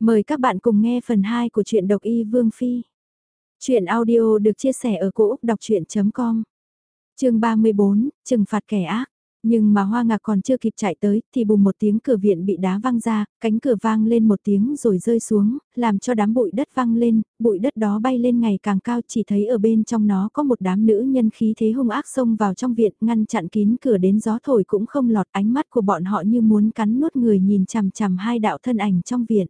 Mời các bạn cùng nghe phần 2 của truyện độc y Vương Phi. Chuyện audio được chia sẻ ở cỗ đọc chuyện.com Trường 34, trừng phạt kẻ ác. Nhưng mà hoa ngạc còn chưa kịp chạy tới thì bùm một tiếng cửa viện bị đá văng ra, cánh cửa vang lên một tiếng rồi rơi xuống, làm cho đám bụi đất văng lên, bụi đất đó bay lên ngày càng cao chỉ thấy ở bên trong nó có một đám nữ nhân khí thế hung ác xông vào trong viện ngăn chặn kín cửa đến gió thổi cũng không lọt ánh mắt của bọn họ như muốn cắn nuốt người nhìn chằm chằm hai đạo thân ảnh trong viện.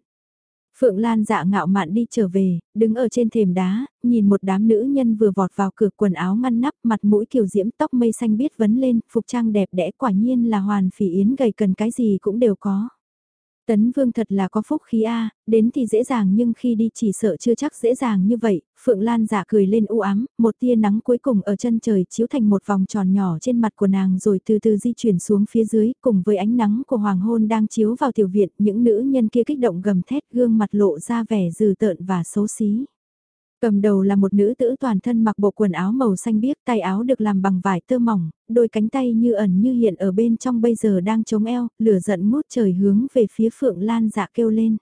Phượng Lan dạ ngạo mạn đi trở về, đứng ở trên thềm đá, nhìn một đám nữ nhân vừa vọt vào cửa quần áo ngăn nắp mặt mũi kiều diễm tóc mây xanh biết vấn lên, phục trang đẹp đẽ quả nhiên là hoàn phỉ yến gầy cần cái gì cũng đều có. Tấn Vương thật là có phúc khí A, đến thì dễ dàng nhưng khi đi chỉ sợ chưa chắc dễ dàng như vậy, Phượng Lan giả cười lên u ám, một tia nắng cuối cùng ở chân trời chiếu thành một vòng tròn nhỏ trên mặt của nàng rồi từ từ di chuyển xuống phía dưới, cùng với ánh nắng của hoàng hôn đang chiếu vào tiểu viện, những nữ nhân kia kích động gầm thét gương mặt lộ ra vẻ dừ tợn và xấu xí. Cầm đầu là một nữ tử toàn thân mặc bộ quần áo màu xanh biếc, tay áo được làm bằng vải tơ mỏng, đôi cánh tay như ẩn như hiện ở bên trong bây giờ đang chống eo, lửa giận ngút trời hướng về phía Phượng Lan dạ kêu lên.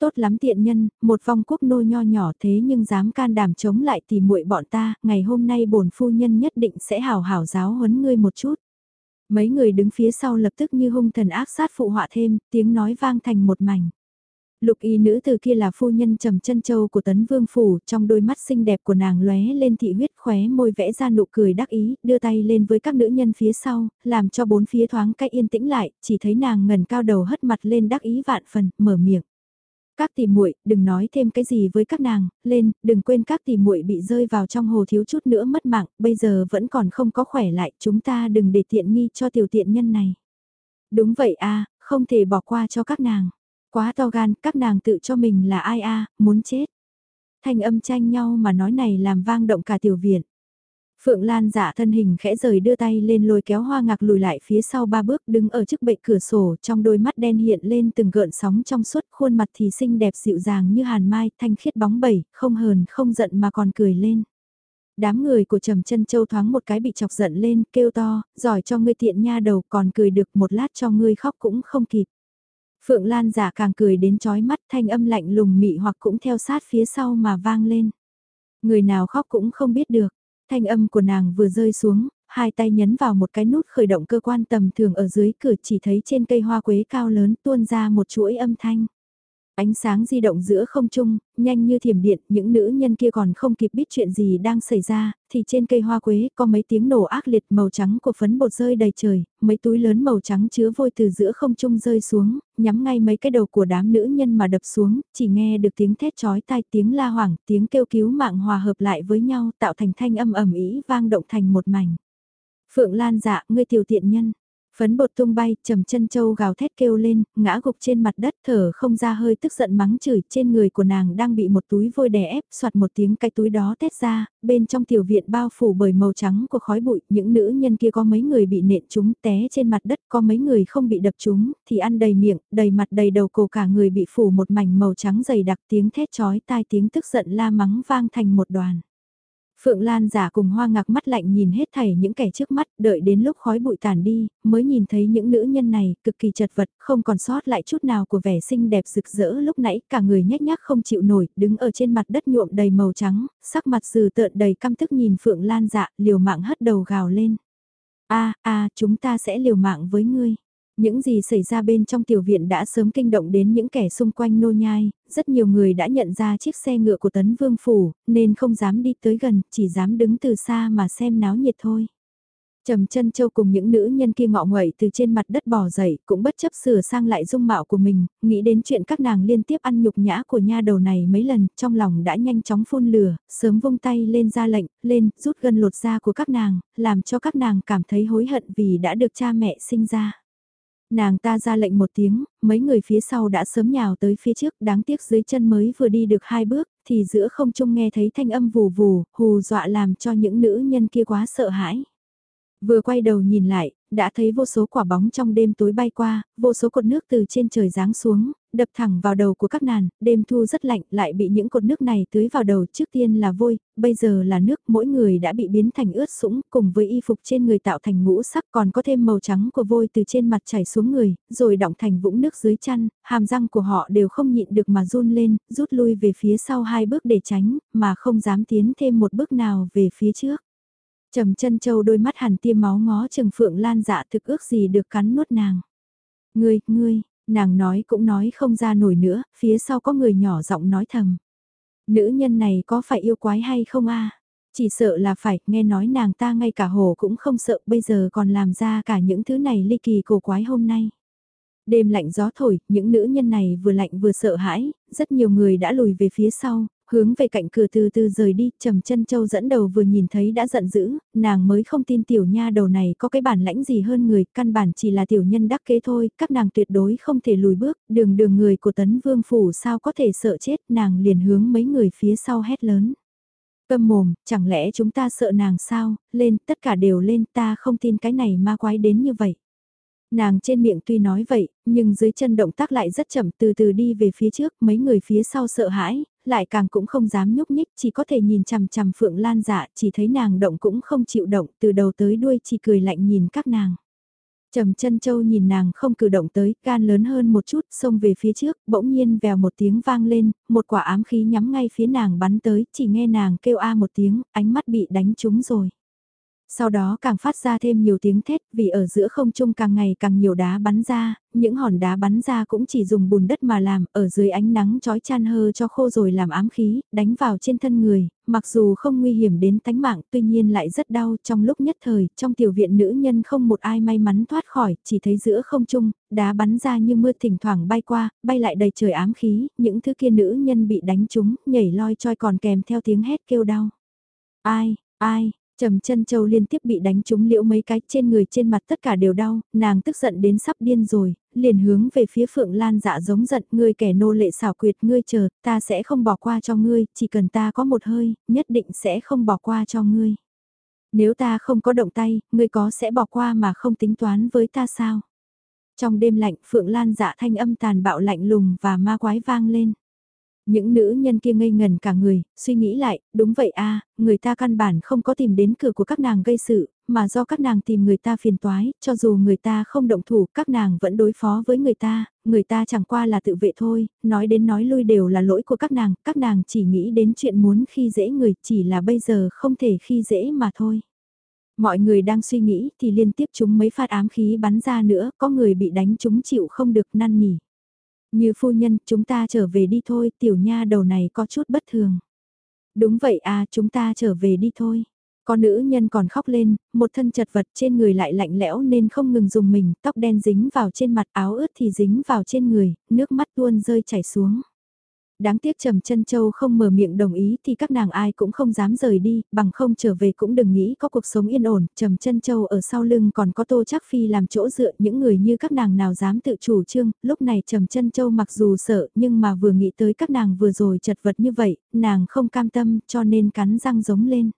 Tốt lắm tiện nhân, một vong quốc nô nho nhỏ thế nhưng dám can đảm chống lại thì muội bọn ta, ngày hôm nay bổn phu nhân nhất định sẽ hào hảo giáo huấn ngươi một chút. Mấy người đứng phía sau lập tức như hung thần ác sát phụ họa thêm, tiếng nói vang thành một mảnh. Lục y nữ từ kia là phu nhân trầm chân châu của tấn vương phủ, trong đôi mắt xinh đẹp của nàng lóe lên thị huyết khóe môi vẽ ra nụ cười đắc ý, đưa tay lên với các nữ nhân phía sau, làm cho bốn phía thoáng cách yên tĩnh lại, chỉ thấy nàng ngần cao đầu hất mặt lên đắc ý vạn phần, mở miệng. Các tỷ muội, đừng nói thêm cái gì với các nàng, lên, đừng quên các tỷ muội bị rơi vào trong hồ thiếu chút nữa mất mạng, bây giờ vẫn còn không có khỏe lại, chúng ta đừng để tiện nghi cho tiểu tiện nhân này. Đúng vậy a, không thể bỏ qua cho các nàng. Quá to gan, các nàng tự cho mình là ai a, muốn chết. Thanh âm tranh nhau mà nói này làm vang động cả tiểu viện. Phượng Lan giả thân hình khẽ rời đưa tay lên lôi kéo hoa ngạc lùi lại phía sau ba bước đứng ở trước bệ cửa sổ trong đôi mắt đen hiện lên từng gợn sóng trong suốt khuôn mặt thì xinh đẹp dịu dàng như hàn mai thanh khiết bóng bẩy không hờn không giận mà còn cười lên. Đám người của Trầm chân Châu thoáng một cái bị chọc giận lên kêu to, giỏi cho ngươi tiện nha đầu còn cười được một lát cho ngươi khóc cũng không kịp. Phượng Lan giả càng cười đến chói mắt thanh âm lạnh lùng mị hoặc cũng theo sát phía sau mà vang lên. Người nào khóc cũng không biết được, thanh âm của nàng vừa rơi xuống, hai tay nhấn vào một cái nút khởi động cơ quan tầm thường ở dưới cửa chỉ thấy trên cây hoa quế cao lớn tuôn ra một chuỗi âm thanh. Ánh sáng di động giữa không trung, nhanh như thiểm điện, những nữ nhân kia còn không kịp biết chuyện gì đang xảy ra, thì trên cây hoa quế có mấy tiếng nổ ác liệt màu trắng của phấn bột rơi đầy trời, mấy túi lớn màu trắng chứa vôi từ giữa không trung rơi xuống, nhắm ngay mấy cái đầu của đám nữ nhân mà đập xuống, chỉ nghe được tiếng thét chói tai tiếng la hoảng, tiếng kêu cứu mạng hòa hợp lại với nhau tạo thành thanh âm ầm ĩ vang động thành một mảnh. Phượng Lan dạ, ngươi tiểu tiện nhân, Phấn bột tung bay, trầm chân châu gào thét kêu lên, ngã gục trên mặt đất thở không ra hơi tức giận mắng chửi, trên người của nàng đang bị một túi vôi đè ép, soạt một tiếng cái túi đó tét ra, bên trong tiểu viện bao phủ bởi màu trắng của khói bụi, những nữ nhân kia có mấy người bị nện chúng té trên mặt đất, có mấy người không bị đập chúng, thì ăn đầy miệng, đầy mặt đầy đầu cổ cả người bị phủ một mảnh màu trắng dày đặc tiếng thét chói tai tiếng tức giận la mắng vang thành một đoàn. Phượng Lan giả cùng hoa ngạc mắt lạnh nhìn hết thảy những kẻ trước mắt, đợi đến lúc khói bụi tàn đi, mới nhìn thấy những nữ nhân này, cực kỳ chật vật, không còn sót lại chút nào của vẻ xinh đẹp rực rỡ lúc nãy, cả người nhếch nhác không chịu nổi, đứng ở trên mặt đất nhuộm đầy màu trắng, sắc mặt dừ tợn đầy căm tức nhìn Phượng Lan dạ, liều mạng hất đầu gào lên. a a chúng ta sẽ liều mạng với ngươi. Những gì xảy ra bên trong tiểu viện đã sớm kinh động đến những kẻ xung quanh nô nhai, rất nhiều người đã nhận ra chiếc xe ngựa của Tấn Vương Phủ, nên không dám đi tới gần, chỉ dám đứng từ xa mà xem náo nhiệt thôi. Trầm chân châu cùng những nữ nhân kia ngọ nguậy từ trên mặt đất bò dậy, cũng bất chấp sửa sang lại dung mạo của mình, nghĩ đến chuyện các nàng liên tiếp ăn nhục nhã của nha đầu này mấy lần, trong lòng đã nhanh chóng phun lửa, sớm vung tay lên ra lệnh, lên, rút gân lột da của các nàng, làm cho các nàng cảm thấy hối hận vì đã được cha mẹ sinh ra. Nàng ta ra lệnh một tiếng, mấy người phía sau đã sớm nhào tới phía trước, đáng tiếc dưới chân mới vừa đi được hai bước, thì giữa không trung nghe thấy thanh âm vù vù, hù dọa làm cho những nữ nhân kia quá sợ hãi. Vừa quay đầu nhìn lại, đã thấy vô số quả bóng trong đêm tối bay qua, vô số cột nước từ trên trời giáng xuống, đập thẳng vào đầu của các nàn. đêm thu rất lạnh lại bị những cột nước này tưới vào đầu trước tiên là vôi, bây giờ là nước, mỗi người đã bị biến thành ướt sũng cùng với y phục trên người tạo thành ngũ sắc còn có thêm màu trắng của vôi từ trên mặt chảy xuống người, rồi đọng thành vũng nước dưới chăn, hàm răng của họ đều không nhịn được mà run lên, rút lui về phía sau hai bước để tránh, mà không dám tiến thêm một bước nào về phía trước. Trầm chân châu đôi mắt hàn tiêm máu ngó Trừng Phượng Lan dạ thực ước gì được cắn nuốt nàng. Ngươi, ngươi, nàng nói cũng nói không ra nổi nữa, phía sau có người nhỏ giọng nói thầm. Nữ nhân này có phải yêu quái hay không a? Chỉ sợ là phải, nghe nói nàng ta ngay cả hồ cũng không sợ, bây giờ còn làm ra cả những thứ này ly kỳ cổ quái hôm nay. Đêm lạnh gió thổi, những nữ nhân này vừa lạnh vừa sợ hãi, rất nhiều người đã lùi về phía sau, hướng về cạnh cửa từ từ rời đi, trầm chân châu dẫn đầu vừa nhìn thấy đã giận dữ, nàng mới không tin tiểu nha đầu này có cái bản lãnh gì hơn người, căn bản chỉ là tiểu nhân đắc kế thôi, các nàng tuyệt đối không thể lùi bước, đường đường người của tấn vương phủ sao có thể sợ chết, nàng liền hướng mấy người phía sau hét lớn. Câm mồm, chẳng lẽ chúng ta sợ nàng sao, lên, tất cả đều lên, ta không tin cái này ma quái đến như vậy. Nàng trên miệng tuy nói vậy, nhưng dưới chân động tác lại rất chậm từ từ đi về phía trước, mấy người phía sau sợ hãi, lại càng cũng không dám nhúc nhích, chỉ có thể nhìn chằm chằm Phượng Lan dạ, chỉ thấy nàng động cũng không chịu động, từ đầu tới đuôi chỉ cười lạnh nhìn các nàng. Trầm chân châu nhìn nàng không cử động tới, gan lớn hơn một chút, xông về phía trước, bỗng nhiên vèo một tiếng vang lên, một quả ám khí nhắm ngay phía nàng bắn tới, chỉ nghe nàng kêu a một tiếng, ánh mắt bị đánh trúng rồi. Sau đó càng phát ra thêm nhiều tiếng thét vì ở giữa không trung càng ngày càng nhiều đá bắn ra, những hòn đá bắn ra cũng chỉ dùng bùn đất mà làm, ở dưới ánh nắng chói chan hơ cho khô rồi làm ám khí, đánh vào trên thân người, mặc dù không nguy hiểm đến tánh mạng tuy nhiên lại rất đau trong lúc nhất thời, trong tiểu viện nữ nhân không một ai may mắn thoát khỏi, chỉ thấy giữa không trung, đá bắn ra như mưa thỉnh thoảng bay qua, bay lại đầy trời ám khí, những thứ kia nữ nhân bị đánh trúng, nhảy loi choi còn kèm theo tiếng hét kêu đau. Ai, ai, Trầm chân châu liên tiếp bị đánh trúng liễu mấy cái trên người trên mặt tất cả đều đau, nàng tức giận đến sắp điên rồi, liền hướng về phía Phượng Lan dạ giống giận, ngươi kẻ nô lệ xảo quyệt, ngươi chờ, ta sẽ không bỏ qua cho ngươi, chỉ cần ta có một hơi, nhất định sẽ không bỏ qua cho ngươi. Nếu ta không có động tay, ngươi có sẽ bỏ qua mà không tính toán với ta sao? Trong đêm lạnh, Phượng Lan dạ thanh âm tàn bạo lạnh lùng và ma quái vang lên. Những nữ nhân kia ngây ngần cả người, suy nghĩ lại, đúng vậy a người ta căn bản không có tìm đến cửa của các nàng gây sự, mà do các nàng tìm người ta phiền toái, cho dù người ta không động thủ, các nàng vẫn đối phó với người ta, người ta chẳng qua là tự vệ thôi, nói đến nói lui đều là lỗi của các nàng, các nàng chỉ nghĩ đến chuyện muốn khi dễ người, chỉ là bây giờ không thể khi dễ mà thôi. Mọi người đang suy nghĩ thì liên tiếp chúng mấy phát ám khí bắn ra nữa, có người bị đánh chúng chịu không được năn nỉ. Như phu nhân, chúng ta trở về đi thôi, tiểu nha đầu này có chút bất thường. Đúng vậy à, chúng ta trở về đi thôi. Có nữ nhân còn khóc lên, một thân chật vật trên người lại lạnh lẽo nên không ngừng dùng mình, tóc đen dính vào trên mặt áo ướt thì dính vào trên người, nước mắt tuôn rơi chảy xuống đáng tiếc Trầm Chân Châu không mở miệng đồng ý thì các nàng ai cũng không dám rời đi, bằng không trở về cũng đừng nghĩ có cuộc sống yên ổn, Trầm Chân Châu ở sau lưng còn có Tô Trác Phi làm chỗ dựa, những người như các nàng nào dám tự chủ trương, lúc này Trầm Chân Châu mặc dù sợ, nhưng mà vừa nghĩ tới các nàng vừa rồi chật vật như vậy, nàng không cam tâm, cho nên cắn răng giống lên.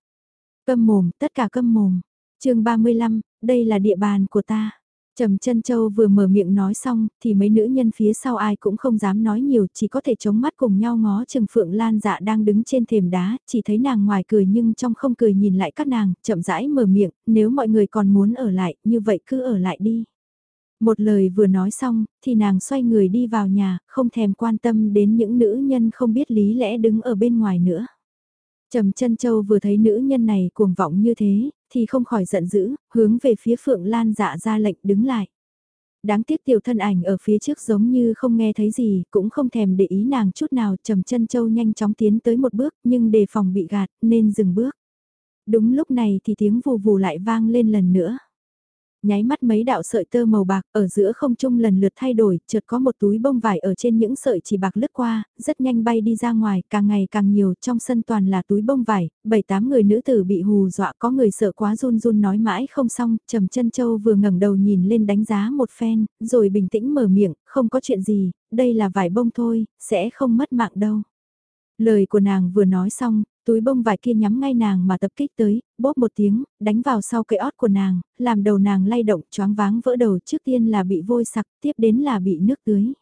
Câm mồm, tất cả câm mồm. Chương 35, đây là địa bàn của ta. Trầm chân châu vừa mở miệng nói xong, thì mấy nữ nhân phía sau ai cũng không dám nói nhiều, chỉ có thể chống mắt cùng nhau ngó Trừng Phượng Lan dạ đang đứng trên thềm đá, chỉ thấy nàng ngoài cười nhưng trong không cười nhìn lại các nàng, chậm rãi mở miệng, nếu mọi người còn muốn ở lại, như vậy cứ ở lại đi. Một lời vừa nói xong, thì nàng xoay người đi vào nhà, không thèm quan tâm đến những nữ nhân không biết lý lẽ đứng ở bên ngoài nữa. Trầm chân châu vừa thấy nữ nhân này cuồng vọng như thế, thì không khỏi giận dữ, hướng về phía Phượng Lan dạ ra lệnh đứng lại. Đáng tiếc tiểu thân ảnh ở phía trước giống như không nghe thấy gì, cũng không thèm để ý nàng chút nào, trầm chân châu nhanh chóng tiến tới một bước, nhưng đề phòng bị gạt, nên dừng bước. Đúng lúc này thì tiếng vù vù lại vang lên lần nữa. Nháy mắt mấy đạo sợi tơ màu bạc ở giữa không trung lần lượt thay đổi, chợt có một túi bông vải ở trên những sợi chỉ bạc lướt qua, rất nhanh bay đi ra ngoài, càng ngày càng nhiều, trong sân toàn là túi bông vải, bảy tám người nữ tử bị hù dọa có người sợ quá run run nói mãi không xong, trầm chân châu vừa ngẩng đầu nhìn lên đánh giá một phen, rồi bình tĩnh mở miệng, không có chuyện gì, đây là vải bông thôi, sẽ không mất mạng đâu. Lời của nàng vừa nói xong, túi bông vải kia nhắm ngay nàng mà tập kích tới, bóp một tiếng, đánh vào sau cái ót của nàng, làm đầu nàng lay động choáng váng vỡ đầu trước tiên là bị vôi sặc, tiếp đến là bị nước tưới.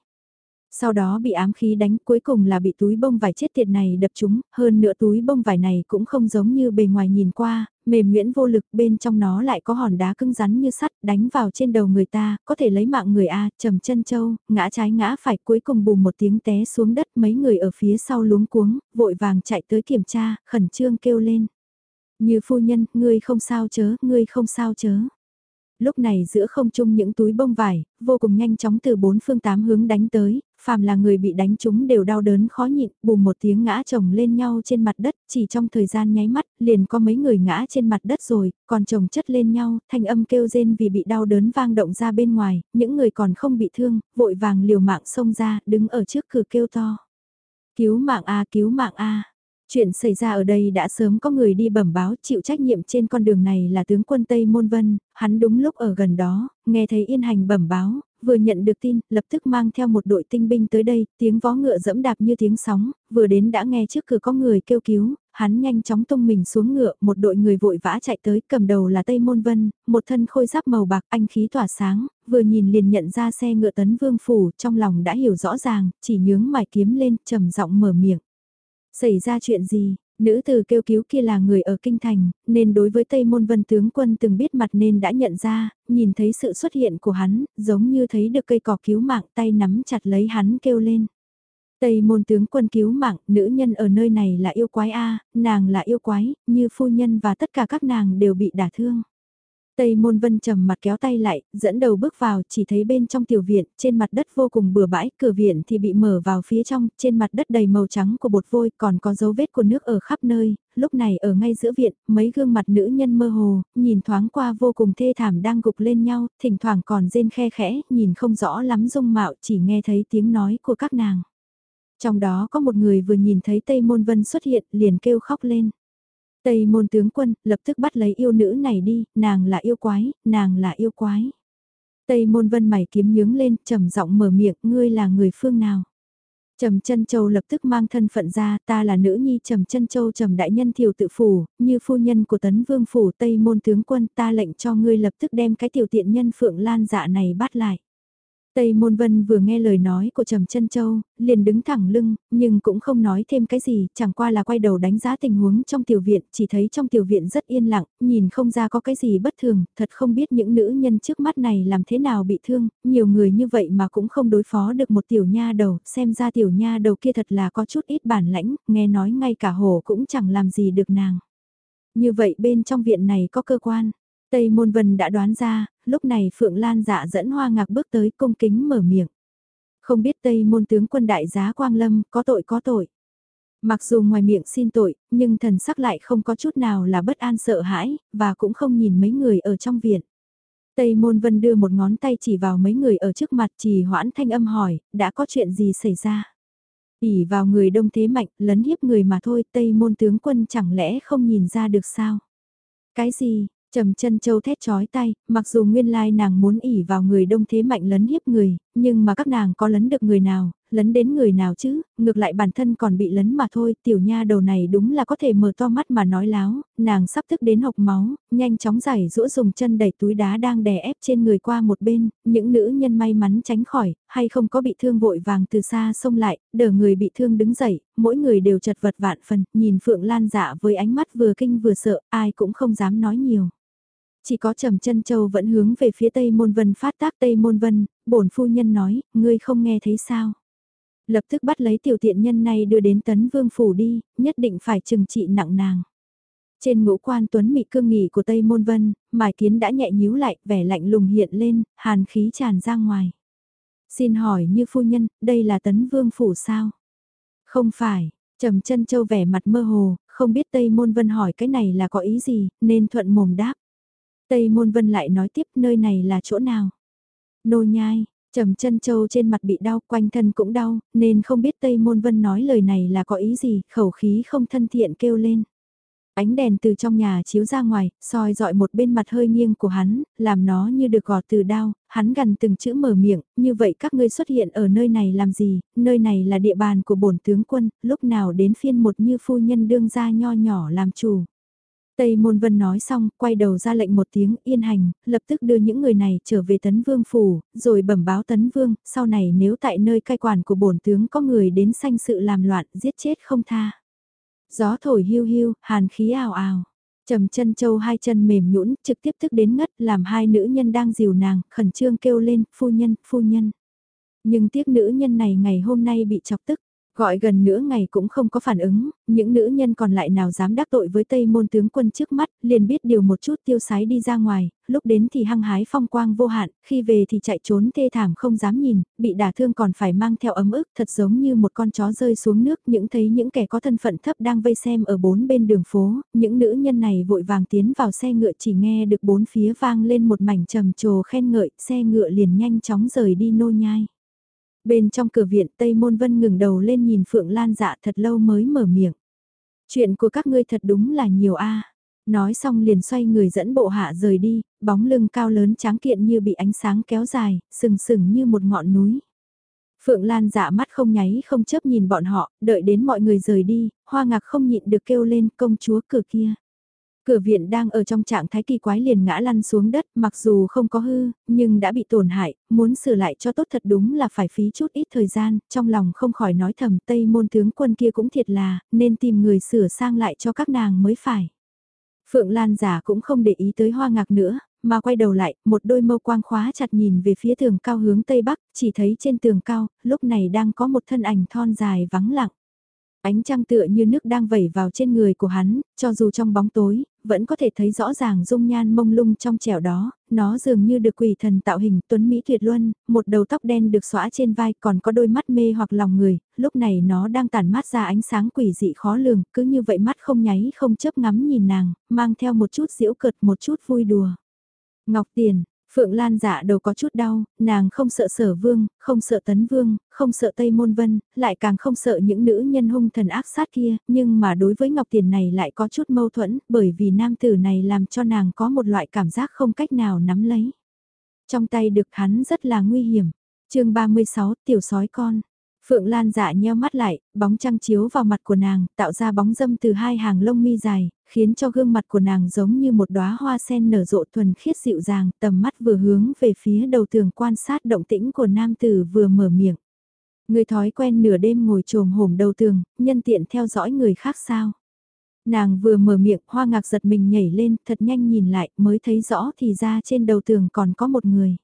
Sau đó bị ám khí đánh cuối cùng là bị túi bông vải chết tiệt này đập trúng, hơn nữa túi bông vải này cũng không giống như bề ngoài nhìn qua, mềm nguyễn vô lực bên trong nó lại có hòn đá cứng rắn như sắt đánh vào trên đầu người ta, có thể lấy mạng người A, trầm chân châu, ngã trái ngã phải cuối cùng bùm một tiếng té xuống đất mấy người ở phía sau luống cuống, vội vàng chạy tới kiểm tra, khẩn trương kêu lên. Như phu nhân, ngươi không sao chớ, ngươi không sao chớ lúc này giữa không trung những túi bông vải, vô cùng nhanh chóng từ bốn phương tám hướng đánh tới, phàm là người bị đánh chúng đều đau đớn khó nhịn, bùm một tiếng ngã chồng lên nhau trên mặt đất, chỉ trong thời gian nháy mắt, liền có mấy người ngã trên mặt đất rồi, còn chồng chất lên nhau, thanh âm kêu rên vì bị đau đớn vang động ra bên ngoài, những người còn không bị thương, vội vàng liều mạng xông ra, đứng ở trước cửa kêu to. Cứu mạng A, cứu mạng A. Chuyện xảy ra ở đây đã sớm có người đi bẩm báo chịu trách nhiệm trên con đường này là tướng quân Tây Môn Vân, hắn đúng lúc ở gần đó, nghe thấy yên hành bẩm báo, vừa nhận được tin, lập tức mang theo một đội tinh binh tới đây, tiếng vó ngựa dẫm đạp như tiếng sóng, vừa đến đã nghe trước cửa có người kêu cứu, hắn nhanh chóng tung mình xuống ngựa, một đội người vội vã chạy tới, cầm đầu là Tây Môn Vân, một thân khôi giáp màu bạc, anh khí tỏa sáng, vừa nhìn liền nhận ra xe ngựa tấn vương phủ, trong lòng đã hiểu rõ ràng, chỉ nhướng mày kiếm lên, trầm giọng mở miệng. Xảy ra chuyện gì, nữ từ kêu cứu kia là người ở Kinh Thành, nên đối với Tây Môn Vân tướng quân từng biết mặt nên đã nhận ra, nhìn thấy sự xuất hiện của hắn, giống như thấy được cây cỏ cứu mạng tay nắm chặt lấy hắn kêu lên. Tây môn tướng quân cứu mạng, nữ nhân ở nơi này là yêu quái A, nàng là yêu quái, như phu nhân và tất cả các nàng đều bị đả thương. Tây môn vân trầm mặt kéo tay lại, dẫn đầu bước vào, chỉ thấy bên trong tiểu viện, trên mặt đất vô cùng bừa bãi, cửa viện thì bị mở vào phía trong, trên mặt đất đầy màu trắng của bột vôi, còn có dấu vết của nước ở khắp nơi, lúc này ở ngay giữa viện, mấy gương mặt nữ nhân mơ hồ, nhìn thoáng qua vô cùng thê thảm đang gục lên nhau, thỉnh thoảng còn rên khe khẽ, nhìn không rõ lắm dung mạo, chỉ nghe thấy tiếng nói của các nàng. Trong đó có một người vừa nhìn thấy Tây Môn Vân xuất hiện, liền kêu khóc lên. Tây môn tướng quân, lập tức bắt lấy yêu nữ này đi, nàng là yêu quái, nàng là yêu quái. Tây môn vân mày kiếm nhướng lên, trầm giọng mở miệng, ngươi là người phương nào? Trầm chân châu lập tức mang thân phận ra, ta là nữ nhi trầm chân châu trầm đại nhân thiều tự phủ, như phu nhân của tấn vương phủ Tây môn tướng quân ta lệnh cho ngươi lập tức đem cái tiểu tiện nhân phượng lan dạ này bắt lại. Tây Môn Vân vừa nghe lời nói của Trầm Chân Châu, liền đứng thẳng lưng, nhưng cũng không nói thêm cái gì, chẳng qua là quay đầu đánh giá tình huống trong tiểu viện, chỉ thấy trong tiểu viện rất yên lặng, nhìn không ra có cái gì bất thường, thật không biết những nữ nhân trước mắt này làm thế nào bị thương, nhiều người như vậy mà cũng không đối phó được một tiểu nha đầu, xem ra tiểu nha đầu kia thật là có chút ít bản lãnh, nghe nói ngay cả hồ cũng chẳng làm gì được nàng. Như vậy bên trong viện này có cơ quan. Tây Môn Vân đã đoán ra, lúc này Phượng Lan dạ dẫn hoa ngạc bước tới cung kính mở miệng. Không biết Tây Môn tướng quân đại giá Quang Lâm có tội có tội. Mặc dù ngoài miệng xin tội, nhưng thần sắc lại không có chút nào là bất an sợ hãi, và cũng không nhìn mấy người ở trong viện. Tây Môn Vân đưa một ngón tay chỉ vào mấy người ở trước mặt chỉ hoãn thanh âm hỏi, đã có chuyện gì xảy ra? ỉ vào người đông thế mạnh, lấn hiếp người mà thôi, Tây Môn tướng quân chẳng lẽ không nhìn ra được sao? Cái gì, Trầm chân châu thét chói tay, mặc dù nguyên lai nàng muốn ỉ vào người đông thế mạnh lấn hiếp người, nhưng mà các nàng có lấn được người nào, lấn đến người nào chứ, ngược lại bản thân còn bị lấn mà thôi, tiểu nha đầu này đúng là có thể mở to mắt mà nói láo, nàng sắp thức đến hộc máu, nhanh chóng giải rũa dùng chân đẩy túi đá đang đè ép trên người qua một bên, những nữ nhân may mắn tránh khỏi, hay không có bị thương vội vàng từ xa xông lại, đỡ người bị thương đứng dậy, mỗi người đều chật vật vạn phần, nhìn Phượng Lan dạ với ánh mắt vừa kinh vừa sợ, ai cũng không dám nói nhiều. Chỉ có Trầm Chân Châu vẫn hướng về phía Tây Môn Vân phát tác Tây Môn Vân, bổn phu nhân nói, ngươi không nghe thấy sao? Lập tức bắt lấy tiểu tiện nhân này đưa đến Tấn Vương phủ đi, nhất định phải trừng trị nặng nàng. Trên ngũ quan tuấn mị cương nghỉ của Tây Môn Vân, Mài Kiến đã nhẹ nhíu lại, vẻ lạnh lùng hiện lên, hàn khí tràn ra ngoài. Xin hỏi như phu nhân, đây là Tấn Vương phủ sao? Không phải, Trầm Chân Châu vẻ mặt mơ hồ, không biết Tây Môn Vân hỏi cái này là có ý gì, nên thuận mồm đáp. Tây Môn Vân lại nói tiếp nơi này là chỗ nào. Nô nhai, trầm chân châu trên mặt bị đau, quanh thân cũng đau, nên không biết Tây Môn Vân nói lời này là có ý gì, khẩu khí không thân thiện kêu lên. Ánh đèn từ trong nhà chiếu ra ngoài, soi dọi một bên mặt hơi nghiêng của hắn, làm nó như được gọt từ đao, hắn gần từng chữ mở miệng, như vậy các ngươi xuất hiện ở nơi này làm gì, nơi này là địa bàn của bổn tướng quân, lúc nào đến phiên một như phu nhân đương gia nho nhỏ làm chủ. Tây Môn Vân nói xong, quay đầu ra lệnh một tiếng yên hành, lập tức đưa những người này trở về Tấn Vương Phủ, rồi bẩm báo Tấn Vương, sau này nếu tại nơi cai quản của bổn tướng có người đến sanh sự làm loạn, giết chết không tha. Gió thổi hiu hiu, hàn khí ào ào. Trầm chân châu hai chân mềm nhũn trực tiếp thức đến ngất làm hai nữ nhân đang dìu nàng, khẩn trương kêu lên, phu nhân, phu nhân. Nhưng tiếc nữ nhân này ngày hôm nay bị chọc tức, Gọi gần nửa ngày cũng không có phản ứng, những nữ nhân còn lại nào dám đắc tội với Tây môn tướng quân trước mắt, liền biết điều một chút tiêu sái đi ra ngoài, lúc đến thì hăng hái phong quang vô hạn, khi về thì chạy trốn thê thảm không dám nhìn, bị đả thương còn phải mang theo ấm ức, thật giống như một con chó rơi xuống nước, những thấy những kẻ có thân phận thấp đang vây xem ở bốn bên đường phố, những nữ nhân này vội vàng tiến vào xe ngựa chỉ nghe được bốn phía vang lên một mảnh trầm trồ khen ngợi, xe ngựa liền nhanh chóng rời đi nô nhai. Bên trong cửa viện Tây Môn Vân ngừng đầu lên nhìn Phượng Lan dạ thật lâu mới mở miệng. Chuyện của các ngươi thật đúng là nhiều a. Nói xong liền xoay người dẫn bộ hạ rời đi, bóng lưng cao lớn tráng kiện như bị ánh sáng kéo dài, sừng sừng như một ngọn núi. Phượng Lan dạ mắt không nháy không chấp nhìn bọn họ, đợi đến mọi người rời đi, hoa ngạc không nhịn được kêu lên công chúa cửa kia. Cửa viện đang ở trong trạng thái kỳ quái liền ngã lăn xuống đất, mặc dù không có hư, nhưng đã bị tổn hại, muốn sửa lại cho tốt thật đúng là phải phí chút ít thời gian, trong lòng không khỏi nói thầm Tây môn tướng quân kia cũng thiệt là, nên tìm người sửa sang lại cho các nàng mới phải. Phượng Lan giả cũng không để ý tới hoa ngạc nữa, mà quay đầu lại, một đôi mâu quang khóa chặt nhìn về phía tường cao hướng tây bắc, chỉ thấy trên tường cao, lúc này đang có một thân ảnh thon dài vắng lặng. Ánh trăng tựa như nước đang vẩy vào trên người của hắn, cho dù trong bóng tối, vẫn có thể thấy rõ ràng dung nhan mông lung trong trẻo đó, nó dường như được quỷ thần tạo hình tuấn Mỹ tuyệt luân, một đầu tóc đen được xõa trên vai còn có đôi mắt mê hoặc lòng người, lúc này nó đang tản mát ra ánh sáng quỷ dị khó lường, cứ như vậy mắt không nháy không chớp ngắm nhìn nàng, mang theo một chút diễu cợt một chút vui đùa. Ngọc Tiền, Phượng Lan dạ đầu có chút đau, nàng không sợ sở vương, không sợ tấn vương, không sợ Tây Môn Vân, lại càng không sợ những nữ nhân hung thần ác sát kia, nhưng mà đối với Ngọc Tiền này lại có chút mâu thuẫn, bởi vì nam tử này làm cho nàng có một loại cảm giác không cách nào nắm lấy. Trong tay được hắn rất là nguy hiểm. chương 36, tiểu sói con. Phượng Lan dạ nheo mắt lại, bóng trăng chiếu vào mặt của nàng, tạo ra bóng dâm từ hai hàng lông mi dài, khiến cho gương mặt của nàng giống như một đóa hoa sen nở rộ thuần khiết dịu dàng, tầm mắt vừa hướng về phía đầu tường quan sát động tĩnh của nam tử vừa mở miệng. Người thói quen nửa đêm ngồi trồm hổm đầu tường, nhân tiện theo dõi người khác sao. Nàng vừa mở miệng, hoa ngạc giật mình nhảy lên, thật nhanh nhìn lại, mới thấy rõ thì ra trên đầu tường còn có một người.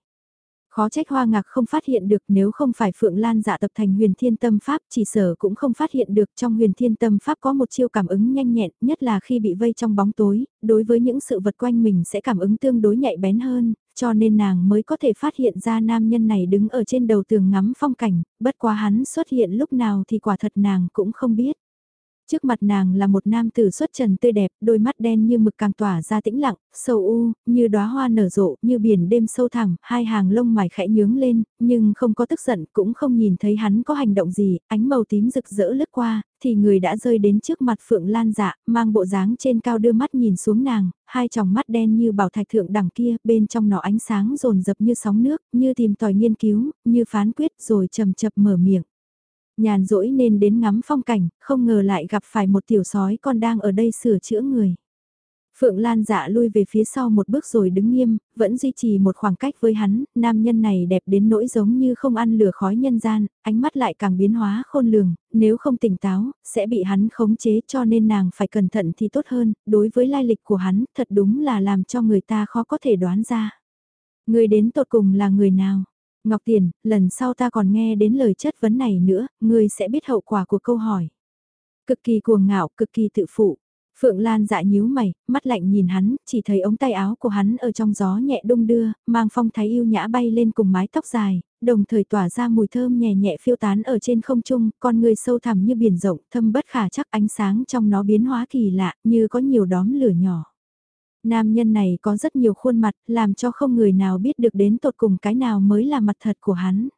Khó trách hoa ngạc không phát hiện được nếu không phải Phượng Lan dạ tập thành huyền thiên tâm pháp chỉ sở cũng không phát hiện được trong huyền thiên tâm pháp có một chiêu cảm ứng nhanh nhẹn nhất là khi bị vây trong bóng tối, đối với những sự vật quanh mình sẽ cảm ứng tương đối nhạy bén hơn, cho nên nàng mới có thể phát hiện ra nam nhân này đứng ở trên đầu tường ngắm phong cảnh, bất quá hắn xuất hiện lúc nào thì quả thật nàng cũng không biết. Trước mặt nàng là một nam tử xuất trần tươi đẹp, đôi mắt đen như mực càng tỏa ra tĩnh lặng, sâu u, như đóa hoa nở rộ, như biển đêm sâu thẳm, hai hàng lông mày khẽ nhướng lên, nhưng không có tức giận, cũng không nhìn thấy hắn có hành động gì, ánh màu tím rực rỡ lướt qua, thì người đã rơi đến trước mặt Phượng Lan dạ, mang bộ dáng trên cao đưa mắt nhìn xuống nàng, hai tròng mắt đen như bảo thạch thượng đẳng kia, bên trong nó ánh sáng rồn rập như sóng nước, như tìm tòi nghiên cứu, như phán quyết rồi trầm chập mở miệng. Nhàn rỗi nên đến ngắm phong cảnh, không ngờ lại gặp phải một tiểu sói con đang ở đây sửa chữa người. Phượng Lan dạ lui về phía sau một bước rồi đứng nghiêm, vẫn duy trì một khoảng cách với hắn, nam nhân này đẹp đến nỗi giống như không ăn lửa khói nhân gian, ánh mắt lại càng biến hóa khôn lường, nếu không tỉnh táo, sẽ bị hắn khống chế cho nên nàng phải cẩn thận thì tốt hơn, đối với lai lịch của hắn, thật đúng là làm cho người ta khó có thể đoán ra. Người đến tột cùng là người nào? Ngọc Tiền, lần sau ta còn nghe đến lời chất vấn này nữa, ngươi sẽ biết hậu quả của câu hỏi. Cực kỳ cuồng ngạo, cực kỳ tự phụ. Phượng Lan dạ nhíu mày, mắt lạnh nhìn hắn, chỉ thấy ống tay áo của hắn ở trong gió nhẹ đung đưa, mang phong thái yêu nhã bay lên cùng mái tóc dài, đồng thời tỏa ra mùi thơm nhẹ nhẹ phiêu tán ở trên không trung, con người sâu thẳm như biển rộng, thâm bất khả chắc ánh sáng trong nó biến hóa kỳ lạ, như có nhiều đóm lửa nhỏ. Nam nhân này có rất nhiều khuôn mặt, làm cho không người nào biết được đến tột cùng cái nào mới là mặt thật của hắn.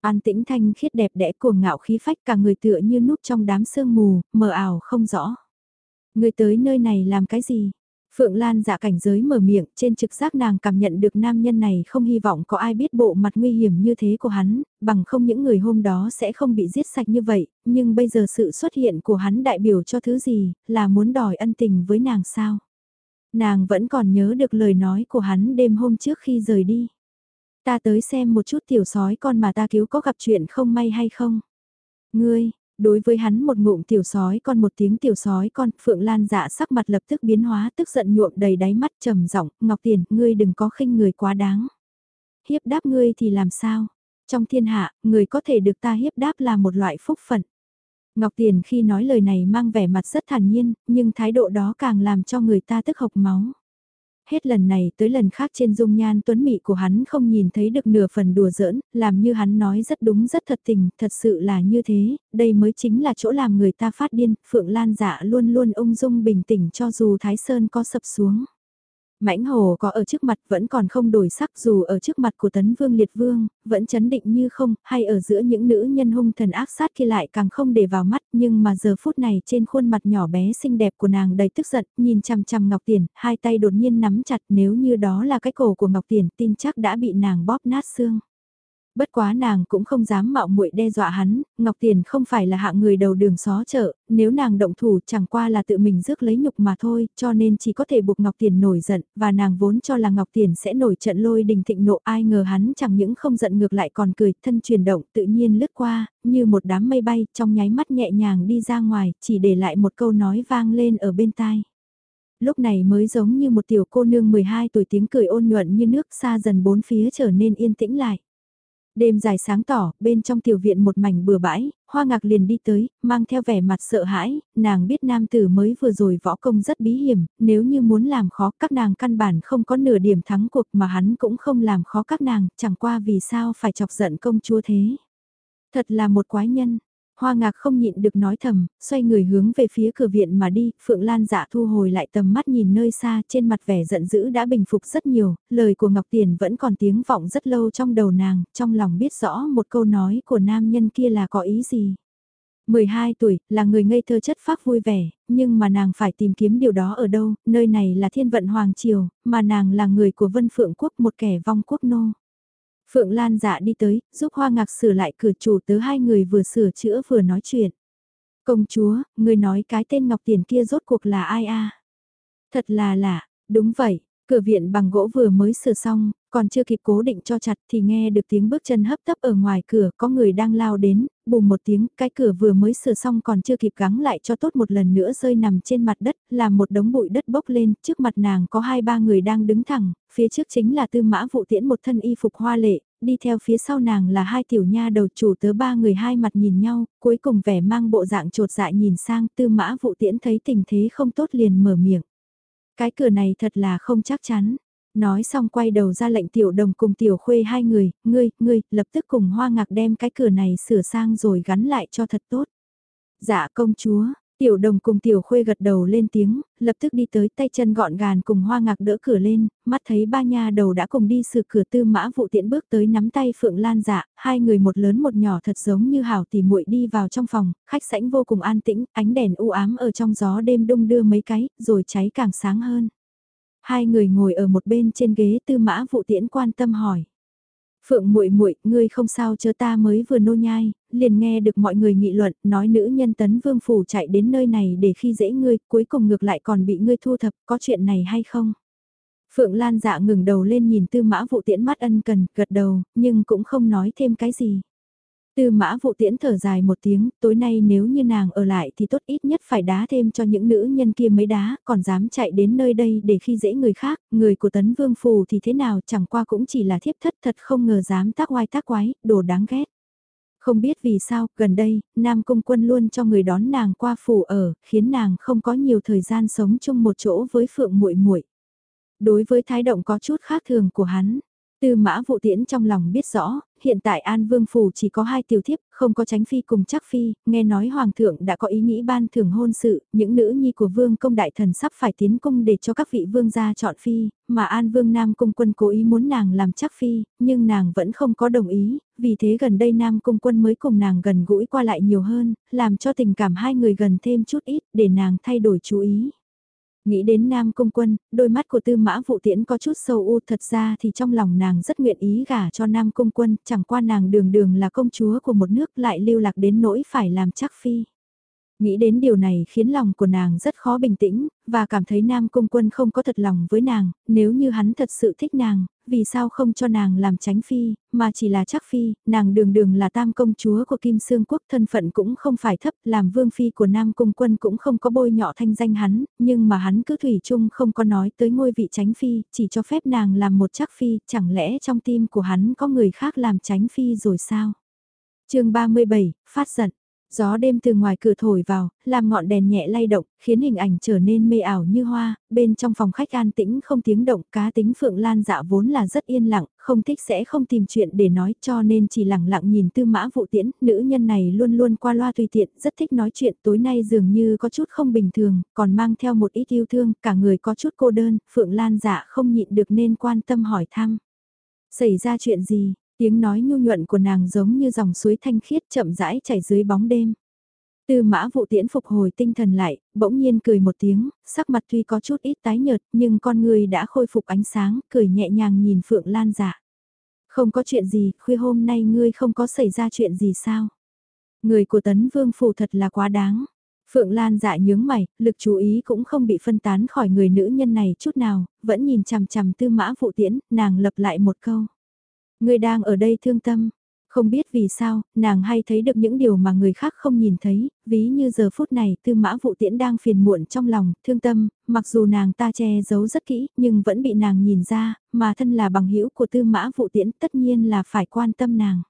An tĩnh thanh khiết đẹp đẽ của ngạo khí phách cả người tựa như núp trong đám sương mù, mờ ảo không rõ. Người tới nơi này làm cái gì? Phượng Lan dạ cảnh giới mở miệng, trên trực giác nàng cảm nhận được nam nhân này không hy vọng có ai biết bộ mặt nguy hiểm như thế của hắn, bằng không những người hôm đó sẽ không bị giết sạch như vậy, nhưng bây giờ sự xuất hiện của hắn đại biểu cho thứ gì, là muốn đòi ân tình với nàng sao? Nàng vẫn còn nhớ được lời nói của hắn đêm hôm trước khi rời đi. Ta tới xem một chút tiểu sói con mà ta cứu có gặp chuyện không may hay không? Ngươi, Đối với hắn một ngụm tiểu sói con một tiếng tiểu sói con, Phượng Lan dạ sắc mặt lập tức biến hóa tức giận nhuộm đầy đáy mắt trầm giọng Ngọc Tiền, ngươi đừng có khinh người quá đáng. Hiếp đáp ngươi thì làm sao? Trong thiên hạ, người có thể được ta hiếp đáp là một loại phúc phận. Ngọc Tiền khi nói lời này mang vẻ mặt rất thản nhiên, nhưng thái độ đó càng làm cho người ta tức hộc máu. Hết lần này tới lần khác trên dung nhan tuấn mị của hắn không nhìn thấy được nửa phần đùa giỡn, làm như hắn nói rất đúng rất thật tình, thật sự là như thế, đây mới chính là chỗ làm người ta phát điên, Phượng Lan dạ luôn luôn ung dung bình tĩnh cho dù Thái Sơn có sập xuống. Mãnh hồ có ở trước mặt vẫn còn không đổi sắc dù ở trước mặt của tấn vương liệt vương, vẫn chấn định như không, hay ở giữa những nữ nhân hung thần ác sát kia lại càng không để vào mắt, nhưng mà giờ phút này trên khuôn mặt nhỏ bé xinh đẹp của nàng đầy tức giận, nhìn chằm chằm Ngọc Tiền, hai tay đột nhiên nắm chặt nếu như đó là cái cổ của Ngọc Tiền tin chắc đã bị nàng bóp nát xương bất quá nàng cũng không dám mạo muội đe dọa hắn, Ngọc Tiền không phải là hạng người đầu đường xó chợ, nếu nàng động thủ chẳng qua là tự mình rước lấy nhục mà thôi, cho nên chỉ có thể buộc Ngọc Tiền nổi giận, và nàng vốn cho là Ngọc Tiền sẽ nổi trận lôi đình thịnh nộ ai ngờ hắn chẳng những không giận ngược lại còn cười, thân chuyển động tự nhiên lướt qua, như một đám mây bay, trong nháy mắt nhẹ nhàng đi ra ngoài, chỉ để lại một câu nói vang lên ở bên tai lúc này mới giống như một tiểu cô nương 12 tuổi tiếng cười ôn nhuận như nước xa dần bốn phía trở nên yên tĩnh lại. Đêm dài sáng tỏ, bên trong tiểu viện một mảnh bừa bãi, hoa ngạc liền đi tới, mang theo vẻ mặt sợ hãi, nàng biết nam tử mới vừa rồi võ công rất bí hiểm, nếu như muốn làm khó các nàng căn bản không có nửa điểm thắng cuộc mà hắn cũng không làm khó các nàng, chẳng qua vì sao phải chọc giận công chúa thế. Thật là một quái nhân, Hoa ngạc không nhịn được nói thầm, xoay người hướng về phía cửa viện mà đi, Phượng Lan dạ thu hồi lại tầm mắt nhìn nơi xa trên mặt vẻ giận dữ đã bình phục rất nhiều, lời của Ngọc Tiền vẫn còn tiếng vọng rất lâu trong đầu nàng, trong lòng biết rõ một câu nói của nam nhân kia là có ý gì. 12 tuổi, là người ngây thơ chất phác vui vẻ, nhưng mà nàng phải tìm kiếm điều đó ở đâu, nơi này là thiên vận Hoàng Triều, mà nàng là người của Vân Phượng Quốc một kẻ vong quốc nô. Phượng Lan dạ đi tới, giúp Hoa Ngạc sửa lại cửa chủ tớ hai người vừa sửa chữa vừa nói chuyện. Công chúa, người nói cái tên Ngọc Tiền kia rốt cuộc là ai a? Thật là lạ, đúng vậy, cửa viện bằng gỗ vừa mới sửa xong, còn chưa kịp cố định cho chặt thì nghe được tiếng bước chân hấp tấp ở ngoài cửa có người đang lao đến, bùm một tiếng, cái cửa vừa mới sửa xong còn chưa kịp gắng lại cho tốt một lần nữa rơi nằm trên mặt đất, làm một đống bụi đất bốc lên, trước mặt nàng có hai ba người đang đứng thẳng, phía trước chính là tư mã vụ tiễn một thân y phục hoa lệ, đi theo phía sau nàng là hai tiểu nha đầu chủ tớ ba người hai mặt nhìn nhau, cuối cùng vẻ mang bộ dạng trột dại nhìn sang tư mã vụ tiễn thấy tình thế không tốt liền mở miệng. Cái cửa này thật là không chắc chắn. Nói xong quay đầu ra lệnh tiểu đồng cùng tiểu khuê hai người, ngươi, ngươi, lập tức cùng hoa ngạc đem cái cửa này sửa sang rồi gắn lại cho thật tốt. Dạ công chúa, Tiểu đồng cùng tiểu khuê gật đầu lên tiếng, lập tức đi tới tay chân gọn gàn cùng hoa ngạc đỡ cửa lên, mắt thấy ba nha đầu đã cùng đi sửa cửa tư mã vụ tiện bước tới nắm tay Phượng Lan dạ, hai người một lớn một nhỏ thật giống như hảo tỉ muội đi vào trong phòng, khách sảnh vô cùng an tĩnh, ánh đèn u ám ở trong gió đêm đông đưa mấy cái, rồi cháy càng sáng hơn. Hai người ngồi ở một bên trên ghế tư mã vụ tiễn quan tâm hỏi. Phượng muội muội, ngươi không sao chớ ta mới vừa nô nhai, liền nghe được mọi người nghị luận, nói nữ nhân tấn vương phủ chạy đến nơi này để khi dễ ngươi, cuối cùng ngược lại còn bị ngươi thu thập, có chuyện này hay không? Phượng Lan dạ ngừng đầu lên nhìn tư mã vụ tiễn mắt ân cần, gật đầu, nhưng cũng không nói thêm cái gì. Tư mã vụ tiễn thở dài một tiếng, tối nay nếu như nàng ở lại thì tốt ít nhất phải đá thêm cho những nữ nhân kia mấy đá, còn dám chạy đến nơi đây để khi dễ người khác, người của tấn vương phù thì thế nào chẳng qua cũng chỉ là thiếp thất thật không ngờ dám tác oai tác quái, đồ đáng ghét. Không biết vì sao, gần đây, Nam Cung Quân luôn cho người đón nàng qua phủ ở, khiến nàng không có nhiều thời gian sống chung một chỗ với Phượng muội muội. Đối với thái động có chút khác thường của hắn, Tư mã vụ tiễn trong lòng biết rõ, hiện tại An Vương Phủ chỉ có hai tiểu thiếp, không có tránh phi cùng chắc phi, nghe nói Hoàng thượng đã có ý nghĩ ban thưởng hôn sự, những nữ nhi của Vương công đại thần sắp phải tiến cung để cho các vị vương gia chọn phi, mà An Vương Nam Cung quân cố ý muốn nàng làm chắc phi, nhưng nàng vẫn không có đồng ý, vì thế gần đây Nam Cung quân mới cùng nàng gần gũi qua lại nhiều hơn, làm cho tình cảm hai người gần thêm chút ít để nàng thay đổi chú ý. Nghĩ đến Nam công Quân, đôi mắt của tư mã vụ tiễn có chút sâu u thật ra thì trong lòng nàng rất nguyện ý gả cho Nam công Quân, chẳng qua nàng đường đường là công chúa của một nước lại lưu lạc đến nỗi phải làm chắc phi. Nghĩ đến điều này khiến lòng của nàng rất khó bình tĩnh, và cảm thấy Nam Cung Quân không có thật lòng với nàng, nếu như hắn thật sự thích nàng, vì sao không cho nàng làm tránh phi, mà chỉ là chắc phi, nàng đường đường là tam công chúa của Kim Sương Quốc thân phận cũng không phải thấp, làm vương phi của Nam Cung Quân cũng không có bôi nhọ thanh danh hắn, nhưng mà hắn cứ thủy chung không có nói tới ngôi vị tránh phi, chỉ cho phép nàng làm một chắc phi, chẳng lẽ trong tim của hắn có người khác làm tránh phi rồi sao? chương 37, phát giận. Gió đêm từ ngoài cửa thổi vào, làm ngọn đèn nhẹ lay động, khiến hình ảnh trở nên mê ảo như hoa, bên trong phòng khách an tĩnh không tiếng động, cá tính Phượng Lan dạ vốn là rất yên lặng, không thích sẽ không tìm chuyện để nói cho nên chỉ lặng lặng nhìn tư mã vụ tiễn, nữ nhân này luôn luôn qua loa tùy tiện, rất thích nói chuyện tối nay dường như có chút không bình thường, còn mang theo một ít yêu thương, cả người có chút cô đơn, Phượng Lan dạ không nhịn được nên quan tâm hỏi thăm. Xảy ra chuyện gì, Tiếng nói nhu nhuận của nàng giống như dòng suối thanh khiết chậm rãi chảy dưới bóng đêm. Tư mã vụ tiễn phục hồi tinh thần lại, bỗng nhiên cười một tiếng, sắc mặt tuy có chút ít tái nhợt nhưng con người đã khôi phục ánh sáng, cười nhẹ nhàng nhìn Phượng Lan dạ. Không có chuyện gì, khuya hôm nay ngươi không có xảy ra chuyện gì sao? Người của tấn vương phủ thật là quá đáng. Phượng Lan dạ nhướng mày, lực chú ý cũng không bị phân tán khỏi người nữ nhân này chút nào, vẫn nhìn chằm chằm tư mã vụ tiễn, nàng lập lại một câu. Người đang ở đây thương tâm. Không biết vì sao, nàng hay thấy được những điều mà người khác không nhìn thấy, ví như giờ phút này tư mã vụ tiễn đang phiền muộn trong lòng, thương tâm, mặc dù nàng ta che giấu rất kỹ, nhưng vẫn bị nàng nhìn ra, mà thân là bằng hữu của tư mã vụ tiễn tất nhiên là phải quan tâm nàng.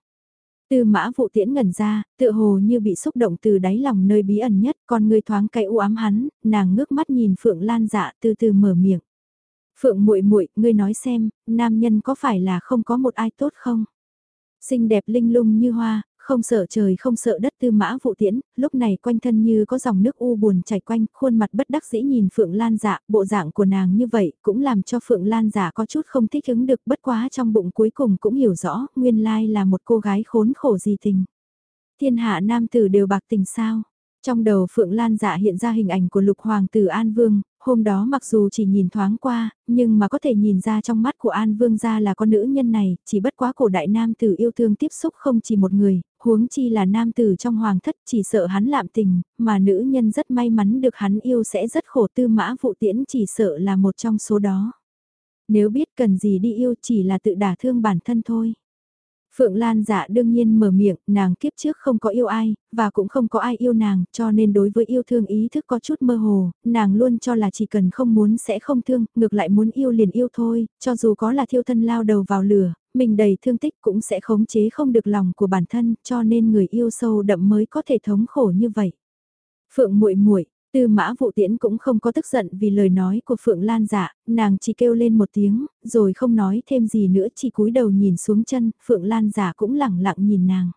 Tư mã vụ tiễn ngẩn ra, tựa hồ như bị xúc động từ đáy lòng nơi bí ẩn nhất, còn người thoáng cay u ám hắn, nàng ngước mắt nhìn Phượng Lan dạ từ từ mở miệng. Phượng muội muội, ngươi nói xem, nam nhân có phải là không có một ai tốt không? Xinh đẹp linh lung như hoa, không sợ trời không sợ đất tư mã vụ tiễn, lúc này quanh thân như có dòng nước u buồn chảy quanh, khuôn mặt bất đắc dĩ nhìn Phượng Lan dạ, bộ dạng của nàng như vậy cũng làm cho Phượng Lan dạ có chút không thích ứng được bất quá trong bụng cuối cùng cũng hiểu rõ, nguyên lai là một cô gái khốn khổ gì tình. Thiên hạ nam tử đều bạc tình sao? Trong đầu Phượng Lan dạ hiện ra hình ảnh của lục hoàng tử An Vương, hôm đó mặc dù chỉ nhìn thoáng qua, nhưng mà có thể nhìn ra trong mắt của An Vương ra là con nữ nhân này, chỉ bất quá cổ đại nam tử yêu thương tiếp xúc không chỉ một người, huống chi là nam tử trong hoàng thất chỉ sợ hắn lạm tình, mà nữ nhân rất may mắn được hắn yêu sẽ rất khổ tư mã vụ tiễn chỉ sợ là một trong số đó. Nếu biết cần gì đi yêu chỉ là tự đả thương bản thân thôi. Phượng Lan dạ đương nhiên mở miệng, nàng kiếp trước không có yêu ai, và cũng không có ai yêu nàng, cho nên đối với yêu thương ý thức có chút mơ hồ, nàng luôn cho là chỉ cần không muốn sẽ không thương, ngược lại muốn yêu liền yêu thôi, cho dù có là thiêu thân lao đầu vào lửa, mình đầy thương tích cũng sẽ khống chế không được lòng của bản thân, cho nên người yêu sâu đậm mới có thể thống khổ như vậy. Phượng muội muội Tư mã vụ tiễn cũng không có tức giận vì lời nói của Phượng Lan dạ, nàng chỉ kêu lên một tiếng, rồi không nói thêm gì nữa chỉ cúi đầu nhìn xuống chân, Phượng Lan dạ cũng lẳng lặng nhìn nàng.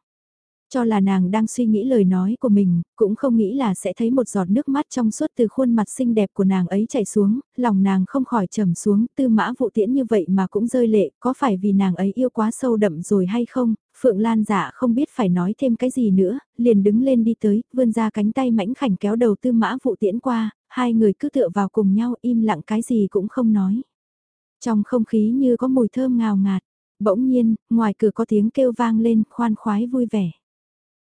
Cho là nàng đang suy nghĩ lời nói của mình, cũng không nghĩ là sẽ thấy một giọt nước mắt trong suốt từ khuôn mặt xinh đẹp của nàng ấy chảy xuống, lòng nàng không khỏi trầm xuống, tư mã vụ tiễn như vậy mà cũng rơi lệ, có phải vì nàng ấy yêu quá sâu đậm rồi hay không? Phượng Lan dạ không biết phải nói thêm cái gì nữa, liền đứng lên đi tới, vươn ra cánh tay mảnh khảnh kéo đầu tư mã vụ tiễn qua, hai người cứ tựa vào cùng nhau im lặng cái gì cũng không nói. Trong không khí như có mùi thơm ngào ngạt, bỗng nhiên, ngoài cửa có tiếng kêu vang lên khoan khoái vui vẻ.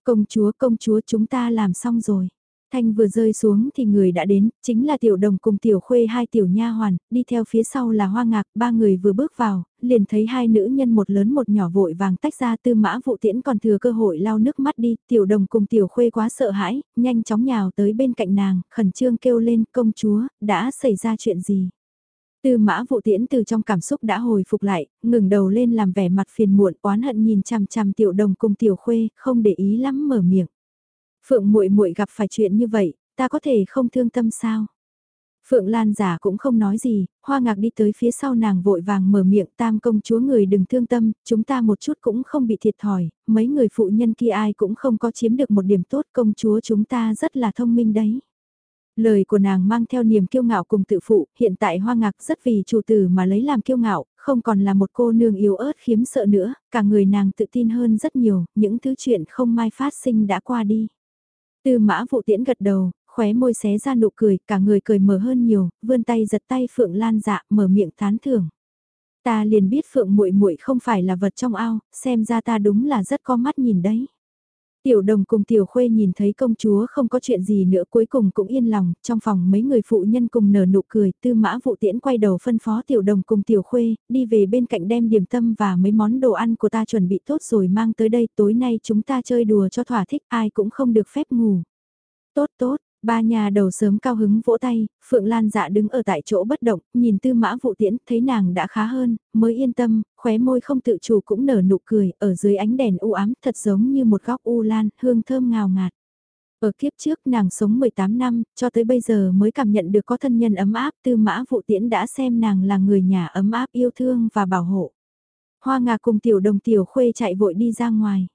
Công chúa công chúa chúng ta làm xong rồi. Thanh vừa rơi xuống thì người đã đến, chính là tiểu đồng cùng tiểu khuê hai tiểu nha hoàn, đi theo phía sau là hoa ngạc, ba người vừa bước vào, liền thấy hai nữ nhân một lớn một nhỏ vội vàng tách ra tư mã vụ tiễn còn thừa cơ hội lau nước mắt đi, tiểu đồng cùng tiểu khuê quá sợ hãi, nhanh chóng nhào tới bên cạnh nàng, khẩn trương kêu lên công chúa, đã xảy ra chuyện gì. Tư mã vụ tiễn từ trong cảm xúc đã hồi phục lại, ngừng đầu lên làm vẻ mặt phiền muộn oán hận nhìn chằm chằm tiểu đồng cùng tiểu khuê, không để ý lắm mở miệng. Phượng muội muội gặp phải chuyện như vậy, ta có thể không thương tâm sao? Phượng Lan giả cũng không nói gì, hoa ngạc đi tới phía sau nàng vội vàng mở miệng tam công chúa người đừng thương tâm, chúng ta một chút cũng không bị thiệt thòi, mấy người phụ nhân kia ai cũng không có chiếm được một điểm tốt công chúa chúng ta rất là thông minh đấy. Lời của nàng mang theo niềm kiêu ngạo cùng tự phụ, hiện tại hoa ngạc rất vì chủ tử mà lấy làm kiêu ngạo, không còn là một cô nương yếu ớt khiếm sợ nữa, cả người nàng tự tin hơn rất nhiều, những thứ chuyện không mai phát sinh đã qua đi. Tư mã vụ tiễn gật đầu, khóe môi xé ra nụ cười, cả người cười mở hơn nhiều, vươn tay giật tay Phượng Lan dạ, mở miệng tán thưởng. Ta liền biết Phượng muội muội không phải là vật trong ao, xem ra ta đúng là rất có mắt nhìn đấy. Tiểu đồng cùng tiểu khuê nhìn thấy công chúa không có chuyện gì nữa cuối cùng cũng yên lòng, trong phòng mấy người phụ nhân cùng nở nụ cười, tư mã vụ tiễn quay đầu phân phó tiểu đồng cùng tiểu khuê, đi về bên cạnh đem điểm tâm và mấy món đồ ăn của ta chuẩn bị tốt rồi mang tới đây, tối nay chúng ta chơi đùa cho thỏa thích, ai cũng không được phép ngủ. Tốt tốt, Ba nhà đầu sớm cao hứng vỗ tay, Phượng Lan dạ đứng ở tại chỗ bất động, nhìn tư mã vụ tiễn, thấy nàng đã khá hơn, mới yên tâm, khóe môi không tự chủ cũng nở nụ cười, ở dưới ánh đèn u ám, thật giống như một góc u lan, hương thơm ngào ngạt. Ở kiếp trước nàng sống 18 năm, cho tới bây giờ mới cảm nhận được có thân nhân ấm áp, tư mã vụ tiễn đã xem nàng là người nhà ấm áp yêu thương và bảo hộ. Hoa ngà cùng tiểu đồng tiểu khuê chạy vội đi ra ngoài.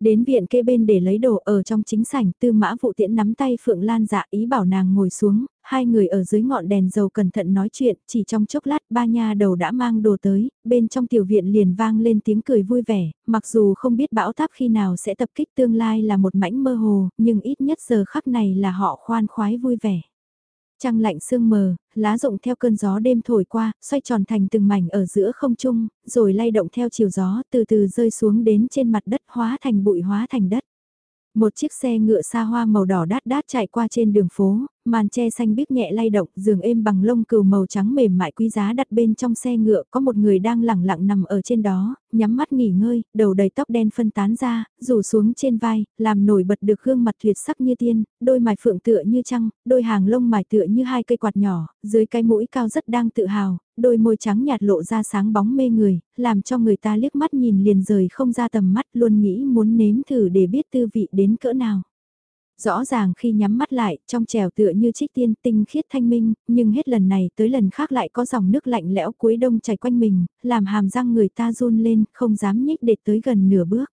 Đến viện kê bên để lấy đồ ở trong chính sảnh, tư mã vụ tiễn nắm tay Phượng Lan dạ ý bảo nàng ngồi xuống, hai người ở dưới ngọn đèn dầu cẩn thận nói chuyện, chỉ trong chốc lát ba nha đầu đã mang đồ tới, bên trong tiểu viện liền vang lên tiếng cười vui vẻ, mặc dù không biết bão táp khi nào sẽ tập kích tương lai là một mảnh mơ hồ, nhưng ít nhất giờ khắc này là họ khoan khoái vui vẻ. Trăng lạnh sương mờ, lá rụng theo cơn gió đêm thổi qua, xoay tròn thành từng mảnh ở giữa không trung, rồi lay động theo chiều gió từ từ rơi xuống đến trên mặt đất hóa thành bụi hóa thành đất. Một chiếc xe ngựa xa hoa màu đỏ đát đát chạy qua trên đường phố, màn che xanh biếc nhẹ lay động, giường êm bằng lông cừu màu trắng mềm mại quý giá đặt bên trong xe ngựa, có một người đang lẳng lặng nằm ở trên đó, nhắm mắt nghỉ ngơi, đầu đầy tóc đen phân tán ra, rủ xuống trên vai, làm nổi bật được gương mặt tuyệt sắc như tiên, đôi mày phượng tựa như trăng, đôi hàng lông mày tựa như hai cây quạt nhỏ, dưới cái mũi cao rất đang tự hào, đôi môi trắng nhạt lộ ra sáng bóng mê người, làm cho người ta liếc mắt nhìn liền rời không ra tầm mắt luôn nghĩ muốn nếm thử để biết tư vị đến cỡ nào. Rõ ràng khi nhắm mắt lại, trong trèo tựa như trích tiên tinh khiết thanh minh, nhưng hết lần này tới lần khác lại có dòng nước lạnh lẽo cuối đông chảy quanh mình, làm hàm răng người ta run lên, không dám nhích để tới gần nửa bước.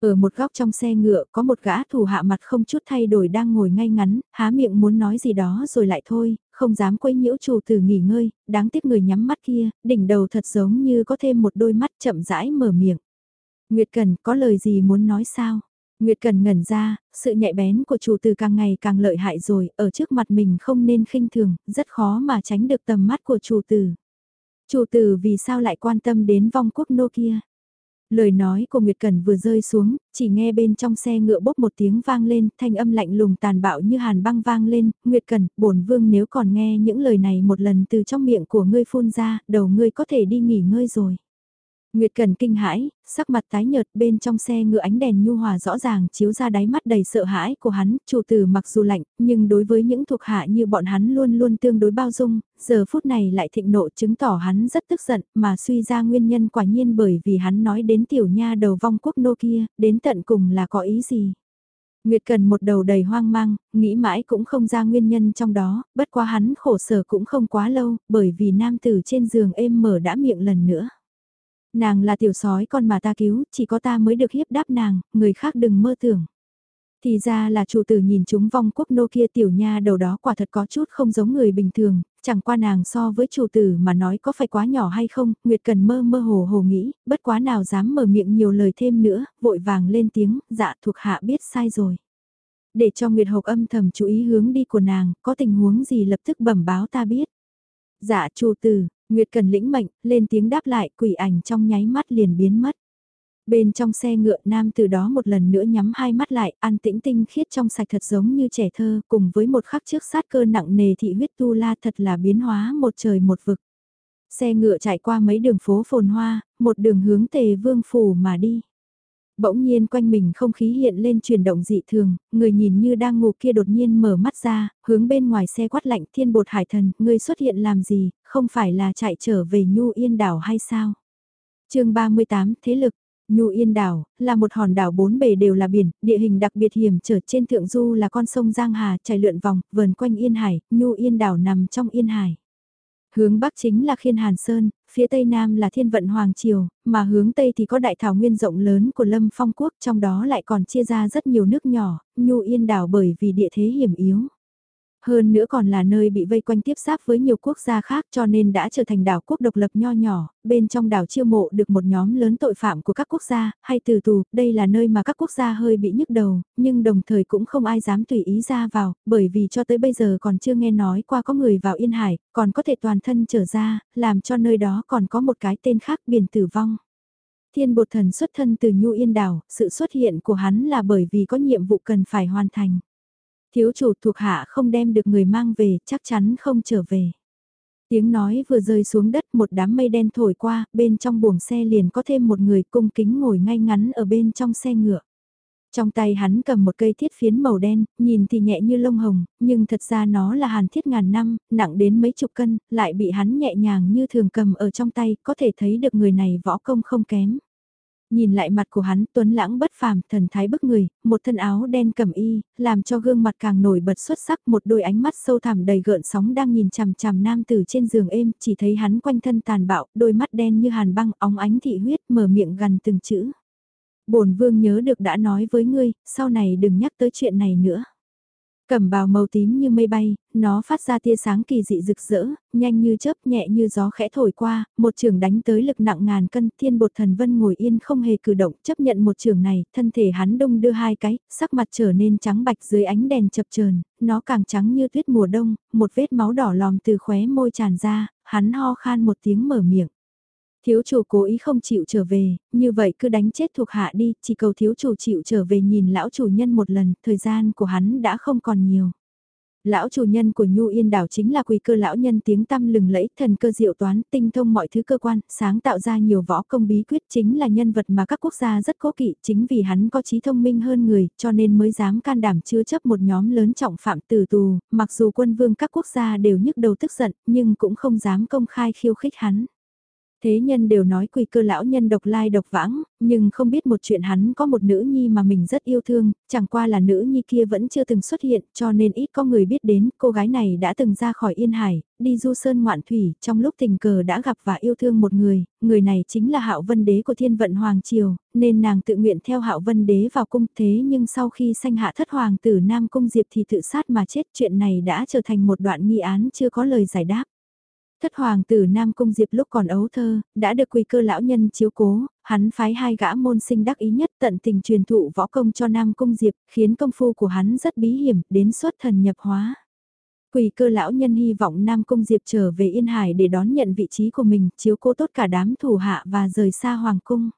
Ở một góc trong xe ngựa có một gã thủ hạ mặt không chút thay đổi đang ngồi ngay ngắn, há miệng muốn nói gì đó rồi lại thôi, không dám quấy nhiễu chủ tử nghỉ ngơi, đáng tiếc người nhắm mắt kia, đỉnh đầu thật giống như có thêm một đôi mắt chậm rãi mở miệng. Nguyệt Cần có lời gì muốn nói sao? Nguyệt Cần ngẩn ra, sự nhạy bén của chủ tử càng ngày càng lợi hại rồi, ở trước mặt mình không nên khinh thường, rất khó mà tránh được tầm mắt của chủ tử. Chủ tử vì sao lại quan tâm đến vong quốc nô kia? Lời nói của Nguyệt Cần vừa rơi xuống, chỉ nghe bên trong xe ngựa bốc một tiếng vang lên, thanh âm lạnh lùng tàn bạo như hàn băng vang lên, Nguyệt Cần, bổn vương nếu còn nghe những lời này một lần từ trong miệng của ngươi phun ra, đầu ngươi có thể đi nghỉ ngơi rồi. Nguyệt Cần kinh hãi, sắc mặt tái nhợt bên trong xe ngựa ánh đèn nhu hòa rõ ràng chiếu ra đáy mắt đầy sợ hãi của hắn, chủ tử mặc dù lạnh, nhưng đối với những thuộc hạ như bọn hắn luôn luôn tương đối bao dung, giờ phút này lại thịnh nộ chứng tỏ hắn rất tức giận, mà suy ra nguyên nhân quả nhiên bởi vì hắn nói đến tiểu nha đầu vong quốc nô kia, đến tận cùng là có ý gì. Nguyệt Cần một đầu đầy hoang mang, nghĩ mãi cũng không ra nguyên nhân trong đó, bất quá hắn khổ sở cũng không quá lâu, bởi vì nam tử trên giường êm mở đã miệng lần nữa. Nàng là tiểu sói con mà ta cứu, chỉ có ta mới được hiếp đáp nàng, người khác đừng mơ tưởng. Thì ra là chủ tử nhìn chúng vong quốc nô kia tiểu nha đầu đó quả thật có chút không giống người bình thường, chẳng qua nàng so với chủ tử mà nói có phải quá nhỏ hay không, Nguyệt cần mơ mơ hồ hồ nghĩ, bất quá nào dám mở miệng nhiều lời thêm nữa, vội vàng lên tiếng, dạ thuộc hạ biết sai rồi. Để cho Nguyệt Hộc âm thầm chú ý hướng đi của nàng, có tình huống gì lập tức bẩm báo ta biết. Dạ chủ tử, Nguyệt Cần lĩnh mệnh, lên tiếng đáp lại, quỷ ảnh trong nháy mắt liền biến mất. Bên trong xe ngựa nam từ đó một lần nữa nhắm hai mắt lại, an tĩnh tinh khiết trong sạch thật giống như trẻ thơ, cùng với một khắc trước sát cơ nặng nề thị huyết tu la thật là biến hóa một trời một vực. Xe ngựa chạy qua mấy đường phố phồn hoa, một đường hướng tề vương phủ mà đi. Bỗng nhiên quanh mình không khí hiện lên chuyển động dị thường, người nhìn như đang ngủ kia đột nhiên mở mắt ra, hướng bên ngoài xe quát lạnh thiên bột hải thần, người xuất hiện làm gì, không phải là chạy trở về nhu yên đảo hay sao? chương 38 Thế lực Nhu Yên đảo, là một hòn đảo bốn bề đều là biển, địa hình đặc biệt hiểm trở trên thượng du là con sông Giang Hà chảy lượn vòng, vờn quanh Yên Hải, Nhu Yên đảo nằm trong Yên Hải. Hướng Bắc chính là Khiên Hàn Sơn, phía Tây Nam là Thiên Vận Hoàng Triều, mà hướng Tây thì có đại thảo nguyên rộng lớn của Lâm Phong Quốc, trong đó lại còn chia ra rất nhiều nước nhỏ, Nhu Yên đảo bởi vì địa thế hiểm yếu. Hơn nữa còn là nơi bị vây quanh tiếp giáp với nhiều quốc gia khác cho nên đã trở thành đảo quốc độc lập nho nhỏ, bên trong đảo chiêu mộ được một nhóm lớn tội phạm của các quốc gia, hay từ tù, đây là nơi mà các quốc gia hơi bị nhức đầu, nhưng đồng thời cũng không ai dám tùy ý ra vào, bởi vì cho tới bây giờ còn chưa nghe nói qua có người vào Yên Hải, còn có thể toàn thân trở ra, làm cho nơi đó còn có một cái tên khác biển tử vong. Thiên bột thần xuất thân từ Nhu Yên Đảo, sự xuất hiện của hắn là bởi vì có nhiệm vụ cần phải hoàn thành. Thiếu chủ thuộc hạ không đem được người mang về, chắc chắn không trở về. Tiếng nói vừa rơi xuống đất một đám mây đen thổi qua, bên trong buồng xe liền có thêm một người cung kính ngồi ngay ngắn ở bên trong xe ngựa. Trong tay hắn cầm một cây thiết phiến màu đen, nhìn thì nhẹ như lông hồng, nhưng thật ra nó là hàn thiết ngàn năm, nặng đến mấy chục cân, lại bị hắn nhẹ nhàng như thường cầm ở trong tay, có thể thấy được người này võ công không kém. Nhìn lại mặt của hắn tuấn lãng bất phàm, thần thái bức người, một thân áo đen cầm y, làm cho gương mặt càng nổi bật xuất sắc một đôi ánh mắt sâu thẳm đầy gợn sóng đang nhìn chằm chằm nam tử trên giường êm, chỉ thấy hắn quanh thân tàn bạo, đôi mắt đen như hàn băng, óng ánh thị huyết, mở miệng gần từng chữ. bổn vương nhớ được đã nói với ngươi, sau này đừng nhắc tới chuyện này nữa. Cẩm bào màu tím như mây bay, nó phát ra tia sáng kỳ dị rực rỡ, nhanh như chớp nhẹ như gió khẽ thổi qua, một trường đánh tới lực nặng ngàn cân, thiên bột thần vân ngồi yên không hề cử động, chấp nhận một trường này, thân thể hắn đông đưa hai cái, sắc mặt trở nên trắng bạch dưới ánh đèn chập chờn, nó càng trắng như tuyết mùa đông, một vết máu đỏ lòm từ khóe môi tràn ra, hắn ho khan một tiếng mở miệng. Thiếu chủ cố ý không chịu trở về, như vậy cứ đánh chết thuộc hạ đi, chỉ cầu thiếu chủ chịu trở về nhìn lão chủ nhân một lần, thời gian của hắn đã không còn nhiều. Lão chủ nhân của Nhu Yên đảo chính là quỳ cơ lão nhân tiếng tăm lừng lẫy, thần cơ diệu toán, tinh thông mọi thứ cơ quan, sáng tạo ra nhiều võ công bí quyết chính là nhân vật mà các quốc gia rất cố kỵ, chính vì hắn có trí thông minh hơn người, cho nên mới dám can đảm chứa chấp một nhóm lớn trọng phạm tử tù, mặc dù quân vương các quốc gia đều nhức đầu tức giận, nhưng cũng không dám công khai khiêu khích hắn. Thế nhân đều nói quỳ cơ lão nhân độc lai độc vãng, nhưng không biết một chuyện hắn có một nữ nhi mà mình rất yêu thương, chẳng qua là nữ nhi kia vẫn chưa từng xuất hiện cho nên ít có người biết đến cô gái này đã từng ra khỏi Yên Hải, đi du sơn ngoạn thủy, trong lúc tình cờ đã gặp và yêu thương một người, người này chính là hạo vân đế của thiên vận Hoàng Triều, nên nàng tự nguyện theo hạo vân đế vào cung thế nhưng sau khi sanh hạ thất hoàng tử Nam Cung Diệp thì tự sát mà chết chuyện này đã trở thành một đoạn nghi án chưa có lời giải đáp. Thất hoàng tử Nam Cung Diệp lúc còn ấu thơ, đã được quỳ cơ lão nhân chiếu cố, hắn phái hai gã môn sinh đắc ý nhất tận tình truyền thụ võ công cho Nam Cung Diệp, khiến công phu của hắn rất bí hiểm, đến xuất thần nhập hóa. Quỳ cơ lão nhân hy vọng Nam Cung Diệp trở về Yên Hải để đón nhận vị trí của mình, chiếu cố tốt cả đám thủ hạ và rời xa Hoàng Cung.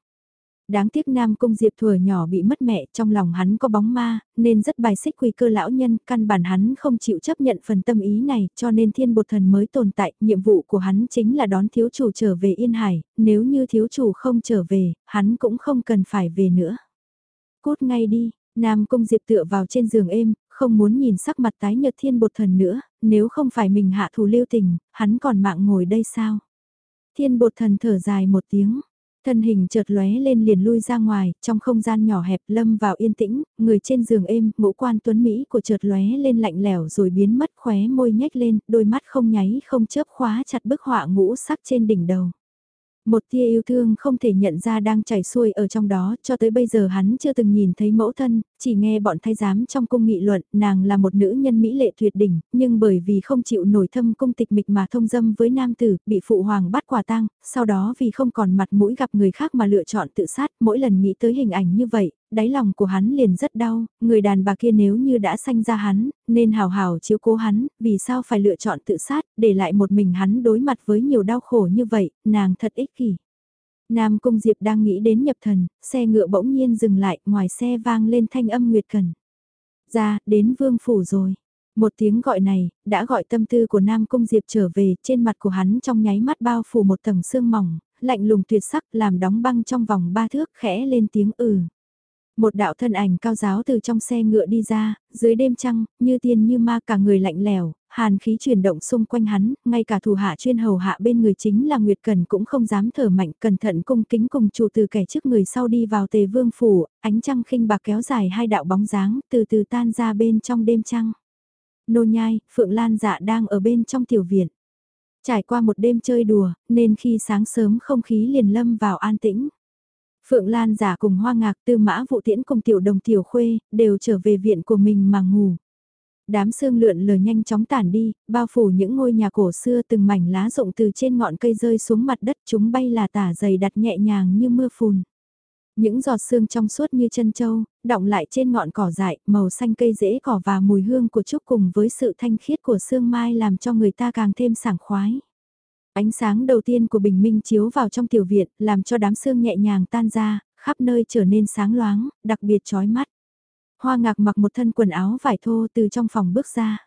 Đáng tiếc Nam Cung Diệp thừa nhỏ bị mất mẹ, trong lòng hắn có bóng ma, nên rất bài xích quy cơ lão nhân, căn bản hắn không chịu chấp nhận phần tâm ý này, cho nên thiên bột thần mới tồn tại, nhiệm vụ của hắn chính là đón thiếu chủ trở về Yên Hải, nếu như thiếu chủ không trở về, hắn cũng không cần phải về nữa. Cút ngay đi, Nam Cung Diệp tựa vào trên giường êm, không muốn nhìn sắc mặt tái nhợt thiên bột thần nữa, nếu không phải mình hạ thủ lưu tình, hắn còn mạng ngồi đây sao? Thiên bột thần thở dài một tiếng, Thân hình chợt lóe lên liền lui ra ngoài, trong không gian nhỏ hẹp lâm vào yên tĩnh, người trên giường êm, ngũ quan tuấn Mỹ của chợt lóe lên lạnh lẽo rồi biến mất khóe môi nhếch lên, đôi mắt không nháy không chớp khóa chặt bức họa ngũ sắc trên đỉnh đầu. Một tia yêu thương không thể nhận ra đang chảy xuôi ở trong đó, cho tới bây giờ hắn chưa từng nhìn thấy mẫu thân, chỉ nghe bọn thái giám trong cung nghị luận, nàng là một nữ nhân mỹ lệ tuyệt đỉnh, nhưng bởi vì không chịu nổi thâm cung tịch mịch mà thông dâm với nam tử, bị phụ hoàng bắt quả tang, sau đó vì không còn mặt mũi gặp người khác mà lựa chọn tự sát, mỗi lần nghĩ tới hình ảnh như vậy, đáy lòng của hắn liền rất đau, người đàn bà kia nếu như đã sanh ra hắn, nên hào hào chiếu cố hắn, vì sao phải lựa chọn tự sát, để lại một mình hắn đối mặt với nhiều đau khổ như vậy, nàng thật ích kỷ. Nam Cung Diệp đang nghĩ đến nhập thần, xe ngựa bỗng nhiên dừng lại, ngoài xe vang lên thanh âm nguyệt cần. Ra, đến vương phủ rồi. Một tiếng gọi này, đã gọi tâm tư của Nam Cung Diệp trở về, trên mặt của hắn trong nháy mắt bao phủ một tầng sương mỏng, lạnh lùng tuyệt sắc làm đóng băng trong vòng ba thước khẽ lên tiếng ừ. Một đạo thân ảnh cao giáo từ trong xe ngựa đi ra, dưới đêm trăng, như tiên như ma cả người lạnh lèo, hàn khí chuyển động xung quanh hắn, ngay cả thủ hạ chuyên hầu hạ bên người chính là Nguyệt Cần cũng không dám thở mạnh, cẩn thận cung kính cùng chủ từ kẻ trước người sau đi vào tề vương phủ, ánh trăng khinh bạc kéo dài hai đạo bóng dáng, từ từ tan ra bên trong đêm trăng. Nô nhai, Phượng Lan dạ đang ở bên trong tiểu viện. Trải qua một đêm chơi đùa, nên khi sáng sớm không khí liền lâm vào an tĩnh. Phượng Lan giả cùng hoa ngạc tư mã vụ tiễn cùng tiểu đồng tiểu khuê, đều trở về viện của mình mà ngủ. Đám sương lượn lờ nhanh chóng tản đi, bao phủ những ngôi nhà cổ xưa từng mảnh lá rộng từ trên ngọn cây rơi xuống mặt đất chúng bay là tả dày đặt nhẹ nhàng như mưa phùn. Những giọt sương trong suốt như chân châu, đọng lại trên ngọn cỏ dại, màu xanh cây rễ cỏ và mùi hương của trúc cùng với sự thanh khiết của sương mai làm cho người ta càng thêm sảng khoái. Ánh sáng đầu tiên của bình minh chiếu vào trong tiểu viện, làm cho đám sương nhẹ nhàng tan ra, khắp nơi trở nên sáng loáng, đặc biệt chói mắt. Hoa ngạc mặc một thân quần áo vải thô từ trong phòng bước ra.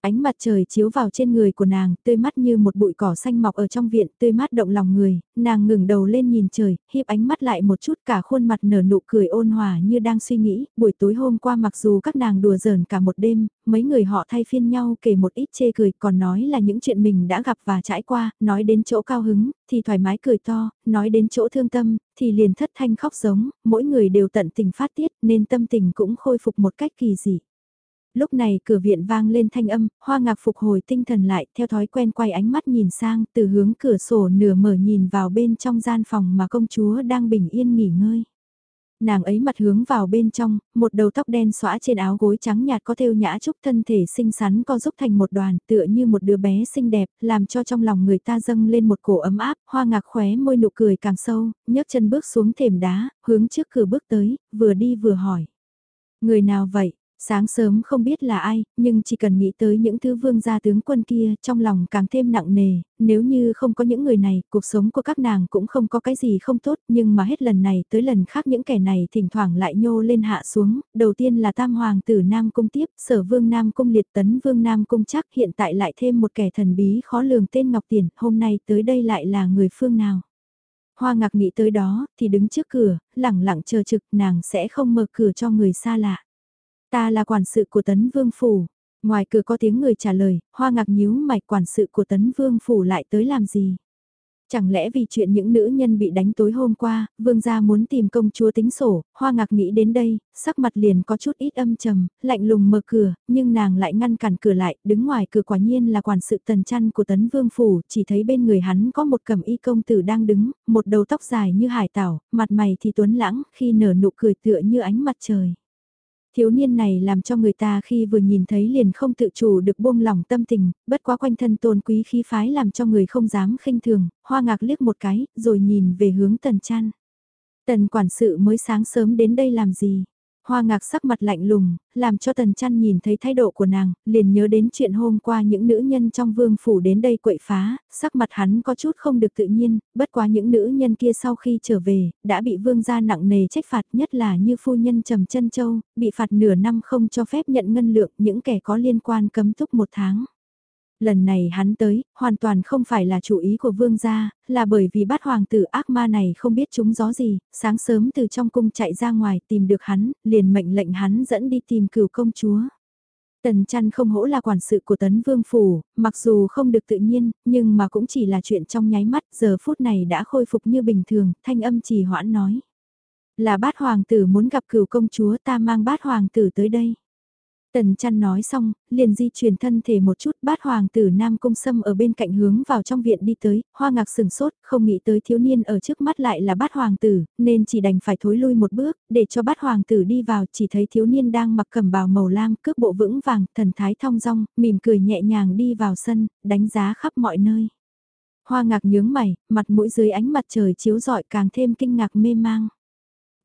Ánh mặt trời chiếu vào trên người của nàng, tươi mắt như một bụi cỏ xanh mọc ở trong viện, tươi mắt động lòng người, nàng ngừng đầu lên nhìn trời, hiếp ánh mắt lại một chút cả khuôn mặt nở nụ cười ôn hòa như đang suy nghĩ, buổi tối hôm qua mặc dù các nàng đùa giỡn cả một đêm, mấy người họ thay phiên nhau kể một ít chê cười, còn nói là những chuyện mình đã gặp và trải qua, nói đến chỗ cao hứng, thì thoải mái cười to, nói đến chỗ thương tâm, thì liền thất thanh khóc giống, mỗi người đều tận tình phát tiết nên tâm tình cũng khôi phục một cách kỳ dị. Lúc này cửa viện vang lên thanh âm, hoa ngạc phục hồi tinh thần lại, theo thói quen quay ánh mắt nhìn sang, từ hướng cửa sổ nửa mở nhìn vào bên trong gian phòng mà công chúa đang bình yên nghỉ ngơi. Nàng ấy mặt hướng vào bên trong, một đầu tóc đen xõa trên áo gối trắng nhạt có thêu nhã trúc thân thể xinh xắn co giúp thành một đoàn tựa như một đứa bé xinh đẹp, làm cho trong lòng người ta dâng lên một cổ ấm áp, hoa ngạc khóe môi nụ cười càng sâu, nhấc chân bước xuống thềm đá, hướng trước cửa bước tới, vừa đi vừa hỏi. Người nào vậy? Sáng sớm không biết là ai, nhưng chỉ cần nghĩ tới những thứ vương gia tướng quân kia trong lòng càng thêm nặng nề, nếu như không có những người này, cuộc sống của các nàng cũng không có cái gì không tốt, nhưng mà hết lần này tới lần khác những kẻ này thỉnh thoảng lại nhô lên hạ xuống, đầu tiên là tam hoàng tử Nam Cung tiếp, sở vương Nam Cung liệt tấn vương Nam Cung chắc hiện tại lại thêm một kẻ thần bí khó lường tên Ngọc Tiền, hôm nay tới đây lại là người phương nào. Hoa ngạc nghĩ tới đó, thì đứng trước cửa, lẳng lặng chờ trực nàng sẽ không mở cửa cho người xa lạ. Ta là quản sự của Tấn Vương Phủ. Ngoài cửa có tiếng người trả lời, hoa ngạc nhíu mạch quản sự của Tấn Vương Phủ lại tới làm gì? Chẳng lẽ vì chuyện những nữ nhân bị đánh tối hôm qua, vương gia muốn tìm công chúa tính sổ, hoa ngạc nghĩ đến đây, sắc mặt liền có chút ít âm trầm, lạnh lùng mở cửa, nhưng nàng lại ngăn cản cửa lại, đứng ngoài cửa quả nhiên là quản sự tần chăn của tấn vương phủ, chỉ thấy bên người hắn có một cầm y công tử đang đứng, một đầu tóc dài như hải tảo, mặt mày thì tuấn lãng, khi nở nụ cười tựa như ánh mặt trời. Thiếu niên này làm cho người ta khi vừa nhìn thấy liền không tự chủ được buông lỏng tâm tình, bất quá quanh thân tôn quý khí phái làm cho người không dám khinh thường, hoa ngạc liếc một cái, rồi nhìn về hướng tần chăn. Tần quản sự mới sáng sớm đến đây làm gì? Hoa ngạc sắc mặt lạnh lùng, làm cho tần chăn nhìn thấy thái độ của nàng, liền nhớ đến chuyện hôm qua những nữ nhân trong vương phủ đến đây quậy phá, sắc mặt hắn có chút không được tự nhiên, bất quá những nữ nhân kia sau khi trở về, đã bị vương gia nặng nề trách phạt nhất là như phu nhân trầm chân châu, bị phạt nửa năm không cho phép nhận ngân lượng những kẻ có liên quan cấm túc một tháng. Lần này hắn tới, hoàn toàn không phải là chủ ý của vương gia, là bởi vì bát hoàng tử ác ma này không biết chúng gió gì, sáng sớm từ trong cung chạy ra ngoài tìm được hắn, liền mệnh lệnh hắn dẫn đi tìm cửu công chúa. Tần chăn không hỗ là quản sự của tấn vương phủ, mặc dù không được tự nhiên, nhưng mà cũng chỉ là chuyện trong nháy mắt, giờ phút này đã khôi phục như bình thường, thanh âm trì hoãn nói. Là bát hoàng tử muốn gặp cửu công chúa ta mang bát hoàng tử tới đây. Tần chăn nói xong, liền di chuyển thân thể một chút bát hoàng tử Nam Cung Sâm ở bên cạnh hướng vào trong viện đi tới, hoa ngạc sừng sốt, không nghĩ tới thiếu niên ở trước mắt lại là bát hoàng tử, nên chỉ đành phải thối lui một bước, để cho bát hoàng tử đi vào, chỉ thấy thiếu niên đang mặc cầm bào màu lam, cước bộ vững vàng, thần thái thong dong, mỉm cười nhẹ nhàng đi vào sân, đánh giá khắp mọi nơi. Hoa ngạc nhướng mày, mặt mũi dưới ánh mặt trời chiếu rọi càng thêm kinh ngạc mê mang.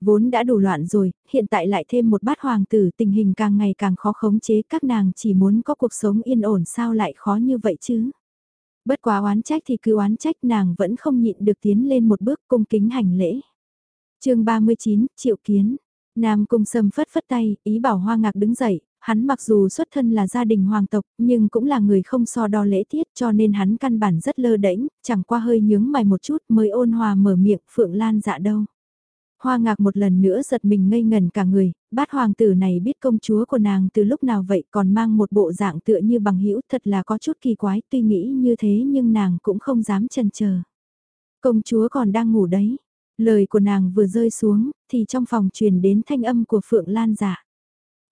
Vốn đã đủ loạn rồi, hiện tại lại thêm một bát hoàng tử tình hình càng ngày càng khó khống chế các nàng chỉ muốn có cuộc sống yên ổn sao lại khó như vậy chứ. Bất quá oán trách thì cứ oán trách nàng vẫn không nhịn được tiến lên một bước cung kính hành lễ. chương 39, Triệu Kiến. Nam Cung Sâm phất phất tay, ý bảo Hoa Ngạc đứng dậy, hắn mặc dù xuất thân là gia đình hoàng tộc, nhưng cũng là người không so đo lễ tiết cho nên hắn căn bản rất lơ đễnh, chẳng qua hơi nhướng mày một chút mới ôn hòa mở miệng Phượng Lan dạ đâu. Hoa ngạc một lần nữa giật mình ngây ngần cả người, bát hoàng tử này biết công chúa của nàng từ lúc nào vậy còn mang một bộ dạng tựa như bằng hữu thật là có chút kỳ quái tuy nghĩ như thế nhưng nàng cũng không dám chần chờ. Công chúa còn đang ngủ đấy, lời của nàng vừa rơi xuống thì trong phòng truyền đến thanh âm của Phượng Lan giả.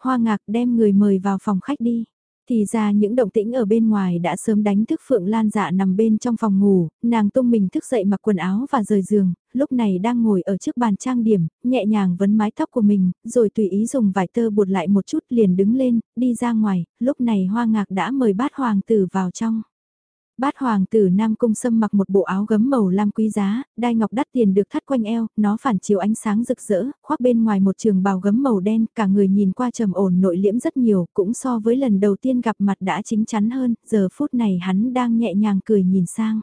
Hoa ngạc đem người mời vào phòng khách đi. Thì ra những động tĩnh ở bên ngoài đã sớm đánh thức Phượng Lan dạ nằm bên trong phòng ngủ, nàng tung mình thức dậy mặc quần áo và rời giường, lúc này đang ngồi ở trước bàn trang điểm, nhẹ nhàng vấn mái tóc của mình, rồi tùy ý dùng vải tơ buộc lại một chút liền đứng lên, đi ra ngoài, lúc này hoa ngạc đã mời bát hoàng tử vào trong. Bát hoàng tử Nam Cung Sâm mặc một bộ áo gấm màu lam quý giá, đai ngọc đắt tiền được thắt quanh eo, nó phản chiếu ánh sáng rực rỡ, khoác bên ngoài một trường bào gấm màu đen, cả người nhìn qua trầm ổn nội liễm rất nhiều, cũng so với lần đầu tiên gặp mặt đã chính chắn hơn, giờ phút này hắn đang nhẹ nhàng cười nhìn sang.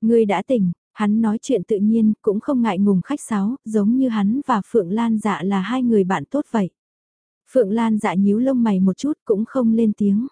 Người đã tỉnh, hắn nói chuyện tự nhiên, cũng không ngại ngùng khách sáo, giống như hắn và Phượng Lan dạ là hai người bạn tốt vậy. Phượng Lan dạ nhíu lông mày một chút cũng không lên tiếng.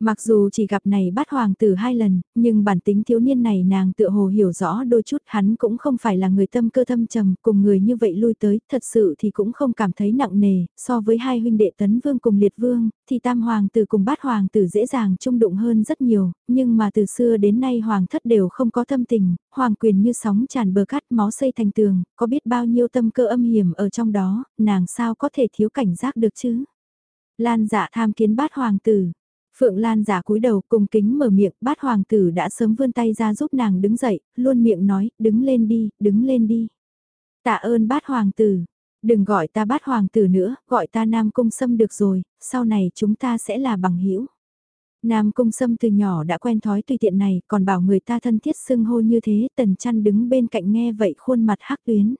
Mặc dù chỉ gặp này bát hoàng tử hai lần, nhưng bản tính thiếu niên này nàng tựa hồ hiểu rõ đôi chút hắn cũng không phải là người tâm cơ thâm trầm cùng người như vậy lui tới, thật sự thì cũng không cảm thấy nặng nề, so với hai huynh đệ tấn vương cùng liệt vương, thì tam hoàng tử cùng bát hoàng tử dễ dàng trung đụng hơn rất nhiều, nhưng mà từ xưa đến nay hoàng thất đều không có tâm tình, hoàng quyền như sóng tràn bờ cát máu xây thành tường, có biết bao nhiêu tâm cơ âm hiểm ở trong đó, nàng sao có thể thiếu cảnh giác được chứ? Lan dạ tham kiến bát hoàng tử, Phượng Lan giả cúi đầu cùng kính mở miệng, bát hoàng tử đã sớm vươn tay ra giúp nàng đứng dậy, luôn miệng nói, đứng lên đi, đứng lên đi. Tạ ơn bát hoàng tử, đừng gọi ta bát hoàng tử nữa, gọi ta Nam Cung Sâm được rồi, sau này chúng ta sẽ là bằng hữu. Nam Cung Sâm từ nhỏ đã quen thói tùy tiện này, còn bảo người ta thân thiết xưng hô như thế, tần chăn đứng bên cạnh nghe vậy khuôn mặt hắc tuyến.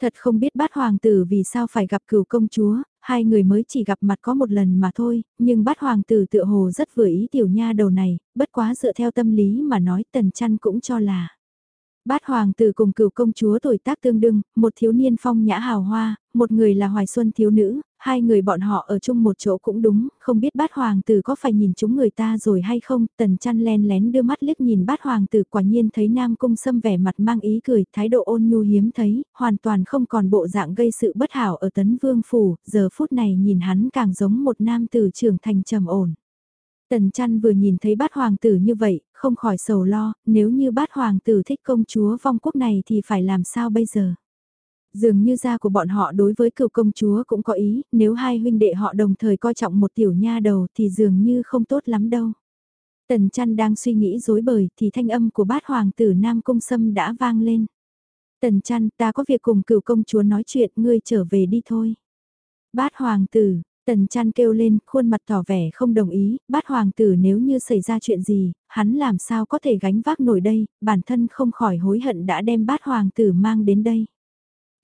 Thật không biết bát hoàng tử vì sao phải gặp cửu công chúa, hai người mới chỉ gặp mặt có một lần mà thôi, nhưng bát hoàng tử tựa hồ rất vừa ý tiểu nha đầu này, bất quá dựa theo tâm lý mà nói tần chăn cũng cho là. Bát hoàng tử cùng cửu công chúa tuổi tác tương đương, một thiếu niên phong nhã hào hoa, một người là hoài xuân thiếu nữ, hai người bọn họ ở chung một chỗ cũng đúng, không biết bát hoàng tử có phải nhìn chúng người ta rồi hay không, tần chăn len lén đưa mắt liếc nhìn bát hoàng tử quả nhiên thấy nam cung sâm vẻ mặt mang ý cười, thái độ ôn nhu hiếm thấy, hoàn toàn không còn bộ dạng gây sự bất hảo ở tấn vương phủ, giờ phút này nhìn hắn càng giống một nam tử trưởng thành trầm ổn. Tần chăn vừa nhìn thấy bát hoàng tử như vậy, không khỏi sầu lo, nếu như bát hoàng tử thích công chúa vong quốc này thì phải làm sao bây giờ? Dường như gia của bọn họ đối với cựu công chúa cũng có ý, nếu hai huynh đệ họ đồng thời coi trọng một tiểu nha đầu thì dường như không tốt lắm đâu. Tần chăn đang suy nghĩ dối bời thì thanh âm của bát hoàng tử Nam Cung Sâm đã vang lên. Tần chăn ta có việc cùng cựu công chúa nói chuyện ngươi trở về đi thôi. Bát hoàng tử, Tần chăn kêu lên, khuôn mặt tỏ vẻ không đồng ý, bát hoàng tử nếu như xảy ra chuyện gì, hắn làm sao có thể gánh vác nổi đây, bản thân không khỏi hối hận đã đem bát hoàng tử mang đến đây.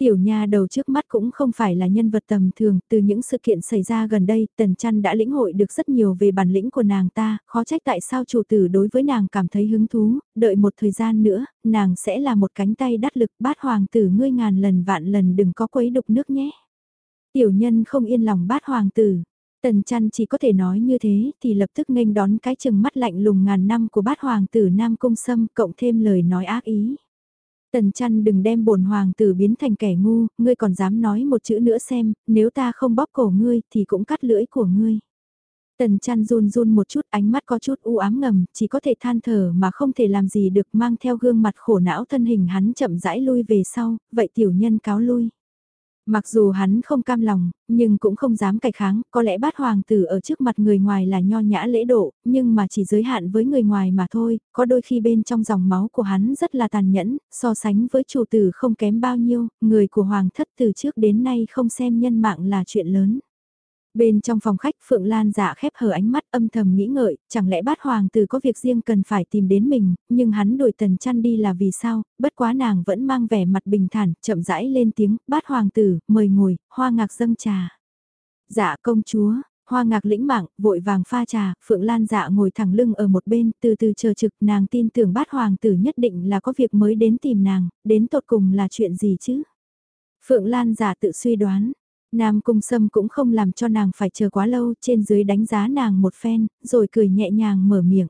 Tiểu nha đầu trước mắt cũng không phải là nhân vật tầm thường, từ những sự kiện xảy ra gần đây, Tần Chăn đã lĩnh hội được rất nhiều về bản lĩnh của nàng ta, khó trách tại sao chủ tử đối với nàng cảm thấy hứng thú, đợi một thời gian nữa, nàng sẽ là một cánh tay đắc lực bát hoàng tử ngươi ngàn lần vạn lần đừng có quấy đục nước nhé. Tiểu nhân không yên lòng bát hoàng tử. Tần chăn chỉ có thể nói như thế thì lập tức nghênh đón cái chừng mắt lạnh lùng ngàn năm của bát hoàng tử Nam Cung Sâm cộng thêm lời nói ác ý. Tần chăn đừng đem bổn hoàng tử biến thành kẻ ngu, ngươi còn dám nói một chữ nữa xem, nếu ta không bóp cổ ngươi thì cũng cắt lưỡi của ngươi. Tần chăn run run một chút ánh mắt có chút u ám ngầm, chỉ có thể than thở mà không thể làm gì được mang theo gương mặt khổ não thân hình hắn chậm rãi lui về sau, vậy tiểu nhân cáo lui. Mặc dù hắn không cam lòng, nhưng cũng không dám cải kháng, có lẽ bát hoàng tử ở trước mặt người ngoài là nho nhã lễ độ, nhưng mà chỉ giới hạn với người ngoài mà thôi, có đôi khi bên trong dòng máu của hắn rất là tàn nhẫn, so sánh với chủ tử không kém bao nhiêu, người của hoàng thất từ trước đến nay không xem nhân mạng là chuyện lớn. Bên trong phòng khách Phượng Lan dạ khép hờ ánh mắt âm thầm nghĩ ngợi, chẳng lẽ bát hoàng tử có việc riêng cần phải tìm đến mình, nhưng hắn đổi tần chăn đi là vì sao, bất quá nàng vẫn mang vẻ mặt bình thản, chậm rãi lên tiếng, bát hoàng tử, mời ngồi, hoa ngạc dâng trà. Dạ công chúa, hoa ngạc lĩnh mạng, vội vàng pha trà, Phượng Lan dạ ngồi thẳng lưng ở một bên, từ từ chờ trực, nàng tin tưởng bát hoàng tử nhất định là có việc mới đến tìm nàng, đến tột cùng là chuyện gì chứ? Phượng Lan dạ tự suy đoán, Nam Cung Sâm cũng không làm cho nàng phải chờ quá lâu, trên dưới đánh giá nàng một phen, rồi cười nhẹ nhàng mở miệng.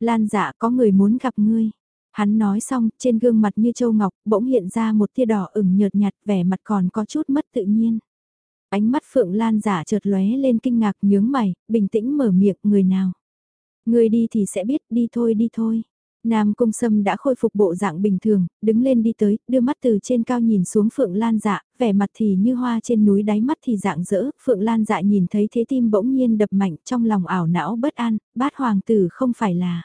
Lan dạ có người muốn gặp ngươi. Hắn nói xong, trên gương mặt như châu ngọc, bỗng hiện ra một tia đỏ ửng nhợt nhạt, vẻ mặt còn có chút mất tự nhiên. Ánh mắt Phượng Lan giả chợt lóe lên kinh ngạc nhướng mày, bình tĩnh mở miệng người nào. Người đi thì sẽ biết, đi thôi đi thôi. Nam Cung Sâm đã khôi phục bộ dạng bình thường, đứng lên đi tới, đưa mắt từ trên cao nhìn xuống Phượng Lan dạ, vẻ mặt thì như hoa trên núi đáy mắt thì dạng dỡ, Phượng Lan dạ nhìn thấy thế tim bỗng nhiên đập mạnh trong lòng ảo não bất an, bát hoàng tử không phải là.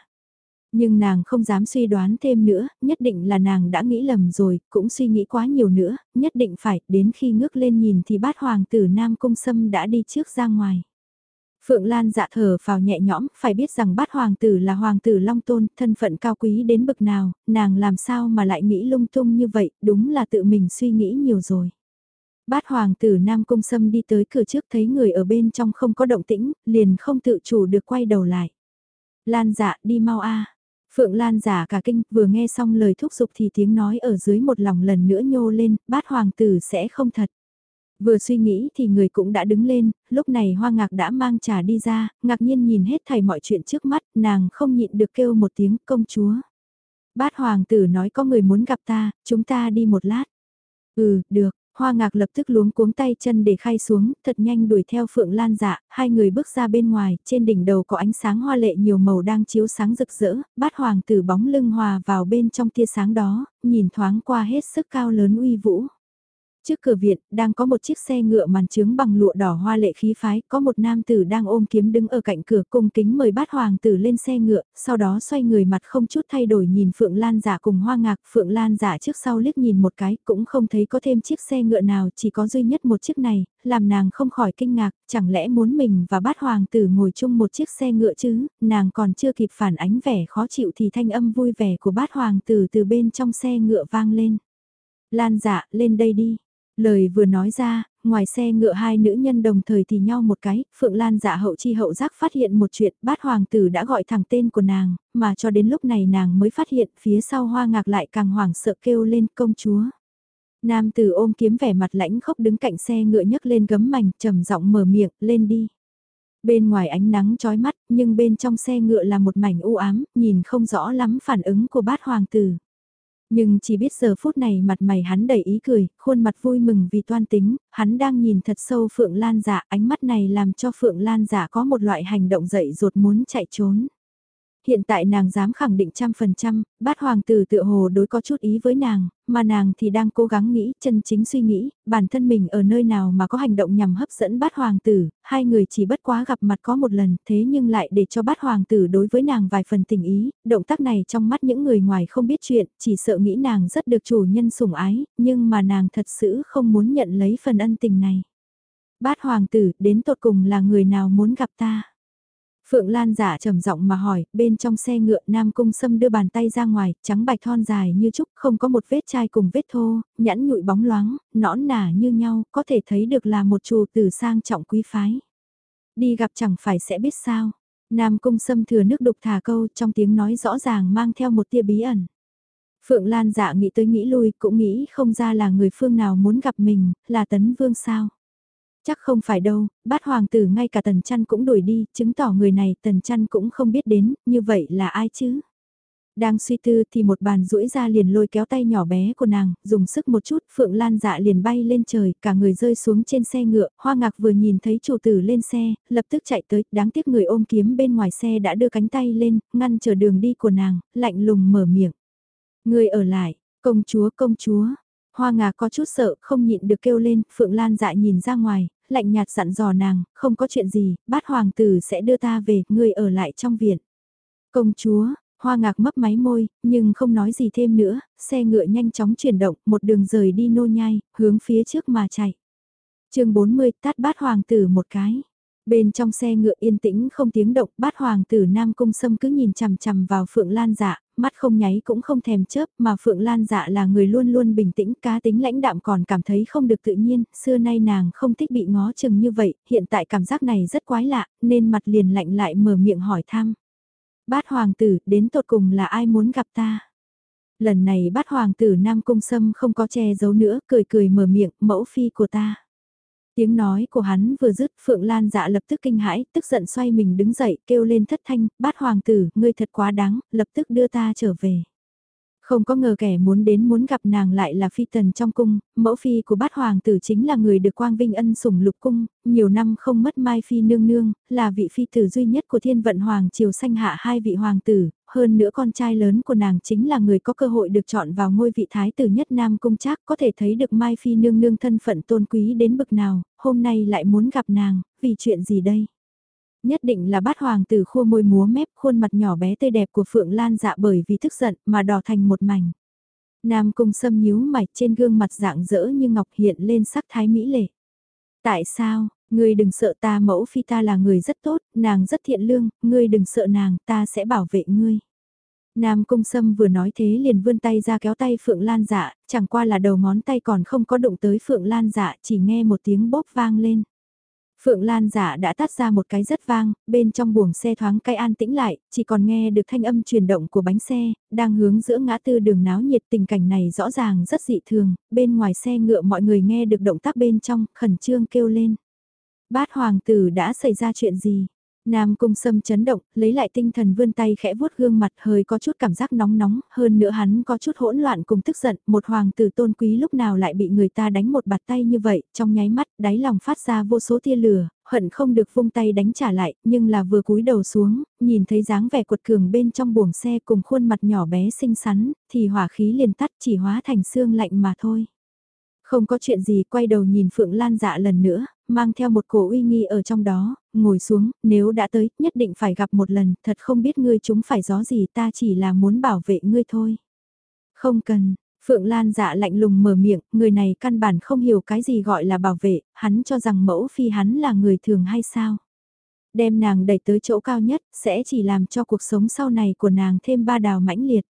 Nhưng nàng không dám suy đoán thêm nữa, nhất định là nàng đã nghĩ lầm rồi, cũng suy nghĩ quá nhiều nữa, nhất định phải, đến khi ngước lên nhìn thì bát hoàng tử Nam Cung Sâm đã đi trước ra ngoài. Phượng Lan dạ thở vào nhẹ nhõm, phải biết rằng bát hoàng tử là hoàng tử Long Tôn, thân phận cao quý đến bực nào, nàng làm sao mà lại nghĩ lung tung như vậy, đúng là tự mình suy nghĩ nhiều rồi. Bát hoàng tử Nam Cung Sâm đi tới cửa trước thấy người ở bên trong không có động tĩnh, liền không tự chủ được quay đầu lại. Lan dạ đi mau a Phượng Lan giả cả kinh, vừa nghe xong lời thúc giục thì tiếng nói ở dưới một lòng lần nữa nhô lên, bát hoàng tử sẽ không thật. Vừa suy nghĩ thì người cũng đã đứng lên, lúc này hoa ngạc đã mang trà đi ra, ngạc nhiên nhìn hết thầy mọi chuyện trước mắt, nàng không nhịn được kêu một tiếng công chúa. Bát hoàng tử nói có người muốn gặp ta, chúng ta đi một lát. Ừ, được, Hoa ngạc lập tức luống cuống tay chân để khai xuống, thật nhanh đuổi theo Phượng Lan dạ, hai người bước ra bên ngoài, trên đỉnh đầu có ánh sáng hoa lệ nhiều màu đang chiếu sáng rực rỡ, bát hoàng tử bóng lưng hòa vào bên trong tia sáng đó, nhìn thoáng qua hết sức cao lớn uy vũ. Trước cửa viện, đang có một chiếc xe ngựa màn trướng bằng lụa đỏ hoa lệ khí phái, có một nam tử đang ôm kiếm đứng ở cạnh cửa cung kính mời bát hoàng tử lên xe ngựa, sau đó xoay người mặt không chút thay đổi nhìn Phượng Lan giả cùng hoa ngạc, Phượng Lan giả trước sau liếc nhìn một cái, cũng không thấy có thêm chiếc xe ngựa nào, chỉ có duy nhất một chiếc này, làm nàng không khỏi kinh ngạc, chẳng lẽ muốn mình và bát hoàng tử ngồi chung một chiếc xe ngựa chứ, nàng còn chưa kịp phản ánh vẻ khó chịu thì thanh âm vui vẻ của bát hoàng tử từ bên trong xe ngựa vang lên. Lan dạ, lên đây đi. Lời vừa nói ra, ngoài xe ngựa hai nữ nhân đồng thời thì nhau một cái, Phượng Lan dạ hậu chi hậu giác phát hiện một chuyện, bát hoàng tử đã gọi thẳng tên của nàng, mà cho đến lúc này nàng mới phát hiện phía sau hoa ngạc lại càng hoảng sợ kêu lên công chúa. Nam tử ôm kiếm vẻ mặt lãnh khốc đứng cạnh xe ngựa nhấc lên gấm mảnh, trầm giọng mở miệng, lên đi. Bên ngoài ánh nắng chói mắt, nhưng bên trong xe ngựa là một mảnh u ám, nhìn không rõ lắm phản ứng của bát hoàng tử. Nhưng chỉ biết giờ phút này mặt mày hắn đầy ý cười, khuôn mặt vui mừng vì toan tính, hắn đang nhìn thật sâu Phượng Lan giả, dạ, ánh mắt này làm cho Phượng Lan giả dạ có một loại hành động dậy ruột muốn chạy trốn hiện tại nàng dám khẳng định trăm phần trăm, bát hoàng tử tựa hồ đối có chút ý với nàng, mà nàng thì đang cố gắng nghĩ, chân chính suy nghĩ, bản thân mình ở nơi nào mà có hành động nhằm hấp dẫn bát hoàng tử, hai người chỉ bất quá gặp mặt có một lần, thế nhưng lại để cho bát hoàng tử đối với nàng vài phần tình ý, động tác này trong mắt những người ngoài không biết chuyện, chỉ sợ nghĩ nàng rất được chủ nhân sủng ái, nhưng mà nàng thật sự không muốn nhận lấy phần ân tình này. Bát hoàng tử, đến tột cùng là người nào muốn gặp ta? Phượng Lan giả trầm giọng mà hỏi, bên trong xe ngựa Nam Cung Sâm đưa bàn tay ra ngoài, trắng bạch thon dài như trúc, không có một vết chai cùng vết thô, nhẵn nhụi bóng loáng, nõn nà như nhau, có thể thấy được là một chủ tử sang trọng quý phái. Đi gặp chẳng phải sẽ biết sao. Nam Cung Sâm thừa nước đục thả câu trong tiếng nói rõ ràng mang theo một tia bí ẩn. Phượng Lan dạ nghĩ tới nghĩ lui cũng nghĩ không ra là người phương nào muốn gặp mình, là tấn vương sao. Chắc không phải đâu, bát hoàng tử ngay cả tần chăn cũng đuổi đi, chứng tỏ người này tần chăn cũng không biết đến, như vậy là ai chứ? Đang suy tư thì một bàn duỗi ra liền lôi kéo tay nhỏ bé của nàng, dùng sức một chút, Phượng Lan dạ liền bay lên trời, cả người rơi xuống trên xe ngựa, hoa ngạc vừa nhìn thấy chủ tử lên xe, lập tức chạy tới, đáng tiếc người ôm kiếm bên ngoài xe đã đưa cánh tay lên, ngăn chờ đường đi của nàng, lạnh lùng mở miệng. Người ở lại, công chúa công chúa, Hoa ngà có chút sợ, không nhịn được kêu lên, Phượng Lan dại nhìn ra ngoài, lạnh nhạt dặn dò nàng, không có chuyện gì, bát hoàng tử sẽ đưa ta về, ngươi ở lại trong viện. Công chúa, hoa ngạc mấp máy môi, nhưng không nói gì thêm nữa, xe ngựa nhanh chóng chuyển động, một đường rời đi nô nhai, hướng phía trước mà chạy. chương 40 tát bát hoàng tử một cái. Bên trong xe ngựa yên tĩnh không tiếng động, bát hoàng tử Nam Cung Sâm cứ nhìn chằm chằm vào Phượng Lan dạ, mắt không nháy cũng không thèm chớp, mà Phượng Lan dạ là người luôn luôn bình tĩnh, cá tính lãnh đạm còn cảm thấy không được tự nhiên, xưa nay nàng không thích bị ngó chừng như vậy, hiện tại cảm giác này rất quái lạ, nên mặt liền lạnh lại mở miệng hỏi thăm. Bát hoàng tử, đến tột cùng là ai muốn gặp ta? Lần này bát hoàng tử Nam Cung Sâm không có che giấu nữa, cười cười mở miệng, mẫu phi của ta. Tiếng nói của hắn vừa dứt Phượng Lan dạ lập tức kinh hãi, tức giận xoay mình đứng dậy, kêu lên thất thanh, bát hoàng tử, ngươi thật quá đáng, lập tức đưa ta trở về. Không có ngờ kẻ muốn đến muốn gặp nàng lại là phi tần trong cung, mẫu phi của bát hoàng tử chính là người được quang vinh ân sủng lục cung, nhiều năm không mất mai phi nương nương, là vị phi tử duy nhất của thiên vận hoàng triều sanh hạ hai vị hoàng tử, hơn nữa con trai lớn của nàng chính là người có cơ hội được chọn vào ngôi vị thái tử nhất nam cung chắc có thể thấy được mai phi nương nương thân phận tôn quý đến bực nào, hôm nay lại muốn gặp nàng, vì chuyện gì đây? Nhất định là bát hoàng tử khua môi múa mép khuôn mặt nhỏ bé tươi đẹp của Phượng Lan dạ bởi vì tức giận mà đỏ thành một mảnh. Nam cung sâm nhíu mạch trên gương mặt dạng dỡ như ngọc hiện lên sắc thái mỹ lệ. Tại sao, ngươi đừng sợ ta mẫu phi ta là người rất tốt, nàng rất thiện lương, ngươi đừng sợ nàng, ta sẽ bảo vệ ngươi. Nam Cung Sâm vừa nói thế liền vươn tay ra kéo tay Phượng Lan dạ, chẳng qua là đầu ngón tay còn không có đụng tới Phượng Lan dạ, chỉ nghe một tiếng bóp vang lên. Phượng Lan giả đã tắt ra một cái rất vang, bên trong buồng xe thoáng cay an tĩnh lại, chỉ còn nghe được thanh âm chuyển động của bánh xe, đang hướng giữa ngã tư đường náo nhiệt tình cảnh này rõ ràng rất dị thường, bên ngoài xe ngựa mọi người nghe được động tác bên trong, khẩn trương kêu lên. Bát hoàng tử đã xảy ra chuyện gì? Nam cung sâm chấn động, lấy lại tinh thần vươn tay khẽ vuốt gương mặt hơi có chút cảm giác nóng nóng, hơn nữa hắn có chút hỗn loạn cùng tức giận, một hoàng tử tôn quý lúc nào lại bị người ta đánh một bạt tay như vậy, trong nháy mắt, đáy lòng phát ra vô số tia lửa, hận không được vung tay đánh trả lại, nhưng là vừa cúi đầu xuống, nhìn thấy dáng vẻ cuột cường bên trong buồng xe cùng khuôn mặt nhỏ bé xinh xắn, thì hỏa khí liền tắt chỉ hóa thành xương lạnh mà thôi. Không có chuyện gì quay đầu nhìn Phượng Lan dạ lần nữa, mang theo một cổ uy nghi ở trong đó, ngồi xuống, nếu đã tới, nhất định phải gặp một lần, thật không biết ngươi chúng phải gió gì ta chỉ là muốn bảo vệ ngươi thôi. Không cần, Phượng Lan dạ lạnh lùng mở miệng, người này căn bản không hiểu cái gì gọi là bảo vệ, hắn cho rằng mẫu phi hắn là người thường hay sao. Đem nàng đẩy tới chỗ cao nhất, sẽ chỉ làm cho cuộc sống sau này của nàng thêm ba đào mãnh liệt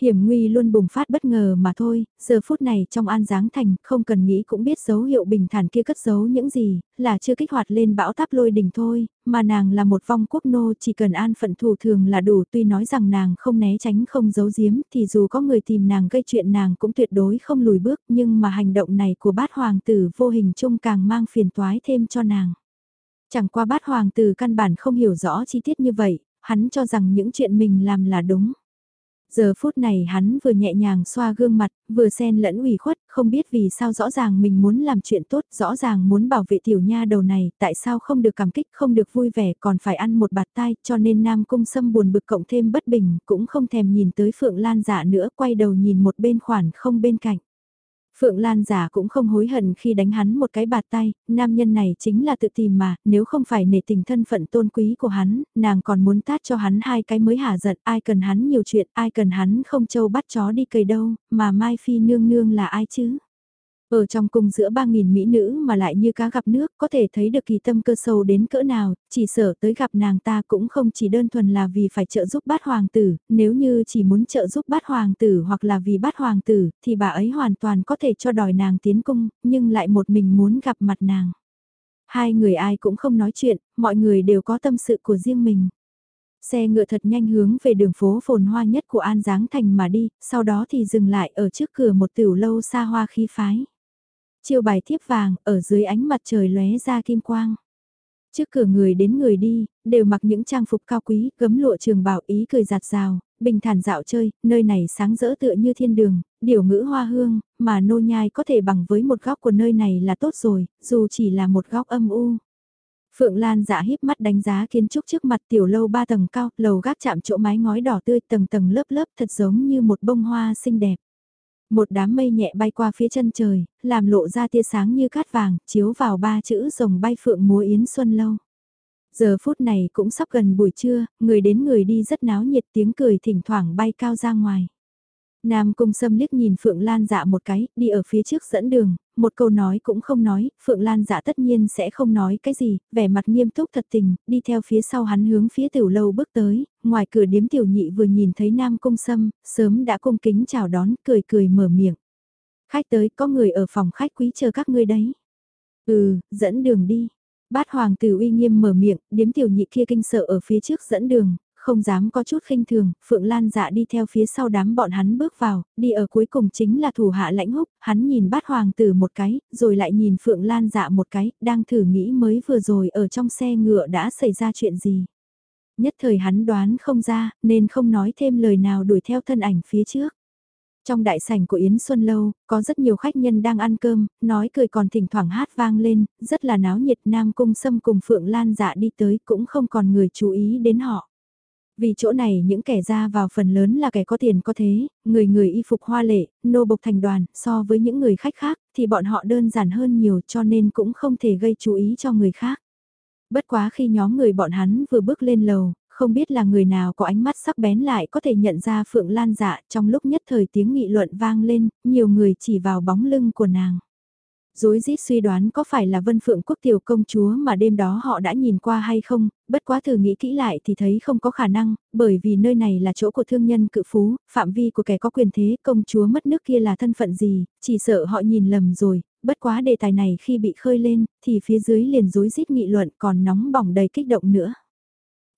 hiểm nguy luôn bùng phát bất ngờ mà thôi, giờ phút này trong an giáng thành không cần nghĩ cũng biết dấu hiệu bình thản kia cất giấu những gì, là chưa kích hoạt lên bão táp lôi đỉnh thôi, mà nàng là một vong quốc nô chỉ cần an phận thủ thường là đủ tuy nói rằng nàng không né tránh không giấu giếm thì dù có người tìm nàng gây chuyện nàng cũng tuyệt đối không lùi bước nhưng mà hành động này của bát hoàng tử vô hình chung càng mang phiền toái thêm cho nàng. Chẳng qua bát hoàng tử căn bản không hiểu rõ chi tiết như vậy, hắn cho rằng những chuyện mình làm là đúng. Giờ phút này hắn vừa nhẹ nhàng xoa gương mặt, vừa xen lẫn ủy khuất, không biết vì sao rõ ràng mình muốn làm chuyện tốt, rõ ràng muốn bảo vệ tiểu nha đầu này, tại sao không được cảm kích, không được vui vẻ, còn phải ăn một bạt tai, cho nên Nam Cung Sâm buồn bực cộng thêm bất bình, cũng không thèm nhìn tới Phượng Lan giả nữa, quay đầu nhìn một bên khoản không bên cạnh. Phượng Lan giả cũng không hối hận khi đánh hắn một cái bạt tay, nam nhân này chính là tự tìm mà, nếu không phải nể tình thân phận tôn quý của hắn, nàng còn muốn tát cho hắn hai cái mới hả giận, ai cần hắn nhiều chuyện, ai cần hắn không châu bắt chó đi cầy đâu, mà Mai Phi nương nương là ai chứ? Ở trong cung giữa 3.000 mỹ nữ mà lại như cá gặp nước có thể thấy được kỳ tâm cơ sâu đến cỡ nào, chỉ sở tới gặp nàng ta cũng không chỉ đơn thuần là vì phải trợ giúp bát hoàng tử, nếu như chỉ muốn trợ giúp bát hoàng tử hoặc là vì bát hoàng tử thì bà ấy hoàn toàn có thể cho đòi nàng tiến cung, nhưng lại một mình muốn gặp mặt nàng. Hai người ai cũng không nói chuyện, mọi người đều có tâm sự của riêng mình. Xe ngựa thật nhanh hướng về đường phố phồn hoa nhất của An Giáng Thành mà đi, sau đó thì dừng lại ở trước cửa một tiểu lâu xa hoa khí phái chiêu bài thiếp vàng, ở dưới ánh mặt trời lóe ra kim quang. Trước cửa người đến người đi, đều mặc những trang phục cao quý, gấm lụa trường bảo ý cười giạt rào, bình thản dạo chơi, nơi này sáng rỡ tựa như thiên đường, điều ngữ hoa hương, mà nô nhai có thể bằng với một góc của nơi này là tốt rồi, dù chỉ là một góc âm u. Phượng Lan dạ híp mắt đánh giá kiến trúc trước mặt tiểu lâu ba tầng cao, lầu gác chạm chỗ mái ngói đỏ tươi tầng tầng lớp lớp thật giống như một bông hoa xinh đẹp. Một đám mây nhẹ bay qua phía chân trời, làm lộ ra tia sáng như cát vàng, chiếu vào ba chữ rồng bay phượng múa yến xuân lâu. Giờ phút này cũng sắp gần buổi trưa, người đến người đi rất náo nhiệt tiếng cười thỉnh thoảng bay cao ra ngoài. Nam Cung Sâm liếc nhìn Phượng Lan dạ một cái, đi ở phía trước dẫn đường, một câu nói cũng không nói, Phượng Lan dạ tất nhiên sẽ không nói cái gì, vẻ mặt nghiêm túc thật tình, đi theo phía sau hắn hướng phía tiểu lâu bước tới, ngoài cửa điếm tiểu nhị vừa nhìn thấy Nam Cung Sâm, sớm đã cung kính chào đón, cười cười mở miệng. Khách tới, có người ở phòng khách quý chờ các ngươi đấy. Ừ, dẫn đường đi. Bát hoàng tử uy nghiêm mở miệng, điếm tiểu nhị kia kinh sợ ở phía trước dẫn đường, không dám có chút khinh thường, Phượng Lan dạ đi theo phía sau đám bọn hắn bước vào, đi ở cuối cùng chính là thủ hạ lãnh húc, hắn nhìn bát hoàng tử một cái, rồi lại nhìn Phượng Lan dạ một cái, đang thử nghĩ mới vừa rồi ở trong xe ngựa đã xảy ra chuyện gì. Nhất thời hắn đoán không ra, nên không nói thêm lời nào đuổi theo thân ảnh phía trước. Trong đại sảnh của Yến Xuân Lâu, có rất nhiều khách nhân đang ăn cơm, nói cười còn thỉnh thoảng hát vang lên, rất là náo nhiệt Nam Cung Sâm cùng Phượng Lan dạ đi tới cũng không còn người chú ý đến họ. Vì chỗ này những kẻ ra vào phần lớn là kẻ có tiền có thế, người người y phục hoa lệ, nô bộc thành đoàn, so với những người khách khác thì bọn họ đơn giản hơn nhiều cho nên cũng không thể gây chú ý cho người khác. Bất quá khi nhóm người bọn hắn vừa bước lên lầu, không biết là người nào có ánh mắt sắc bén lại có thể nhận ra Phượng Lan dạ trong lúc nhất thời tiếng nghị luận vang lên, nhiều người chỉ vào bóng lưng của nàng. Dối rít suy đoán có phải là Vân Phượng Quốc tiểu công chúa mà đêm đó họ đã nhìn qua hay không, bất quá thử nghĩ kỹ lại thì thấy không có khả năng, bởi vì nơi này là chỗ của thương nhân cự phú, phạm vi của kẻ có quyền thế, công chúa mất nước kia là thân phận gì, chỉ sợ họ nhìn lầm rồi, bất quá đề tài này khi bị khơi lên, thì phía dưới liền dối rít nghị luận còn nóng bỏng đầy kích động nữa.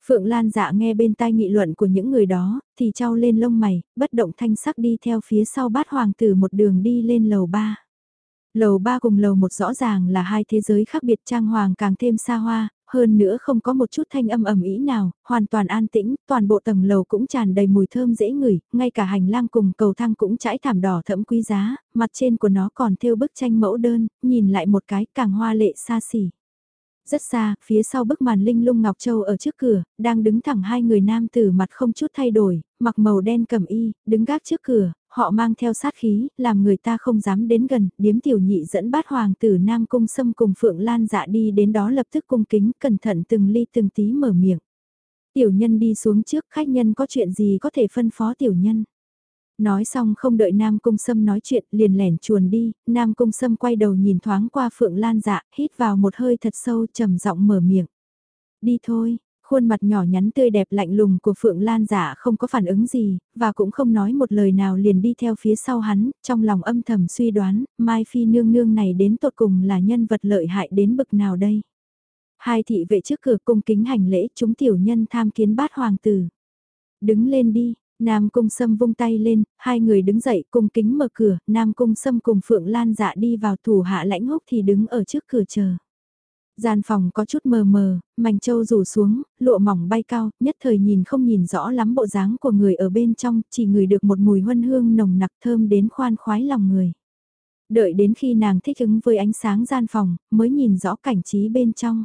Phượng Lan dạ nghe bên tai nghị luận của những người đó, thì trao lên lông mày, bất động thanh sắc đi theo phía sau bát hoàng tử một đường đi lên lầu ba. Lầu ba cùng lầu một rõ ràng là hai thế giới khác biệt trang hoàng càng thêm xa hoa, hơn nữa không có một chút thanh âm ầm ý nào, hoàn toàn an tĩnh, toàn bộ tầng lầu cũng tràn đầy mùi thơm dễ ngửi, ngay cả hành lang cùng cầu thang cũng trải thảm đỏ thẫm quý giá, mặt trên của nó còn thêu bức tranh mẫu đơn, nhìn lại một cái càng hoa lệ xa xỉ. Rất xa, phía sau bức màn linh lung Ngọc Châu ở trước cửa, đang đứng thẳng hai người nam tử mặt không chút thay đổi, mặc màu đen cầm y, đứng gác trước cửa, họ mang theo sát khí, làm người ta không dám đến gần, điếm tiểu nhị dẫn bát hoàng tử Nam Cung Sâm cùng Phượng Lan dạ đi đến đó lập tức cung kính, cẩn thận từng ly từng tí mở miệng. Tiểu nhân đi xuống trước, khách nhân có chuyện gì có thể phân phó tiểu nhân. Nói xong không đợi Nam Cung Sâm nói chuyện liền lẻn chuồn đi, Nam Cung Sâm quay đầu nhìn thoáng qua Phượng Lan dạ, hít vào một hơi thật sâu trầm giọng mở miệng. Đi thôi, khuôn mặt nhỏ nhắn tươi đẹp lạnh lùng của Phượng Lan dạ không có phản ứng gì, và cũng không nói một lời nào liền đi theo phía sau hắn, trong lòng âm thầm suy đoán, Mai Phi nương nương này đến tột cùng là nhân vật lợi hại đến bực nào đây. Hai thị vệ trước cửa cung kính hành lễ chúng tiểu nhân tham kiến bát hoàng tử. Đứng lên đi, Nam Cung Sâm vung tay lên, hai người đứng dậy cung kính mở cửa, Nam Cung Sâm cùng Phượng Lan dạ đi vào thủ hạ lãnh húc thì đứng ở trước cửa chờ. Gian phòng có chút mờ mờ, mảnh trâu rủ xuống, lụa mỏng bay cao, nhất thời nhìn không nhìn rõ lắm bộ dáng của người ở bên trong, chỉ ngửi được một mùi huân hương nồng nặc thơm đến khoan khoái lòng người. Đợi đến khi nàng thích ứng với ánh sáng gian phòng, mới nhìn rõ cảnh trí bên trong.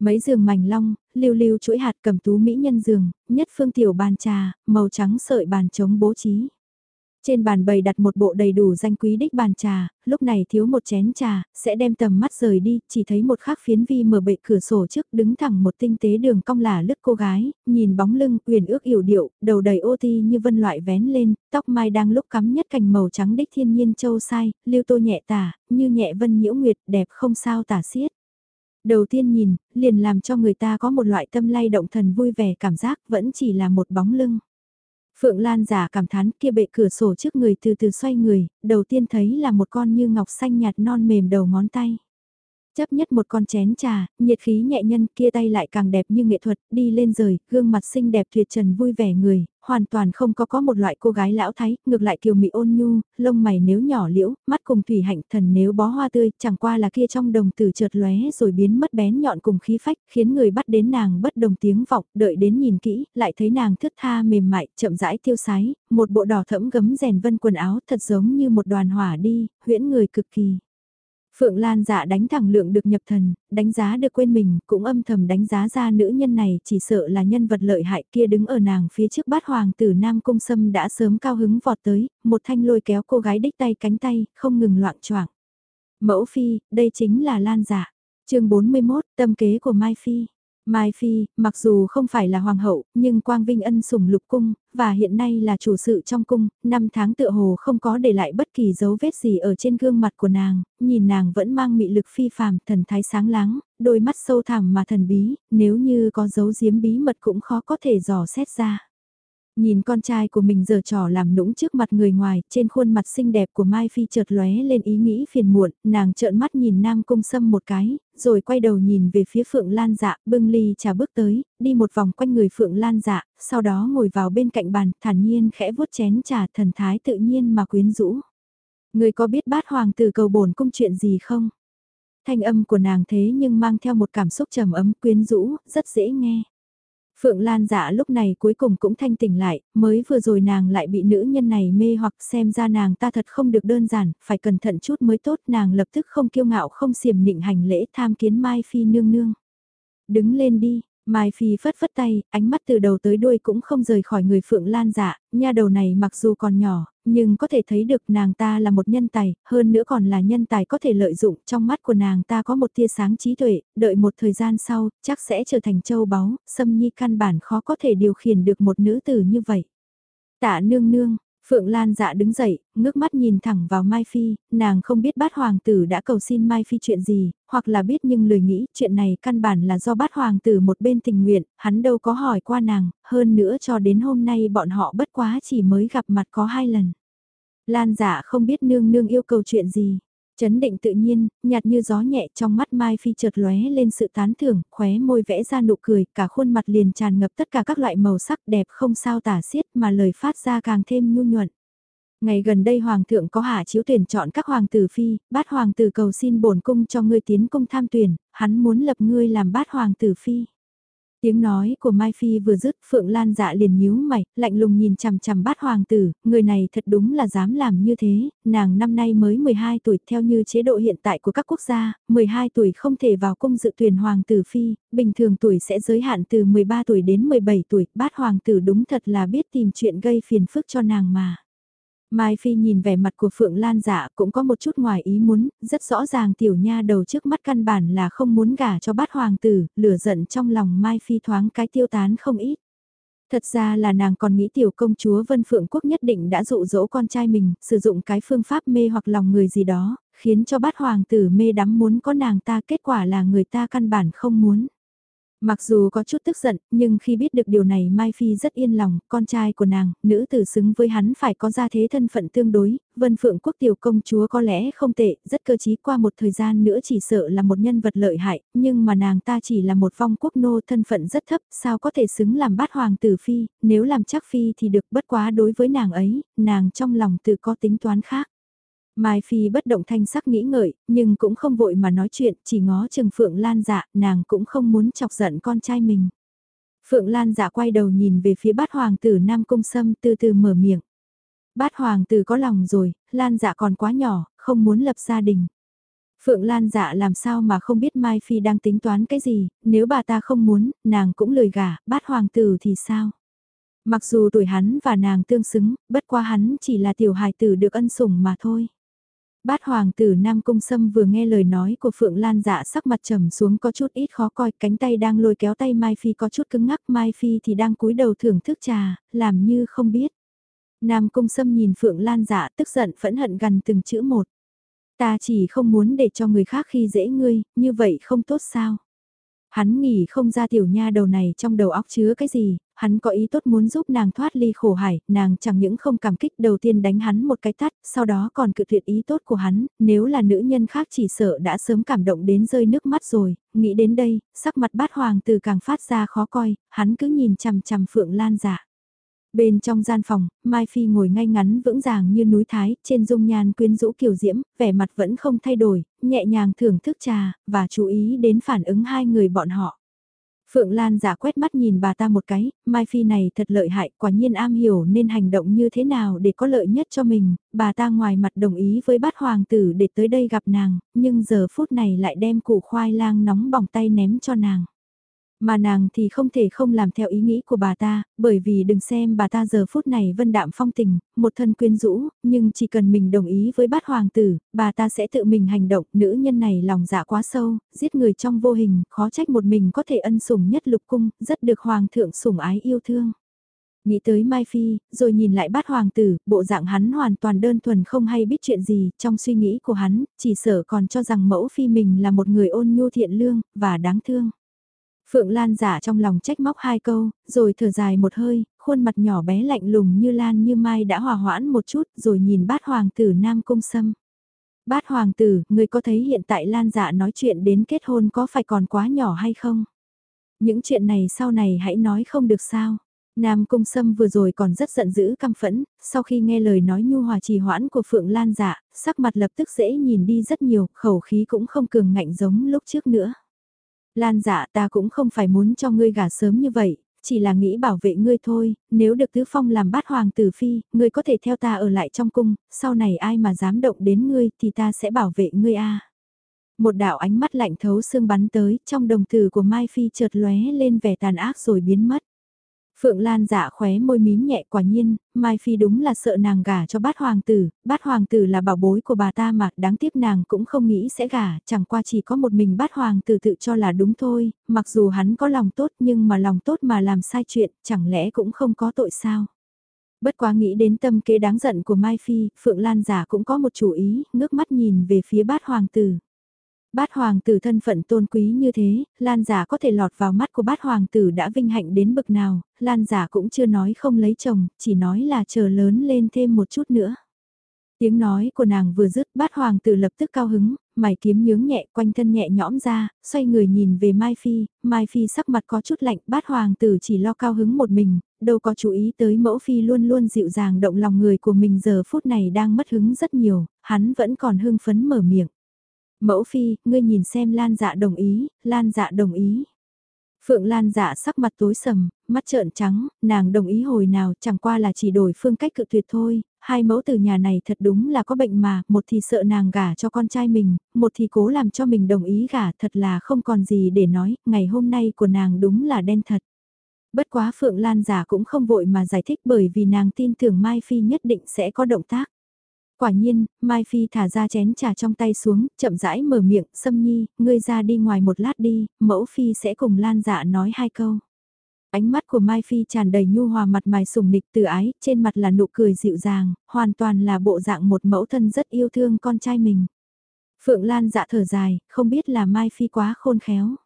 Mấy giường mảnh long, lưu lưu chuỗi hạt cầm tú mỹ nhân giường, nhất phương tiểu bàn trà, màu trắng sợi bàn chống bố trí. Trên bàn bày đặt một bộ đầy đủ danh quý đích bàn trà, lúc này thiếu một chén trà, sẽ đem tầm mắt rời đi, chỉ thấy một khắc phiến vi mở bệ cửa sổ trước đứng thẳng một tinh tế đường cong là lướt cô gái, nhìn bóng lưng quyền ước yểu điệu, đầu đầy ô ti như vân loại vén lên, tóc mai đang lúc cắm nhất cành màu trắng đích thiên nhiên châu sai, lưu tô nhẹ tả, như nhẹ vân nhiễu nguyệt đẹp không sao tả xiết. Đầu tiên nhìn, liền làm cho người ta có một loại tâm lay động thần vui vẻ cảm giác vẫn chỉ là một bóng lưng. Phượng Lan giả cảm thán kia bệ cửa sổ trước người từ từ xoay người, đầu tiên thấy là một con như ngọc xanh nhạt non mềm đầu ngón tay. Chấp nhất một con chén trà, nhiệt khí nhẹ nhân kia tay lại càng đẹp như nghệ thuật, đi lên rời, gương mặt xinh đẹp tuyệt trần vui vẻ người, hoàn toàn không có có một loại cô gái lão thái, ngược lại kiều mị ôn nhu, lông mày nếu nhỏ liễu, mắt cùng thủy hạnh thần nếu bó hoa tươi, chẳng qua là kia trong đồng tử chợt lóe rồi biến mất bén nhọn cùng khí phách, khiến người bắt đến nàng bất đồng tiếng vọng, đợi đến nhìn kỹ, lại thấy nàng thướt tha mềm mại, chậm rãi tiêu sái, một bộ đỏ thẫm gấm rèn vân quần áo thật giống như một đoàn hỏa đi, huyễn người cực kỳ. Phượng Lan dạ đánh thẳng lượng được nhập thần, đánh giá được quên mình, cũng âm thầm đánh giá ra nữ nhân này chỉ sợ là nhân vật lợi hại kia đứng ở nàng phía trước bát hoàng tử Nam Cung Sâm đã sớm cao hứng vọt tới, một thanh lôi kéo cô gái đích tay cánh tay, không ngừng loạn choạng. Mẫu Phi, đây chính là Lan dạ. chương 41, tâm kế của Mai Phi. Mai Phi, mặc dù không phải là hoàng hậu, nhưng Quang Vinh ân sủng lục cung, và hiện nay là chủ sự trong cung, năm tháng tựa hồ không có để lại bất kỳ dấu vết gì ở trên gương mặt của nàng, nhìn nàng vẫn mang mị lực phi phàm, thần thái sáng láng, đôi mắt sâu thẳm mà thần bí, nếu như có dấu giếm bí mật cũng khó có thể dò xét ra. Nhìn con trai của mình giờ trò làm nũng trước mặt người ngoài, trên khuôn mặt xinh đẹp của Mai Phi chợt lóe lên ý nghĩ phiền muộn, nàng trợn mắt nhìn Nam Cung Sâm một cái, rồi quay đầu nhìn về phía Phượng Lan dạ, bưng ly trà bước tới, đi một vòng quanh người Phượng Lan dạ, sau đó ngồi vào bên cạnh bàn, thản nhiên khẽ vuốt chén trà thần thái tự nhiên mà quyến rũ. Người có biết bát hoàng tử cầu bổn cung chuyện gì không? Thanh âm của nàng thế nhưng mang theo một cảm xúc trầm ấm quyến rũ, rất dễ nghe. Phượng Lan dạ lúc này cuối cùng cũng thanh tỉnh lại, mới vừa rồi nàng lại bị nữ nhân này mê hoặc xem ra nàng ta thật không được đơn giản, phải cẩn thận chút mới tốt nàng lập tức không kiêu ngạo không xiềm nịnh hành lễ tham kiến Mai Phi nương nương. Đứng lên đi, Mai Phi phất phất tay, ánh mắt từ đầu tới đuôi cũng không rời khỏi người Phượng Lan dạ, nha đầu này mặc dù còn nhỏ, nhưng có thể thấy được nàng ta là một nhân tài, hơn nữa còn là nhân tài có thể lợi dụng trong mắt của nàng ta có một tia sáng trí tuệ, đợi một thời gian sau, chắc sẽ trở thành châu báu, xâm nhi căn bản khó có thể điều khiển được một nữ tử như vậy. Tạ nương nương, Phượng Lan dạ đứng dậy, ngước mắt nhìn thẳng vào Mai Phi, nàng không biết bát hoàng tử đã cầu xin Mai Phi chuyện gì, hoặc là biết nhưng lười nghĩ chuyện này căn bản là do bát hoàng tử một bên tình nguyện, hắn đâu có hỏi qua nàng, hơn nữa cho đến hôm nay bọn họ bất quá chỉ mới gặp mặt có hai lần. Lan dạ không biết nương nương yêu cầu chuyện gì. Chấn định tự nhiên, nhạt như gió nhẹ trong mắt Mai Phi chợt lóe lên sự tán thưởng, khóe môi vẽ ra nụ cười, cả khuôn mặt liền tràn ngập tất cả các loại màu sắc đẹp không sao tả xiết mà lời phát ra càng thêm nhu nhuận. Ngày gần đây Hoàng thượng có hạ chiếu tuyển chọn các hoàng tử phi, bát hoàng tử cầu xin bổn cung cho ngươi tiến cung tham tuyển, hắn muốn lập ngươi làm bát hoàng tử phi. Tiếng nói của Mai Phi vừa dứt, Phượng Lan dạ liền nhíu mày, lạnh lùng nhìn chằm chằm bát hoàng tử, người này thật đúng là dám làm như thế, nàng năm nay mới 12 tuổi theo như chế độ hiện tại của các quốc gia, 12 tuổi không thể vào cung dự tuyển hoàng tử Phi, bình thường tuổi sẽ giới hạn từ 13 tuổi đến 17 tuổi, bát hoàng tử đúng thật là biết tìm chuyện gây phiền phức cho nàng mà. Mai Phi nhìn vẻ mặt của Phượng Lan dạ cũng có một chút ngoài ý muốn, rất rõ ràng tiểu nha đầu trước mắt căn bản là không muốn gả cho bát hoàng tử, lửa giận trong lòng Mai Phi thoáng cái tiêu tán không ít. Thật ra là nàng còn nghĩ tiểu công chúa Vân Phượng Quốc nhất định đã dụ dỗ con trai mình, sử dụng cái phương pháp mê hoặc lòng người gì đó, khiến cho bát hoàng tử mê đắm muốn có nàng ta kết quả là người ta căn bản không muốn. Mặc dù có chút tức giận, nhưng khi biết được điều này Mai Phi rất yên lòng, con trai của nàng, nữ tử xứng với hắn phải có gia thế thân phận tương đối, Vân Phượng Quốc tiểu công chúa có lẽ không tệ, rất cơ trí qua một thời gian nữa chỉ sợ là một nhân vật lợi hại, nhưng mà nàng ta chỉ là một vong quốc nô thân phận rất thấp, sao có thể xứng làm bát hoàng tử Phi, nếu làm chắc Phi thì được bất quá đối với nàng ấy, nàng trong lòng tự có tính toán khác. Mai Phi bất động thanh sắc nghĩ ngợi, nhưng cũng không vội mà nói chuyện, chỉ ngó chừng Phượng Lan dạ, nàng cũng không muốn chọc giận con trai mình. Phượng Lan dạ quay đầu nhìn về phía bát hoàng tử Nam Cung Sâm từ từ mở miệng. Bát hoàng tử có lòng rồi, Lan dạ còn quá nhỏ, không muốn lập gia đình. Phượng Lan dạ làm sao mà không biết Mai Phi đang tính toán cái gì, nếu bà ta không muốn, nàng cũng lời gả, bát hoàng tử thì sao? Mặc dù tuổi hắn và nàng tương xứng, bất qua hắn chỉ là tiểu hài tử được ân sủng mà thôi. Bát hoàng tử Nam Cung Sâm vừa nghe lời nói của Phượng Lan dạ sắc mặt trầm xuống có chút ít khó coi, cánh tay đang lôi kéo tay Mai Phi có chút cứng ngắc, Mai Phi thì đang cúi đầu thưởng thức trà, làm như không biết. Nam Cung Sâm nhìn Phượng Lan dạ tức giận phẫn hận gần từng chữ một. Ta chỉ không muốn để cho người khác khi dễ ngươi, như vậy không tốt sao? Hắn nghỉ không ra tiểu nha đầu này trong đầu óc chứa cái gì, hắn có ý tốt muốn giúp nàng thoát ly khổ hải, nàng chẳng những không cảm kích đầu tiên đánh hắn một cái tắt, sau đó còn cự tuyệt ý tốt của hắn, nếu là nữ nhân khác chỉ sợ đã sớm cảm động đến rơi nước mắt rồi, nghĩ đến đây, sắc mặt bát hoàng từ càng phát ra khó coi, hắn cứ nhìn chằm chằm phượng lan dạ. Bên trong gian phòng, Mai Phi ngồi ngay ngắn vững vàng như núi Thái, trên dung nhan quyến rũ kiều diễm, vẻ mặt vẫn không thay đổi, nhẹ nhàng thưởng thức trà, và chú ý đến phản ứng hai người bọn họ. Phượng Lan giả quét mắt nhìn bà ta một cái, Mai Phi này thật lợi hại, quả nhiên am hiểu nên hành động như thế nào để có lợi nhất cho mình, bà ta ngoài mặt đồng ý với bát hoàng tử để tới đây gặp nàng, nhưng giờ phút này lại đem củ khoai lang nóng bỏng tay ném cho nàng. Mà nàng thì không thể không làm theo ý nghĩ của bà ta, bởi vì đừng xem bà ta giờ phút này vân đạm phong tình, một thân quyến rũ, nhưng chỉ cần mình đồng ý với bát hoàng tử, bà ta sẽ tự mình hành động, nữ nhân này lòng dạ quá sâu, giết người trong vô hình, khó trách một mình có thể ân sủng nhất lục cung, rất được hoàng thượng sủng ái yêu thương. Nghĩ tới Mai Phi, rồi nhìn lại bát hoàng tử, bộ dạng hắn hoàn toàn đơn thuần không hay biết chuyện gì, trong suy nghĩ của hắn, chỉ sợ còn cho rằng mẫu phi mình là một người ôn nhu thiện lương, và đáng thương. Phượng Lan giả trong lòng trách móc hai câu, rồi thở dài một hơi, khuôn mặt nhỏ bé lạnh lùng như Lan như Mai đã hòa hoãn một chút rồi nhìn bát hoàng tử Nam Cung Sâm. Bát hoàng tử, người có thấy hiện tại Lan dạ nói chuyện đến kết hôn có phải còn quá nhỏ hay không? Những chuyện này sau này hãy nói không được sao. Nam Cung Sâm vừa rồi còn rất giận dữ căm phẫn, sau khi nghe lời nói nhu hòa trì hoãn của Phượng Lan dạ, sắc mặt lập tức dễ nhìn đi rất nhiều, khẩu khí cũng không cường ngạnh giống lúc trước nữa. Lan dạ ta cũng không phải muốn cho ngươi gả sớm như vậy, chỉ là nghĩ bảo vệ ngươi thôi, nếu được tứ phong làm bát hoàng tử phi, ngươi có thể theo ta ở lại trong cung, sau này ai mà dám động đến ngươi thì ta sẽ bảo vệ ngươi a. Một đạo ánh mắt lạnh thấu xương bắn tới, trong đồng tử của Mai Phi chợt lóe lên vẻ tàn ác rồi biến mất. Phượng Lan dạ khóe môi mím nhẹ quả nhiên, Mai Phi đúng là sợ nàng gả cho bát hoàng tử, bát hoàng tử là bảo bối của bà ta mà đáng tiếc nàng cũng không nghĩ sẽ gả, chẳng qua chỉ có một mình bát hoàng tử tự cho là đúng thôi, mặc dù hắn có lòng tốt nhưng mà lòng tốt mà làm sai chuyện, chẳng lẽ cũng không có tội sao. Bất quá nghĩ đến tâm kế đáng giận của Mai Phi, Phượng Lan giả cũng có một chủ ý, ngước mắt nhìn về phía bát hoàng tử. Bát hoàng tử thân phận tôn quý như thế, Lan giả có thể lọt vào mắt của bát hoàng tử đã vinh hạnh đến bực nào, Lan giả cũng chưa nói không lấy chồng, chỉ nói là chờ lớn lên thêm một chút nữa. Tiếng nói của nàng vừa dứt bát hoàng tử lập tức cao hứng, mày kiếm nhướng nhẹ quanh thân nhẹ nhõm ra, xoay người nhìn về Mai Phi, Mai Phi sắc mặt có chút lạnh, bát hoàng tử chỉ lo cao hứng một mình, đâu có chú ý tới mẫu Phi luôn luôn dịu dàng động lòng người của mình giờ phút này đang mất hứng rất nhiều, hắn vẫn còn hưng phấn mở miệng. Mẫu phi, ngươi nhìn xem Lan dạ đồng ý, Lan dạ đồng ý. Phượng Lan dạ sắc mặt tối sầm, mắt trợn trắng, nàng đồng ý hồi nào chẳng qua là chỉ đổi phương cách cự tuyệt thôi, hai mẫu từ nhà này thật đúng là có bệnh mà, một thì sợ nàng gả cho con trai mình, một thì cố làm cho mình đồng ý gả thật là không còn gì để nói, ngày hôm nay của nàng đúng là đen thật. Bất quá Phượng Lan giả cũng không vội mà giải thích bởi vì nàng tin tưởng Mai Phi nhất định sẽ có động tác. Quả nhiên, Mai Phi thả ra chén trà trong tay xuống, chậm rãi mở miệng, Sâm Nhi, ngươi ra đi ngoài một lát đi, mẫu Phi sẽ cùng Lan dạ nói hai câu. Ánh mắt của Mai Phi tràn đầy nhu hòa mặt mày sùng nịch từ ái, trên mặt là nụ cười dịu dàng, hoàn toàn là bộ dạng một mẫu thân rất yêu thương con trai mình. Phượng Lan dạ thở dài, không biết là Mai Phi quá khôn khéo.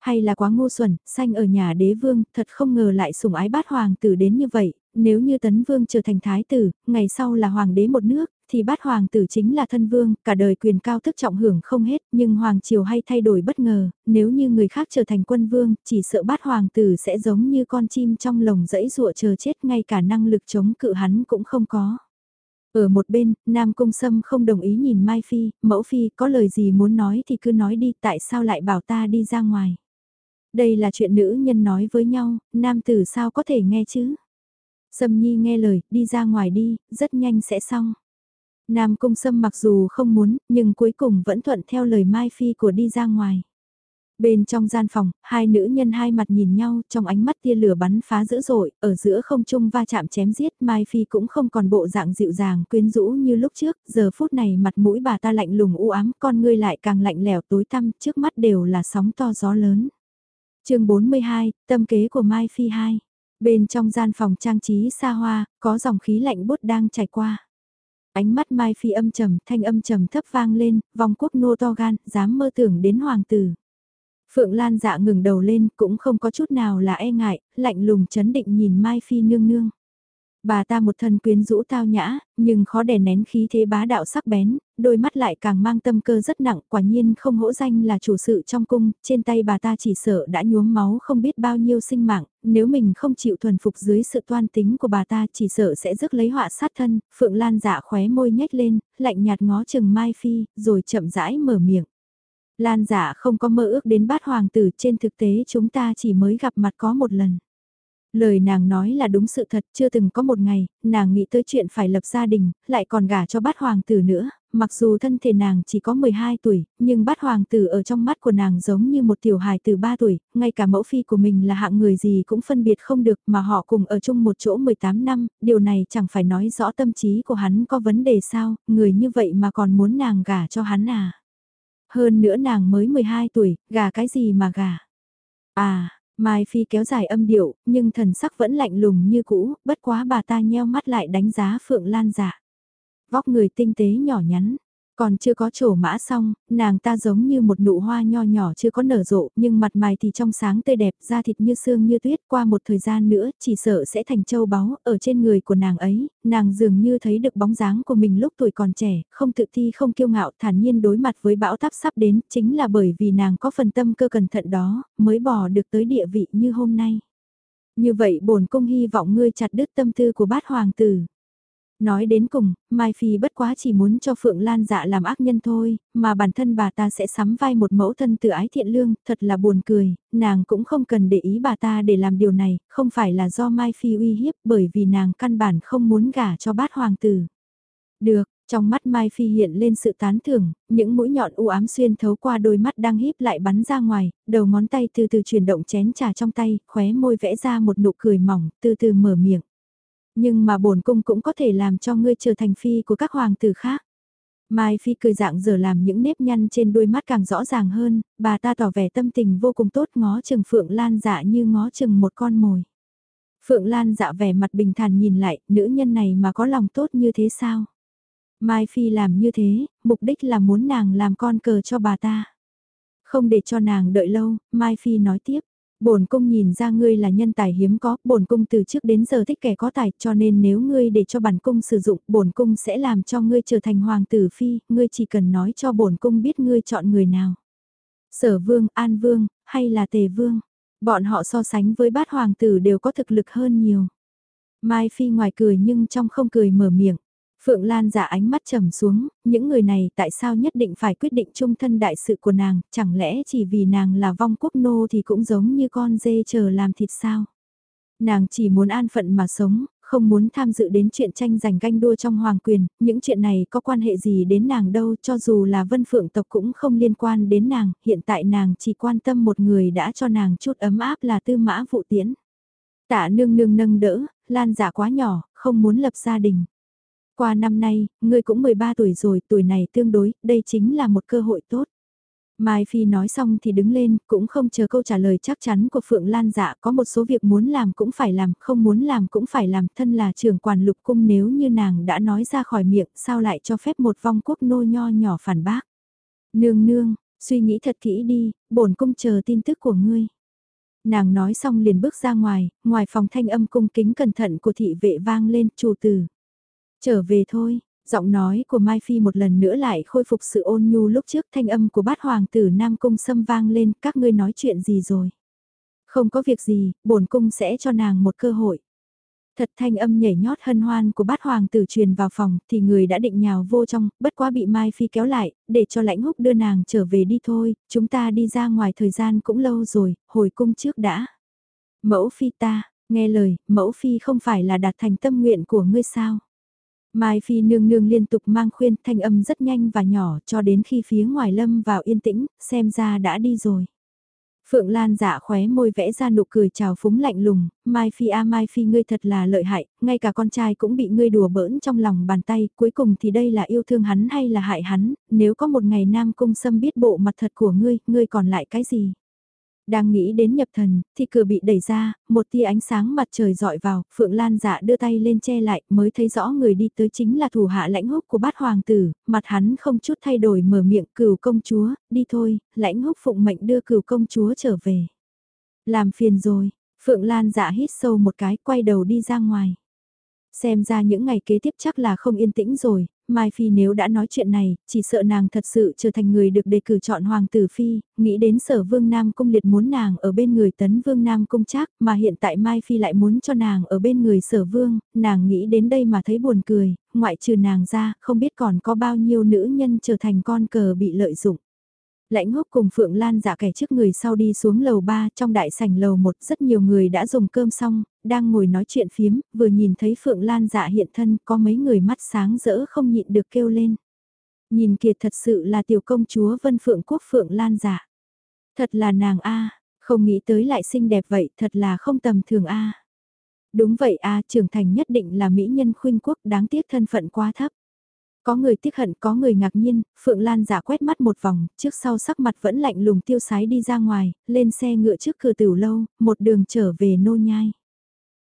Hay là quá ngu xuẩn, sanh ở nhà đế vương, thật không ngờ lại sủng ái bát hoàng tử đến như vậy, nếu như tấn vương trở thành thái tử, ngày sau là hoàng đế một nước, thì bát hoàng tử chính là thân vương, cả đời quyền cao thức trọng hưởng không hết, nhưng hoàng triều hay thay đổi bất ngờ, nếu như người khác trở thành quân vương, chỉ sợ bát hoàng tử sẽ giống như con chim trong lồng dẫy rụa chờ chết ngay cả năng lực chống cự hắn cũng không có. Ở một bên, Nam Cung Sâm không đồng ý nhìn Mai Phi, mẫu Phi có lời gì muốn nói thì cứ nói đi, tại sao lại bảo ta đi ra ngoài. Đây là chuyện nữ nhân nói với nhau, nam tử sao có thể nghe chứ? Sâm Nhi nghe lời, đi ra ngoài đi, rất nhanh sẽ xong. Nam Cung Sâm mặc dù không muốn, nhưng cuối cùng vẫn thuận theo lời Mai Phi của đi ra ngoài. Bên trong gian phòng, hai nữ nhân hai mặt nhìn nhau, trong ánh mắt tia lửa bắn phá dữ dội, ở giữa không trung va chạm chém giết, Mai Phi cũng không còn bộ dạng dịu dàng quyến rũ như lúc trước, giờ phút này mặt mũi bà ta lạnh lùng u ám, con ngươi lại càng lạnh lẽo tối tăm, trước mắt đều là sóng to gió lớn. chương 42, tâm kế của Mai Phi 2. Bên trong gian phòng trang trí xa hoa, có dòng khí lạnh bút đang chảy qua. Ánh mắt Mai Phi âm trầm, thanh âm trầm thấp vang lên, vòng quốc nô to gan, dám mơ tưởng đến hoàng tử. Phượng Lan dạ ngừng đầu lên, cũng không có chút nào là e ngại, lạnh lùng chấn định nhìn Mai Phi nương nương. Bà ta một thân quyến rũ tao nhã, nhưng khó đè nén khí thế bá đạo sắc bén, đôi mắt lại càng mang tâm cơ rất nặng, quả nhiên không hỗ danh là chủ sự trong cung, trên tay bà ta chỉ sợ đã nhuốm máu không biết bao nhiêu sinh mạng, nếu mình không chịu thuần phục dưới sự toan tính của bà ta chỉ sợ sẽ rước lấy họa sát thân, Phượng Lan dạ khóe môi nhếch lên, lạnh nhạt ngó chừng Mai Phi, rồi chậm rãi mở miệng. Lan giả không có mơ ước đến bát hoàng tử trên thực tế chúng ta chỉ mới gặp mặt có một lần. Lời nàng nói là đúng sự thật, chưa từng có một ngày, nàng nghĩ tới chuyện phải lập gia đình, lại còn gả cho bát hoàng tử nữa, mặc dù thân thể nàng chỉ có 12 tuổi, nhưng bát hoàng tử ở trong mắt của nàng giống như một tiểu hài từ 3 tuổi, ngay cả mẫu phi của mình là hạng người gì cũng phân biệt không được mà họ cùng ở chung một chỗ 18 năm, điều này chẳng phải nói rõ tâm trí của hắn có vấn đề sao, người như vậy mà còn muốn nàng gả cho hắn à. Hơn nữa nàng mới 12 tuổi, gả cái gì mà gả. À, Mai Phi kéo dài âm điệu, nhưng thần sắc vẫn lạnh lùng như cũ, bất quá bà ta nheo mắt lại đánh giá Phượng Lan dạ. Vóc người tinh tế nhỏ nhắn, còn chưa có trổ mã xong, nàng ta giống như một nụ hoa nho nhỏ chưa có nở rộ, nhưng mặt mày thì trong sáng tươi đẹp, da thịt như xương như tuyết, qua một thời gian nữa, chỉ sợ sẽ thành châu báu, ở trên người của nàng ấy, nàng dường như thấy được bóng dáng của mình lúc tuổi còn trẻ, không tự thi không kiêu ngạo, thản nhiên đối mặt với bão táp sắp đến, chính là bởi vì nàng có phần tâm cơ cẩn thận đó, mới bỏ được tới địa vị như hôm nay. Như vậy bổn cung hy vọng ngươi chặt đứt tâm tư của bát hoàng tử. Nói đến cùng, Mai Phi bất quá chỉ muốn cho Phượng Lan dạ làm ác nhân thôi, mà bản thân bà ta sẽ sắm vai một mẫu thân tự ái thiện lương, thật là buồn cười, nàng cũng không cần để ý bà ta để làm điều này, không phải là do Mai Phi uy hiếp bởi vì nàng căn bản không muốn gả cho bát hoàng tử. Được, trong mắt Mai Phi hiện lên sự tán thưởng, những mũi nhọn u ám xuyên thấu qua đôi mắt đang híp lại bắn ra ngoài, đầu ngón tay từ từ chuyển động chén trà trong tay, khóe môi vẽ ra một nụ cười mỏng, từ từ mở miệng. Nhưng mà bổn cung cũng có thể làm cho ngươi trở thành phi của các hoàng tử khác. Mai Phi cười dạng giờ làm những nếp nhăn trên đôi mắt càng rõ ràng hơn, bà ta tỏ vẻ tâm tình vô cùng tốt ngó chừng Phượng Lan dạ như ngó chừng một con mồi. Phượng Lan dạ vẻ mặt bình thản nhìn lại, nữ nhân này mà có lòng tốt như thế sao? Mai Phi làm như thế, mục đích là muốn nàng làm con cờ cho bà ta. Không để cho nàng đợi lâu, Mai Phi nói tiếp. Bổn cung nhìn ra ngươi là nhân tài hiếm có, bổn cung từ trước đến giờ thích kẻ có tài, cho nên nếu ngươi để cho bản cung sử dụng, bổn cung sẽ làm cho ngươi trở thành hoàng tử phi, ngươi chỉ cần nói cho bổn cung biết ngươi chọn người nào. Sở Vương, An Vương, hay là Tề Vương? Bọn họ so sánh với bát hoàng tử đều có thực lực hơn nhiều. Mai Phi ngoài cười nhưng trong không cười mở miệng. Phượng Lan giả ánh mắt trầm xuống, những người này tại sao nhất định phải quyết định chung thân đại sự của nàng, chẳng lẽ chỉ vì nàng là vong quốc nô thì cũng giống như con dê chờ làm thịt sao? Nàng chỉ muốn an phận mà sống, không muốn tham dự đến chuyện tranh giành ganh đua trong hoàng quyền, những chuyện này có quan hệ gì đến nàng đâu cho dù là vân phượng tộc cũng không liên quan đến nàng, hiện tại nàng chỉ quan tâm một người đã cho nàng chút ấm áp là tư mã vụ tiễn. Tạ nương nương nâng đỡ, lan giả quá nhỏ, không muốn lập gia đình. Qua năm nay, ngươi cũng 13 tuổi rồi, tuổi này tương đối, đây chính là một cơ hội tốt. Mai Phi nói xong thì đứng lên, cũng không chờ câu trả lời chắc chắn của Phượng Lan dạ có một số việc muốn làm cũng phải làm, không muốn làm cũng phải làm, thân là trưởng quản lục cung nếu như nàng đã nói ra khỏi miệng, sao lại cho phép một vong quốc nô nho nhỏ phản bác. Nương nương, suy nghĩ thật kỹ đi, bổn cung chờ tin tức của ngươi. Nàng nói xong liền bước ra ngoài, ngoài phòng thanh âm cung kính cẩn thận của thị vệ vang lên, chủ tử. Trở về thôi, giọng nói của Mai Phi một lần nữa lại khôi phục sự ôn nhu lúc trước thanh âm của bát hoàng tử Nam Cung xâm vang lên các ngươi nói chuyện gì rồi. Không có việc gì, bổn cung sẽ cho nàng một cơ hội. Thật thanh âm nhảy nhót hân hoan của bát hoàng tử truyền vào phòng thì người đã định nhào vô trong, bất quá bị Mai Phi kéo lại, để cho lãnh húc đưa nàng trở về đi thôi, chúng ta đi ra ngoài thời gian cũng lâu rồi, hồi cung trước đã. Mẫu Phi ta, nghe lời, mẫu Phi không phải là đạt thành tâm nguyện của ngươi sao? Mai Phi nương nương liên tục mang khuyên thanh âm rất nhanh và nhỏ cho đến khi phía ngoài lâm vào yên tĩnh, xem ra đã đi rồi. Phượng Lan dạ khóe môi vẽ ra nụ cười chào phúng lạnh lùng, Mai Phi a Mai Phi ngươi thật là lợi hại, ngay cả con trai cũng bị ngươi đùa bỡn trong lòng bàn tay, cuối cùng thì đây là yêu thương hắn hay là hại hắn, nếu có một ngày Nam Cung Sâm biết bộ mặt thật của ngươi, ngươi còn lại cái gì? Đang nghĩ đến nhập thần, thì cửa bị đẩy ra, một tia ánh sáng mặt trời dọi vào, Phượng Lan dạ đưa tay lên che lại, mới thấy rõ người đi tới chính là thủ hạ lãnh húc của bát hoàng tử, mặt hắn không chút thay đổi mở miệng cửu công chúa, đi thôi, lãnh húc phụng mệnh đưa cửu công chúa trở về. Làm phiền rồi, Phượng Lan dạ hít sâu một cái, quay đầu đi ra ngoài. Xem ra những ngày kế tiếp chắc là không yên tĩnh rồi, Mai Phi nếu đã nói chuyện này, chỉ sợ nàng thật sự trở thành người được đề cử chọn Hoàng tử Phi, nghĩ đến sở Vương Nam Cung liệt muốn nàng ở bên người tấn Vương Nam Cung chắc, mà hiện tại Mai Phi lại muốn cho nàng ở bên người sở Vương, nàng nghĩ đến đây mà thấy buồn cười, ngoại trừ nàng ra, không biết còn có bao nhiêu nữ nhân trở thành con cờ bị lợi dụng. Lãnh húc cùng Phượng Lan dạ kẻ trước người sau đi xuống lầu 3 trong đại sảnh lầu 1 rất nhiều người đã dùng cơm xong, đang ngồi nói chuyện phiếm, vừa nhìn thấy Phượng Lan dạ hiện thân có mấy người mắt sáng rỡ không nhịn được kêu lên. Nhìn kiệt thật sự là tiểu công chúa Vân Phượng Quốc Phượng Lan dạ. Thật là nàng A, không nghĩ tới lại xinh đẹp vậy, thật là không tầm thường A. Đúng vậy A, trưởng thành nhất định là mỹ nhân khuyên quốc đáng tiếc thân phận quá thấp. Có người tiếc hận, có người ngạc nhiên, Phượng Lan giả quét mắt một vòng, trước sau sắc mặt vẫn lạnh lùng tiêu sái đi ra ngoài, lên xe ngựa trước cửa tiểu lâu, một đường trở về nô nhai.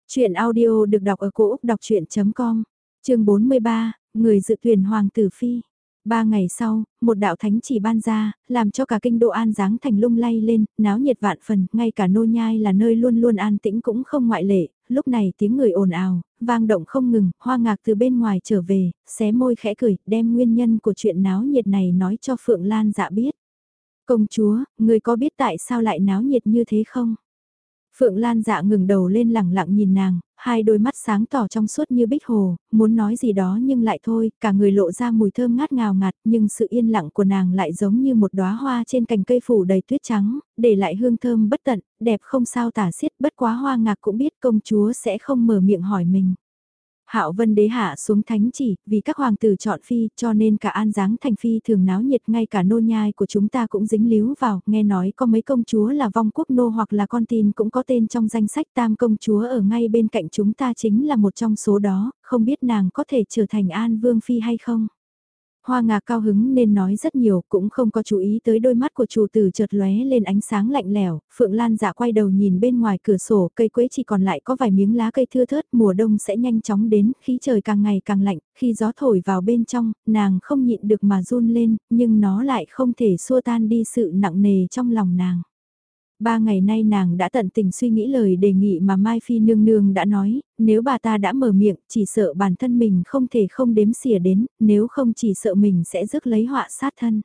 Chuyện audio được đọc ở cổ Úc đọc chuyện.com, chương 43, người dự tuyển Hoàng tử Phi. Ba ngày sau, một đạo thánh chỉ ban ra, làm cho cả kinh độ an dáng thành lung lay lên, náo nhiệt vạn phần, ngay cả nô nhai là nơi luôn luôn an tĩnh cũng không ngoại lệ, lúc này tiếng người ồn ào, vang động không ngừng, hoa ngạc từ bên ngoài trở về, xé môi khẽ cười, đem nguyên nhân của chuyện náo nhiệt này nói cho Phượng Lan dạ biết. Công chúa, người có biết tại sao lại náo nhiệt như thế không? Phượng Lan dạ ngừng đầu lên lẳng lặng nhìn nàng, hai đôi mắt sáng tỏ trong suốt như bích hồ, muốn nói gì đó nhưng lại thôi, cả người lộ ra mùi thơm ngát ngào ngạt, nhưng sự yên lặng của nàng lại giống như một đóa hoa trên cành cây phủ đầy tuyết trắng, để lại hương thơm bất tận, đẹp không sao tả xiết bất quá hoa ngạc cũng biết công chúa sẽ không mở miệng hỏi mình. Hạo Vân Đế hạ xuống thánh chỉ, vì các hoàng tử chọn phi, cho nên cả An Giáng thành phi thường náo nhiệt, ngay cả nô nhai của chúng ta cũng dính líu vào, nghe nói có mấy công chúa là vong quốc nô hoặc là con tin cũng có tên trong danh sách tam công chúa ở ngay bên cạnh chúng ta chính là một trong số đó, không biết nàng có thể trở thành An Vương phi hay không. Hoa ngà cao hứng nên nói rất nhiều, cũng không có chú ý tới đôi mắt của chủ tử chợt lóe lên ánh sáng lạnh lẽo. Phượng Lan dạ quay đầu nhìn bên ngoài cửa sổ, cây quế chỉ còn lại có vài miếng lá cây thưa thớt, mùa đông sẽ nhanh chóng đến, khí trời càng ngày càng lạnh, khi gió thổi vào bên trong, nàng không nhịn được mà run lên, nhưng nó lại không thể xua tan đi sự nặng nề trong lòng nàng. Ba ngày nay nàng đã tận tình suy nghĩ lời đề nghị mà Mai Phi nương nương đã nói, nếu bà ta đã mở miệng chỉ sợ bản thân mình không thể không đếm xỉa đến, nếu không chỉ sợ mình sẽ rước lấy họa sát thân.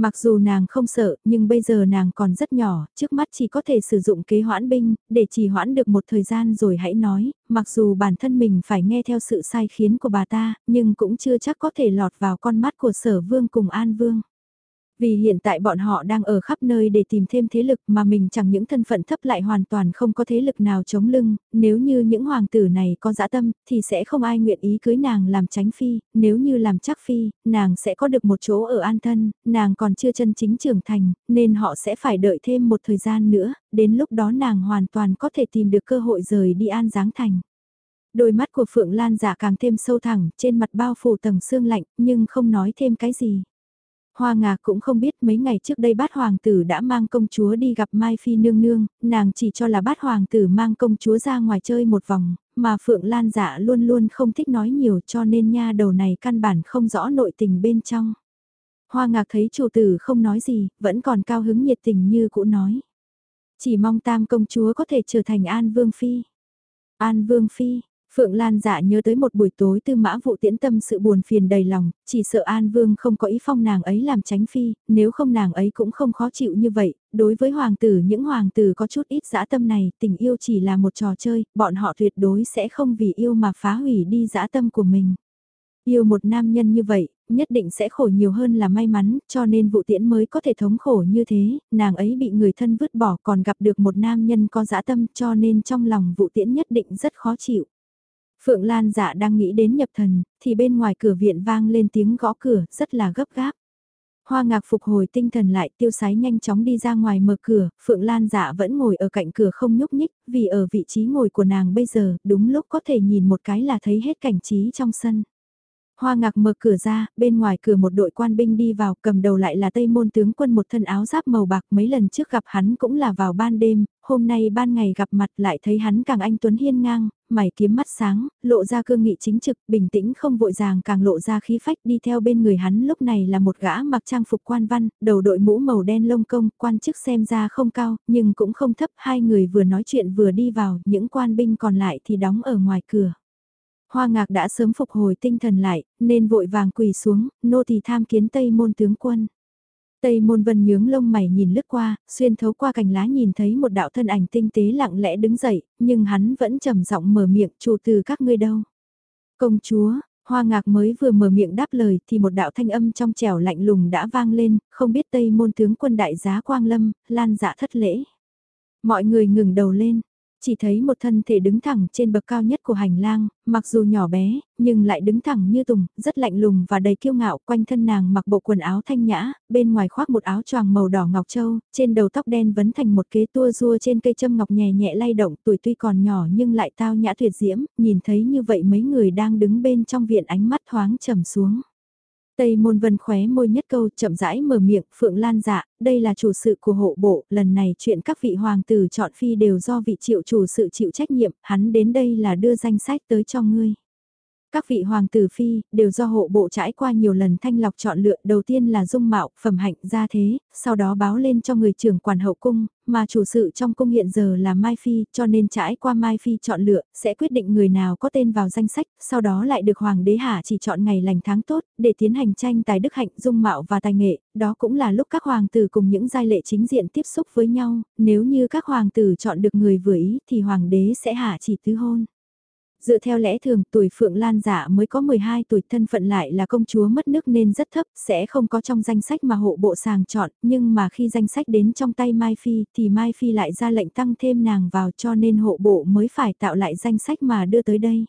Mặc dù nàng không sợ, nhưng bây giờ nàng còn rất nhỏ, trước mắt chỉ có thể sử dụng kế hoãn binh, để trì hoãn được một thời gian rồi hãy nói, mặc dù bản thân mình phải nghe theo sự sai khiến của bà ta, nhưng cũng chưa chắc có thể lọt vào con mắt của sở vương cùng an vương. Vì hiện tại bọn họ đang ở khắp nơi để tìm thêm thế lực mà mình chẳng những thân phận thấp lại hoàn toàn không có thế lực nào chống lưng, nếu như những hoàng tử này có dã tâm thì sẽ không ai nguyện ý cưới nàng làm tránh phi, nếu như làm chắc phi, nàng sẽ có được một chỗ ở an thân, nàng còn chưa chân chính trưởng thành, nên họ sẽ phải đợi thêm một thời gian nữa, đến lúc đó nàng hoàn toàn có thể tìm được cơ hội rời đi an giáng thành. Đôi mắt của Phượng Lan giả càng thêm sâu thẳng, trên mặt bao phủ tầng xương lạnh, nhưng không nói thêm cái gì. Hoa ngà cũng không biết mấy ngày trước đây bát hoàng tử đã mang công chúa đi gặp Mai Phi nương nương, nàng chỉ cho là bát hoàng tử mang công chúa ra ngoài chơi một vòng, mà Phượng Lan dạ luôn luôn không thích nói nhiều cho nên nha đầu này căn bản không rõ nội tình bên trong. Hoa ngạc thấy chủ tử không nói gì, vẫn còn cao hứng nhiệt tình như cũ nói. Chỉ mong tam công chúa có thể trở thành An Vương Phi. An Vương Phi, Phượng Lan dạ nhớ tới một buổi tối tư mã vụ tiễn tâm sự buồn phiền đầy lòng, chỉ sợ An Vương không có ý phong nàng ấy làm tránh phi, nếu không nàng ấy cũng không khó chịu như vậy, đối với hoàng tử những hoàng tử có chút ít dã tâm này, tình yêu chỉ là một trò chơi, bọn họ tuyệt đối sẽ không vì yêu mà phá hủy đi dã tâm của mình. Yêu một nam nhân như vậy, nhất định sẽ khổ nhiều hơn là may mắn, cho nên vụ tiễn mới có thể thống khổ như thế, nàng ấy bị người thân vứt bỏ còn gặp được một nam nhân có dã tâm cho nên trong lòng vụ tiễn nhất định rất khó chịu. Phượng Lan dạ đang nghĩ đến nhập thần, thì bên ngoài cửa viện vang lên tiếng gõ cửa, rất là gấp gáp. Hoa ngạc phục hồi tinh thần lại tiêu sái nhanh chóng đi ra ngoài mở cửa, Phượng Lan dạ vẫn ngồi ở cạnh cửa không nhúc nhích, vì ở vị trí ngồi của nàng bây giờ, đúng lúc có thể nhìn một cái là thấy hết cảnh trí trong sân. Hoa ngạc mở cửa ra, bên ngoài cửa một đội quan binh đi vào, cầm đầu lại là Tây Môn tướng quân một thân áo giáp màu bạc mấy lần trước gặp hắn cũng là vào ban đêm, hôm nay ban ngày gặp mặt lại thấy hắn càng anh Tuấn hiên ngang, mày kiếm mắt sáng, lộ ra cương nghị chính trực, bình tĩnh không vội vàng càng lộ ra khí phách đi theo bên người hắn lúc này là một gã mặc trang phục quan văn, đầu đội mũ màu đen lông công, quan chức xem ra không cao, nhưng cũng không thấp, hai người vừa nói chuyện vừa đi vào, những quan binh còn lại thì đóng ở ngoài cửa. Hoa ngạc đã sớm phục hồi tinh thần lại, nên vội vàng quỳ xuống, nô tỳ tham kiến Tây môn tướng quân. Tây môn vân nhướng lông mày nhìn lướt qua, xuyên thấu qua cành lá nhìn thấy một đạo thân ảnh tinh tế lặng lẽ đứng dậy, nhưng hắn vẫn trầm giọng mở miệng chủ từ các ngươi đâu. Công chúa, hoa ngạc mới vừa mở miệng đáp lời thì một đạo thanh âm trong trẻo lạnh lùng đã vang lên, không biết Tây môn tướng quân đại giá Quang Lâm, lan dạ thất lễ. Mọi người ngừng đầu lên, chỉ thấy một thân thể đứng thẳng trên bậc cao nhất của hành lang, mặc dù nhỏ bé, nhưng lại đứng thẳng như tùng, rất lạnh lùng và đầy kiêu ngạo, quanh thân nàng mặc bộ quần áo thanh nhã, bên ngoài khoác một áo choàng màu đỏ ngọc châu, trên đầu tóc đen vấn thành một kế tua rua trên cây châm ngọc nhẹ nhẹ lay động, tuổi tuy còn nhỏ nhưng lại tao nhã tuyệt diễm, nhìn thấy như vậy mấy người đang đứng bên trong viện ánh mắt thoáng trầm xuống. Tây môn vân khóe môi nhất câu chậm rãi mở miệng, Phượng Lan dạ, đây là chủ sự của hộ bộ, lần này chuyện các vị hoàng tử chọn phi đều do vị triệu chủ sự chịu trách nhiệm, hắn đến đây là đưa danh sách tới cho ngươi. Các vị hoàng tử phi, đều do hộ bộ trải qua nhiều lần thanh lọc chọn lựa đầu tiên là dung mạo, phẩm hạnh, gia thế, sau đó báo lên cho người trưởng quản hậu cung, mà chủ sự trong cung hiện giờ là Mai Phi, cho nên trải qua Mai Phi chọn lựa, sẽ quyết định người nào có tên vào danh sách, sau đó lại được hoàng đế hạ chỉ chọn ngày lành tháng tốt, để tiến hành tranh tài đức hạnh, dung mạo và tài nghệ, đó cũng là lúc các hoàng tử cùng những giai lệ chính diện tiếp xúc với nhau, nếu như các hoàng tử chọn được người vừa ý thì hoàng đế sẽ hạ chỉ tứ hôn. Dựa theo lẽ thường tuổi Phượng Lan giả mới có 12 tuổi thân phận lại là công chúa mất nước nên rất thấp, sẽ không có trong danh sách mà hộ bộ sàng chọn, nhưng mà khi danh sách đến trong tay Mai Phi thì Mai Phi lại ra lệnh tăng thêm nàng vào cho nên hộ bộ mới phải tạo lại danh sách mà đưa tới đây.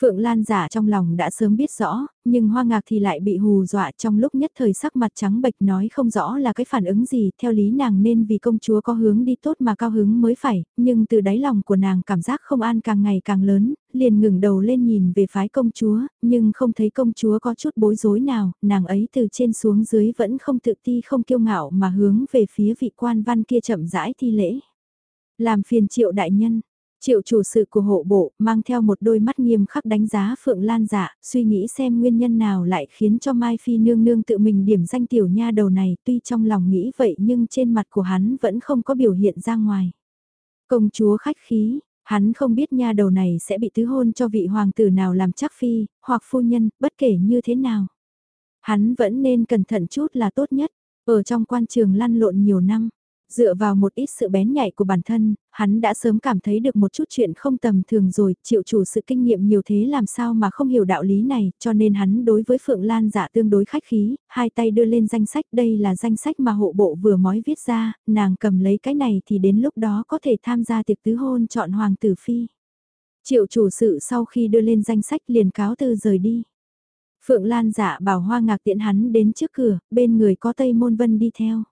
Phượng Lan giả trong lòng đã sớm biết rõ, nhưng hoa ngạc thì lại bị hù dọa trong lúc nhất thời sắc mặt trắng bệch nói không rõ là cái phản ứng gì, theo lý nàng nên vì công chúa có hướng đi tốt mà cao hứng mới phải, nhưng từ đáy lòng của nàng cảm giác không an càng ngày càng lớn, liền ngừng đầu lên nhìn về phái công chúa, nhưng không thấy công chúa có chút bối rối nào, nàng ấy từ trên xuống dưới vẫn không tự ti không kiêu ngạo mà hướng về phía vị quan văn kia chậm rãi thi lễ. Làm phiền triệu đại nhân, Triệu chủ sự của hộ bộ mang theo một đôi mắt nghiêm khắc đánh giá Phượng Lan dạ, suy nghĩ xem nguyên nhân nào lại khiến cho Mai Phi nương nương tự mình điểm danh tiểu nha đầu này tuy trong lòng nghĩ vậy nhưng trên mặt của hắn vẫn không có biểu hiện ra ngoài. Công chúa khách khí, hắn không biết nha đầu này sẽ bị tứ hôn cho vị hoàng tử nào làm chắc phi, hoặc phu nhân, bất kể như thế nào. Hắn vẫn nên cẩn thận chút là tốt nhất, ở trong quan trường lăn lộn nhiều năm Dựa vào một ít sự bén nhạy của bản thân, hắn đã sớm cảm thấy được một chút chuyện không tầm thường rồi, chịu chủ sự kinh nghiệm nhiều thế làm sao mà không hiểu đạo lý này, cho nên hắn đối với Phượng Lan dạ tương đối khách khí, hai tay đưa lên danh sách, đây là danh sách mà hộ bộ vừa mới viết ra, nàng cầm lấy cái này thì đến lúc đó có thể tham gia tiệc tứ hôn chọn hoàng tử phi. Triệu chủ sự sau khi đưa lên danh sách liền cáo từ rời đi. Phượng Lan dạ bảo hoa ngạc tiện hắn đến trước cửa, bên người có Tây Môn Vân đi theo.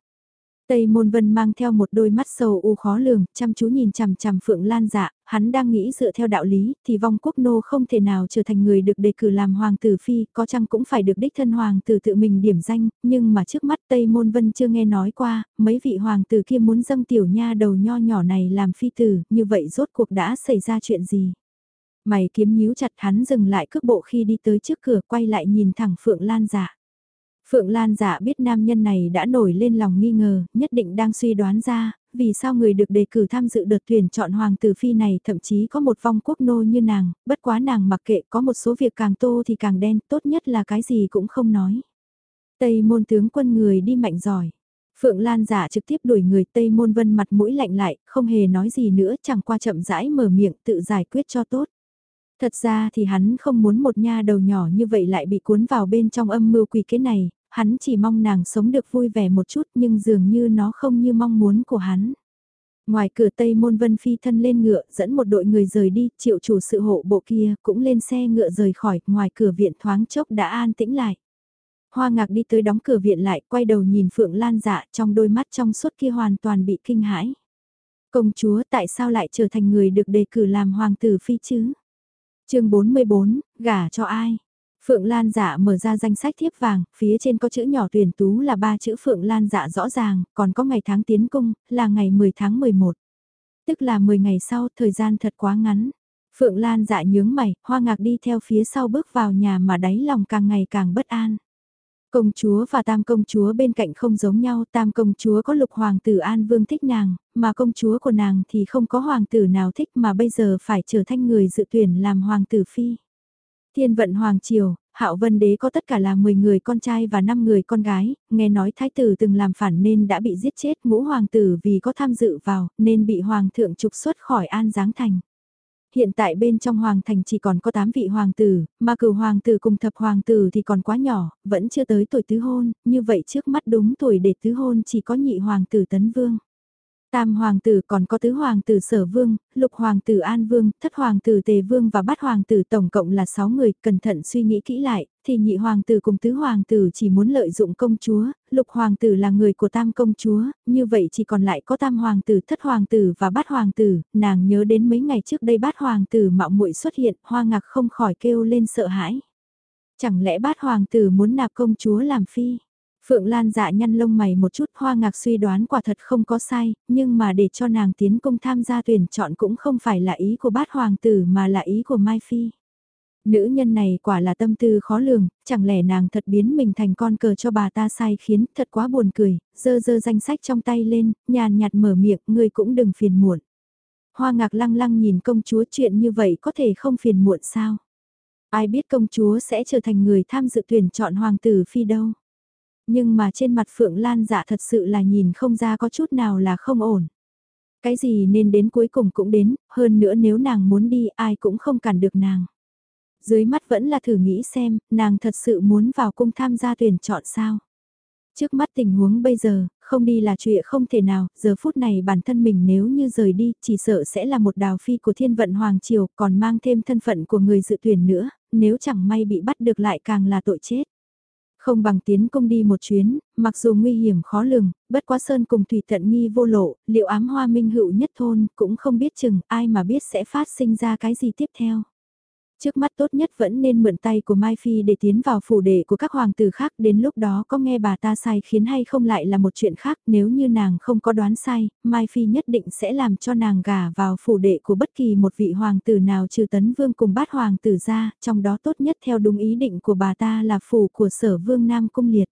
Tây Môn Vân mang theo một đôi mắt sầu u khó lường, chăm chú nhìn chằm chằm Phượng Lan dạ, hắn đang nghĩ dựa theo đạo lý, thì vong quốc nô không thể nào trở thành người được đề cử làm hoàng tử phi, có chăng cũng phải được đích thân hoàng tử tự mình điểm danh, nhưng mà trước mắt Tây Môn Vân chưa nghe nói qua, mấy vị hoàng tử kia muốn dâng tiểu nha đầu nho nhỏ này làm phi tử, như vậy rốt cuộc đã xảy ra chuyện gì? Mày kiếm nhíu chặt hắn dừng lại cước bộ khi đi tới trước cửa quay lại nhìn thẳng Phượng Lan dạ. Phượng Lan giả biết nam nhân này đã nổi lên lòng nghi ngờ, nhất định đang suy đoán ra, vì sao người được đề cử tham dự đợt tuyển chọn hoàng tử phi này thậm chí có một vong quốc nô như nàng, bất quá nàng mặc kệ có một số việc càng tô thì càng đen, tốt nhất là cái gì cũng không nói. Tây môn tướng quân người đi mạnh giỏi. Phượng Lan giả trực tiếp đuổi người Tây môn vân mặt mũi lạnh lại, không hề nói gì nữa chẳng qua chậm rãi mở miệng tự giải quyết cho tốt. Thật ra thì hắn không muốn một nha đầu nhỏ như vậy lại bị cuốn vào bên trong âm mưu quỷ kế này, hắn chỉ mong nàng sống được vui vẻ một chút nhưng dường như nó không như mong muốn của hắn. Ngoài cửa Tây Môn Vân Phi thân lên ngựa dẫn một đội người rời đi, triệu chủ sự hộ bộ kia cũng lên xe ngựa rời khỏi, ngoài cửa viện thoáng chốc đã an tĩnh lại. Hoa ngạc đi tới đóng cửa viện lại, quay đầu nhìn Phượng Lan dạ trong đôi mắt trong suốt kia hoàn toàn bị kinh hãi. Công chúa tại sao lại trở thành người được đề cử làm hoàng tử phi chứ? chương 44, gả cho ai? Phượng Lan dạ mở ra danh sách thiếp vàng, phía trên có chữ nhỏ tuyển tú là ba chữ Phượng Lan dạ rõ ràng, còn có ngày tháng tiến cung, là ngày 10 tháng 11. Tức là 10 ngày sau, thời gian thật quá ngắn. Phượng Lan dạ nhướng mày, hoa ngạc đi theo phía sau bước vào nhà mà đáy lòng càng ngày càng bất an. Công chúa và tam công chúa bên cạnh không giống nhau, tam công chúa có lục hoàng tử An Vương thích nàng, mà công chúa của nàng thì không có hoàng tử nào thích mà bây giờ phải trở thành người dự tuyển làm hoàng tử phi. Thiên vận Hoàng Triều, Hạo Vân Đế có tất cả là 10 người con trai và 5 người con gái, nghe nói thái tử từng làm phản nên đã bị giết chết ngũ hoàng tử vì có tham dự vào nên bị hoàng thượng trục xuất khỏi An Giáng Thành. Hiện tại bên trong hoàng thành chỉ còn có 8 vị hoàng tử, mà cửu hoàng tử cùng thập hoàng tử thì còn quá nhỏ, vẫn chưa tới tuổi tứ hôn, như vậy trước mắt đúng tuổi để tứ hôn chỉ có nhị hoàng tử tấn vương. Tam hoàng tử còn có tứ hoàng tử sở vương, lục hoàng tử an vương, thất hoàng tử tề vương và bát hoàng tử tổng cộng là 6 người, cẩn thận suy nghĩ kỹ lại, thì nhị hoàng tử cùng tứ hoàng tử chỉ muốn lợi dụng công chúa, lục hoàng tử là người của tam công chúa, như vậy chỉ còn lại có tam hoàng tử, thất hoàng tử và bát hoàng tử, nàng nhớ đến mấy ngày trước đây bát hoàng tử mạo muội xuất hiện, hoa ngạc không khỏi kêu lên sợ hãi. Chẳng lẽ bát hoàng tử muốn nạp công chúa làm phi? Phượng Lan dạ nhăn lông mày một chút hoa ngạc suy đoán quả thật không có sai, nhưng mà để cho nàng tiến công tham gia tuyển chọn cũng không phải là ý của bát hoàng tử mà là ý của Mai Phi. Nữ nhân này quả là tâm tư khó lường, chẳng lẽ nàng thật biến mình thành con cờ cho bà ta sai khiến, thật quá buồn cười, dơ dơ danh sách trong tay lên, nhàn nhạt mở miệng, ngươi cũng đừng phiền muộn. Hoa ngạc lăng lăng nhìn công chúa chuyện như vậy có thể không phiền muộn sao? Ai biết công chúa sẽ trở thành người tham dự tuyển chọn hoàng tử phi đâu. Nhưng mà trên mặt Phượng Lan dạ thật sự là nhìn không ra có chút nào là không ổn. Cái gì nên đến cuối cùng cũng đến, hơn nữa nếu nàng muốn đi ai cũng không cản được nàng. Dưới mắt vẫn là thử nghĩ xem, nàng thật sự muốn vào cung tham gia tuyển chọn sao. Trước mắt tình huống bây giờ, không đi là chuyện không thể nào, giờ phút này bản thân mình nếu như rời đi, chỉ sợ sẽ là một đào phi của thiên vận Hoàng Triều, còn mang thêm thân phận của người dự tuyển nữa, nếu chẳng may bị bắt được lại càng là tội chết. Không bằng tiến công đi một chuyến, mặc dù nguy hiểm khó lường, bất quá sơn cùng thủy tận nghi vô lộ, liệu ám hoa minh hữu nhất thôn cũng không biết chừng ai mà biết sẽ phát sinh ra cái gì tiếp theo. Trước mắt tốt nhất vẫn nên mượn tay của Mai Phi để tiến vào phủ đệ của các hoàng tử khác đến lúc đó có nghe bà ta sai khiến hay không lại là một chuyện khác nếu như nàng không có đoán sai, Mai Phi nhất định sẽ làm cho nàng gả vào phủ đệ của bất kỳ một vị hoàng tử nào trừ tấn vương cùng bát hoàng tử ra, trong đó tốt nhất theo đúng ý định của bà ta là phủ của sở vương Nam Cung Liệt.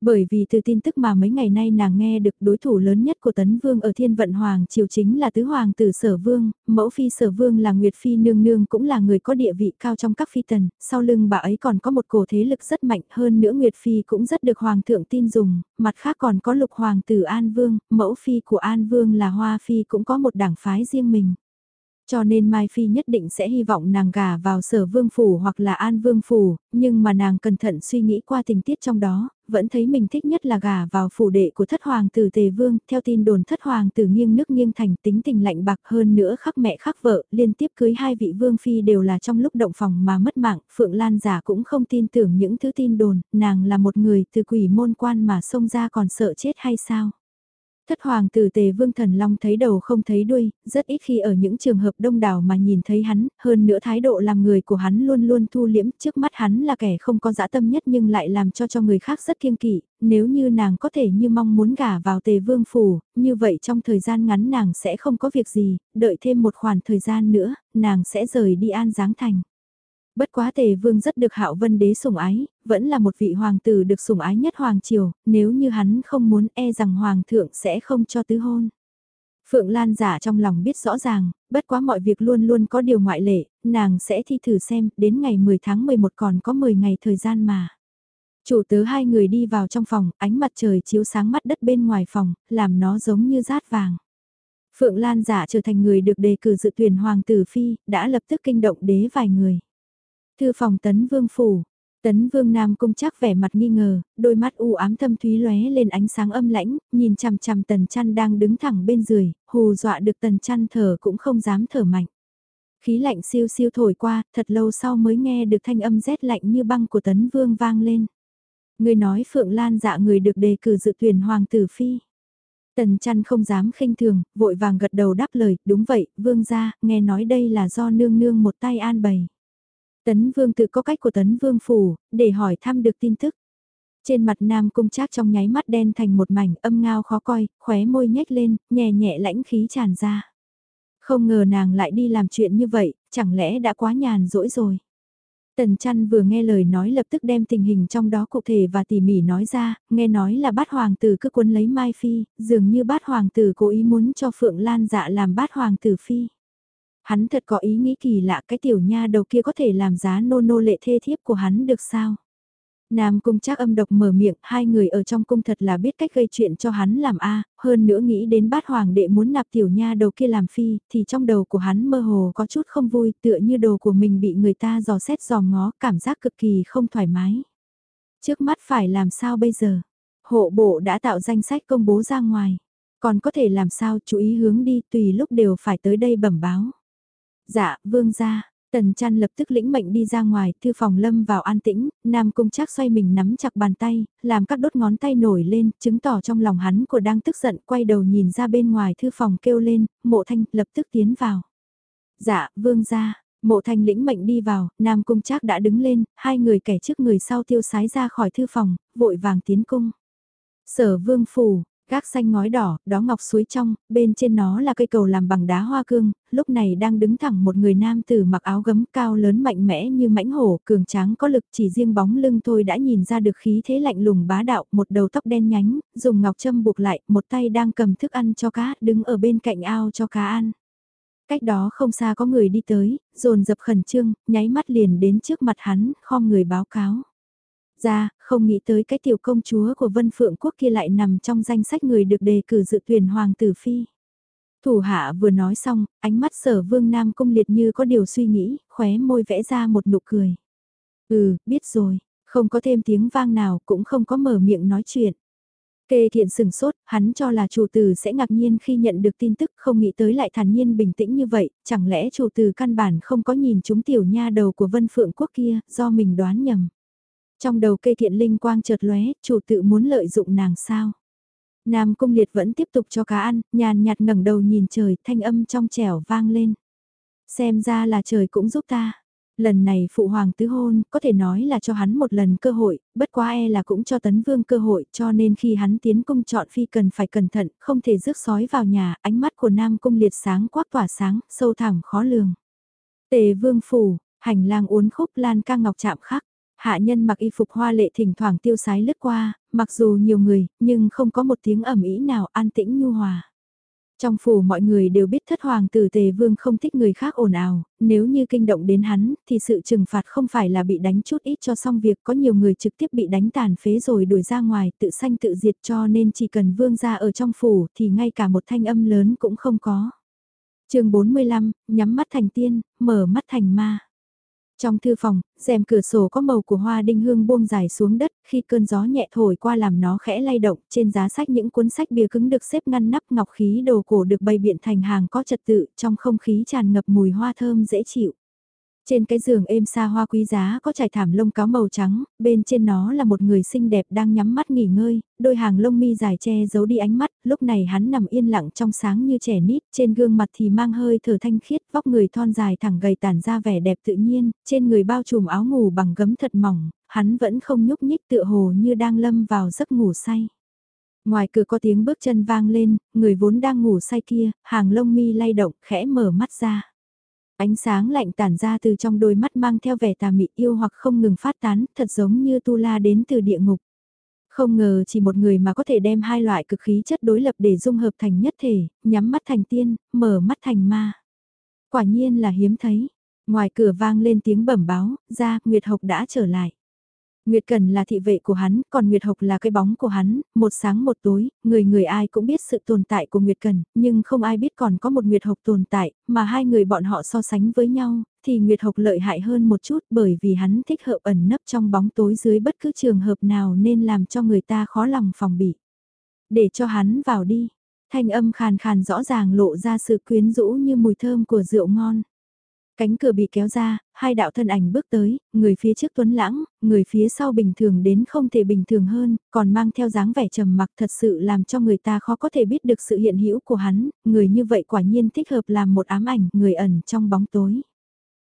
Bởi vì từ tin tức mà mấy ngày nay nàng nghe được đối thủ lớn nhất của Tấn Vương ở Thiên Vận Hoàng triều chính là Tứ Hoàng tử Sở Vương, mẫu phi Sở Vương là Nguyệt Phi Nương Nương cũng là người có địa vị cao trong các phi tần, sau lưng bà ấy còn có một cổ thế lực rất mạnh hơn nữa Nguyệt Phi cũng rất được Hoàng thượng tin dùng, mặt khác còn có lục Hoàng tử An Vương, mẫu phi của An Vương là Hoa Phi cũng có một đảng phái riêng mình. Cho nên Mai Phi nhất định sẽ hy vọng nàng gả vào sở vương phủ hoặc là an vương phủ, nhưng mà nàng cẩn thận suy nghĩ qua tình tiết trong đó, vẫn thấy mình thích nhất là gả vào phủ đệ của thất hoàng tử tề vương, theo tin đồn thất hoàng tử nghiêng nước nghiêng thành tính tình lạnh bạc hơn nữa khắc mẹ khắc vợ, liên tiếp cưới hai vị vương phi đều là trong lúc động phòng mà mất mạng, Phượng Lan giả cũng không tin tưởng những thứ tin đồn, nàng là một người từ quỷ môn quan mà xông ra còn sợ chết hay sao. Thất hoàng tử tề vương thần long thấy đầu không thấy đuôi, rất ít khi ở những trường hợp đông đảo mà nhìn thấy hắn, hơn nữa thái độ làm người của hắn luôn luôn thu liễm, trước mắt hắn là kẻ không có dã tâm nhất nhưng lại làm cho cho người khác rất kiêng kỵ, nếu như nàng có thể như mong muốn gả vào tề vương phủ, như vậy trong thời gian ngắn nàng sẽ không có việc gì, đợi thêm một khoảng thời gian nữa, nàng sẽ rời đi an giáng thành. Bất quá tề vương rất được hạo vân đế sủng ái, vẫn là một vị hoàng tử được sủng ái nhất hoàng triều, nếu như hắn không muốn e rằng hoàng thượng sẽ không cho tứ hôn. Phượng Lan giả trong lòng biết rõ ràng, bất quá mọi việc luôn luôn có điều ngoại lệ, nàng sẽ thi thử xem, đến ngày 10 tháng 11 còn có 10 ngày thời gian mà. Chủ tớ hai người đi vào trong phòng, ánh mặt trời chiếu sáng mắt đất bên ngoài phòng, làm nó giống như rát vàng. Phượng Lan giả trở thành người được đề cử dự tuyển hoàng tử phi, đã lập tức kinh động đế vài người. Thư phòng tấn vương phủ, Tấn Vương Nam Cung chắc vẻ mặt nghi ngờ, đôi mắt u ám thâm thúy lóe lên ánh sáng âm lãnh, nhìn chằm chằm Tần Chăn đang đứng thẳng bên dưới hù dọa được Tần Chăn thở cũng không dám thở mạnh. Khí lạnh siêu siêu thổi qua, thật lâu sau mới nghe được thanh âm rét lạnh như băng của Tấn Vương vang lên. Người nói Phượng Lan dạ người được đề cử dự tuyển Hoàng tử Phi. Tần chăn không dám khinh thường, vội vàng gật đầu đáp lời, đúng vậy, vương gia, nghe nói đây là do nương nương một tay an bày. Tấn Vương tự có cách của Tấn Vương phủ, để hỏi thăm được tin tức. Trên mặt Nam Cung Trác trong nháy mắt đen thành một mảnh âm ngao khó coi, khóe môi nhếch lên, nhẹ nhẹ lãnh khí tràn ra. Không ngờ nàng lại đi làm chuyện như vậy, chẳng lẽ đã quá nhàn rỗi rồi. Tần chăn vừa nghe lời nói lập tức đem tình hình trong đó cụ thể và tỉ mỉ nói ra, nghe nói là bát hoàng tử cứ cuốn lấy Mai Phi, dường như bát hoàng tử cố ý muốn cho Phượng Lan dạ làm bát hoàng tử Phi. Hắn thật có ý nghĩ kỳ lạ cái tiểu nha đầu kia có thể làm giá nô nô lệ thê thiếp của hắn được sao? Nam cung trác âm độc mở miệng, hai người ở trong cung thật là biết cách gây chuyện cho hắn làm a hơn nữa nghĩ đến bát hoàng đệ muốn nạp tiểu nha đầu kia làm phi, thì trong đầu của hắn mơ hồ có chút không vui, tựa như đồ của mình bị người ta dò xét dò ngó, cảm giác cực kỳ không thoải mái. Trước mắt phải làm sao bây giờ? Hộ bộ đã tạo danh sách công bố ra ngoài, còn có thể làm sao chú ý hướng đi tùy lúc đều phải tới đây bẩm báo. Dạ, vương gia. Tần chăn lập tức lĩnh mệnh đi ra ngoài, thư phòng lâm vào an tĩnh, Nam Cung trác xoay mình nắm chặt bàn tay, làm các đốt ngón tay nổi lên, chứng tỏ trong lòng hắn của đang tức giận, quay đầu nhìn ra bên ngoài thư phòng kêu lên, mộ thanh lập tức tiến vào. Dạ, vương gia, mộ thanh lĩnh mệnh đi vào, Nam Cung trác đã đứng lên, hai người kẻ trước người sau tiêu sái ra khỏi thư phòng, vội vàng tiến cung. Sở vương phủ, Gác xanh ngói đỏ, đó ngọc suối trong, bên trên nó là cây cầu làm bằng đá hoa cương, lúc này đang đứng thẳng một người nam tử mặc áo gấm cao lớn mạnh mẽ như mãnh hổ, cường tráng có lực chỉ riêng bóng lưng thôi đã nhìn ra được khí thế lạnh lùng bá đạo, một đầu tóc đen nhánh, dùng ngọc châm buộc lại, một tay đang cầm thức ăn cho cá, đứng ở bên cạnh ao cho cá ăn. Cách đó không xa có người đi tới, dồn dập khẩn trương, nháy mắt liền đến trước mặt hắn, khom người báo cáo. Ra, không nghĩ tới cái tiểu công chúa của Vân Phượng Quốc kia lại nằm trong danh sách người được đề cử dự tuyển Hoàng tử Phi. Thủ hạ vừa nói xong, ánh mắt sở vương Nam Cung liệt như có điều suy nghĩ, khóe môi vẽ ra một nụ cười. Ừ, biết rồi, không có thêm tiếng vang nào cũng không có mở miệng nói chuyện. Kê thiện sừng sốt, hắn cho là chủ tử sẽ ngạc nhiên khi nhận được tin tức không nghĩ tới lại thản nhiên bình tĩnh như vậy, chẳng lẽ chủ tử căn bản không có nhìn chúng tiểu nha đầu của vân phượng quốc kia, do mình đoán nhầm. Trong đầu cây thiện linh quang chợt lóe, chủ tự muốn lợi dụng nàng sao? Nam Cung Liệt vẫn tiếp tục cho cá ăn, nhàn nhạt ngẩng đầu nhìn trời, thanh âm trong trẻo vang lên. Xem ra là trời cũng giúp ta. Lần này phụ hoàng tứ hôn, có thể nói là cho hắn một lần cơ hội, bất quá e là cũng cho tấn vương cơ hội, cho nên khi hắn tiến cung chọn phi cần phải cẩn thận, không thể rước sói vào nhà, ánh mắt của Nam Cung Liệt sáng quắc tỏa sáng, sâu thẳm khó lường. Tề vương phủ, hành lang uốn khúc lan ca ngọc chạm khắc. Hạ nhân mặc y phục hoa lệ thỉnh thoảng tiêu sái lướt qua, mặc dù nhiều người, nhưng không có một tiếng ẩm ý nào an tĩnh nhu hòa. Trong phủ mọi người đều biết thất hoàng tử tề vương không thích người khác ồn ào, nếu như kinh động đến hắn, thì sự trừng phạt không phải là bị đánh chút ít cho xong việc có nhiều người trực tiếp bị đánh tàn phế rồi đuổi ra ngoài tự sanh tự diệt cho nên chỉ cần vương ra ở trong phủ thì ngay cả một thanh âm lớn cũng không có. chương 45, nhắm mắt thành tiên, mở mắt thành ma. Trong thư phòng, rèm cửa sổ có màu của hoa đinh hương buông dài xuống đất, khi cơn gió nhẹ thổi qua làm nó khẽ lay động, trên giá sách những cuốn sách bìa cứng được xếp ngăn nắp ngọc khí đồ cổ được bày biện thành hàng có trật tự, trong không khí tràn ngập mùi hoa thơm dễ chịu. Trên cái giường êm xa hoa quý giá có trải thảm lông cáo màu trắng, bên trên nó là một người xinh đẹp đang nhắm mắt nghỉ ngơi, đôi hàng lông mi dài che giấu đi ánh mắt, lúc này hắn nằm yên lặng trong sáng như trẻ nít, trên gương mặt thì mang hơi thở thanh khiết, vóc người thon dài thẳng gầy tản ra vẻ đẹp tự nhiên, trên người bao trùm áo ngủ bằng gấm thật mỏng, hắn vẫn không nhúc nhích tựa hồ như đang lâm vào giấc ngủ say. Ngoài cửa có tiếng bước chân vang lên, người vốn đang ngủ say kia, hàng lông mi lay động, khẽ mở mắt ra. Ánh sáng lạnh tản ra từ trong đôi mắt mang theo vẻ tà mị yêu hoặc không ngừng phát tán, thật giống như tu la đến từ địa ngục. Không ngờ chỉ một người mà có thể đem hai loại cực khí chất đối lập để dung hợp thành nhất thể, nhắm mắt thành tiên, mở mắt thành ma. Quả nhiên là hiếm thấy. Ngoài cửa vang lên tiếng bẩm báo, ra, Nguyệt Học đã trở lại. Nguyệt Cần là thị vệ của hắn, còn Nguyệt Hộc là cái bóng của hắn, một sáng một tối, người người ai cũng biết sự tồn tại của Nguyệt Cần, nhưng không ai biết còn có một Nguyệt Hộc tồn tại, mà hai người bọn họ so sánh với nhau, thì Nguyệt Hộc lợi hại hơn một chút bởi vì hắn thích hợp ẩn nấp trong bóng tối dưới bất cứ trường hợp nào nên làm cho người ta khó lòng phòng bị. Để cho hắn vào đi, thanh âm khàn khàn rõ ràng lộ ra sự quyến rũ như mùi thơm của rượu ngon. Cánh cửa bị kéo ra, hai đạo thân ảnh bước tới, người phía trước tuấn lãng, người phía sau bình thường đến không thể bình thường hơn, còn mang theo dáng vẻ trầm mặc thật sự làm cho người ta khó có thể biết được sự hiện hữu của hắn, người như vậy quả nhiên thích hợp làm một ám ảnh, người ẩn trong bóng tối.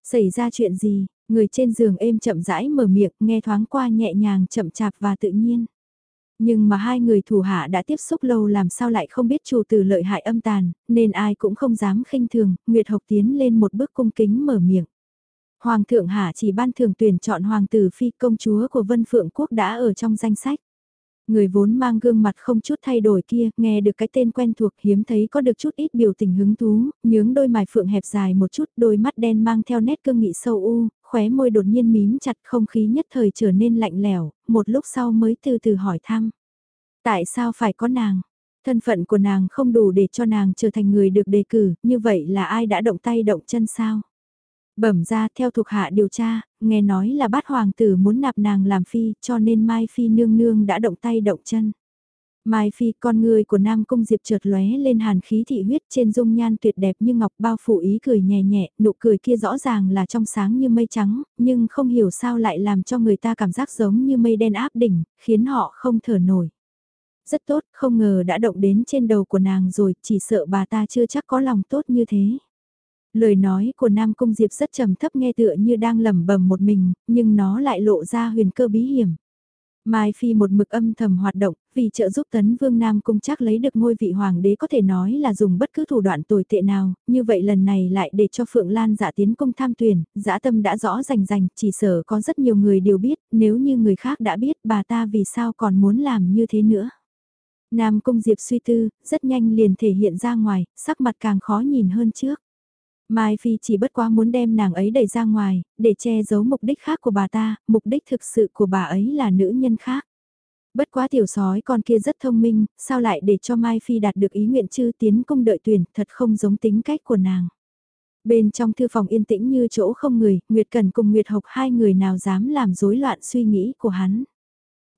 Xảy ra chuyện gì, người trên giường êm chậm rãi mở miệng, nghe thoáng qua nhẹ nhàng chậm chạp và tự nhiên. Nhưng mà hai người thủ hạ đã tiếp xúc lâu làm sao lại không biết chủ tử lợi hại âm tàn, nên ai cũng không dám khinh thường, Nguyệt Hộc tiến lên một bước cung kính mở miệng. Hoàng thượng hạ chỉ ban thường tuyển chọn hoàng tử phi công chúa của Vân Phượng Quốc đã ở trong danh sách. Người vốn mang gương mặt không chút thay đổi kia, nghe được cái tên quen thuộc hiếm thấy có được chút ít biểu tình hứng thú, nhướng đôi mày phượng hẹp dài một chút, đôi mắt đen mang theo nét cương nghị sâu u, khóe môi đột nhiên mím chặt không khí nhất thời trở nên lạnh lẽo, một lúc sau mới từ từ hỏi thăm. Tại sao phải có nàng? Thân phận của nàng không đủ để cho nàng trở thành người được đề cử, như vậy là ai đã động tay động chân sao? Bẩm ra theo thuộc hạ điều tra, nghe nói là bát hoàng tử muốn nạp nàng làm phi cho nên Mai Phi nương nương đã động tay động chân. Mai Phi con người của Nam Cung Diệp chợt lóe lên hàn khí thị huyết trên dung nhan tuyệt đẹp như ngọc bao phủ ý cười nhẹ nhẹ, nụ cười kia rõ ràng là trong sáng như mây trắng, nhưng không hiểu sao lại làm cho người ta cảm giác giống như mây đen áp đỉnh, khiến họ không thở nổi. Rất tốt, không ngờ đã động đến trên đầu của nàng rồi, chỉ sợ bà ta chưa chắc có lòng tốt như thế. Lời nói của Nam Cung Diệp rất trầm thấp nghe tựa như đang lẩm bẩm một mình, nhưng nó lại lộ ra huyền cơ bí hiểm. Mai Phi một mực âm thầm hoạt động, vì trợ giúp tấn vương Nam Cung chắc lấy được ngôi vị hoàng đế có thể nói là dùng bất cứ thủ đoạn tồi tệ nào, như vậy lần này lại để cho Phượng Lan giả tiến công tham tuyển, dã tâm đã rõ rành rành, chỉ sở có rất nhiều người đều biết, nếu như người khác đã biết bà ta vì sao còn muốn làm như thế nữa. Nam Cung Diệp suy tư, rất nhanh liền thể hiện ra ngoài, sắc mặt càng khó nhìn hơn trước. Mai Phi chỉ bất quá muốn đem nàng ấy đẩy ra ngoài, để che giấu mục đích khác của bà ta, mục đích thực sự của bà ấy là nữ nhân khác. Bất quá tiểu sói con kia rất thông minh, sao lại để cho Mai Phi đạt được ý nguyện chư tiến công đợi tuyển, thật không giống tính cách của nàng. Bên trong thư phòng yên tĩnh như chỗ không người, Nguyệt Cần cùng Nguyệt Học hai người nào dám làm rối loạn suy nghĩ của hắn.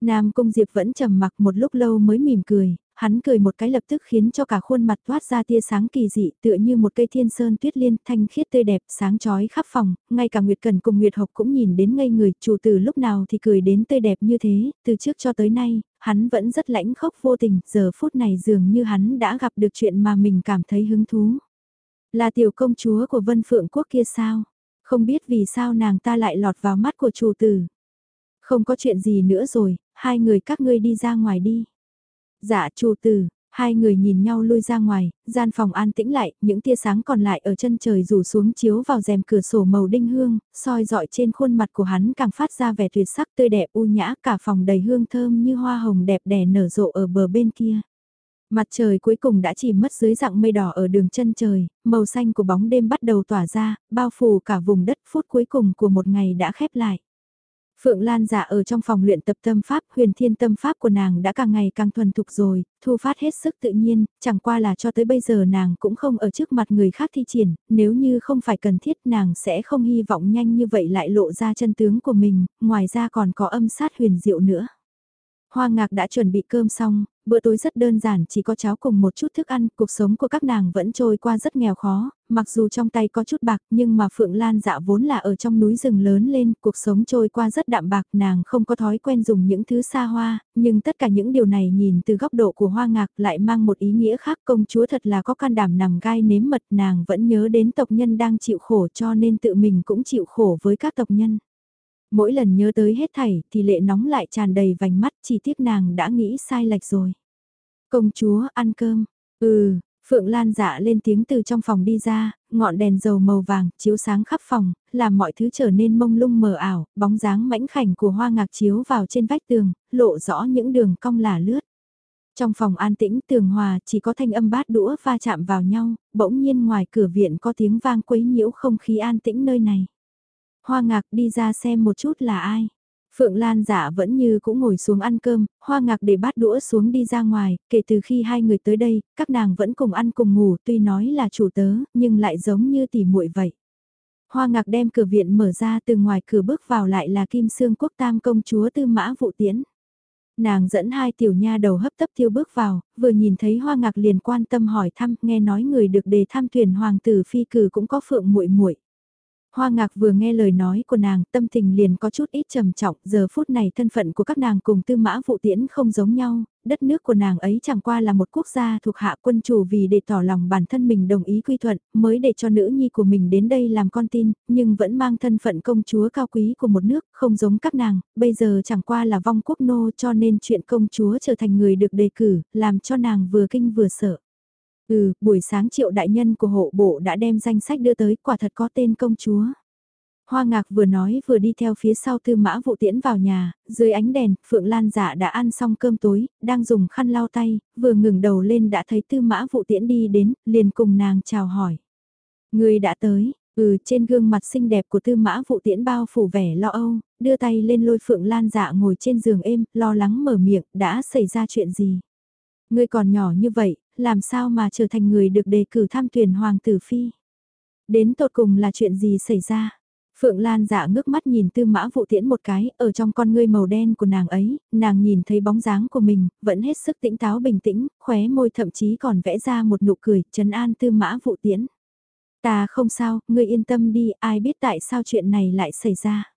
Nam Cung Diệp vẫn trầm mặc một lúc lâu mới mỉm cười, hắn cười một cái lập tức khiến cho cả khuôn mặt toát ra tia sáng kỳ dị tựa như một cây thiên sơn tuyết liên thanh khiết tươi đẹp sáng chói khắp phòng, ngay cả Nguyệt Cần cùng Nguyệt Hộc cũng nhìn đến ngây người chủ từ lúc nào thì cười đến tươi đẹp như thế, từ trước cho tới nay, hắn vẫn rất lãnh khốc vô tình, giờ phút này dường như hắn đã gặp được chuyện mà mình cảm thấy hứng thú. Là tiểu công chúa của Vân Phượng Quốc kia sao? Không biết vì sao nàng ta lại lọt vào mắt của chủ tử. Không có chuyện gì nữa rồi, hai người các ngươi đi ra ngoài đi. Dạ chủ tử, hai người nhìn nhau lui ra ngoài, gian phòng an tĩnh lại, những tia sáng còn lại ở chân trời rủ xuống chiếu vào rèm cửa sổ màu đinh hương, soi dọi trên khuôn mặt của hắn càng phát ra vẻ tuyệt sắc tươi đẹp u nhã cả phòng đầy hương thơm như hoa hồng đẹp đẽ nở rộ ở bờ bên kia. Mặt trời cuối cùng đã chìm mất dưới dạng mây đỏ ở đường chân trời, màu xanh của bóng đêm bắt đầu tỏa ra, bao phủ cả vùng đất phút cuối cùng của một ngày đã khép lại. Phượng Lan giả ở trong phòng luyện tập tâm pháp, huyền thiên tâm pháp của nàng đã càng ngày càng thuần thục rồi, thu phát hết sức tự nhiên, chẳng qua là cho tới bây giờ nàng cũng không ở trước mặt người khác thi triển, nếu như không phải cần thiết nàng sẽ không hy vọng nhanh như vậy lại lộ ra chân tướng của mình, ngoài ra còn có âm sát huyền diệu nữa. Hoa ngạc đã chuẩn bị cơm xong, bữa tối rất đơn giản chỉ có cháo cùng một chút thức ăn, cuộc sống của các nàng vẫn trôi qua rất nghèo khó, mặc dù trong tay có chút bạc nhưng mà Phượng Lan dạ vốn là ở trong núi rừng lớn lên, cuộc sống trôi qua rất đạm bạc, nàng không có thói quen dùng những thứ xa hoa, nhưng tất cả những điều này nhìn từ góc độ của hoa ngạc lại mang một ý nghĩa khác công chúa thật là có can đảm nằm gai nếm mật nàng vẫn nhớ đến tộc nhân đang chịu khổ cho nên tự mình cũng chịu khổ với các tộc nhân. Mỗi lần nhớ tới hết thảy thì lệ nóng lại tràn đầy vành mắt chỉ tiếc nàng đã nghĩ sai lệch rồi. Công chúa ăn cơm, ừ, Phượng Lan dạ lên tiếng từ trong phòng đi ra, ngọn đèn dầu màu vàng chiếu sáng khắp phòng, làm mọi thứ trở nên mông lung mờ ảo, bóng dáng mảnh khảnh của hoa ngạc chiếu vào trên vách tường, lộ rõ những đường cong là lướt. Trong phòng an tĩnh tường hòa chỉ có thanh âm bát đũa va chạm vào nhau, bỗng nhiên ngoài cửa viện có tiếng vang quấy nhiễu không khí an tĩnh nơi này. Hoa ngạc đi ra xem một chút là ai. Phượng Lan giả vẫn như cũng ngồi xuống ăn cơm, hoa ngạc để bát đũa xuống đi ra ngoài, kể từ khi hai người tới đây, các nàng vẫn cùng ăn cùng ngủ tuy nói là chủ tớ, nhưng lại giống như tỉ muội vậy. Hoa ngạc đem cửa viện mở ra từ ngoài cửa bước vào lại là Kim Sương Quốc Tam công chúa Tư Mã Vụ Tiễn. Nàng dẫn hai tiểu nha đầu hấp tấp thiêu bước vào, vừa nhìn thấy hoa ngạc liền quan tâm hỏi thăm, nghe nói người được đề tham tuyển hoàng tử phi cử cũng có phượng muội muội. Hoa ngạc vừa nghe lời nói của nàng, tâm tình liền có chút ít trầm trọng, giờ phút này thân phận của các nàng cùng tư mã vụ tiễn không giống nhau, đất nước của nàng ấy chẳng qua là một quốc gia thuộc hạ quân chủ vì để tỏ lòng bản thân mình đồng ý quy thuận, mới để cho nữ nhi của mình đến đây làm con tin, nhưng vẫn mang thân phận công chúa cao quý của một nước, không giống các nàng, bây giờ chẳng qua là vong quốc nô cho nên chuyện công chúa trở thành người được đề cử, làm cho nàng vừa kinh vừa sợ. Ừ, buổi sáng triệu đại nhân của hộ bộ đã đem danh sách đưa tới, quả thật có tên công chúa. Hoa ngạc vừa nói vừa đi theo phía sau tư mã vụ tiễn vào nhà, dưới ánh đèn, Phượng Lan dạ đã ăn xong cơm tối, đang dùng khăn lau tay, vừa ngừng đầu lên đã thấy tư mã vụ tiễn đi đến, liền cùng nàng chào hỏi. Người đã tới, ừ trên gương mặt xinh đẹp của tư mã vụ tiễn bao phủ vẻ lo âu, đưa tay lên lôi Phượng Lan dạ ngồi trên giường êm, lo lắng mở miệng, đã xảy ra chuyện gì. Ngươi còn nhỏ như vậy, làm sao mà trở thành người được đề cử tham tuyển hoàng tử phi. Đến tột cùng là chuyện gì xảy ra? Phượng Lan dạ ngước mắt nhìn tư mã vụ tiễn một cái, ở trong con ngươi màu đen của nàng ấy, nàng nhìn thấy bóng dáng của mình, vẫn hết sức tĩnh táo bình tĩnh, khóe môi thậm chí còn vẽ ra một nụ cười, trấn an tư mã vụ tiễn. Ta không sao, ngươi yên tâm đi, ai biết tại sao chuyện này lại xảy ra.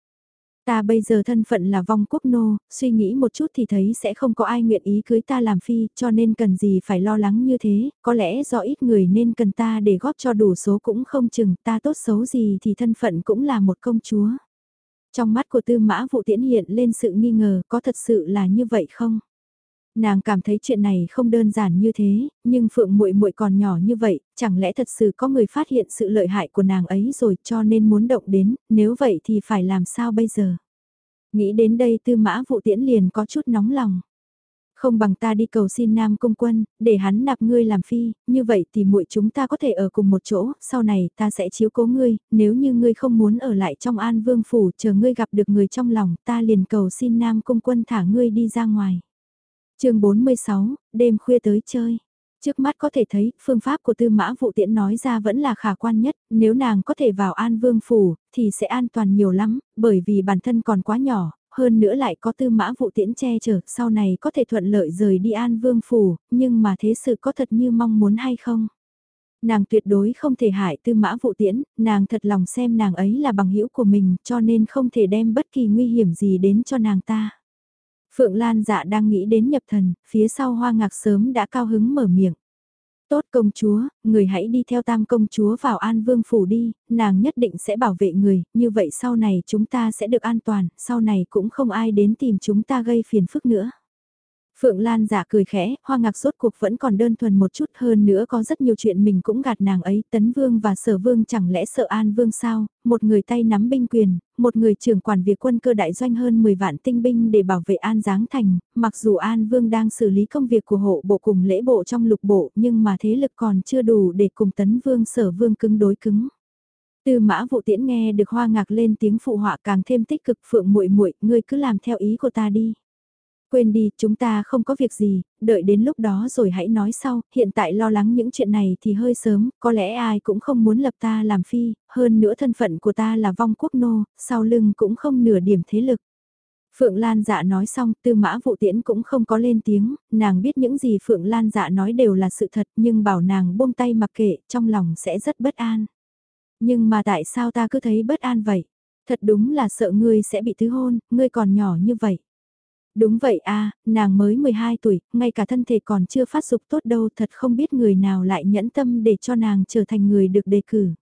Ta bây giờ thân phận là vong quốc nô, suy nghĩ một chút thì thấy sẽ không có ai nguyện ý cưới ta làm phi, cho nên cần gì phải lo lắng như thế, có lẽ do ít người nên cần ta để góp cho đủ số cũng không chừng, ta tốt xấu gì thì thân phận cũng là một công chúa. Trong mắt của tư mã vụ tiễn hiện lên sự nghi ngờ, có thật sự là như vậy không? Nàng cảm thấy chuyện này không đơn giản như thế, nhưng Phượng muội muội còn nhỏ như vậy, chẳng lẽ thật sự có người phát hiện sự lợi hại của nàng ấy rồi cho nên muốn động đến, nếu vậy thì phải làm sao bây giờ? Nghĩ đến đây tư mã vụ tiễn liền có chút nóng lòng. Không bằng ta đi cầu xin Nam Cung Quân, để hắn nạp ngươi làm phi, như vậy thì muội chúng ta có thể ở cùng một chỗ, sau này ta sẽ chiếu cố ngươi, nếu như ngươi không muốn ở lại trong An Vương Phủ chờ ngươi gặp được người trong lòng, ta liền cầu xin Nam Cung Quân thả ngươi đi ra ngoài chương 46, đêm khuya tới chơi. Trước mắt có thể thấy, phương pháp của tư mã vụ tiễn nói ra vẫn là khả quan nhất, nếu nàng có thể vào an vương phủ, thì sẽ an toàn nhiều lắm, bởi vì bản thân còn quá nhỏ, hơn nữa lại có tư mã vụ tiễn che chở, sau này có thể thuận lợi rời đi an vương phủ, nhưng mà thế sự có thật như mong muốn hay không? Nàng tuyệt đối không thể hại tư mã vụ tiễn, nàng thật lòng xem nàng ấy là bằng hữu của mình cho nên không thể đem bất kỳ nguy hiểm gì đến cho nàng ta. Phượng Lan dạ đang nghĩ đến nhập thần, phía sau hoa ngạc sớm đã cao hứng mở miệng. Tốt công chúa, người hãy đi theo tam công chúa vào an vương phủ đi, nàng nhất định sẽ bảo vệ người, như vậy sau này chúng ta sẽ được an toàn, sau này cũng không ai đến tìm chúng ta gây phiền phức nữa. Phượng Lan giả cười khẽ, hoa ngạc rốt cuộc vẫn còn đơn thuần một chút hơn nữa có rất nhiều chuyện mình cũng gạt nàng ấy. Tấn Vương và Sở Vương chẳng lẽ sợ An Vương sao, một người tay nắm binh quyền, một người trưởng quản việc quân cơ đại doanh hơn 10 vạn tinh binh để bảo vệ An Giáng Thành, mặc dù An Vương đang xử lý công việc của hộ bộ cùng lễ bộ trong lục bộ nhưng mà thế lực còn chưa đủ để cùng Tấn Vương Sở Vương cứng đối cứng. Tư mã vụ tiễn nghe được hoa ngạc lên tiếng phụ họa càng thêm tích cực phượng muội muội ngươi cứ làm theo ý của ta đi. Quên đi, chúng ta không có việc gì, đợi đến lúc đó rồi hãy nói sau, hiện tại lo lắng những chuyện này thì hơi sớm, có lẽ ai cũng không muốn lập ta làm phi, hơn nữa thân phận của ta là vong quốc nô, sau lưng cũng không nửa điểm thế lực. Phượng Lan dạ nói xong, tư mã vụ tiễn cũng không có lên tiếng, nàng biết những gì Phượng Lan dạ nói đều là sự thật nhưng bảo nàng buông tay mặc kệ, trong lòng sẽ rất bất an. Nhưng mà tại sao ta cứ thấy bất an vậy? Thật đúng là sợ ngươi sẽ bị thứ hôn, ngươi còn nhỏ như vậy. Đúng vậy a nàng mới 12 tuổi, ngay cả thân thể còn chưa phát dục tốt đâu thật không biết người nào lại nhẫn tâm để cho nàng trở thành người được đề cử.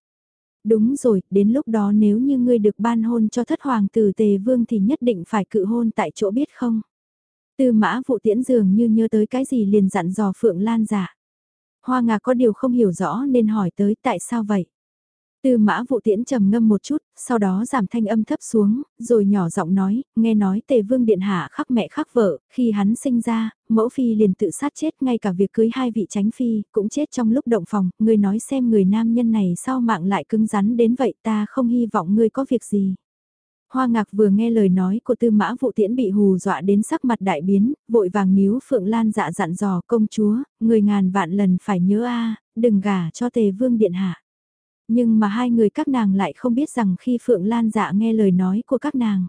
Đúng rồi, đến lúc đó nếu như ngươi được ban hôn cho thất hoàng tử tề vương thì nhất định phải cự hôn tại chỗ biết không? Tư mã vụ tiễn dường như nhớ tới cái gì liền dặn dò Phượng Lan giả. Hoa ngà có điều không hiểu rõ nên hỏi tới tại sao vậy? Tư mã vụ tiễn trầm ngâm một chút, sau đó giảm thanh âm thấp xuống, rồi nhỏ giọng nói, nghe nói tề vương điện hạ khắc mẹ khắc vợ, khi hắn sinh ra, mẫu phi liền tự sát chết ngay cả việc cưới hai vị tránh phi, cũng chết trong lúc động phòng, người nói xem người nam nhân này sao mạng lại cứng rắn đến vậy ta không hy vọng ngươi có việc gì. Hoa ngạc vừa nghe lời nói của tư mã vụ tiễn bị hù dọa đến sắc mặt đại biến, vội vàng níu Phượng Lan dạ dặn dò công chúa, người ngàn vạn lần phải nhớ a đừng gả cho tề vương điện hạ. Nhưng mà hai người các nàng lại không biết rằng khi Phượng Lan dạ nghe lời nói của các nàng.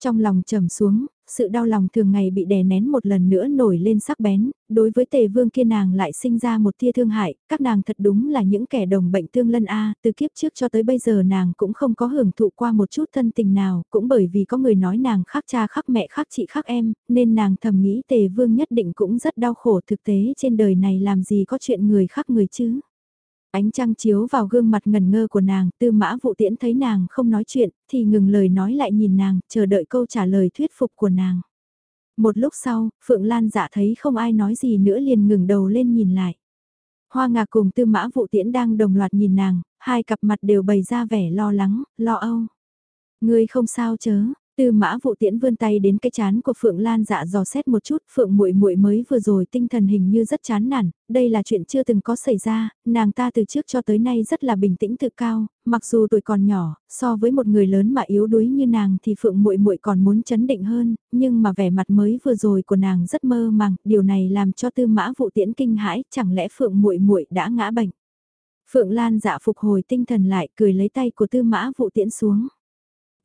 Trong lòng trầm xuống, sự đau lòng thường ngày bị đè nén một lần nữa nổi lên sắc bén, đối với tề vương kia nàng lại sinh ra một tia thương hại, các nàng thật đúng là những kẻ đồng bệnh tương lân A, từ kiếp trước cho tới bây giờ nàng cũng không có hưởng thụ qua một chút thân tình nào, cũng bởi vì có người nói nàng khác cha khác mẹ khác chị khác em, nên nàng thầm nghĩ tề vương nhất định cũng rất đau khổ thực tế trên đời này làm gì có chuyện người khác người chứ. Ánh trăng chiếu vào gương mặt ngần ngơ của nàng, tư mã vụ tiễn thấy nàng không nói chuyện, thì ngừng lời nói lại nhìn nàng, chờ đợi câu trả lời thuyết phục của nàng. Một lúc sau, Phượng Lan dạ thấy không ai nói gì nữa liền ngừng đầu lên nhìn lại. Hoa ngạc cùng tư mã vụ tiễn đang đồng loạt nhìn nàng, hai cặp mặt đều bày ra vẻ lo lắng, lo âu. Ngươi không sao chớ, Tư Mã Vụ Tiễn vươn tay đến cái chán của Phượng Lan dạ dò xét một chút, Phượng muội muội mới vừa rồi tinh thần hình như rất chán nản, đây là chuyện chưa từng có xảy ra, nàng ta từ trước cho tới nay rất là bình tĩnh tự cao, mặc dù tuổi còn nhỏ, so với một người lớn mà yếu đuối như nàng thì Phượng muội muội còn muốn chấn định hơn, nhưng mà vẻ mặt mới vừa rồi của nàng rất mơ màng, điều này làm cho Tư Mã Vụ Tiễn kinh hãi, chẳng lẽ Phượng muội muội đã ngã bệnh. Phượng Lan dạ phục hồi tinh thần lại, cười lấy tay của Tư Mã Vụ Tiễn xuống.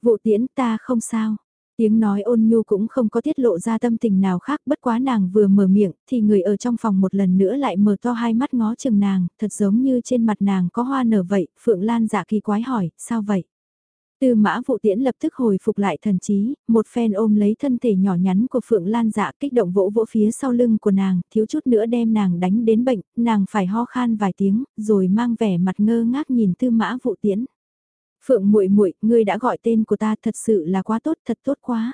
Vụ tiễn ta không sao. Tiếng nói ôn nhu cũng không có tiết lộ ra tâm tình nào khác bất quá nàng vừa mở miệng thì người ở trong phòng một lần nữa lại mở to hai mắt ngó chừng nàng, thật giống như trên mặt nàng có hoa nở vậy, Phượng Lan dạ kỳ quái hỏi, sao vậy? Tư mã vụ tiễn lập tức hồi phục lại thần trí, một phen ôm lấy thân thể nhỏ nhắn của Phượng Lan dạ kích động vỗ vỗ phía sau lưng của nàng, thiếu chút nữa đem nàng đánh đến bệnh, nàng phải ho khan vài tiếng, rồi mang vẻ mặt ngơ ngác nhìn tư mã vụ tiễn. Phượng muội muội, ngươi đã gọi tên của ta thật sự là quá tốt, thật tốt quá.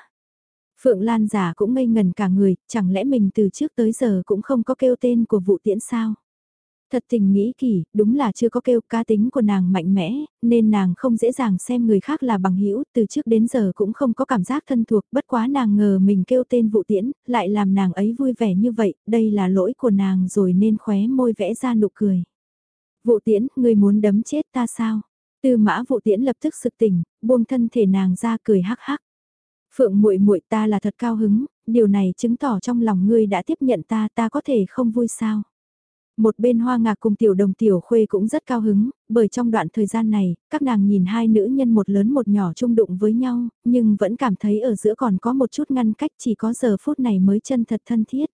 Phượng Lan giả cũng ngây ngần cả người, chẳng lẽ mình từ trước tới giờ cũng không có kêu tên của vụ tiễn sao? Thật tình nghĩ kỳ, đúng là chưa có kêu cá tính của nàng mạnh mẽ, nên nàng không dễ dàng xem người khác là bằng hữu từ trước đến giờ cũng không có cảm giác thân thuộc, bất quá nàng ngờ mình kêu tên vụ tiễn, lại làm nàng ấy vui vẻ như vậy, đây là lỗi của nàng rồi nên khóe môi vẽ ra nụ cười. Vụ tiễn, người muốn đấm chết ta sao? Tư mã vụ tiễn lập tức sực tỉnh, buông thân thể nàng ra cười hắc hắc. Phượng muội muội ta là thật cao hứng, điều này chứng tỏ trong lòng ngươi đã tiếp nhận ta ta có thể không vui sao. Một bên hoa ngạc cùng tiểu đồng tiểu khuê cũng rất cao hứng, bởi trong đoạn thời gian này, các nàng nhìn hai nữ nhân một lớn một nhỏ chung đụng với nhau, nhưng vẫn cảm thấy ở giữa còn có một chút ngăn cách chỉ có giờ phút này mới chân thật thân thiết.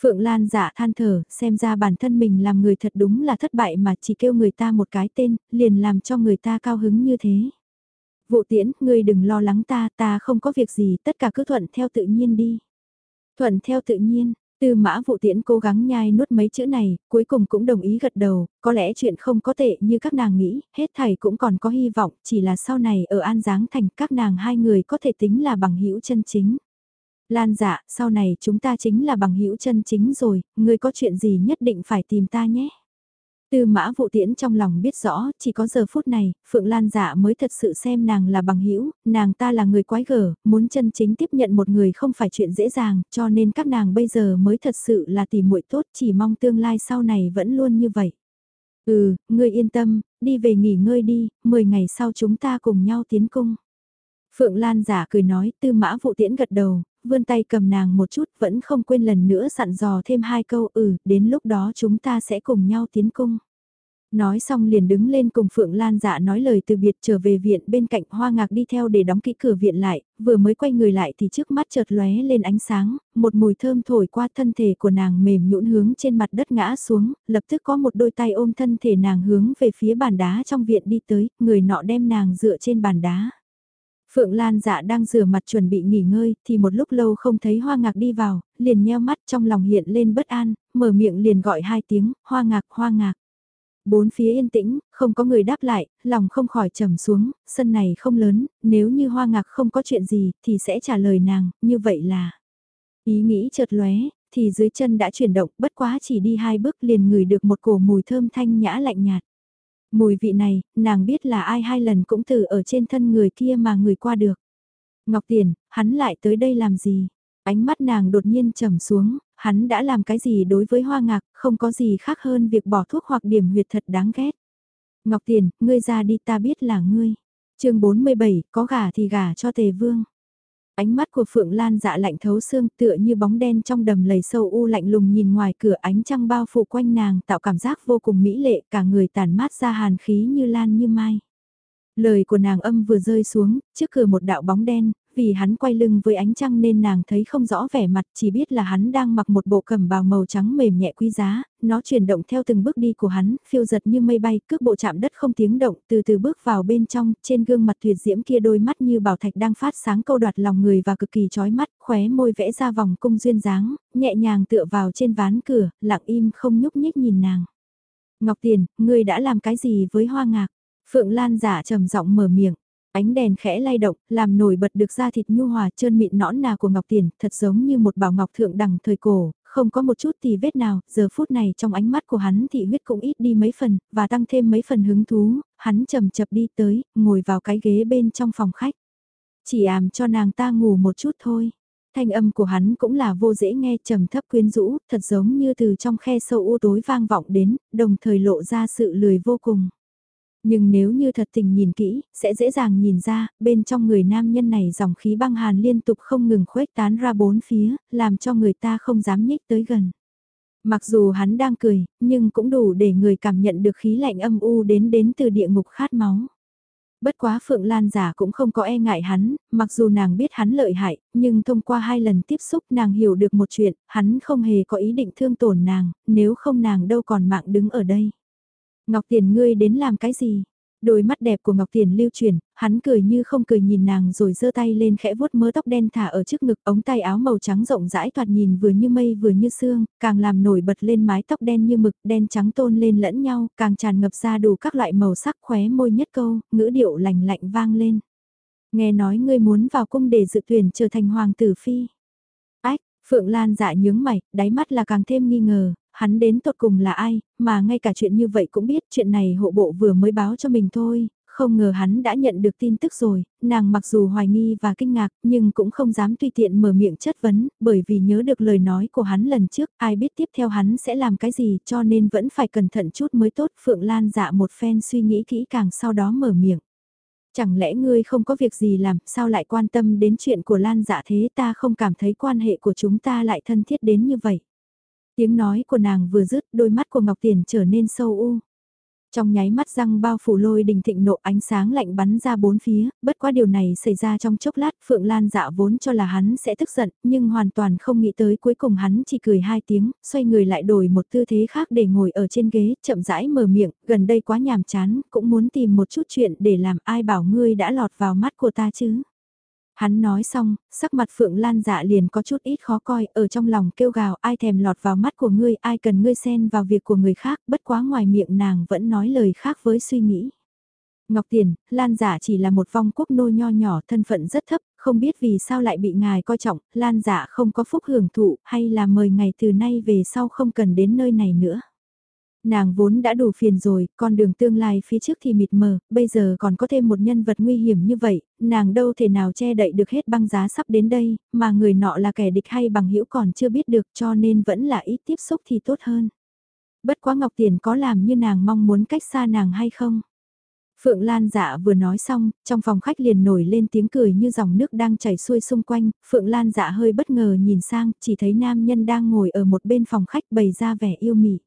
Phượng Lan dạ than thở, xem ra bản thân mình làm người thật đúng là thất bại mà chỉ kêu người ta một cái tên, liền làm cho người ta cao hứng như thế. Vụ tiễn, ngươi đừng lo lắng ta, ta không có việc gì, tất cả cứ thuận theo tự nhiên đi. Thuận theo tự nhiên, Tư mã vụ tiễn cố gắng nhai nuốt mấy chữ này, cuối cùng cũng đồng ý gật đầu, có lẽ chuyện không có tệ như các nàng nghĩ, hết thảy cũng còn có hy vọng, chỉ là sau này ở An Giáng Thành các nàng hai người có thể tính là bằng hữu chân chính. Lan dạ, sau này chúng ta chính là bằng hữu chân chính rồi, người có chuyện gì nhất định phải tìm ta nhé. Tư mã vụ tiễn trong lòng biết rõ, chỉ có giờ phút này, Phượng Lan dạ mới thật sự xem nàng là bằng hữu nàng ta là người quái gở, muốn chân chính tiếp nhận một người không phải chuyện dễ dàng, cho nên các nàng bây giờ mới thật sự là tìm muội tốt, chỉ mong tương lai sau này vẫn luôn như vậy. Ừ, ngươi yên tâm, đi về nghỉ ngơi đi, 10 ngày sau chúng ta cùng nhau tiến cung. Phượng Lan giả cười nói, tư mã vụ tiễn gật đầu, vươn tay cầm nàng một chút vẫn không quên lần nữa sặn dò thêm hai câu ừ, đến lúc đó chúng ta sẽ cùng nhau tiến cung. Nói xong liền đứng lên cùng Phượng Lan dạ nói lời từ biệt trở về viện bên cạnh hoa ngạc đi theo để đóng kỹ cửa viện lại, vừa mới quay người lại thì trước mắt chợt lóe lên ánh sáng, một mùi thơm thổi qua thân thể của nàng mềm nhũn hướng trên mặt đất ngã xuống, lập tức có một đôi tay ôm thân thể nàng hướng về phía bàn đá trong viện đi tới, người nọ đem nàng dựa trên bàn đá. Phượng Lan dạ đang rửa mặt chuẩn bị nghỉ ngơi, thì một lúc lâu không thấy hoa ngạc đi vào, liền nheo mắt trong lòng hiện lên bất an, mở miệng liền gọi hai tiếng, hoa ngạc, hoa ngạc. Bốn phía yên tĩnh, không có người đáp lại, lòng không khỏi trầm xuống, sân này không lớn, nếu như hoa ngạc không có chuyện gì thì sẽ trả lời nàng, như vậy là. Ý nghĩ chợt lóe, thì dưới chân đã chuyển động, bất quá chỉ đi hai bước liền ngửi được một cổ mùi thơm thanh nhã lạnh nhạt. Mùi vị này, nàng biết là ai hai lần cũng từ ở trên thân người kia mà người qua được. Ngọc Tiền, hắn lại tới đây làm gì? Ánh mắt nàng đột nhiên trầm xuống, hắn đã làm cái gì đối với hoa ngạc, không có gì khác hơn việc bỏ thuốc hoặc điểm huyệt thật đáng ghét. Ngọc Tiền, ngươi ra đi ta biết là ngươi. chương 47, có gà thì gà cho tề vương. Ánh mắt của Phượng Lan dạ lạnh thấu xương tựa như bóng đen trong đầm lầy sâu u lạnh lùng nhìn ngoài cửa ánh trăng bao phủ quanh nàng, tạo cảm giác vô cùng mỹ lệ, cả người tàn mát ra hàn khí như lan như mai. Lời của nàng âm vừa rơi xuống, trước cửa một đạo bóng đen, vì hắn quay lưng với ánh trăng nên nàng thấy không rõ vẻ mặt, chỉ biết là hắn đang mặc một bộ cẩm bào màu trắng mềm nhẹ quý giá, nó chuyển động theo từng bước đi của hắn, phiêu giật như mây bay, cước bộ chạm đất không tiếng động, từ từ bước vào bên trong, trên gương mặt tuyệt diễm kia đôi mắt như bảo thạch đang phát sáng câu đoạt lòng người và cực kỳ chói mắt, khóe môi vẽ ra vòng cung duyên dáng, nhẹ nhàng tựa vào trên ván cửa, lặng im không nhúc nhích nhìn nàng. Ngọc Tiền, ngươi đã làm cái gì với hoa ngạc? Phượng Lan giả trầm giọng mở miệng. Ánh đèn khẽ lay động, làm nổi bật được da thịt nhu hòa trơn mịn nõn nà của Ngọc Tiền, thật giống như một bảo ngọc thượng đẳng thời cổ, không có một chút tì vết nào, giờ phút này trong ánh mắt của hắn thị huyết cũng ít đi mấy phần, và tăng thêm mấy phần hứng thú, hắn chậm chập đi tới, ngồi vào cái ghế bên trong phòng khách. Chỉ àm cho nàng ta ngủ một chút thôi. Thanh âm của hắn cũng là vô dễ nghe trầm thấp quyến rũ, thật giống như từ trong khe sâu u tối vang vọng đến, đồng thời lộ ra sự lười vô cùng. Nhưng nếu như thật tình nhìn kỹ, sẽ dễ dàng nhìn ra, bên trong người nam nhân này dòng khí băng hàn liên tục không ngừng khuếch tán ra bốn phía, làm cho người ta không dám nhích tới gần. Mặc dù hắn đang cười, nhưng cũng đủ để người cảm nhận được khí lạnh âm u đến đến từ địa ngục khát máu. Bất quá Phượng Lan giả cũng không có e ngại hắn, mặc dù nàng biết hắn lợi hại, nhưng thông qua hai lần tiếp xúc nàng hiểu được một chuyện, hắn không hề có ý định thương tổn nàng, nếu không nàng đâu còn mạng đứng ở đây. Ngọc Tiền ngươi đến làm cái gì? Đôi mắt đẹp của Ngọc Tiền lưu chuyển, hắn cười như không cười nhìn nàng rồi giơ tay lên khẽ vuốt mớ tóc đen thả ở trước ngực ống tay áo màu trắng rộng rãi thoạt nhìn vừa như mây vừa như sương, càng làm nổi bật lên mái tóc đen như mực đen trắng tôn lên lẫn nhau, càng tràn ngập ra đủ các loại màu sắc khóe môi nhất câu, ngữ điệu lành lạnh vang lên. Nghe nói ngươi muốn vào cung để dự tuyển trở thành hoàng tử phi. Ách, Phượng Lan dạ nhướng mày, đáy mắt là càng thêm nghi ngờ, hắn đến tột cùng là ai, mà ngay cả chuyện như vậy cũng biết chuyện này hộ bộ vừa mới báo cho mình thôi, không ngờ hắn đã nhận được tin tức rồi, nàng mặc dù hoài nghi và kinh ngạc nhưng cũng không dám tùy tiện mở miệng chất vấn, bởi vì nhớ được lời nói của hắn lần trước, ai biết tiếp theo hắn sẽ làm cái gì cho nên vẫn phải cẩn thận chút mới tốt. Phượng Lan dạ một phen suy nghĩ kỹ càng sau đó mở miệng. Chẳng lẽ ngươi không có việc gì làm, sao lại quan tâm đến chuyện của Lan dạ thế ta không cảm thấy quan hệ của chúng ta lại thân thiết đến như vậy. Tiếng nói của nàng vừa dứt, đôi mắt của Ngọc Tiền trở nên sâu u. Trong nháy mắt răng bao phủ lôi đình thịnh nộ ánh sáng lạnh bắn ra bốn phía, bất quá điều này xảy ra trong chốc lát Phượng Lan dạ vốn cho là hắn sẽ tức giận, nhưng hoàn toàn không nghĩ tới cuối cùng hắn chỉ cười hai tiếng, xoay người lại đổi một tư thế khác để ngồi ở trên ghế, chậm rãi mở miệng, gần đây quá nhàm chán, cũng muốn tìm một chút chuyện để làm ai bảo ngươi đã lọt vào mắt của ta chứ. Hắn nói xong, sắc mặt Phượng Lan dạ liền có chút ít khó coi, ở trong lòng kêu gào ai thèm lọt vào mắt của ngươi, ai cần ngươi xen vào việc của người khác, bất quá ngoài miệng nàng vẫn nói lời khác với suy nghĩ. Ngọc Tiền, Lan giả chỉ là một vong quốc nô nho nhỏ thân phận rất thấp, không biết vì sao lại bị ngài coi trọng, Lan giả không có phúc hưởng thụ hay là mời ngày từ nay về sau không cần đến nơi này nữa. Nàng vốn đã đủ phiền rồi, con đường tương lai phía trước thì mịt mờ, bây giờ còn có thêm một nhân vật nguy hiểm như vậy, nàng đâu thể nào che đậy được hết băng giá sắp đến đây, mà người nọ là kẻ địch hay bằng hữu còn chưa biết được cho nên vẫn là ít tiếp xúc thì tốt hơn. Bất quá Ngọc Tiền có làm như nàng mong muốn cách xa nàng hay không? Phượng Lan dạ vừa nói xong, trong phòng khách liền nổi lên tiếng cười như dòng nước đang chảy xuôi xung quanh, Phượng Lan dạ hơi bất ngờ nhìn sang, chỉ thấy nam nhân đang ngồi ở một bên phòng khách bày ra vẻ yêu mị.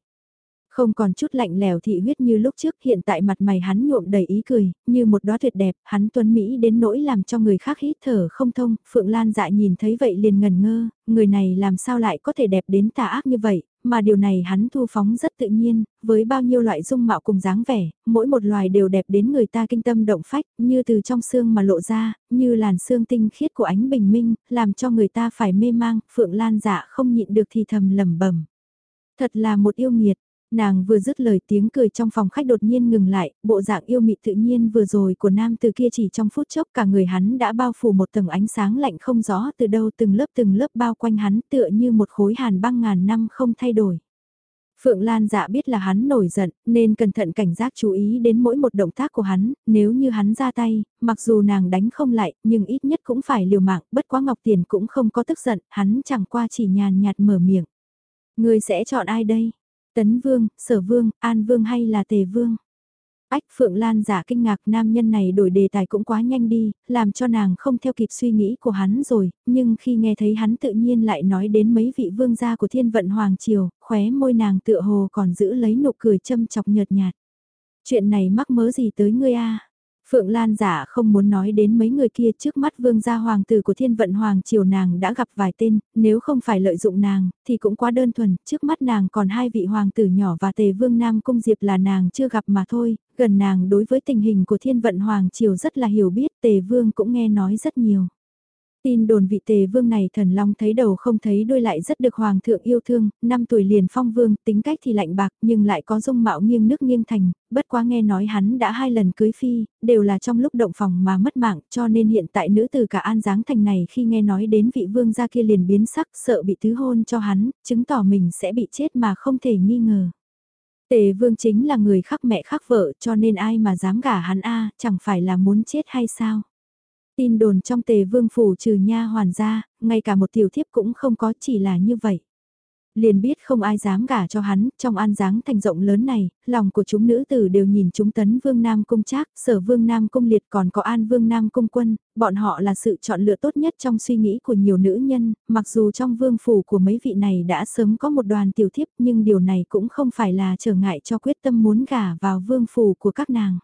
Không còn chút lạnh lèo thị huyết như lúc trước hiện tại mặt mày hắn nhuộm đầy ý cười, như một đóa tuyệt đẹp, hắn tuấn Mỹ đến nỗi làm cho người khác hít thở không thông, Phượng Lan dại nhìn thấy vậy liền ngần ngơ, người này làm sao lại có thể đẹp đến tà ác như vậy, mà điều này hắn thu phóng rất tự nhiên, với bao nhiêu loại dung mạo cùng dáng vẻ, mỗi một loài đều đẹp đến người ta kinh tâm động phách, như từ trong xương mà lộ ra, như làn xương tinh khiết của ánh bình minh, làm cho người ta phải mê mang, Phượng Lan dạ không nhịn được thì thầm lẩm bẩm. Thật là một yêu nghiệt, Nàng vừa dứt lời tiếng cười trong phòng khách đột nhiên ngừng lại, bộ dạng yêu mị tự nhiên vừa rồi của nam từ kia chỉ trong phút chốc cả người hắn đã bao phủ một tầng ánh sáng lạnh không rõ từ đâu từng lớp từng lớp bao quanh hắn tựa như một khối hàn băng ngàn năm không thay đổi. Phượng Lan dạ biết là hắn nổi giận, nên cẩn thận cảnh giác chú ý đến mỗi một động tác của hắn, nếu như hắn ra tay, mặc dù nàng đánh không lại, nhưng ít nhất cũng phải liều mạng, bất quá Ngọc Tiền cũng không có tức giận, hắn chẳng qua chỉ nhàn nhạt mở miệng. Người sẽ chọn ai đây? Tấn Vương, Sở Vương, An Vương hay là Tề Vương? Ách Phượng Lan giả kinh ngạc nam nhân này đổi đề tài cũng quá nhanh đi, làm cho nàng không theo kịp suy nghĩ của hắn rồi, nhưng khi nghe thấy hắn tự nhiên lại nói đến mấy vị vương gia của thiên vận Hoàng Triều, khóe môi nàng tựa hồ còn giữ lấy nụ cười châm chọc nhợt nhạt. Chuyện này mắc mớ gì tới ngươi a Phượng Lan giả không muốn nói đến mấy người kia trước mắt vương gia hoàng tử của thiên vận hoàng triều nàng đã gặp vài tên, nếu không phải lợi dụng nàng, thì cũng quá đơn thuần, trước mắt nàng còn hai vị hoàng tử nhỏ và tề vương nam cung diệp là nàng chưa gặp mà thôi, gần nàng đối với tình hình của thiên vận hoàng triều rất là hiểu biết, tề vương cũng nghe nói rất nhiều. Tin đồn vị tề vương này thần long thấy đầu không thấy đuôi lại rất được hoàng thượng yêu thương, năm tuổi liền phong vương, tính cách thì lạnh bạc nhưng lại có dung mạo nghiêng nước nghiêng thành, bất quá nghe nói hắn đã hai lần cưới phi, đều là trong lúc động phòng mà mất mạng cho nên hiện tại nữ từ cả an giáng thành này khi nghe nói đến vị vương gia kia liền biến sắc sợ bị tứ hôn cho hắn, chứng tỏ mình sẽ bị chết mà không thể nghi ngờ. Tề vương chính là người khắc mẹ khắc vợ cho nên ai mà dám gả hắn a chẳng phải là muốn chết hay sao? Tin đồn trong tề vương phủ trừ nha hoàn ra, ngay cả một tiểu thiếp cũng không có chỉ là như vậy. Liền biết không ai dám gả cho hắn, trong an dáng thành rộng lớn này, lòng của chúng nữ tử đều nhìn chúng tấn vương nam cung trác, sở vương nam cung liệt còn có an vương nam cung quân, bọn họ là sự chọn lựa tốt nhất trong suy nghĩ của nhiều nữ nhân, mặc dù trong vương phủ của mấy vị này đã sớm có một đoàn tiểu thiếp nhưng điều này cũng không phải là trở ngại cho quyết tâm muốn gả vào vương phủ của các nàng.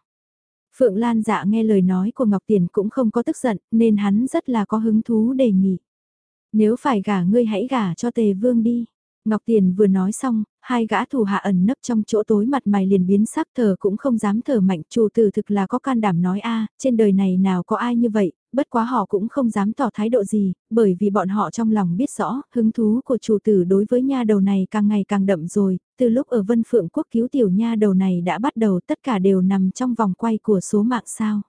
Phượng Lan dạ nghe lời nói của Ngọc Tiền cũng không có tức giận, nên hắn rất là có hứng thú đề nghị. Nếu phải gả ngươi hãy gả cho tề vương đi. Ngọc Tiền vừa nói xong, hai gã thủ hạ ẩn nấp trong chỗ tối mặt mày liền biến sắc thở cũng không dám thở mạnh chủ tử thực là có can đảm nói a trên đời này nào có ai như vậy, bất quá họ cũng không dám tỏ thái độ gì, bởi vì bọn họ trong lòng biết rõ, hứng thú của chủ tử đối với nha đầu này càng ngày càng đậm rồi, từ lúc ở Vân Phượng Quốc cứu tiểu nha đầu này đã bắt đầu tất cả đều nằm trong vòng quay của số mạng sao.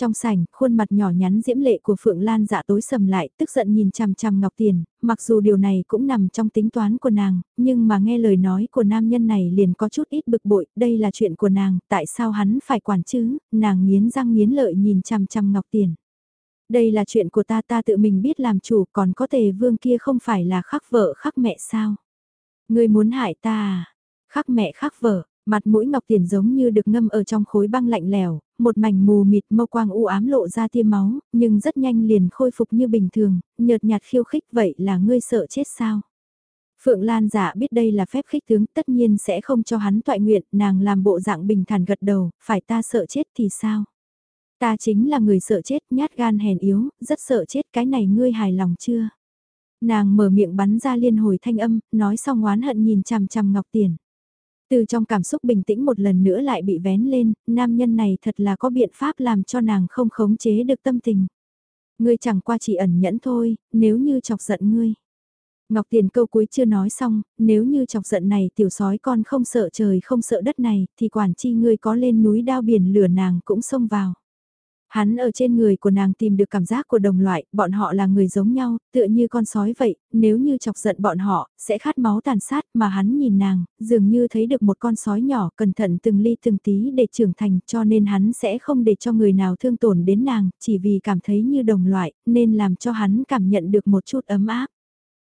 Trong sảnh, khuôn mặt nhỏ nhắn diễm lệ của Phượng Lan dạ tối sầm lại, tức giận nhìn chằm chằm Ngọc Tiền, mặc dù điều này cũng nằm trong tính toán của nàng, nhưng mà nghe lời nói của nam nhân này liền có chút ít bực bội, đây là chuyện của nàng, tại sao hắn phải quản chứ, nàng nghiến răng nghiến lợi nhìn chằm chằm Ngọc Tiền. Đây là chuyện của ta ta tự mình biết làm chủ còn có tề vương kia không phải là khắc vợ khắc mẹ sao. Người muốn hại ta à? Khắc mẹ khắc vợ, Mặt mũi Ngọc Tiền giống như được ngâm ở trong khối băng lạnh lèo, một mảnh mù mịt mâu quang u ám lộ ra tia máu, nhưng rất nhanh liền khôi phục như bình thường, nhợt nhạt khiêu khích vậy là ngươi sợ chết sao? Phượng Lan giả biết đây là phép khích tướng tất nhiên sẽ không cho hắn toại nguyện, nàng làm bộ dạng bình thản gật đầu, phải ta sợ chết thì sao? Ta chính là người sợ chết, nhát gan hèn yếu, rất sợ chết, cái này ngươi hài lòng chưa? Nàng mở miệng bắn ra liên hồi thanh âm, nói xong oán hận nhìn chằm chằm Ngọc Tiền. Từ trong cảm xúc bình tĩnh một lần nữa lại bị vén lên, nam nhân này thật là có biện pháp làm cho nàng không khống chế được tâm tình. Ngươi chẳng qua chỉ ẩn nhẫn thôi, nếu như chọc giận ngươi. Ngọc Tiền câu cuối chưa nói xong, nếu như chọc giận này tiểu sói con không sợ trời không sợ đất này, thì quản chi ngươi có lên núi đao biển lửa nàng cũng xông vào. Hắn ở trên người của nàng tìm được cảm giác của đồng loại, bọn họ là người giống nhau, tựa như con sói vậy, nếu như chọc giận bọn họ, sẽ khát máu tàn sát mà hắn nhìn nàng, dường như thấy được một con sói nhỏ cẩn thận từng ly từng tí để trưởng thành cho nên hắn sẽ không để cho người nào thương tổn đến nàng, chỉ vì cảm thấy như đồng loại, nên làm cho hắn cảm nhận được một chút ấm áp.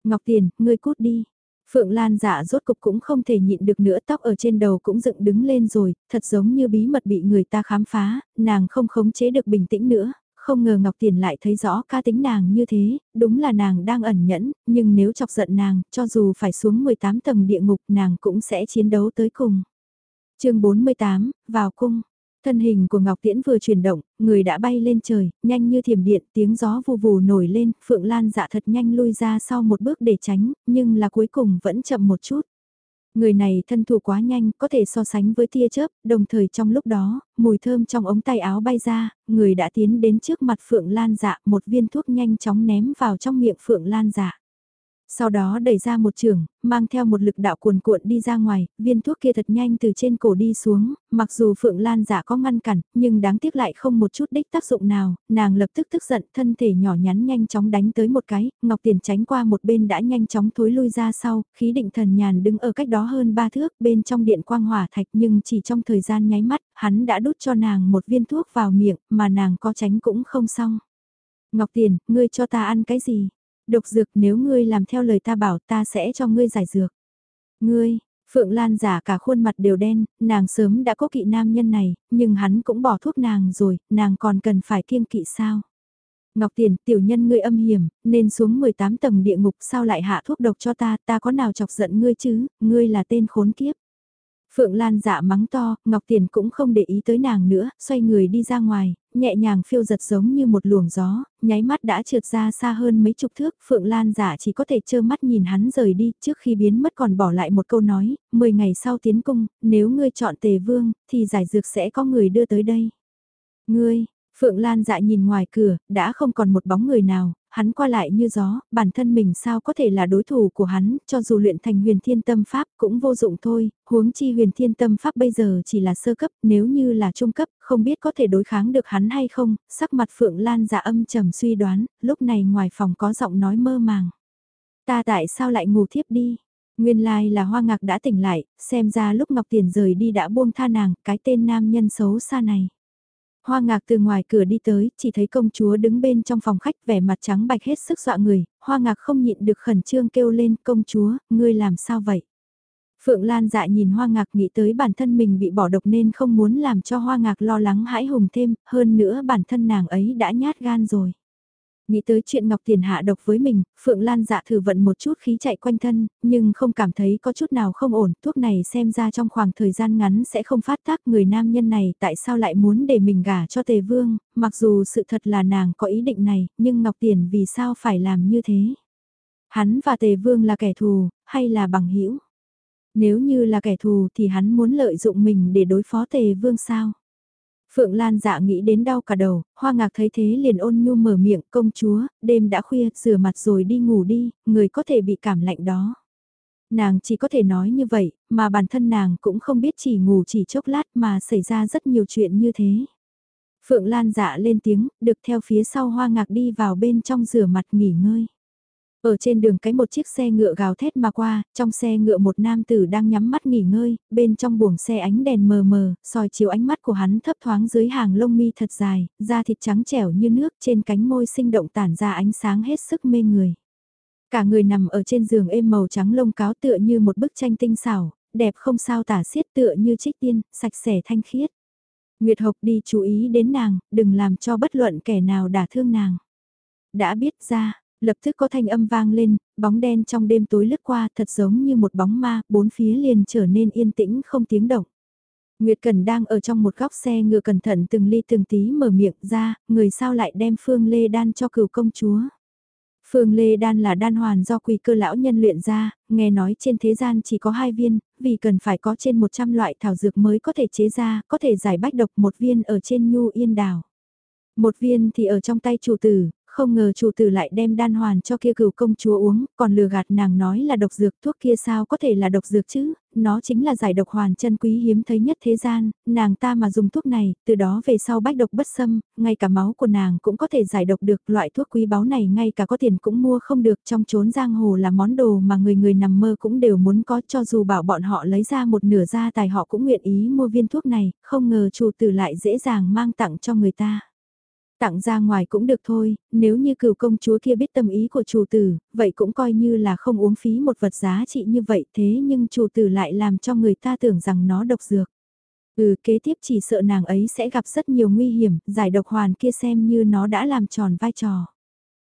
Ngọc Tiền, ngươi cút đi. Phượng Lan dạ rốt cục cũng không thể nhịn được nữa tóc ở trên đầu cũng dựng đứng lên rồi, thật giống như bí mật bị người ta khám phá, nàng không khống chế được bình tĩnh nữa, không ngờ Ngọc Tiền lại thấy rõ ca tính nàng như thế, đúng là nàng đang ẩn nhẫn, nhưng nếu chọc giận nàng, cho dù phải xuống 18 tầng địa ngục nàng cũng sẽ chiến đấu tới cùng. chương 48, vào cung. Thân hình của Ngọc Tiễn vừa chuyển động, người đã bay lên trời, nhanh như thiểm điện, tiếng gió vù vù nổi lên, Phượng Lan dạ thật nhanh lui ra sau một bước để tránh, nhưng là cuối cùng vẫn chậm một chút. Người này thân thủ quá nhanh, có thể so sánh với tia chớp, đồng thời trong lúc đó, mùi thơm trong ống tay áo bay ra, người đã tiến đến trước mặt Phượng Lan dạ, một viên thuốc nhanh chóng ném vào trong miệng Phượng Lan dạ sau đó đẩy ra một trường, mang theo một lực đạo cuồn cuộn đi ra ngoài, viên thuốc kia thật nhanh từ trên cổ đi xuống, mặc dù Phượng Lan giả có ngăn cản, nhưng đáng tiếc lại không một chút đích tác dụng nào, nàng lập tức tức giận, thân thể nhỏ nhắn nhanh chóng đánh tới một cái, Ngọc Tiền tránh qua một bên đã nhanh chóng thối lui ra sau, khí định thần nhàn đứng ở cách đó hơn ba thước bên trong điện quang hỏa thạch nhưng chỉ trong thời gian nháy mắt, hắn đã đút cho nàng một viên thuốc vào miệng mà nàng có tránh cũng không xong. Ngọc Tiền, ngươi cho ta ăn cái gì? Độc dược nếu ngươi làm theo lời ta bảo ta sẽ cho ngươi giải dược. Ngươi, Phượng Lan giả cả khuôn mặt đều đen, nàng sớm đã có kỵ nam nhân này, nhưng hắn cũng bỏ thuốc nàng rồi, nàng còn cần phải kiêng kỵ sao? Ngọc Tiền, tiểu nhân ngươi âm hiểm, nên xuống 18 tầng địa ngục sao lại hạ thuốc độc cho ta, ta có nào chọc giận ngươi chứ, ngươi là tên khốn kiếp. Phượng Lan dạ mắng to, Ngọc Tiền cũng không để ý tới nàng nữa, xoay người đi ra ngoài, nhẹ nhàng phiêu giật giống như một luồng gió, nháy mắt đã trượt ra xa hơn mấy chục thước, Phượng Lan giả chỉ có thể trơ mắt nhìn hắn rời đi, trước khi biến mất còn bỏ lại một câu nói, 10 ngày sau tiến cung, nếu ngươi chọn tề vương, thì giải dược sẽ có người đưa tới đây. Ngươi, Phượng Lan dạ nhìn ngoài cửa, đã không còn một bóng người nào, hắn qua lại như gió, bản thân mình sao có thể là đối thủ của hắn, cho dù luyện thành huyền thiên tâm pháp cũng vô dụng thôi, huống chi huyền thiên tâm pháp bây giờ chỉ là sơ cấp, nếu như là trung cấp, không biết có thể đối kháng được hắn hay không, sắc mặt Phượng Lan dạ âm trầm suy đoán, lúc này ngoài phòng có giọng nói mơ màng. Ta tại sao lại ngủ thiếp đi? Nguyên lai là hoa ngạc đã tỉnh lại, xem ra lúc Ngọc Tiền rời đi đã buông tha nàng, cái tên nam nhân xấu xa này. Hoa ngạc từ ngoài cửa đi tới, chỉ thấy công chúa đứng bên trong phòng khách vẻ mặt trắng bạch hết sức dọa người, hoa ngạc không nhịn được khẩn trương kêu lên công chúa, ngươi làm sao vậy? Phượng Lan dạ nhìn hoa ngạc nghĩ tới bản thân mình bị bỏ độc nên không muốn làm cho hoa ngạc lo lắng hãi hùng thêm, hơn nữa bản thân nàng ấy đã nhát gan rồi. Nghĩ tới chuyện Ngọc Tiền hạ độc với mình, Phượng Lan dạ thử vận một chút khí chạy quanh thân, nhưng không cảm thấy có chút nào không ổn, thuốc này xem ra trong khoảng thời gian ngắn sẽ không phát tác người nam nhân này tại sao lại muốn để mình gả cho Tề Vương, mặc dù sự thật là nàng có ý định này, nhưng Ngọc Tiền vì sao phải làm như thế? Hắn và Tề Vương là kẻ thù, hay là bằng hữu Nếu như là kẻ thù thì hắn muốn lợi dụng mình để đối phó Tề Vương sao? Phượng Lan dạ nghĩ đến đau cả đầu, hoa ngạc thấy thế liền ôn nhu mở miệng công chúa, đêm đã khuya, rửa mặt rồi đi ngủ đi, người có thể bị cảm lạnh đó. Nàng chỉ có thể nói như vậy, mà bản thân nàng cũng không biết chỉ ngủ chỉ chốc lát mà xảy ra rất nhiều chuyện như thế. Phượng Lan dạ lên tiếng, được theo phía sau hoa ngạc đi vào bên trong rửa mặt nghỉ ngơi. Ở trên đường cái một chiếc xe ngựa gào thét mà qua, trong xe ngựa một nam tử đang nhắm mắt nghỉ ngơi, bên trong buồng xe ánh đèn mờ mờ, soi chiếu ánh mắt của hắn thấp thoáng dưới hàng lông mi thật dài, da thịt trắng trẻo như nước trên cánh môi sinh động tản ra ánh sáng hết sức mê người. Cả người nằm ở trên giường êm màu trắng lông cáo tựa như một bức tranh tinh xảo, đẹp không sao tả xiết tựa như trích tiên, sạch sẽ thanh khiết. Nguyệt Hộc đi chú ý đến nàng, đừng làm cho bất luận kẻ nào đả thương nàng. Đã biết ra, lập tức có thanh âm vang lên, bóng đen trong đêm tối lướt qua thật giống như một bóng ma, bốn phía liền trở nên yên tĩnh không tiếng động. Nguyệt Cần đang ở trong một góc xe ngựa cẩn thận từng ly từng tí mở miệng ra, người sao lại đem Phương Lê Đan cho cửu công chúa. Phương Lê Đan là đan hoàn do quỳ cơ lão nhân luyện ra, nghe nói trên thế gian chỉ có hai viên, vì cần phải có trên 100 loại thảo dược mới có thể chế ra, có thể giải bách độc một viên ở trên nhu yên đảo Một viên thì ở trong tay chủ tử, không ngờ chủ tử lại đem đan hoàn cho kia cửu công chúa uống, còn lừa gạt nàng nói là độc dược thuốc kia sao có thể là độc dược chứ, nó chính là giải độc hoàn chân quý hiếm thấy nhất thế gian, nàng ta mà dùng thuốc này, từ đó về sau bách độc bất xâm, ngay cả máu của nàng cũng có thể giải độc được, loại thuốc quý báu này ngay cả có tiền cũng mua không được, trong chốn giang hồ là món đồ mà người người nằm mơ cũng đều muốn có cho dù bảo bọn họ lấy ra một nửa gia tài họ cũng nguyện ý mua viên thuốc này, không ngờ chủ tử lại dễ dàng mang tặng cho người ta. Tặng ra ngoài cũng được thôi, nếu như cửu công chúa kia biết tâm ý của chủ tử, vậy cũng coi như là không uống phí một vật giá trị như vậy thế nhưng chủ tử lại làm cho người ta tưởng rằng nó độc dược. Ừ kế tiếp chỉ sợ nàng ấy sẽ gặp rất nhiều nguy hiểm, giải độc hoàn kia xem như nó đã làm tròn vai trò.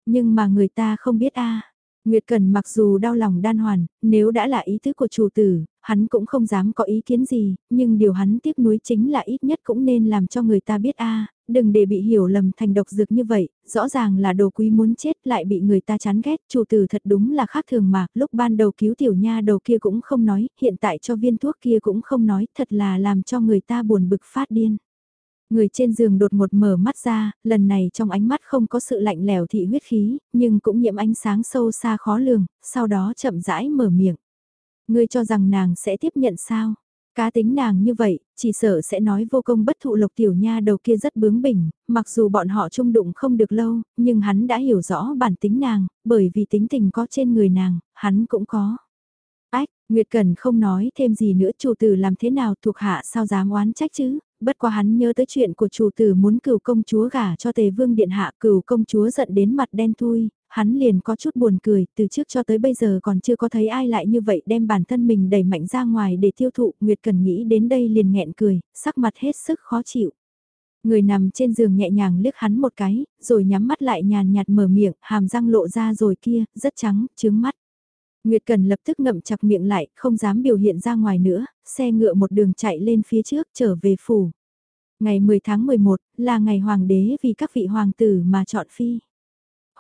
Nhưng mà người ta không biết a Nguyệt Cần mặc dù đau lòng đan hoàn, nếu đã là ý thức của chủ tử, hắn cũng không dám có ý kiến gì, nhưng điều hắn tiếc nuối chính là ít nhất cũng nên làm cho người ta biết a đừng để bị hiểu lầm thành độc dược như vậy, rõ ràng là đồ quý muốn chết lại bị người ta chán ghét, chủ tử thật đúng là khác thường mà, lúc ban đầu cứu tiểu nha đầu kia cũng không nói, hiện tại cho viên thuốc kia cũng không nói, thật là làm cho người ta buồn bực phát điên. Người trên giường đột ngột mở mắt ra, lần này trong ánh mắt không có sự lạnh lẽo thị huyết khí, nhưng cũng nhiễm ánh sáng sâu xa khó lường, sau đó chậm rãi mở miệng. Ngươi cho rằng nàng sẽ tiếp nhận sao? Cá tính nàng như vậy, chỉ sợ sẽ nói vô công bất thụ lộc tiểu nha đầu kia rất bướng bỉnh, mặc dù bọn họ chung đụng không được lâu, nhưng hắn đã hiểu rõ bản tính nàng, bởi vì tính tình có trên người nàng, hắn cũng có. Ách, Nguyệt Cần không nói thêm gì nữa chủ tử làm thế nào thuộc hạ sao dám oán trách chứ, bất quá hắn nhớ tới chuyện của chủ tử muốn cửu công chúa gả cho tề vương điện hạ cửu công chúa giận đến mặt đen thui, hắn liền có chút buồn cười, từ trước cho tới bây giờ còn chưa có thấy ai lại như vậy đem bản thân mình đẩy mạnh ra ngoài để tiêu thụ, Nguyệt Cần nghĩ đến đây liền nghẹn cười, sắc mặt hết sức khó chịu. Người nằm trên giường nhẹ nhàng liếc hắn một cái, rồi nhắm mắt lại nhàn nhạt mở miệng, hàm răng lộ ra rồi kia, rất trắng, trướng mắt. Nguyệt Cần lập tức ngậm chặt miệng lại, không dám biểu hiện ra ngoài nữa, xe ngựa một đường chạy lên phía trước trở về phủ. Ngày 10 tháng 11 là ngày hoàng đế vì các vị hoàng tử mà chọn phi.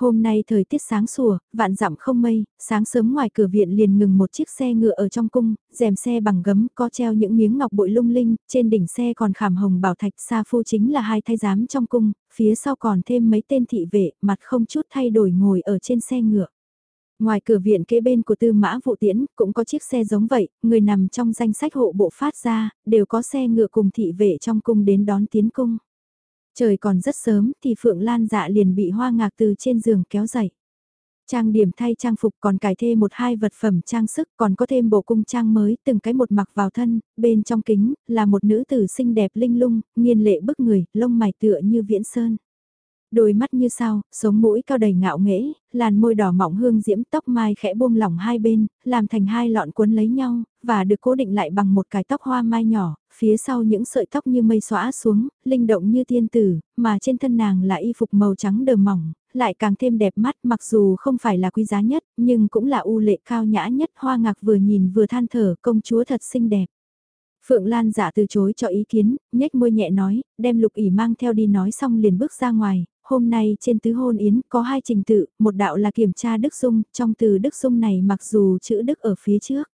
Hôm nay thời tiết sáng sủa, vạn dặm không mây, sáng sớm ngoài cửa viện liền ngừng một chiếc xe ngựa ở trong cung, rèm xe bằng gấm có treo những miếng ngọc bội lung linh, trên đỉnh xe còn khảm hồng bảo thạch sa phu chính là hai thái giám trong cung, phía sau còn thêm mấy tên thị vệ, mặt không chút thay đổi ngồi ở trên xe ngựa. Ngoài cửa viện kế bên của tư mã vụ tiễn cũng có chiếc xe giống vậy, người nằm trong danh sách hộ bộ phát ra, đều có xe ngựa cùng thị vệ trong cung đến đón tiến cung. Trời còn rất sớm thì Phượng Lan dạ liền bị hoa ngạc từ trên giường kéo dậy. Trang điểm thay trang phục còn cải thêm một hai vật phẩm trang sức còn có thêm bộ cung trang mới từng cái một mặc vào thân, bên trong kính là một nữ tử xinh đẹp linh lung, nghiên lệ bức người, lông mày tựa như viễn sơn. Đôi mắt như sao, sống mũi cao đầy ngạo nghễ, làn môi đỏ mọng hương diễm tóc mai khẽ buông lỏng hai bên, làm thành hai lọn cuốn lấy nhau, và được cố định lại bằng một cái tóc hoa mai nhỏ, phía sau những sợi tóc như mây xóa xuống, linh động như tiên tử, mà trên thân nàng là y phục màu trắng đờ mỏng, lại càng thêm đẹp mắt mặc dù không phải là quý giá nhất, nhưng cũng là u lệ cao nhã nhất hoa ngạc vừa nhìn vừa than thở công chúa thật xinh đẹp. Phượng Lan giả từ chối cho ý kiến, nhếch môi nhẹ nói, đem lục ỉ mang theo đi nói xong liền bước ra ngoài, hôm nay trên tứ hôn yến có hai trình tự, một đạo là kiểm tra đức dung, trong từ đức dung này mặc dù chữ đức ở phía trước.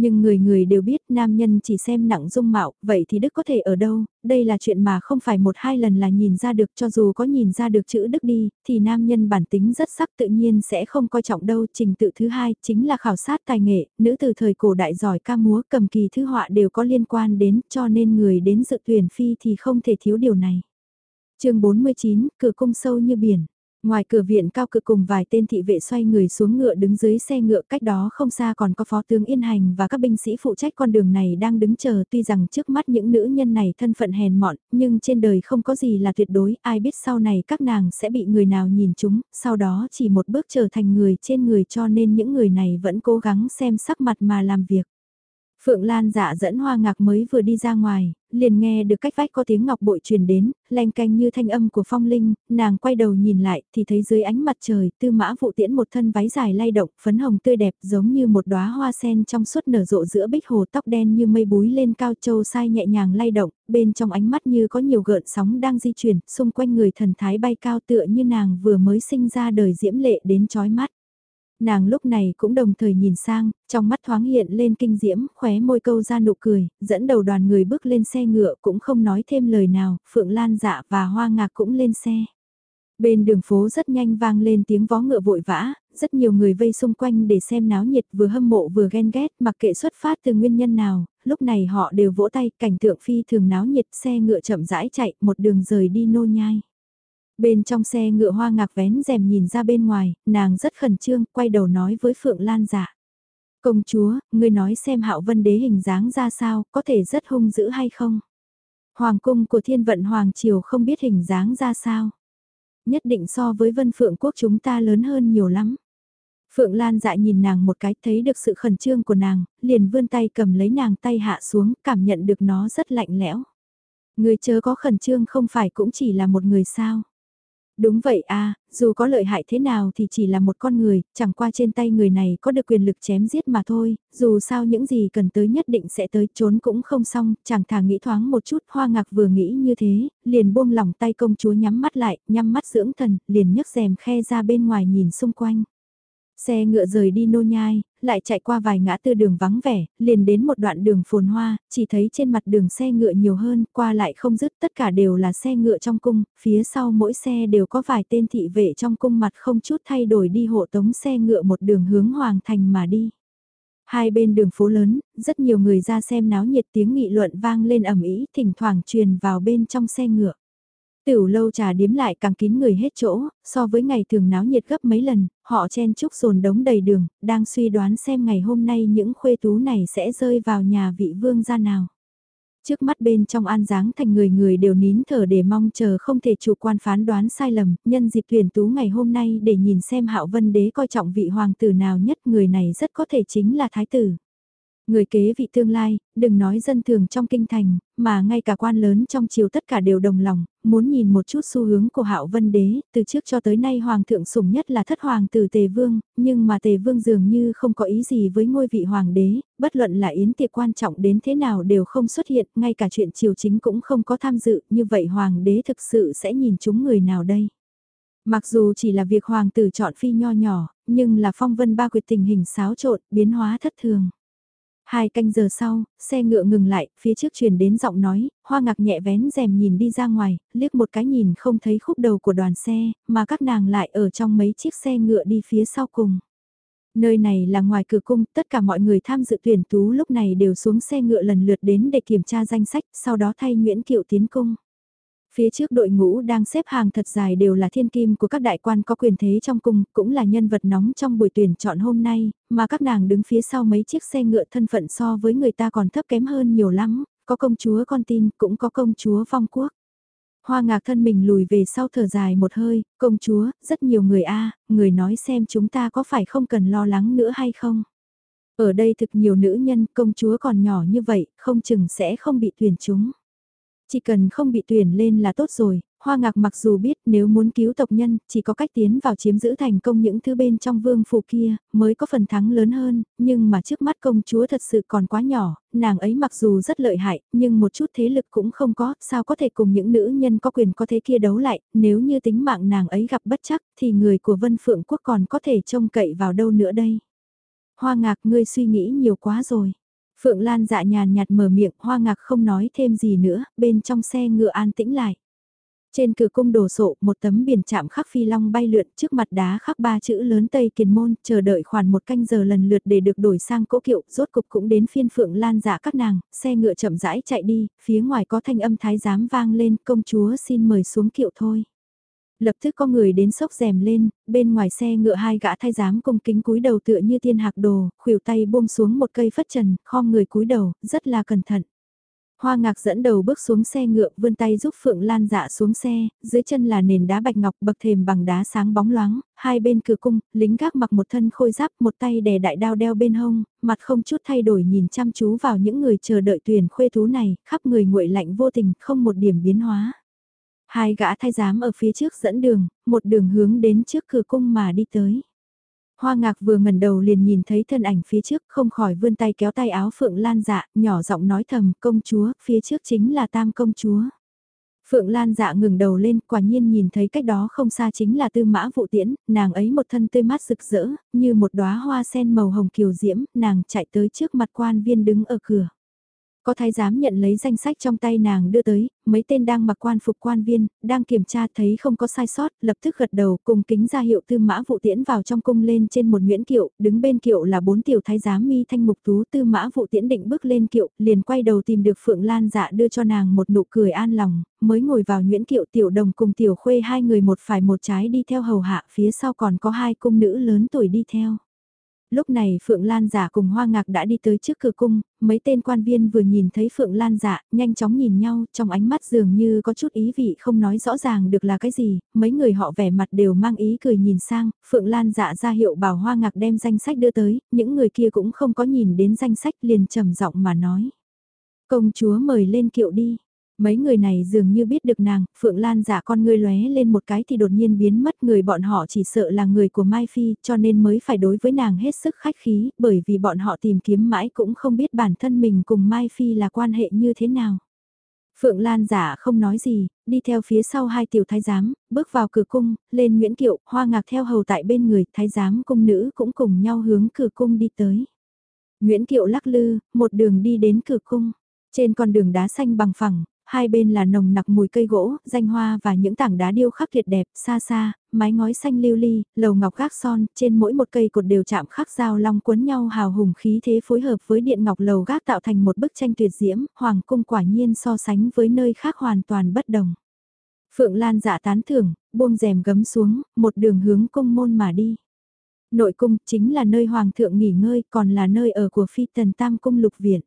Nhưng người người đều biết nam nhân chỉ xem nặng dung mạo, vậy thì đức có thể ở đâu, đây là chuyện mà không phải một hai lần là nhìn ra được cho dù có nhìn ra được chữ đức đi, thì nam nhân bản tính rất sắc tự nhiên sẽ không coi trọng đâu. Trình tự thứ hai chính là khảo sát tài nghệ, nữ từ thời cổ đại giỏi ca múa cầm kỳ thư họa đều có liên quan đến cho nên người đến dự tuyển phi thì không thể thiếu điều này. chương 49, cửa cung sâu như biển. Ngoài cửa viện cao cực cùng vài tên thị vệ xoay người xuống ngựa đứng dưới xe ngựa cách đó không xa còn có phó tướng Yên Hành và các binh sĩ phụ trách con đường này đang đứng chờ. Tuy rằng trước mắt những nữ nhân này thân phận hèn mọn, nhưng trên đời không có gì là tuyệt đối, ai biết sau này các nàng sẽ bị người nào nhìn chúng, sau đó chỉ một bước trở thành người trên người cho nên những người này vẫn cố gắng xem sắc mặt mà làm việc. Phượng Lan dạ dẫn hoa ngạc mới vừa đi ra ngoài, liền nghe được cách vách có tiếng ngọc bội truyền đến, len canh như thanh âm của phong linh, nàng quay đầu nhìn lại thì thấy dưới ánh mặt trời tư mã vụ tiễn một thân váy dài lay động, phấn hồng tươi đẹp giống như một đóa hoa sen trong suốt nở rộ giữa bích hồ tóc đen như mây búi lên cao châu sai nhẹ nhàng lay động, bên trong ánh mắt như có nhiều gợn sóng đang di chuyển, xung quanh người thần thái bay cao tựa như nàng vừa mới sinh ra đời diễm lệ đến chói mắt. Nàng lúc này cũng đồng thời nhìn sang, trong mắt thoáng hiện lên kinh diễm, khóe môi câu ra nụ cười, dẫn đầu đoàn người bước lên xe ngựa cũng không nói thêm lời nào, Phượng Lan dạ và Hoa Ngạc cũng lên xe. Bên đường phố rất nhanh vang lên tiếng vó ngựa vội vã, rất nhiều người vây xung quanh để xem náo nhiệt vừa hâm mộ vừa ghen ghét mặc kệ xuất phát từ nguyên nhân nào, lúc này họ đều vỗ tay cảnh tượng phi thường náo nhiệt xe ngựa chậm rãi chạy một đường rời đi nô nhai. Bên trong xe ngựa hoa ngạc vén rèm nhìn ra bên ngoài, nàng rất khẩn trương, quay đầu nói với Phượng Lan giả. Công chúa, ngươi nói xem hạo vân đế hình dáng ra sao, có thể rất hung dữ hay không? Hoàng cung của thiên vận Hoàng Triều không biết hình dáng ra sao. Nhất định so với vân phượng quốc chúng ta lớn hơn nhiều lắm. Phượng Lan dạ nhìn nàng một cái thấy được sự khẩn trương của nàng, liền vươn tay cầm lấy nàng tay hạ xuống, cảm nhận được nó rất lạnh lẽo. Người chớ có khẩn trương không phải cũng chỉ là một người sao. Đúng vậy a dù có lợi hại thế nào thì chỉ là một con người, chẳng qua trên tay người này có được quyền lực chém giết mà thôi, dù sao những gì cần tới nhất định sẽ tới trốn cũng không xong, chẳng thà nghĩ thoáng một chút, hoa ngạc vừa nghĩ như thế, liền buông lỏng tay công chúa nhắm mắt lại, nhắm mắt dưỡng thần, liền nhấc rèm khe ra bên ngoài nhìn xung quanh. Xe ngựa rời đi nô nhai, lại chạy qua vài ngã tư đường vắng vẻ, liền đến một đoạn đường phồn hoa, chỉ thấy trên mặt đường xe ngựa nhiều hơn, qua lại không dứt, tất cả đều là xe ngựa trong cung, phía sau mỗi xe đều có vài tên thị vệ trong cung mặt không chút thay đổi đi hộ tống xe ngựa một đường hướng hoàng thành mà đi. Hai bên đường phố lớn, rất nhiều người ra xem náo nhiệt tiếng nghị luận vang lên ầm ĩ, thỉnh thoảng truyền vào bên trong xe ngựa. Tiểu lâu trà điếm lại càng kín người hết chỗ, so với ngày thường náo nhiệt gấp mấy lần, họ chen chúc dồn đống đầy đường, đang suy đoán xem ngày hôm nay những khuê tú này sẽ rơi vào nhà vị vương gia nào. Trước mắt bên trong an dáng thành người người đều nín thở để mong chờ không thể chủ quan phán đoán sai lầm, nhân dịp tuyển tú ngày hôm nay để nhìn xem hạo vân đế coi trọng vị hoàng tử nào nhất người này rất có thể chính là thái tử. Người kế vị tương lai, đừng nói dân thường trong kinh thành, mà ngay cả quan lớn trong triều tất cả đều đồng lòng, muốn nhìn một chút xu hướng của hạo vân đế, từ trước cho tới nay hoàng thượng sủng nhất là thất hoàng tử tề vương, nhưng mà tề vương dường như không có ý gì với ngôi vị hoàng đế, bất luận là yến tiệc quan trọng đến thế nào đều không xuất hiện, ngay cả chuyện triều chính cũng không có tham dự, như vậy hoàng đế thực sự sẽ nhìn chúng người nào đây? Mặc dù chỉ là việc hoàng tử chọn phi nho nhỏ, nhưng là phong vân ba quyệt tình hình xáo trộn, biến hóa thất thường. Hai canh giờ sau, xe ngựa ngừng lại, phía trước truyền đến giọng nói, hoa ngạc nhẹ vén rèm nhìn đi ra ngoài, liếc một cái nhìn không thấy khúc đầu của đoàn xe, mà các nàng lại ở trong mấy chiếc xe ngựa đi phía sau cùng. Nơi này là ngoài cửa cung, tất cả mọi người tham dự tuyển tú lúc này đều xuống xe ngựa lần lượt đến để kiểm tra danh sách, sau đó thay Nguyễn Kiệu tiến cung. Phía trước đội ngũ đang xếp hàng thật dài đều là thiên kim của các đại quan có quyền thế trong cung, cũng là nhân vật nóng trong buổi tuyển chọn hôm nay, mà các nàng đứng phía sau mấy chiếc xe ngựa thân phận so với người ta còn thấp kém hơn nhiều lắm, có công chúa con tin, cũng có công chúa vong quốc. Hoa ngạc thân mình lùi về sau thở dài một hơi, công chúa, rất nhiều người a người nói xem chúng ta có phải không cần lo lắng nữa hay không. Ở đây thực nhiều nữ nhân, công chúa còn nhỏ như vậy, không chừng sẽ không bị tuyển chúng. Chỉ cần không bị tuyển lên là tốt rồi, Hoa Ngạc mặc dù biết nếu muốn cứu tộc nhân, chỉ có cách tiến vào chiếm giữ thành công những thứ bên trong vương phủ kia, mới có phần thắng lớn hơn, nhưng mà trước mắt công chúa thật sự còn quá nhỏ, nàng ấy mặc dù rất lợi hại, nhưng một chút thế lực cũng không có, sao có thể cùng những nữ nhân có quyền có thế kia đấu lại, nếu như tính mạng nàng ấy gặp bất chắc, thì người của Vân Phượng Quốc còn có thể trông cậy vào đâu nữa đây. Hoa Ngạc ngươi suy nghĩ nhiều quá rồi. Phượng Lan dạ nhàn nhạt mở miệng, hoa ngạc không nói thêm gì nữa, bên trong xe ngựa an tĩnh lại. Trên cửa cung đồ sộ, một tấm biển chạm khắc phi long bay lượn trước mặt đá khắc ba chữ lớn Tây Kiền Môn, chờ đợi khoảng một canh giờ lần lượt để được đổi sang cỗ kiệu, rốt cục cũng đến phiên phượng lan dạ các nàng, xe ngựa chậm rãi chạy đi, phía ngoài có thanh âm thái giám vang lên, công chúa xin mời xuống kiệu thôi. Lập tức có người đến sốc rèm lên, bên ngoài xe ngựa hai gã thay giám cung kính cúi đầu tựa như tiên hạc đồ, khuỷu tay buông xuống một cây phất trần, khom người cúi đầu, rất là cẩn thận. Hoa ngạc dẫn đầu bước xuống xe ngựa vươn tay giúp Phượng Lan dạ xuống xe, dưới chân là nền đá bạch ngọc bậc thềm bằng đá sáng bóng loáng, hai bên cửa cung, lính gác mặc một thân khôi giáp một tay đè đại đao đeo bên hông, mặt không chút thay đổi nhìn chăm chú vào những người chờ đợi tuyển khuê thú này, khắp người nguội lạnh vô tình, không một điểm biến hóa. Hai gã thái giám ở phía trước dẫn đường, một đường hướng đến trước cửa cung mà đi tới. Hoa ngạc vừa ngẩn đầu liền nhìn thấy thân ảnh phía trước không khỏi vươn tay kéo tay áo Phượng Lan dạ, nhỏ giọng nói thầm công chúa, phía trước chính là tam công chúa. Phượng Lan dạ ngừng đầu lên, quả nhiên nhìn thấy cách đó không xa chính là tư mã vụ tiễn, nàng ấy một thân tươi mát rực rỡ, như một đóa hoa sen màu hồng kiều diễm, nàng chạy tới trước mặt quan viên đứng ở cửa. Có thái giám nhận lấy danh sách trong tay nàng đưa tới, mấy tên đang mặc quan phục quan viên, đang kiểm tra thấy không có sai sót, lập tức gật đầu cùng kính ra hiệu tư mã vụ tiễn vào trong cung lên trên một nguyễn kiệu, đứng bên kiệu là bốn tiểu thái giám mi thanh mục tú. Tư mã vụ tiễn định bước lên kiệu, liền quay đầu tìm được Phượng Lan dạ đưa cho nàng một nụ cười an lòng, mới ngồi vào nguyễn kiệu tiểu đồng cùng tiểu khuê hai người một phải một trái đi theo hầu hạ phía sau còn có hai cung nữ lớn tuổi đi theo lúc này Phượng Lan giả cùng Hoa Ngạc đã đi tới trước cửa cung, mấy tên quan viên vừa nhìn thấy Phượng Lan giả, nhanh chóng nhìn nhau, trong ánh mắt dường như có chút ý vị không nói rõ ràng được là cái gì, mấy người họ vẻ mặt đều mang ý cười nhìn sang, Phượng Lan giả ra hiệu bảo Hoa Ngạc đem danh sách đưa tới, những người kia cũng không có nhìn đến danh sách liền trầm giọng mà nói. Công chúa mời lên kiệu đi. Mấy người này dường như biết được nàng, Phượng Lan giả con ngươi lóe lên một cái thì đột nhiên biến mất người bọn họ chỉ sợ là người của Mai Phi cho nên mới phải đối với nàng hết sức khách khí bởi vì bọn họ tìm kiếm mãi cũng không biết bản thân mình cùng Mai Phi là quan hệ như thế nào. Phượng Lan giả không nói gì, đi theo phía sau hai tiểu thái giám, bước vào cửa cung, lên Nguyễn Kiệu, hoa ngạc theo hầu tại bên người, thái giám cung nữ cũng cùng nhau hướng cửa cung đi tới. Nguyễn Kiệu lắc lư, một đường đi đến cửa cung. Trên con đường đá xanh bằng phẳng, hai bên là nồng nặc mùi cây gỗ, danh hoa và những tảng đá điêu khắc tuyệt đẹp, xa xa, mái ngói xanh lưu ly, lầu ngọc gác son, trên mỗi một cây cột đều chạm khắc dao long cuốn nhau hào hùng khí thế phối hợp với điện ngọc lầu gác tạo thành một bức tranh tuyệt diễm, hoàng cung quả nhiên so sánh với nơi khác hoàn toàn bất đồng. Phượng Lan dạ tán thưởng, buông rèm gấm xuống, một đường hướng cung môn mà đi. Nội cung chính là nơi hoàng thượng nghỉ ngơi, còn là nơi ở của phi tần tam cung lục viện.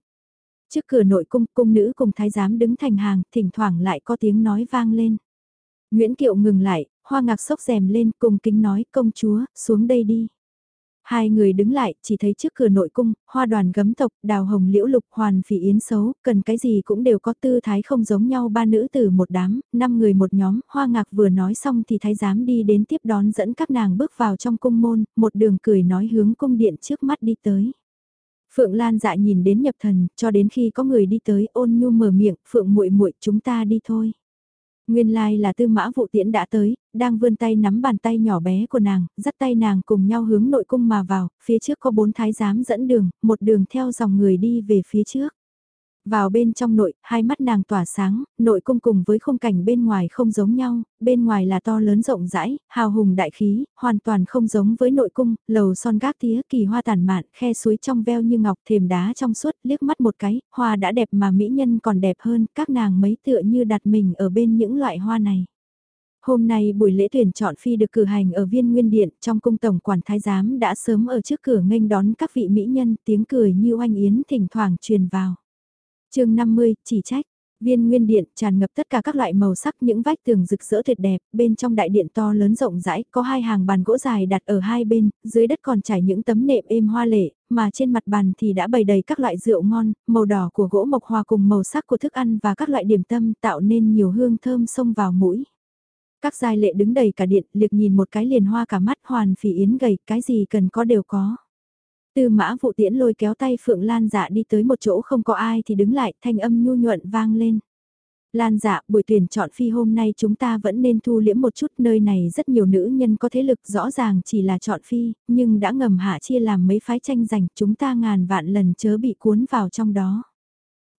Trước cửa nội cung, cung nữ cùng thái giám đứng thành hàng, thỉnh thoảng lại có tiếng nói vang lên. Nguyễn Kiệu ngừng lại, hoa ngạc sốc rèm lên cùng kính nói công chúa, xuống đây đi. Hai người đứng lại, chỉ thấy trước cửa nội cung, hoa đoàn gấm tộc, đào hồng liễu lục hoàn phỉ yến xấu, cần cái gì cũng đều có tư thái không giống nhau ba nữ từ một đám, năm người một nhóm, hoa ngạc vừa nói xong thì thái giám đi đến tiếp đón dẫn các nàng bước vào trong cung môn, một đường cười nói hướng cung điện trước mắt đi tới. Phượng Lan dạ nhìn đến nhập thần, cho đến khi có người đi tới ôn nhu mở miệng, Phượng muội muội chúng ta đi thôi. Nguyên lai like là tư mã vụ tiễn đã tới, đang vươn tay nắm bàn tay nhỏ bé của nàng, dắt tay nàng cùng nhau hướng nội cung mà vào, phía trước có bốn thái giám dẫn đường, một đường theo dòng người đi về phía trước. Vào bên trong nội, hai mắt nàng tỏa sáng, nội cung cùng với khung cảnh bên ngoài không giống nhau, bên ngoài là to lớn rộng rãi, hào hùng đại khí, hoàn toàn không giống với nội cung, lầu son gác tía kỳ hoa tàn mạn, khe suối trong veo như ngọc thềm đá trong suốt, liếc mắt một cái, hoa đã đẹp mà mỹ nhân còn đẹp hơn, các nàng mấy tựa như đặt mình ở bên những loại hoa này. Hôm nay buổi lễ tuyển chọn phi được cử hành ở viên nguyên điện trong cung tổng quản thái giám đã sớm ở trước cửa nghênh đón các vị mỹ nhân tiếng cười như oanh yến thỉnh thoảng truyền vào chương 50, chỉ trách. Viên nguyên điện tràn ngập tất cả các loại màu sắc những vách tường rực rỡ tuyệt đẹp, bên trong đại điện to lớn rộng rãi, có hai hàng bàn gỗ dài đặt ở hai bên, dưới đất còn trải những tấm nệm êm hoa lệ, mà trên mặt bàn thì đã bày đầy các loại rượu ngon, màu đỏ của gỗ mộc hòa cùng màu sắc của thức ăn và các loại điểm tâm tạo nên nhiều hương thơm xông vào mũi. Các giai lệ đứng đầy cả điện, liệt nhìn một cái liền hoa cả mắt hoàn phỉ yến gầy, cái gì cần có đều có. Tư mã vụ tiễn lôi kéo tay Phượng Lan dạ đi tới một chỗ không có ai thì đứng lại thanh âm nhu nhuận vang lên. Lan dạ, buổi tuyển chọn phi hôm nay chúng ta vẫn nên thu liễm một chút nơi này rất nhiều nữ nhân có thế lực rõ ràng chỉ là chọn phi, nhưng đã ngầm hạ chia làm mấy phái tranh giành chúng ta ngàn vạn lần chớ bị cuốn vào trong đó.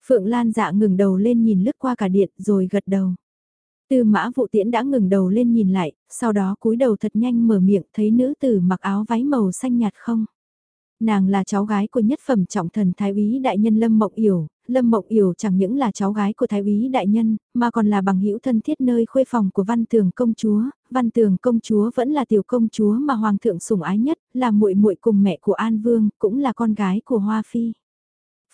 Phượng Lan dạ ngừng đầu lên nhìn lướt qua cả điện rồi gật đầu. Tư mã vụ tiễn đã ngừng đầu lên nhìn lại, sau đó cúi đầu thật nhanh mở miệng thấy nữ tử mặc áo váy màu xanh nhạt không. Nàng là cháu gái của nhất phẩm trọng thần Thái úy đại nhân Lâm Mộng Yểu, Lâm Mộng Yểu chẳng những là cháu gái của Thái úy đại nhân, mà còn là bằng hữu thân thiết nơi khuê phòng của Văn Tường công chúa, Văn Tường công chúa vẫn là tiểu công chúa mà hoàng thượng sủng ái nhất, là muội muội cùng mẹ của An Vương, cũng là con gái của Hoa phi.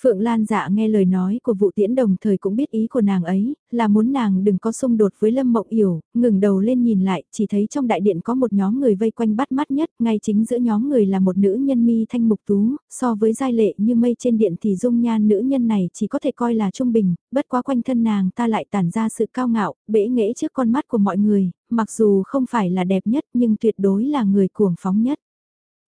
Phượng Lan dạ nghe lời nói của vụ tiễn đồng thời cũng biết ý của nàng ấy, là muốn nàng đừng có xung đột với Lâm Mộng Yểu, ngừng đầu lên nhìn lại, chỉ thấy trong đại điện có một nhóm người vây quanh bắt mắt nhất, ngay chính giữa nhóm người là một nữ nhân mi thanh mục tú, so với giai lệ như mây trên điện thì dung nhan nữ nhân này chỉ có thể coi là trung bình, bất quá quanh thân nàng ta lại tản ra sự cao ngạo, bể nghễ trước con mắt của mọi người, mặc dù không phải là đẹp nhất nhưng tuyệt đối là người cuồng phóng nhất.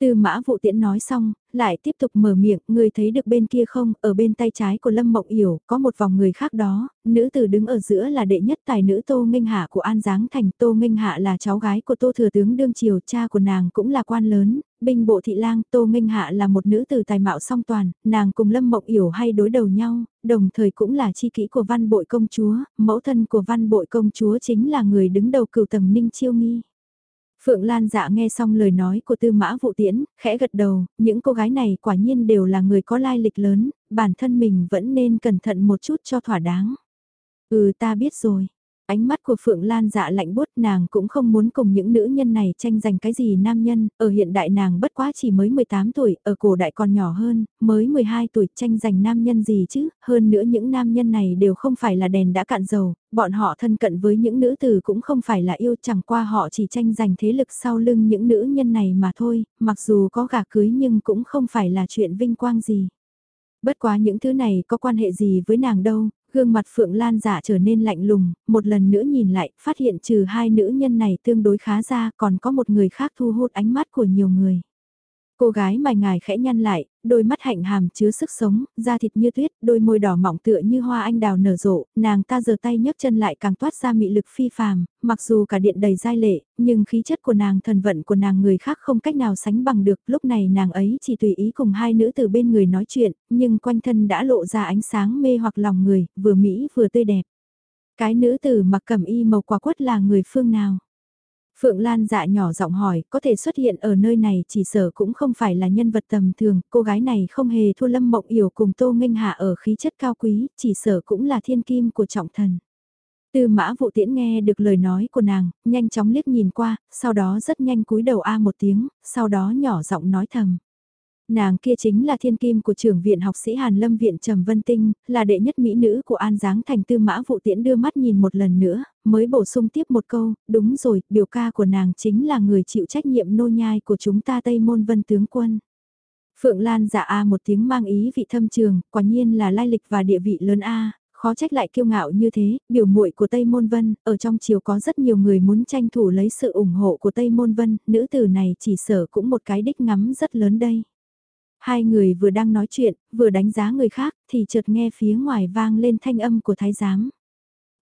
Tư mã vụ tiễn nói xong, lại tiếp tục mở miệng, người thấy được bên kia không, ở bên tay trái của Lâm Mộng Yểu, có một vòng người khác đó, nữ tử đứng ở giữa là đệ nhất tài nữ Tô Minh Hạ của An Giáng Thành, Tô Minh Hạ là cháu gái của Tô Thừa Tướng Đương Triều, cha của nàng cũng là quan lớn, binh bộ thị lang, Tô Minh Hạ là một nữ tử tài mạo song toàn, nàng cùng Lâm Mộng Yểu hay đối đầu nhau, đồng thời cũng là chi kỹ của văn bội công chúa, mẫu thân của văn bội công chúa chính là người đứng đầu cửu tầng Ninh Chiêu Nghi. Phượng Lan dạ nghe xong lời nói của tư mã vụ tiễn, khẽ gật đầu, những cô gái này quả nhiên đều là người có lai lịch lớn, bản thân mình vẫn nên cẩn thận một chút cho thỏa đáng. Ừ ta biết rồi. Ánh mắt của Phượng Lan dạ lạnh bút nàng cũng không muốn cùng những nữ nhân này tranh giành cái gì nam nhân, ở hiện đại nàng bất quá chỉ mới 18 tuổi, ở cổ đại còn nhỏ hơn, mới 12 tuổi tranh giành nam nhân gì chứ, hơn nữa những nam nhân này đều không phải là đèn đã cạn dầu, bọn họ thân cận với những nữ tử cũng không phải là yêu chẳng qua họ chỉ tranh giành thế lực sau lưng những nữ nhân này mà thôi, mặc dù có gà cưới nhưng cũng không phải là chuyện vinh quang gì. Bất quá những thứ này có quan hệ gì với nàng đâu, Gương mặt Phượng Lan giả trở nên lạnh lùng, một lần nữa nhìn lại, phát hiện trừ hai nữ nhân này tương đối khá ra, còn có một người khác thu hút ánh mắt của nhiều người. Cô gái mài ngài khẽ nhăn lại, đôi mắt hạnh hàm chứa sức sống, da thịt như tuyết, đôi môi đỏ mỏng tựa như hoa anh đào nở rộ, nàng ta giơ tay nhấc chân lại càng toát ra mị lực phi phàm, mặc dù cả điện đầy giai lệ, nhưng khí chất của nàng thần vận của nàng người khác không cách nào sánh bằng được, lúc này nàng ấy chỉ tùy ý cùng hai nữ từ bên người nói chuyện, nhưng quanh thân đã lộ ra ánh sáng mê hoặc lòng người, vừa mỹ vừa tươi đẹp. Cái nữ tử mặc cẩm y màu quả quất là người phương nào? Phượng Lan dạ nhỏ giọng hỏi, có thể xuất hiện ở nơi này chỉ sở cũng không phải là nhân vật tầm thường, cô gái này không hề thua lâm mộng yểu cùng tô nghênh hạ ở khí chất cao quý, chỉ sở cũng là thiên kim của trọng thần. Tư mã vụ tiễn nghe được lời nói của nàng, nhanh chóng liếc nhìn qua, sau đó rất nhanh cúi đầu A một tiếng, sau đó nhỏ giọng nói thầm. Nàng kia chính là thiên kim của trưởng viện học sĩ Hàn Lâm Viện Trầm Vân Tinh, là đệ nhất mỹ nữ của An Giáng thành tư mã vụ tiễn đưa mắt nhìn một lần nữa, mới bổ sung tiếp một câu, đúng rồi, biểu ca của nàng chính là người chịu trách nhiệm nô nhai của chúng ta Tây Môn Vân Tướng Quân. Phượng Lan dạ A một tiếng mang ý vị thâm trường, quả nhiên là lai lịch và địa vị lớn A, khó trách lại kiêu ngạo như thế, biểu muội của Tây Môn Vân, ở trong triều có rất nhiều người muốn tranh thủ lấy sự ủng hộ của Tây Môn Vân, nữ tử này chỉ sở cũng một cái đích ngắm rất lớn đây. Hai người vừa đang nói chuyện, vừa đánh giá người khác, thì chợt nghe phía ngoài vang lên thanh âm của thái giám.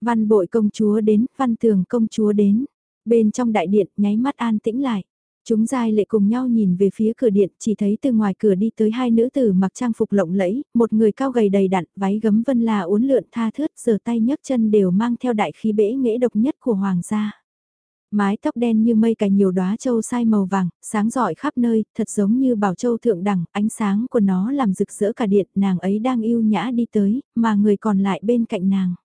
Văn bội công chúa đến, văn tường công chúa đến. Bên trong đại điện, nháy mắt an tĩnh lại. Chúng giai lệ cùng nhau nhìn về phía cửa điện, chỉ thấy từ ngoài cửa đi tới hai nữ tử mặc trang phục lộng lẫy, một người cao gầy đầy đặn, váy gấm vân là uốn lượn tha thướt, giờ tay nhấc chân đều mang theo đại khí bể nghệ độc nhất của hoàng gia. Mái tóc đen như mây cài nhiều đóa châu sai màu vàng, sáng rọi khắp nơi, thật giống như bảo châu thượng đẳng, ánh sáng của nó làm rực rỡ cả điện, nàng ấy đang yêu nhã đi tới, mà người còn lại bên cạnh nàng.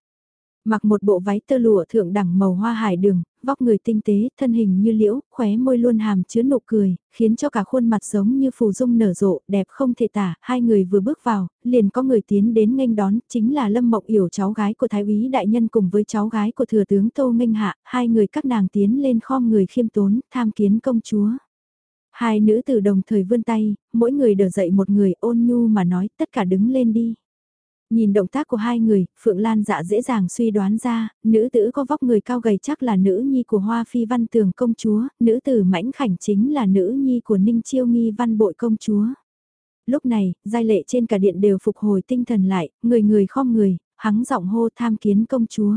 Mặc một bộ váy tơ lụa thượng đẳng màu hoa hải đường, vóc người tinh tế, thân hình như liễu, khóe môi luôn hàm chứa nụ cười, khiến cho cả khuôn mặt giống như phù dung nở rộ, đẹp không thể tả, hai người vừa bước vào, liền có người tiến đến nghênh đón, chính là Lâm Mộng Yểu cháu gái của Thái úy đại nhân cùng với cháu gái của Thừa tướng Tô Nghênh Hạ, hai người các nàng tiến lên khom người khiêm tốn, tham kiến công chúa. Hai nữ tử đồng thời vươn tay, mỗi người đỡ dậy một người ôn nhu mà nói tất cả đứng lên đi. Nhìn động tác của hai người, Phượng Lan dạ dễ dàng suy đoán ra, nữ tử có vóc người cao gầy chắc là nữ nhi của Hoa Phi Văn Tường công chúa, nữ tử mãnh khảnh chính là nữ nhi của Ninh Chiêu Nghi Văn Bội công chúa. Lúc này, giai lệ trên cả điện đều phục hồi tinh thần lại, người người khom người, hắng giọng hô tham kiến công chúa.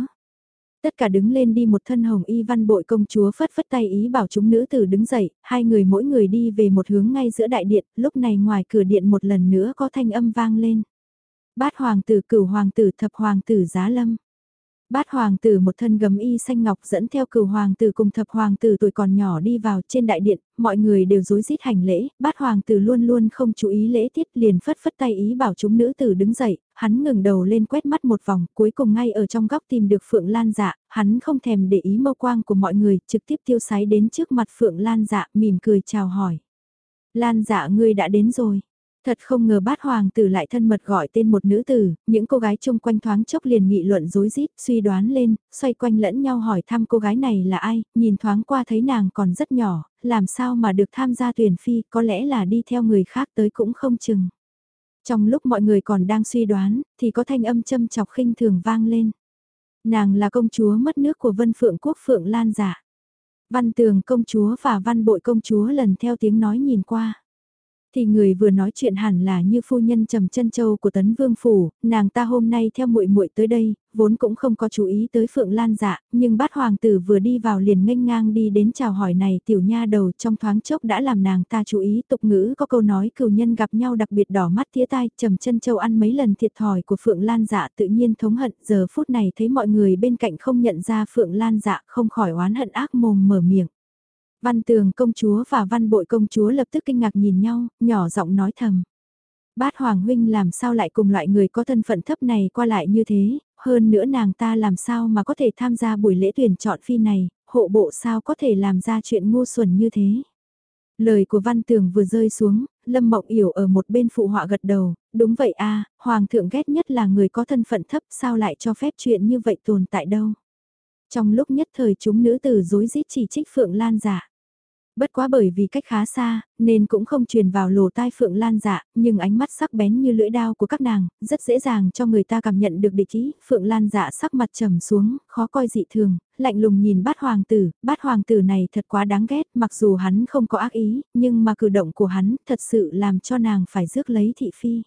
Tất cả đứng lên đi một thân hồng y văn bội công chúa phất phất tay ý bảo chúng nữ tử đứng dậy, hai người mỗi người đi về một hướng ngay giữa đại điện, lúc này ngoài cửa điện một lần nữa có thanh âm vang lên. Bát hoàng tử cửu hoàng tử thập hoàng tử giá lâm. Bát hoàng tử một thân gấm y xanh ngọc dẫn theo cửu hoàng tử cùng thập hoàng tử tuổi còn nhỏ đi vào trên đại điện, mọi người đều rối rít hành lễ, bát hoàng tử luôn luôn không chú ý lễ tiết liền phất phất tay ý bảo chúng nữ tử đứng dậy, hắn ngừng đầu lên quét mắt một vòng, cuối cùng ngay ở trong góc tìm được Phượng Lan dạ, hắn không thèm để ý mâu quang của mọi người, trực tiếp tiêu sái đến trước mặt Phượng Lan dạ, mỉm cười chào hỏi. Lan dạ ngươi đã đến rồi. Thật không ngờ bát hoàng tử lại thân mật gọi tên một nữ tử, những cô gái chung quanh thoáng chốc liền nghị luận dối rít suy đoán lên, xoay quanh lẫn nhau hỏi thăm cô gái này là ai, nhìn thoáng qua thấy nàng còn rất nhỏ, làm sao mà được tham gia tuyển phi, có lẽ là đi theo người khác tới cũng không chừng. Trong lúc mọi người còn đang suy đoán, thì có thanh âm châm chọc khinh thường vang lên. Nàng là công chúa mất nước của Vân Phượng Quốc Phượng Lan giả. Văn tường công chúa và văn bội công chúa lần theo tiếng nói nhìn qua thì người vừa nói chuyện hẳn là như phu nhân trầm chân châu của tấn vương phủ, nàng ta hôm nay theo muội muội tới đây, vốn cũng không có chú ý tới phượng lan dạ, nhưng bát hoàng tử vừa đi vào liền nghênh ngang đi đến chào hỏi này tiểu nha đầu trong thoáng chốc đã làm nàng ta chú ý tục ngữ có câu nói cửu nhân gặp nhau đặc biệt đỏ mắt tía tai, trầm chân châu ăn mấy lần thiệt thòi của phượng lan dạ tự nhiên thống hận, giờ phút này thấy mọi người bên cạnh không nhận ra phượng lan dạ không khỏi oán hận ác mồm mở miệng. Văn tường công chúa và văn bội công chúa lập tức kinh ngạc nhìn nhau, nhỏ giọng nói thầm. Bát Hoàng Huynh làm sao lại cùng loại người có thân phận thấp này qua lại như thế, hơn nữa nàng ta làm sao mà có thể tham gia buổi lễ tuyển chọn phi này, hộ bộ sao có thể làm ra chuyện ngu xuẩn như thế. Lời của Văn Tường vừa rơi xuống, Lâm Mộng Yểu ở một bên phụ họa gật đầu, đúng vậy a Hoàng thượng ghét nhất là người có thân phận thấp sao lại cho phép chuyện như vậy tồn tại đâu. Trong lúc nhất thời chúng nữ tử dối rít chỉ trích Phượng Lan giả. Bất quá bởi vì cách khá xa, nên cũng không truyền vào lồ tai Phượng Lan dạ, nhưng ánh mắt sắc bén như lưỡi đao của các nàng, rất dễ dàng cho người ta cảm nhận được địch ý. Phượng Lan dạ sắc mặt trầm xuống, khó coi dị thường, lạnh lùng nhìn bát hoàng tử, bát hoàng tử này thật quá đáng ghét, mặc dù hắn không có ác ý, nhưng mà cử động của hắn thật sự làm cho nàng phải rước lấy thị phi.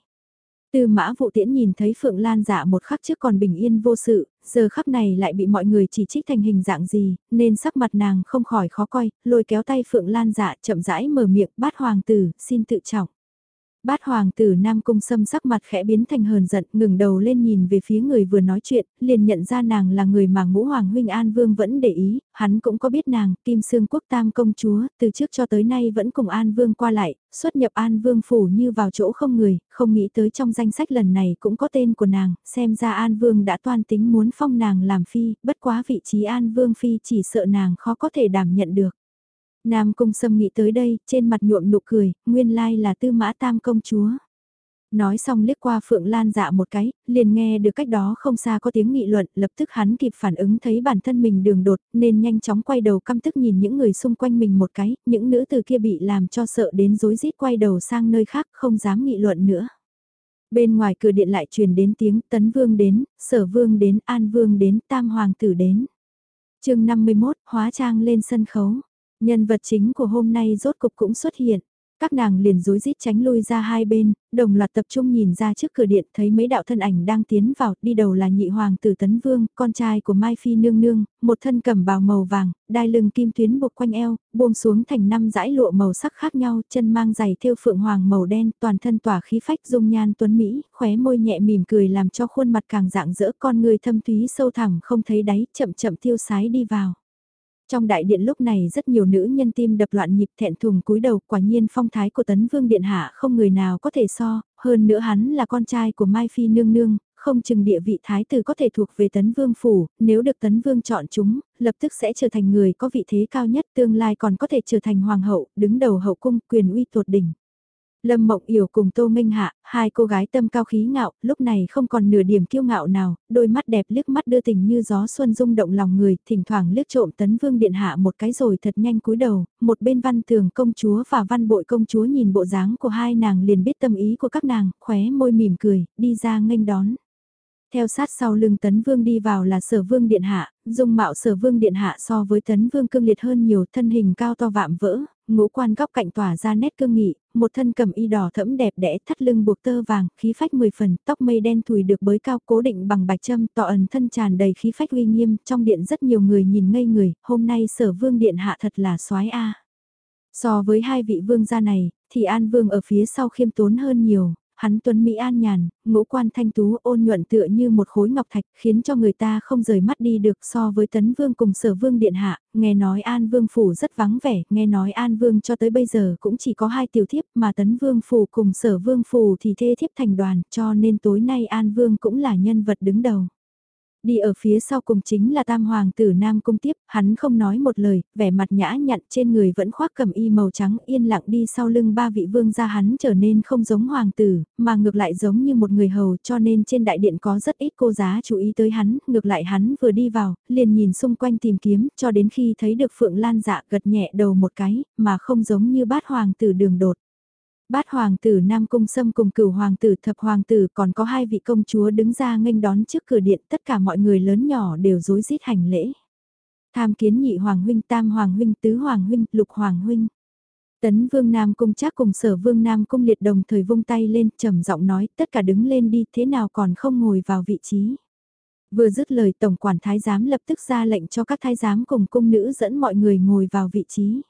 Tư mã vụ tiễn nhìn thấy Phượng Lan dạ một khắc trước còn bình yên vô sự, giờ khắc này lại bị mọi người chỉ trích thành hình dạng gì, nên sắc mặt nàng không khỏi khó coi, lôi kéo tay Phượng Lan dạ chậm rãi mở miệng bát hoàng tử, xin tự trọng. Bát hoàng tử Nam Cung Sâm sắc mặt khẽ biến thành hờn giận, ngừng đầu lên nhìn về phía người vừa nói chuyện, liền nhận ra nàng là người mà ngũ hoàng huynh An Vương vẫn để ý, hắn cũng có biết nàng, Kim Sương Quốc Tam Công Chúa, từ trước cho tới nay vẫn cùng An Vương qua lại, xuất nhập An Vương phủ như vào chỗ không người, không nghĩ tới trong danh sách lần này cũng có tên của nàng, xem ra An Vương đã toan tính muốn phong nàng làm phi, bất quá vị trí An Vương phi chỉ sợ nàng khó có thể đảm nhận được. Nam Cung Sâm nghĩ tới đây, trên mặt nhuộm nụ cười, nguyên lai là tư mã tam công chúa. Nói xong liếc qua Phượng Lan dạ một cái, liền nghe được cách đó không xa có tiếng nghị luận, lập tức hắn kịp phản ứng thấy bản thân mình đường đột, nên nhanh chóng quay đầu căm tức nhìn những người xung quanh mình một cái, những nữ từ kia bị làm cho sợ đến rối rít quay đầu sang nơi khác không dám nghị luận nữa. Bên ngoài cửa điện lại truyền đến tiếng tấn vương đến, sở vương đến, an vương đến, tam hoàng tử đến. chương 51, hóa trang lên sân khấu. Nhân vật chính của hôm nay rốt cục cũng xuất hiện. Các nàng liền rối rít tránh lui ra hai bên, đồng loạt tập trung nhìn ra trước cửa điện thấy mấy đạo thân ảnh đang tiến vào, đi đầu là nhị hoàng tử Tấn Vương, con trai của Mai Phi Nương Nương, một thân cẩm bào màu vàng, đai lưng kim tuyến buộc quanh eo, buông xuống thành năm dải lụa màu sắc khác nhau, chân mang giày thêu phượng hoàng màu đen, toàn thân tỏa khí phách dung nhan tuấn Mỹ, khóe môi nhẹ mỉm cười làm cho khuôn mặt càng dạng dỡ con người thâm thúy sâu thẳm không thấy đáy, chậm chậm tiêu sái đi vào. Trong đại điện lúc này rất nhiều nữ nhân tim đập loạn nhịp thẹn thùng cúi đầu quả nhiên phong thái của tấn vương điện hạ không người nào có thể so, hơn nữa hắn là con trai của Mai Phi nương nương, không chừng địa vị thái tử có thể thuộc về tấn vương phủ, nếu được tấn vương chọn chúng, lập tức sẽ trở thành người có vị thế cao nhất tương lai còn có thể trở thành hoàng hậu, đứng đầu hậu cung quyền uy tột đỉnh. Lâm Mộng Yểu cùng Tô Minh Hạ, hai cô gái tâm cao khí ngạo, lúc này không còn nửa điểm kiêu ngạo nào, đôi mắt đẹp liếc mắt đưa tình như gió xuân rung động lòng người, thỉnh thoảng liếc trộm tấn vương điện hạ một cái rồi thật nhanh cúi đầu, một bên văn thường công chúa và văn bội công chúa nhìn bộ dáng của hai nàng liền biết tâm ý của các nàng, khóe môi mỉm cười, đi ra nghênh đón. Theo sát sau lưng tấn vương đi vào là sở vương điện hạ, dung mạo sở vương điện hạ so với tấn vương cương liệt hơn nhiều thân hình cao to vạm vỡ, ngũ quan góc cạnh tỏa ra nét cương nghị, một thân cầm y đỏ thẫm đẹp đẽ thắt lưng buộc tơ vàng, khí phách mười phần, tóc mây đen thùi được bới cao cố định bằng bạch châm tỏ ẩn thân tràn đầy khí phách uy nghiêm, trong điện rất nhiều người nhìn ngây người, hôm nay sở vương điện hạ thật là soái a. So với hai vị vương gia này, thì An Vương ở phía sau khiêm tốn hơn nhiều, hắn tuấn Mỹ an nhàn, ngũ quan thanh tú ôn nhuận tựa như một khối ngọc thạch khiến cho người ta không rời mắt đi được so với tấn vương cùng sở vương điện hạ, nghe nói an vương phủ rất vắng vẻ, nghe nói an vương cho tới bây giờ cũng chỉ có hai tiểu thiếp mà tấn vương phủ cùng sở vương phủ thì thê thiếp thành đoàn cho nên tối nay an vương cũng là nhân vật đứng đầu. Đi ở phía sau cùng chính là tam hoàng tử Nam Cung tiếp, hắn không nói một lời, vẻ mặt nhã nhặn trên người vẫn khoác cầm y màu trắng yên lặng đi sau lưng ba vị vương gia hắn trở nên không giống hoàng tử, mà ngược lại giống như một người hầu cho nên trên đại điện có rất ít cô giá chú ý tới hắn, ngược lại hắn vừa đi vào, liền nhìn xung quanh tìm kiếm cho đến khi thấy được Phượng Lan dạ gật nhẹ đầu một cái, mà không giống như bát hoàng tử đường đột. Bát hoàng tử Nam Cung Sâm cùng cửu hoàng tử thập hoàng tử còn có hai vị công chúa đứng ra nghênh đón trước cửa điện tất cả mọi người lớn nhỏ đều rối rít hành lễ. Tham kiến nhị hoàng huynh, tam hoàng huynh, tứ hoàng huynh, lục hoàng huynh. Tấn vương Nam Cung chắc cùng sở vương Nam Cung liệt đồng thời vung tay lên trầm giọng nói tất cả đứng lên đi thế nào còn không ngồi vào vị trí. Vừa dứt lời tổng quản thái giám lập tức ra lệnh cho các thái giám cùng cung nữ dẫn mọi người ngồi vào vị trí.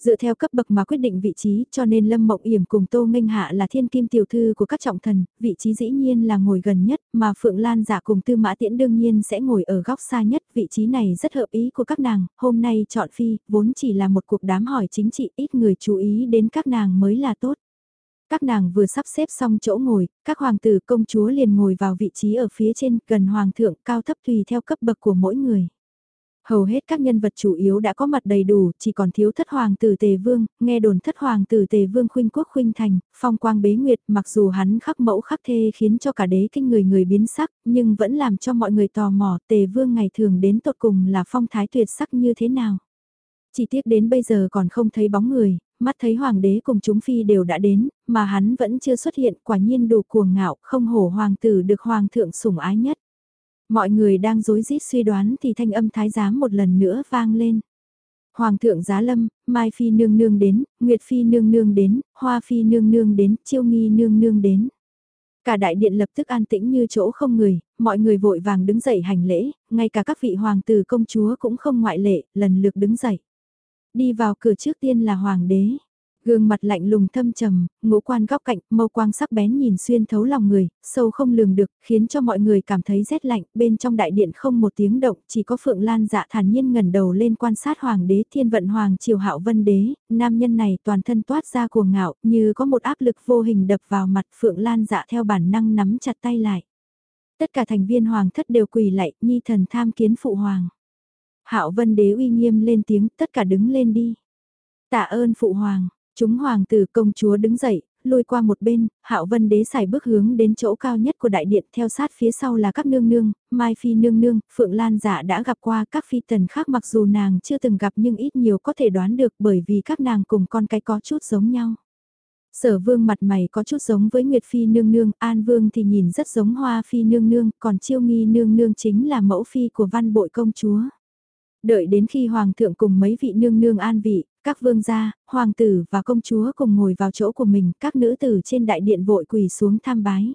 Dựa theo cấp bậc mà quyết định vị trí cho nên Lâm Mộng Yểm cùng Tô Nghênh Hạ là thiên kim tiểu thư của các trọng thần, vị trí dĩ nhiên là ngồi gần nhất mà Phượng Lan giả cùng Tư Mã Tiễn đương nhiên sẽ ngồi ở góc xa nhất, vị trí này rất hợp ý của các nàng, hôm nay chọn phi, vốn chỉ là một cuộc đám hỏi chính trị ít người chú ý đến các nàng mới là tốt. Các nàng vừa sắp xếp xong chỗ ngồi, các hoàng tử công chúa liền ngồi vào vị trí ở phía trên gần hoàng thượng cao thấp tùy theo cấp bậc của mỗi người. Hầu hết các nhân vật chủ yếu đã có mặt đầy đủ, chỉ còn thiếu thất hoàng tử Tề Vương, nghe đồn thất hoàng tử Tề Vương khuynh quốc khuynh thành, phong quang bế nguyệt, mặc dù hắn khắc mẫu khắc thê khiến cho cả đế kinh người người biến sắc, nhưng vẫn làm cho mọi người tò mò Tề Vương ngày thường đến tột cùng là phong thái tuyệt sắc như thế nào. Chỉ tiếc đến bây giờ còn không thấy bóng người, mắt thấy hoàng đế cùng chúng phi đều đã đến, mà hắn vẫn chưa xuất hiện, quả nhiên đủ cuồng ngạo, không hổ hoàng tử được hoàng thượng sủng ái nhất. Mọi người đang rối rít suy đoán thì thanh âm thái giám một lần nữa vang lên. Hoàng thượng giá lâm, Mai Phi nương nương đến, Nguyệt Phi nương nương đến, Hoa Phi nương nương đến, Chiêu Nghi nương nương đến. Cả đại điện lập tức an tĩnh như chỗ không người, mọi người vội vàng đứng dậy hành lễ, ngay cả các vị hoàng tử công chúa cũng không ngoại lệ, lần lượt đứng dậy. Đi vào cửa trước tiên là hoàng đế. Gương mặt lạnh lùng thâm trầm, ngũ quan góc cạnh, mâu quang sắc bén nhìn xuyên thấu lòng người, sâu không lường được, khiến cho mọi người cảm thấy rét lạnh, bên trong đại điện không một tiếng động, chỉ có Phượng Lan dạ thản nhiên ngẩn đầu lên quan sát hoàng đế thiên vận hoàng triều hạo vân đế, nam nhân này toàn thân toát ra cuồng ngạo, như có một áp lực vô hình đập vào mặt Phượng Lan dạ theo bản năng nắm chặt tay lại. Tất cả thành viên hoàng thất đều quỳ lạy, nhi thần tham kiến phụ hoàng. Hạo vân đế uy nghiêm lên tiếng, tất cả đứng lên đi. Tạ ơn phụ hoàng, Chúng hoàng tử công chúa đứng dậy, lùi qua một bên, hạo vân đế xài bước hướng đến chỗ cao nhất của đại điện theo sát phía sau là các nương nương, Mai Phi nương nương, Phượng Lan giả đã gặp qua các phi tần khác mặc dù nàng chưa từng gặp nhưng ít nhiều có thể đoán được bởi vì các nàng cùng con cái có chút giống nhau. Sở vương mặt mày có chút giống với Nguyệt Phi nương nương, An vương thì nhìn rất giống Hoa Phi nương nương, còn Chiêu Nghi nương nương chính là mẫu phi của văn bội công chúa. Đợi đến khi hoàng thượng cùng mấy vị nương nương an vị, các vương gia, hoàng tử và công chúa cùng ngồi vào chỗ của mình, các nữ tử trên đại điện vội quỳ xuống tham bái.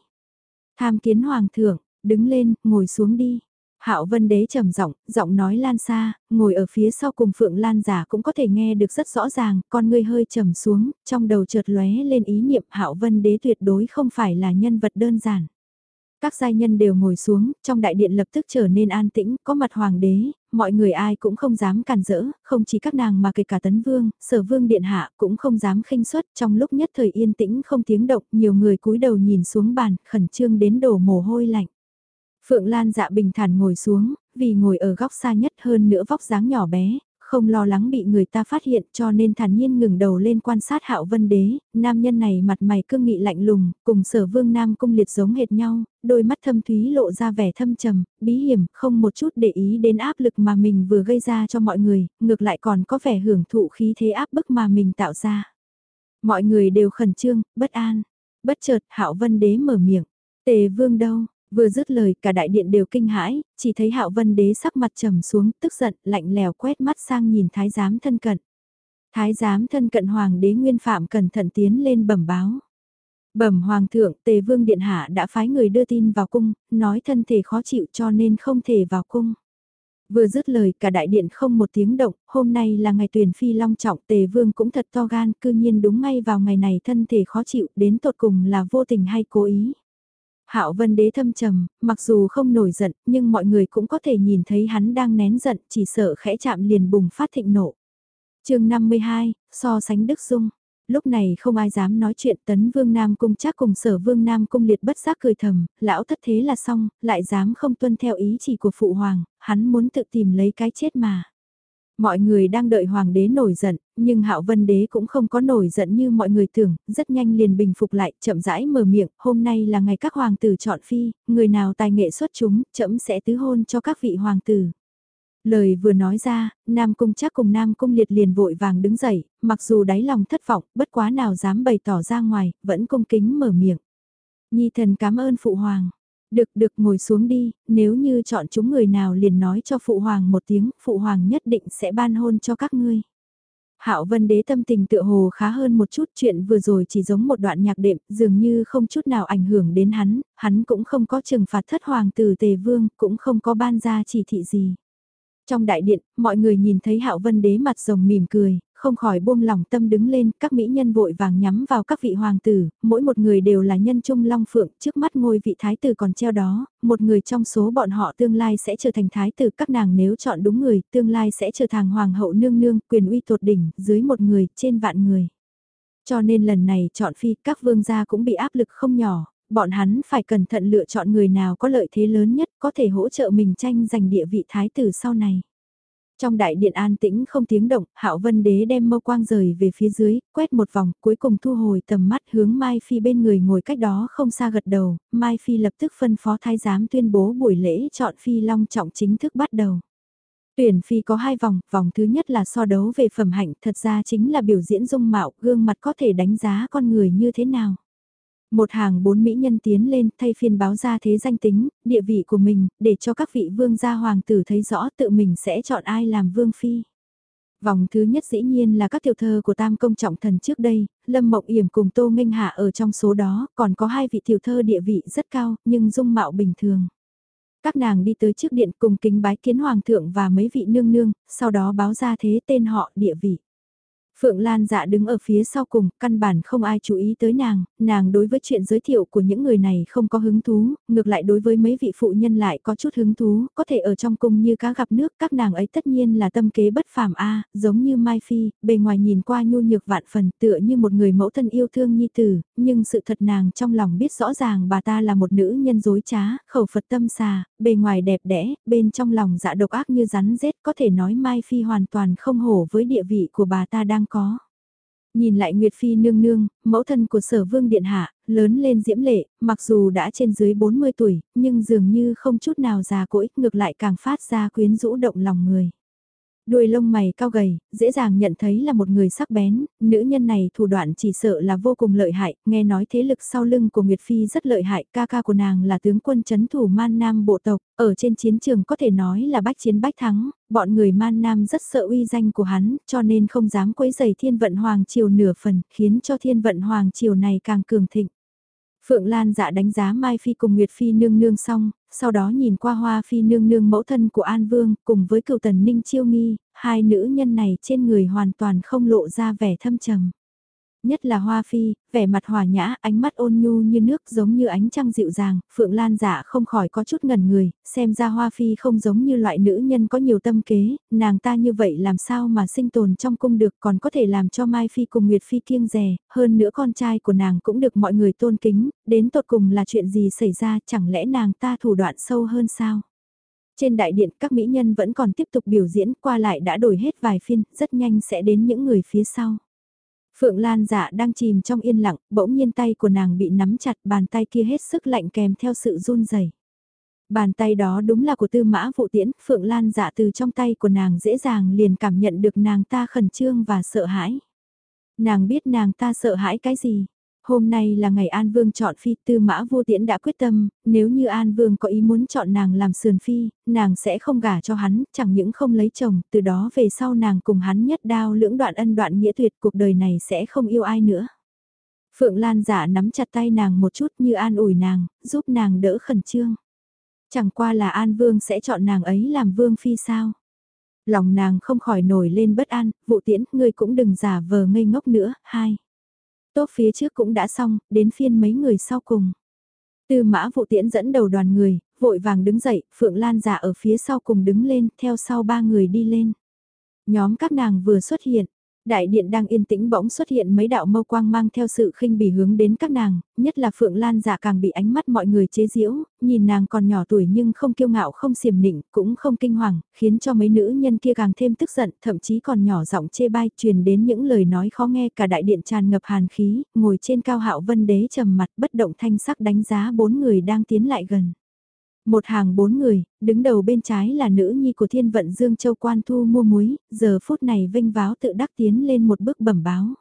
Tham kiến hoàng thượng, đứng lên, ngồi xuống đi. Hạo Vân Đế trầm giọng, giọng nói lan xa, ngồi ở phía sau cùng Phượng Lan giả cũng có thể nghe được rất rõ ràng, con ngươi hơi trầm xuống, trong đầu chợt lóe lên ý niệm Hạo Vân Đế tuyệt đối không phải là nhân vật đơn giản. Các giai nhân đều ngồi xuống, trong đại điện lập tức trở nên an tĩnh, có mặt hoàng đế, mọi người ai cũng không dám cản rỡ, không chỉ các nàng mà kể cả tấn vương, sở vương điện hạ cũng không dám khinh suất trong lúc nhất thời yên tĩnh không tiếng động, nhiều người cúi đầu nhìn xuống bàn, khẩn trương đến đổ mồ hôi lạnh. Phượng Lan dạ bình thản ngồi xuống, vì ngồi ở góc xa nhất hơn nữa vóc dáng nhỏ bé, không lo lắng bị người ta phát hiện cho nên thản nhiên ngừng đầu lên quan sát hạo vân đế, nam nhân này mặt mày cương nghị lạnh lùng, cùng sở vương nam cung liệt giống hệt nhau, đôi mắt thâm thúy lộ ra vẻ thâm trầm, bí hiểm, không một chút để ý đến áp lực mà mình vừa gây ra cho mọi người, ngược lại còn có vẻ hưởng thụ khí thế áp bức mà mình tạo ra. Mọi người đều khẩn trương, bất an. Bất chợt, hạo vân đế mở miệng. Tề vương đâu, Vừa dứt lời cả đại điện đều kinh hãi, chỉ thấy hạo vân đế sắc mặt trầm xuống, tức giận, lạnh lèo quét mắt sang nhìn thái giám thân cận. Thái giám thân cận hoàng đế nguyên phạm cẩn thận tiến lên bẩm báo. Bẩm hoàng thượng, tề vương điện hạ đã phái người đưa tin vào cung, nói thân thể khó chịu cho nên không thể vào cung. Vừa dứt lời cả đại điện không một tiếng động, hôm nay là ngày tuyển phi long trọng tề vương cũng thật to gan, cư nhiên đúng ngay vào ngày này thân thể khó chịu, đến tột cùng là vô tình hay cố ý. Hạo Vân Đế thâm trầm, mặc dù không nổi giận, nhưng mọi người cũng có thể nhìn thấy hắn đang nén giận, chỉ sợ khẽ chạm liền bùng phát thịnh nộ. Chương 52, so sánh Đức Dung. Lúc này không ai dám nói chuyện tấn vương Nam Cung chắc cùng sở vương Nam Cung liệt bất giác cười thầm, lão thất thế là xong, lại dám không tuân theo ý chỉ của phụ hoàng, hắn muốn tự tìm lấy cái chết mà. Mọi người đang đợi hoàng đế nổi giận, nhưng hạo vân đế cũng không có nổi giận như mọi người tưởng, rất nhanh liền bình phục lại, chậm rãi mở miệng, hôm nay là ngày các hoàng tử chọn phi, người nào tài nghệ xuất chúng, chậm sẽ tứ hôn cho các vị hoàng tử. Lời vừa nói ra, Nam Cung chắc cùng Nam Cung liệt liền vội vàng đứng dậy, mặc dù đáy lòng thất vọng, bất quá nào dám bày tỏ ra ngoài, vẫn cung kính mở miệng. Nhi thần cảm ơn Phụ Hoàng. Được được ngồi xuống đi, nếu như chọn chúng người nào liền nói cho Phụ Hoàng một tiếng, Phụ Hoàng nhất định sẽ ban hôn cho các ngươi. Hạo Vân Đế tâm tình tựa hồ khá hơn một chút chuyện vừa rồi chỉ giống một đoạn nhạc đệm, dường như không chút nào ảnh hưởng đến hắn, hắn cũng không có trừng phạt thất hoàng từ tề vương, cũng không có ban ra chỉ thị gì. Trong đại điện, mọi người nhìn thấy Hạo Vân Đế mặt rồng mỉm cười, không khỏi buông lòng tâm đứng lên, các mỹ nhân vội vàng nhắm vào các vị hoàng tử, mỗi một người đều là nhân trung long phượng, trước mắt ngôi vị thái tử còn treo đó, một người trong số bọn họ tương lai sẽ trở thành thái tử, các nàng nếu chọn đúng người, tương lai sẽ trở thành hoàng hậu nương nương, quyền uy tột đỉnh, dưới một người, trên vạn người. Cho nên lần này chọn phi, các vương gia cũng bị áp lực không nhỏ, bọn hắn phải cẩn thận lựa chọn người nào có lợi thế lớn nhất có thể hỗ trợ mình tranh giành địa vị thái tử sau này. Trong đại điện an tĩnh không tiếng động, Hạo Vân Đế đem mâu quang rời về phía dưới, quét một vòng, cuối cùng thu hồi tầm mắt hướng Mai Phi bên người ngồi cách đó không xa gật đầu, Mai Phi lập tức phân phó thái giám tuyên bố buổi lễ chọn Phi Long trọng chính thức bắt đầu. Tuyển Phi có hai vòng, vòng thứ nhất là so đấu về phẩm hạnh, thật ra chính là biểu diễn dung mạo, gương mặt có thể đánh giá con người như thế nào. Một hàng bốn mỹ nhân tiến lên thay phiên báo ra thế danh tính, địa vị của mình, để cho các vị vương gia hoàng tử thấy rõ tự mình sẽ chọn ai làm vương phi. Vòng thứ nhất dĩ nhiên là các tiểu thơ của tam công trọng thần trước đây, Lâm Mộng Yểm cùng Tô Nghênh Hạ ở trong số đó, còn có hai vị tiểu thơ địa vị rất cao, nhưng dung mạo bình thường. Các nàng đi tới trước điện cùng kính bái kiến hoàng thượng và mấy vị nương nương, sau đó báo ra thế tên họ địa vị. Phượng Lan dạ đứng ở phía sau cùng, căn bản không ai chú ý tới nàng, nàng đối với chuyện giới thiệu của những người này không có hứng thú, ngược lại đối với mấy vị phụ nhân lại có chút hứng thú, có thể ở trong cung như cá gặp nước, các nàng ấy tất nhiên là tâm kế bất phàm a, giống như Mai Phi, bề ngoài nhìn qua nhu nhược vạn phần tựa như một người mẫu thân yêu thương nhi tử, nhưng sự thật nàng trong lòng biết rõ ràng bà ta là một nữ nhân dối trá, khẩu Phật tâm xà, bề ngoài đẹp đẽ, bên trong lòng dạ độc ác như rắn rết, có thể nói Mai Phi hoàn toàn không hổ với địa vị của bà ta đang có. Nhìn lại Nguyệt Phi nương nương, mẫu thân của sở vương điện hạ, lớn lên diễm lệ, mặc dù đã trên dưới 40 tuổi, nhưng dường như không chút nào già cỗi, ngược lại càng phát ra quyến rũ động lòng người. Đuôi lông mày cao gầy, dễ dàng nhận thấy là một người sắc bén, nữ nhân này thủ đoạn chỉ sợ là vô cùng lợi hại, nghe nói thế lực sau lưng của Nguyệt Phi rất lợi hại, ca ca của nàng là tướng quân chấn thủ Man Nam bộ tộc, ở trên chiến trường có thể nói là bách chiến bách thắng, bọn người Man Nam rất sợ uy danh của hắn, cho nên không dám quấy giày thiên vận Hoàng Triều nửa phần, khiến cho thiên vận Hoàng Triều này càng cường thịnh. Phượng Lan dạ đánh giá Mai Phi cùng Nguyệt Phi nương nương xong, sau đó nhìn qua Hoa Phi nương nương mẫu thân của An Vương cùng với cựu tần Ninh Chiêu Nghi, hai nữ nhân này trên người hoàn toàn không lộ ra vẻ thâm trầm nhất là Hoa Phi, vẻ mặt hòa nhã, ánh mắt ôn nhu như nước giống như ánh trăng dịu dàng, Phượng Lan giả không khỏi có chút ngần người, xem ra Hoa Phi không giống như loại nữ nhân có nhiều tâm kế, nàng ta như vậy làm sao mà sinh tồn trong cung được còn có thể làm cho Mai Phi cùng Nguyệt Phi kiêng rè, hơn nữa con trai của nàng cũng được mọi người tôn kính, đến tột cùng là chuyện gì xảy ra chẳng lẽ nàng ta thủ đoạn sâu hơn sao? Trên đại điện các mỹ nhân vẫn còn tiếp tục biểu diễn qua lại đã đổi hết vài phiên, rất nhanh sẽ đến những người phía sau. Phượng Lan dạ đang chìm trong yên lặng, bỗng nhiên tay của nàng bị nắm chặt bàn tay kia hết sức lạnh kèm theo sự run rẩy. Bàn tay đó đúng là của tư mã vụ tiễn, Phượng Lan dạ từ trong tay của nàng dễ dàng liền cảm nhận được nàng ta khẩn trương và sợ hãi. Nàng biết nàng ta sợ hãi cái gì, Hôm nay là ngày An Vương chọn phi tư mã vô tiễn đã quyết tâm, nếu như An Vương có ý muốn chọn nàng làm sườn phi, nàng sẽ không gả cho hắn, chẳng những không lấy chồng, từ đó về sau nàng cùng hắn nhất đao lưỡng đoạn ân đoạn nghĩa tuyệt cuộc đời này sẽ không yêu ai nữa. Phượng Lan giả nắm chặt tay nàng một chút như an ủi nàng, giúp nàng đỡ khẩn trương. Chẳng qua là An Vương sẽ chọn nàng ấy làm Vương Phi sao? Lòng nàng không khỏi nổi lên bất an, vụ tiễn, ngươi cũng đừng giả vờ ngây ngốc nữa, hai. Tốt phía trước cũng đã xong, đến phiên mấy người sau cùng. Tư mã vụ tiễn dẫn đầu đoàn người, vội vàng đứng dậy, Phượng Lan giả ở phía sau cùng đứng lên, theo sau ba người đi lên. Nhóm các nàng vừa xuất hiện, Đại điện đang yên tĩnh bỗng xuất hiện mấy đạo mâu quang mang theo sự khinh bỉ hướng đến các nàng, nhất là Phượng Lan giả càng bị ánh mắt mọi người chế giễu, nhìn nàng còn nhỏ tuổi nhưng không kiêu ngạo không xiềm nịnh, cũng không kinh hoàng, khiến cho mấy nữ nhân kia càng thêm tức giận, thậm chí còn nhỏ giọng chê bai truyền đến những lời nói khó nghe cả đại điện tràn ngập hàn khí, ngồi trên cao hạo vân đế trầm mặt bất động thanh sắc đánh giá bốn người đang tiến lại gần. Một hàng bốn người, đứng đầu bên trái là nữ nhi của thiên vận Dương Châu Quan Thu mua muối, giờ phút này vinh váo tự đắc tiến lên một bước bẩm báo.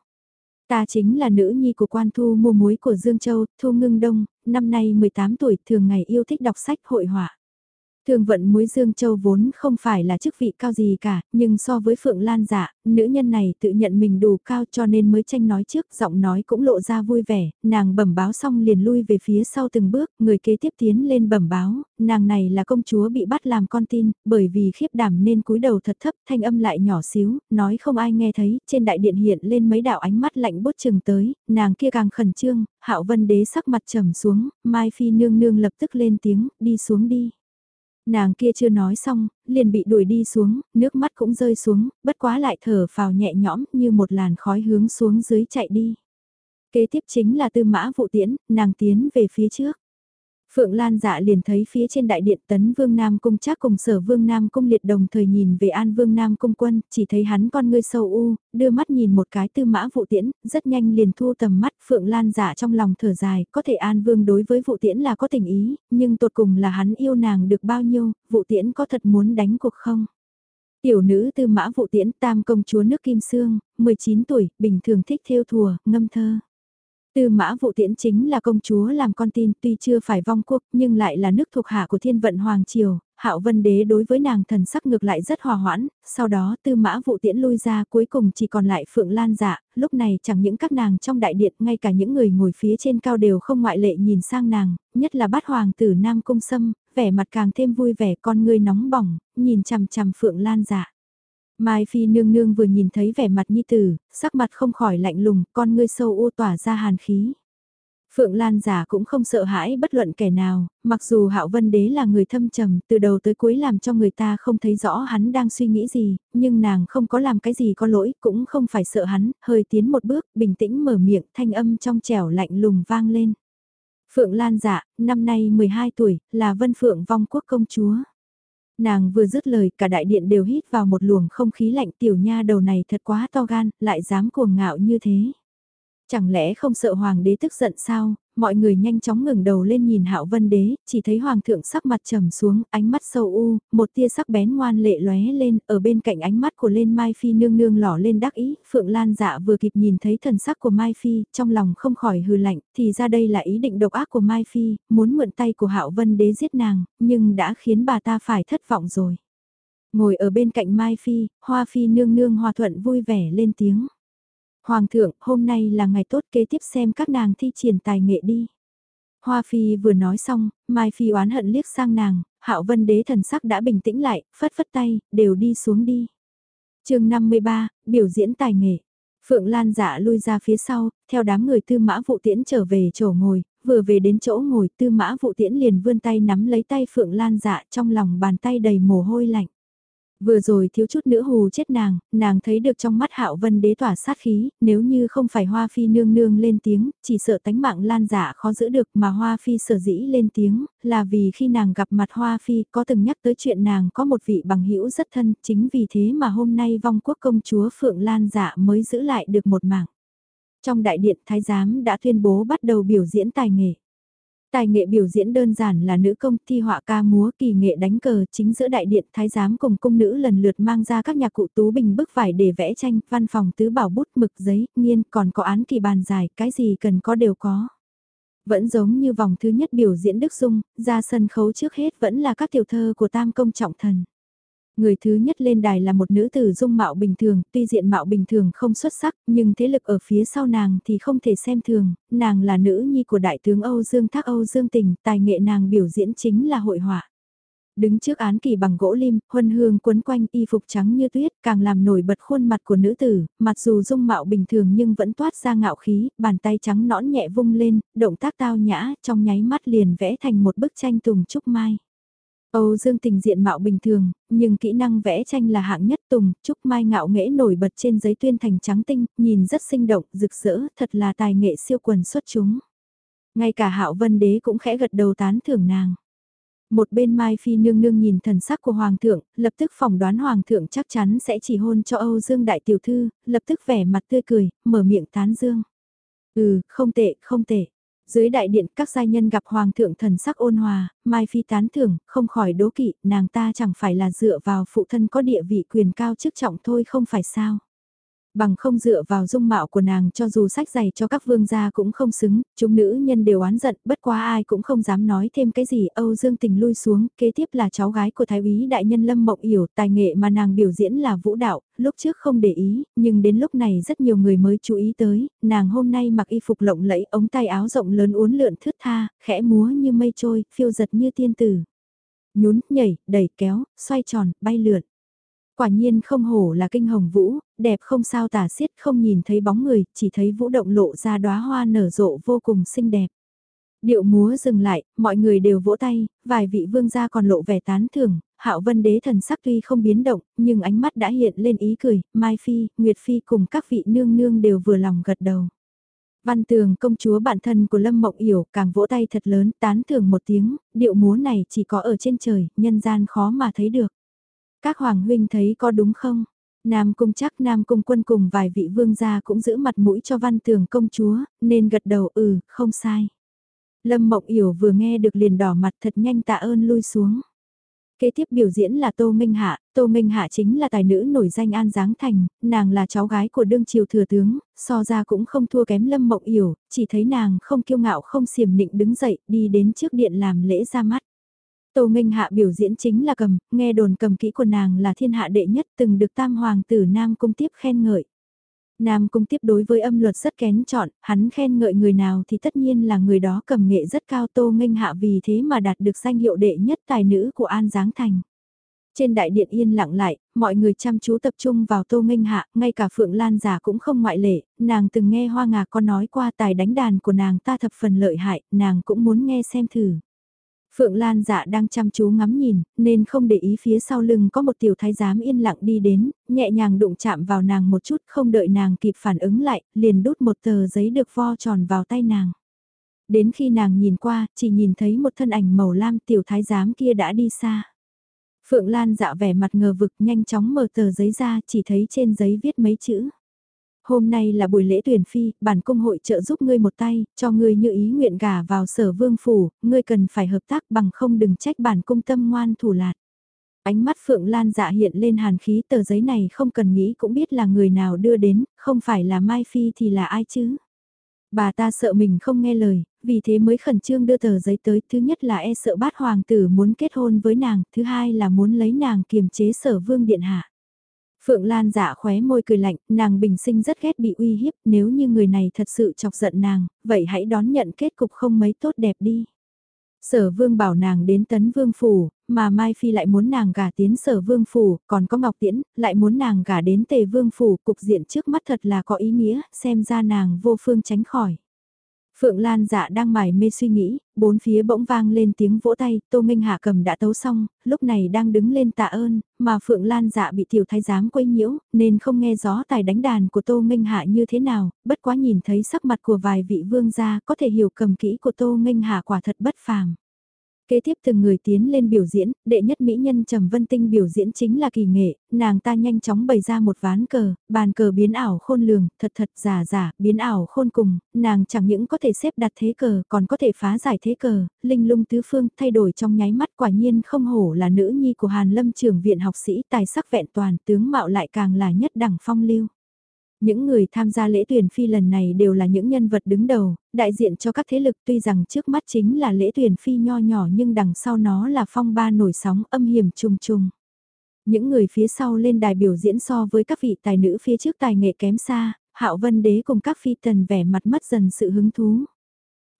Ta chính là nữ nhi của quan thu mua muối của Dương Châu, Thu Ngưng Đông, năm nay 18 tuổi, thường ngày yêu thích đọc sách hội họa. Thường vận muối Dương Châu vốn không phải là chức vị cao gì cả, nhưng so với Phượng Lan dạ, nữ nhân này tự nhận mình đủ cao cho nên mới tranh nói trước, giọng nói cũng lộ ra vui vẻ, nàng bẩm báo xong liền lui về phía sau từng bước, người kế tiếp tiến lên bẩm báo, nàng này là công chúa bị bắt làm con tin, bởi vì khiếp đảm nên cúi đầu thật thấp, thanh âm lại nhỏ xíu, nói không ai nghe thấy, trên đại điện hiện lên mấy đạo ánh mắt lạnh bút chừng tới, nàng kia càng khẩn trương, hạo vân đế sắc mặt trầm xuống, Mai Phi nương nương lập tức lên tiếng, đi xuống đi. Nàng kia chưa nói xong, liền bị đuổi đi xuống, nước mắt cũng rơi xuống, bất quá lại thở phào nhẹ nhõm như một làn khói hướng xuống dưới chạy đi. Kế tiếp chính là tư mã vụ tiễn, nàng tiến về phía trước. Phượng Lan dạ liền thấy phía trên đại điện tấn Vương Nam Cung chắc cùng sở Vương Nam Cung liệt đồng thời nhìn về An Vương Nam Cung quân, chỉ thấy hắn con ngươi sâu u, đưa mắt nhìn một cái tư mã vụ tiễn, rất nhanh liền thu tầm mắt Phượng Lan dạ trong lòng thở dài, có thể An Vương đối với vụ tiễn là có tình ý, nhưng tột cùng là hắn yêu nàng được bao nhiêu, vụ tiễn có thật muốn đánh cuộc không? Tiểu nữ tư mã vụ tiễn tam công chúa nước Kim Sương, 19 tuổi, bình thường thích theo thùa, ngâm thơ. Tư mã vụ tiễn chính là công chúa làm con tin tuy chưa phải vong quốc nhưng lại là nước thuộc hạ của thiên vận Hoàng Triều, hạo vân đế đối với nàng thần sắc ngược lại rất hòa hoãn, sau đó tư mã vụ tiễn lui ra cuối cùng chỉ còn lại phượng lan dạ, lúc này chẳng những các nàng trong đại điện ngay cả những người ngồi phía trên cao đều không ngoại lệ nhìn sang nàng, nhất là bát hoàng tử Nam Cung Sâm, vẻ mặt càng thêm vui vẻ con người nóng bỏng, nhìn chằm chằm phượng lan dạ. Mai Phi nương nương vừa nhìn thấy vẻ mặt nhi tử, sắc mặt không khỏi lạnh lùng, con ngươi sâu u tỏa ra hàn khí. Phượng Lan giả cũng không sợ hãi bất luận kẻ nào, mặc dù Hạo Vân Đế là người thâm trầm, từ đầu tới cuối làm cho người ta không thấy rõ hắn đang suy nghĩ gì, nhưng nàng không có làm cái gì có lỗi, cũng không phải sợ hắn, hơi tiến một bước, bình tĩnh mở miệng, thanh âm trong trẻo lạnh lùng vang lên. Phượng Lan dạ, năm nay 12 tuổi, là Vân Phượng vong quốc công chúa. Nàng vừa dứt lời cả đại điện đều hít vào một luồng không khí lạnh tiểu nha đầu này thật quá to gan, lại dám cuồng ngạo như thế. Chẳng lẽ không sợ hoàng đế tức giận sao, mọi người nhanh chóng ngừng đầu lên nhìn hạo vân đế, chỉ thấy hoàng thượng sắc mặt trầm xuống, ánh mắt sâu u, một tia sắc bén ngoan lệ lóe lên, ở bên cạnh ánh mắt của lên Mai Phi nương nương lỏ lên đắc ý, Phượng Lan dạ vừa kịp nhìn thấy thần sắc của Mai Phi, trong lòng không khỏi hừ lạnh, thì ra đây là ý định độc ác của Mai Phi, muốn mượn tay của hạo vân đế giết nàng, nhưng đã khiến bà ta phải thất vọng rồi. Ngồi ở bên cạnh Mai Phi, Hoa Phi nương nương hòa thuận vui vẻ lên tiếng. Hoàng thượng, hôm nay là ngày tốt kế tiếp xem các nàng thi triển tài nghệ đi. Hoa Phi vừa nói xong, Mai Phi oán hận liếc sang nàng, Hạo Vân Đế thần sắc đã bình tĩnh lại, phất phất tay, đều đi xuống đi. chương 53, biểu diễn tài nghệ. Phượng Lan dạ lui ra phía sau, theo đám người tư mã vụ tiễn trở về chỗ ngồi, vừa về đến chỗ ngồi tư mã vụ tiễn liền vươn tay nắm lấy tay Phượng Lan dạ trong lòng bàn tay đầy mồ hôi lạnh. Vừa rồi thiếu chút nữa hù chết nàng, nàng thấy được trong mắt hạo vân đế tỏa sát khí, nếu như không phải hoa phi nương nương lên tiếng, chỉ sợ tánh mạng lan giả khó giữ được mà hoa phi sở dĩ lên tiếng, là vì khi nàng gặp mặt hoa phi có từng nhắc tới chuyện nàng có một vị bằng hữu rất thân, chính vì thế mà hôm nay vong quốc công chúa Phượng Lan giả mới giữ lại được một mạng. Trong đại điện thái giám đã tuyên bố bắt đầu biểu diễn tài nghệ. Tài nghệ biểu diễn đơn giản là nữ công thi họa ca múa kỳ nghệ đánh cờ chính giữa đại điện thái giám cùng cung nữ lần lượt mang ra các nhạc cụ tú bình bức vải để vẽ tranh, văn phòng tứ bảo bút mực giấy, nghiên còn có án kỳ bàn dài, cái gì cần có đều có. Vẫn giống như vòng thứ nhất biểu diễn Đức Dung, ra sân khấu trước hết vẫn là các tiểu thơ của tam công trọng thần. Người thứ nhất lên đài là một nữ tử dung mạo bình thường, tuy diện mạo bình thường không xuất sắc, nhưng thế lực ở phía sau nàng thì không thể xem thường, nàng là nữ nhi của đại tướng Âu Dương Thác Âu Dương Tình, tài nghệ nàng biểu diễn chính là hội họa. Đứng trước án kỳ bằng gỗ lim, huân hương quấn quanh y phục trắng như tuyết, càng làm nổi bật khuôn mặt của nữ tử, mặc dù dung mạo bình thường nhưng vẫn toát ra ngạo khí, bàn tay trắng nõn nhẹ vung lên, động tác tao nhã, trong nháy mắt liền vẽ thành một bức tranh tùng trúc mai. Âu Dương Tình diện mạo bình thường, nhưng kỹ năng vẽ tranh là hạng nhất tùng, trúc mai ngạo nghễ nổi bật trên giấy tuyên thành trắng tinh, nhìn rất sinh động, rực rỡ, thật là tài nghệ siêu quần xuất chúng. Ngay cả Hạo Vân Đế cũng khẽ gật đầu tán thưởng nàng. Một bên Mai Phi nương nương nhìn thần sắc của Hoàng thượng, lập tức phỏng đoán Hoàng thượng chắc chắn sẽ chỉ hôn cho Âu Dương Đại Tiểu Thư, lập tức vẻ mặt tươi cười, mở miệng tán dương. Ừ, không tệ, không tệ. Dưới đại điện các giai nhân gặp Hoàng thượng thần sắc ôn hòa, Mai Phi tán thưởng, không khỏi đố kỵ, nàng ta chẳng phải là dựa vào phụ thân có địa vị quyền cao chức trọng thôi không phải sao. Bằng không dựa vào dung mạo của nàng cho dù sách giày cho các vương gia cũng không xứng, chúng nữ nhân đều oán giận, bất quá ai cũng không dám nói thêm cái gì, Âu Dương Tình lui xuống, kế tiếp là cháu gái của Thái úy đại nhân Lâm Mộng Yểu, tài nghệ mà nàng biểu diễn là vũ đạo, lúc trước không để ý, nhưng đến lúc này rất nhiều người mới chú ý tới, nàng hôm nay mặc y phục lộng lẫy, ống tay áo rộng lớn uốn lượn thướt tha, khẽ múa như mây trôi, phiêu giật như tiên tử. Nhún, nhảy, đẩy kéo, xoay tròn, bay lượn quả nhiên không hổ là kinh hồng vũ, đẹp không sao tả xiết không nhìn thấy bóng người, chỉ thấy vũ động lộ ra đóa hoa nở rộ vô cùng xinh đẹp. Điệu múa dừng lại, mọi người đều vỗ tay, vài vị vương gia còn lộ vẻ tán thưởng, hạo vân đế thần sắc tuy không biến động, nhưng ánh mắt đã hiện lên ý cười, Mai Phi, Nguyệt Phi cùng các vị nương nương đều vừa lòng gật đầu. Văn tường công chúa bạn thân của Lâm Mộng Yểu càng vỗ tay thật lớn tán thưởng một tiếng, điệu múa này chỉ có ở trên trời, nhân gian khó mà thấy được. Các hoàng huynh thấy có đúng không? Nam cung chắc Nam cung quân cùng vài vị vương gia cũng giữ mặt mũi cho văn tường công chúa, nên gật đầu ừ, không sai. Lâm Mộng Yểu vừa nghe được liền đỏ mặt thật nhanh tạ ơn lui xuống. Kế tiếp biểu diễn là Tô Minh Hạ, Tô Minh Hạ chính là tài nữ nổi danh An Giáng Thành, nàng là cháu gái của đương triều thừa tướng, so ra cũng không thua kém Lâm Mộng Yểu, chỉ thấy nàng không kiêu ngạo không xiềm nịnh đứng dậy đi đến trước điện làm lễ ra mắt. Tô Nghênh Hạ biểu diễn chính là cầm, nghe đồn cầm kỹ của nàng là thiên hạ đệ nhất từng được tam hoàng tử Nam Cung tiếp khen ngợi. Nam Cung tiếp đối với âm luật rất kén chọn, hắn khen ngợi người nào thì tất nhiên là người đó cầm nghệ rất cao Tô Nghênh Hạ vì thế mà đạt được danh hiệu đệ nhất tài nữ của An Giáng Thành. Trên đại điện yên lặng lại, mọi người chăm chú tập trung vào Tô Minh Hạ, ngay cả Phượng Lan giả cũng không ngoại lệ, nàng từng nghe Hoa Ngà có nói qua tài đánh đàn của nàng ta thập phần lợi hại, nàng cũng muốn nghe xem thử. Phượng Lan dạ đang chăm chú ngắm nhìn, nên không để ý phía sau lưng có một tiểu thái giám yên lặng đi đến, nhẹ nhàng đụng chạm vào nàng một chút không đợi nàng kịp phản ứng lại, liền đút một tờ giấy được vo tròn vào tay nàng. Đến khi nàng nhìn qua, chỉ nhìn thấy một thân ảnh màu lam tiểu thái giám kia đã đi xa. Phượng Lan dạ vẻ mặt ngờ vực nhanh chóng mở tờ giấy ra chỉ thấy trên giấy viết mấy chữ. Hôm nay là buổi lễ tuyển phi, bản cung hội trợ giúp ngươi một tay, cho ngươi như ý nguyện gả vào sở vương phủ, ngươi cần phải hợp tác bằng không đừng trách bản cung tâm ngoan thủ lạt. Ánh mắt Phượng Lan dạ hiện lên hàn khí tờ giấy này không cần nghĩ cũng biết là người nào đưa đến, không phải là Mai Phi thì là ai chứ. Bà ta sợ mình không nghe lời, vì thế mới khẩn trương đưa tờ giấy tới, thứ nhất là e sợ bát hoàng tử muốn kết hôn với nàng, thứ hai là muốn lấy nàng kiềm chế sở vương điện hạ. Phượng Lan dạ khóe môi cười lạnh, nàng bình sinh rất ghét bị uy hiếp, nếu như người này thật sự chọc giận nàng, vậy hãy đón nhận kết cục không mấy tốt đẹp đi. Sở vương bảo nàng đến tấn vương phủ, mà Mai Phi lại muốn nàng gả tiến sở vương phủ, còn có Ngọc Tiễn, lại muốn nàng gả đến tề vương phủ, cục diện trước mắt thật là có ý nghĩa, xem ra nàng vô phương tránh khỏi. Phượng Lan dạ đang mải mê suy nghĩ, bốn phía bỗng vang lên tiếng vỗ tay, Tô Minh Hạ cầm đã tấu xong, lúc này đang đứng lên tạ ơn, mà Phượng Lan dạ bị tiểu thái giám quấy nhiễu, nên không nghe gió tài đánh đàn của Tô Minh Hạ như thế nào, bất quá nhìn thấy sắc mặt của vài vị vương gia có thể hiểu cầm kỹ của Tô Minh Hạ quả thật bất phàm. Kế tiếp từng người tiến lên biểu diễn, đệ nhất mỹ nhân Trầm Vân Tinh biểu diễn chính là kỳ nghệ, nàng ta nhanh chóng bày ra một ván cờ, bàn cờ biến ảo khôn lường, thật thật giả giả, biến ảo khôn cùng, nàng chẳng những có thể xếp đặt thế cờ, còn có thể phá giải thế cờ, linh lung tứ phương, thay đổi trong nháy mắt quả nhiên không hổ là nữ nhi của Hàn Lâm trường viện học sĩ tài sắc vẹn toàn, tướng mạo lại càng là nhất đẳng phong lưu. Những người tham gia lễ tuyển phi lần này đều là những nhân vật đứng đầu, đại diện cho các thế lực tuy rằng trước mắt chính là lễ tuyển phi nho nhỏ nhưng đằng sau nó là phong ba nổi sóng âm hiểm trùng trùng. Những người phía sau lên đài biểu diễn so với các vị tài nữ phía trước tài nghệ kém xa, Hạo Vân Đế cùng các phi tần vẻ mặt mất dần sự hứng thú.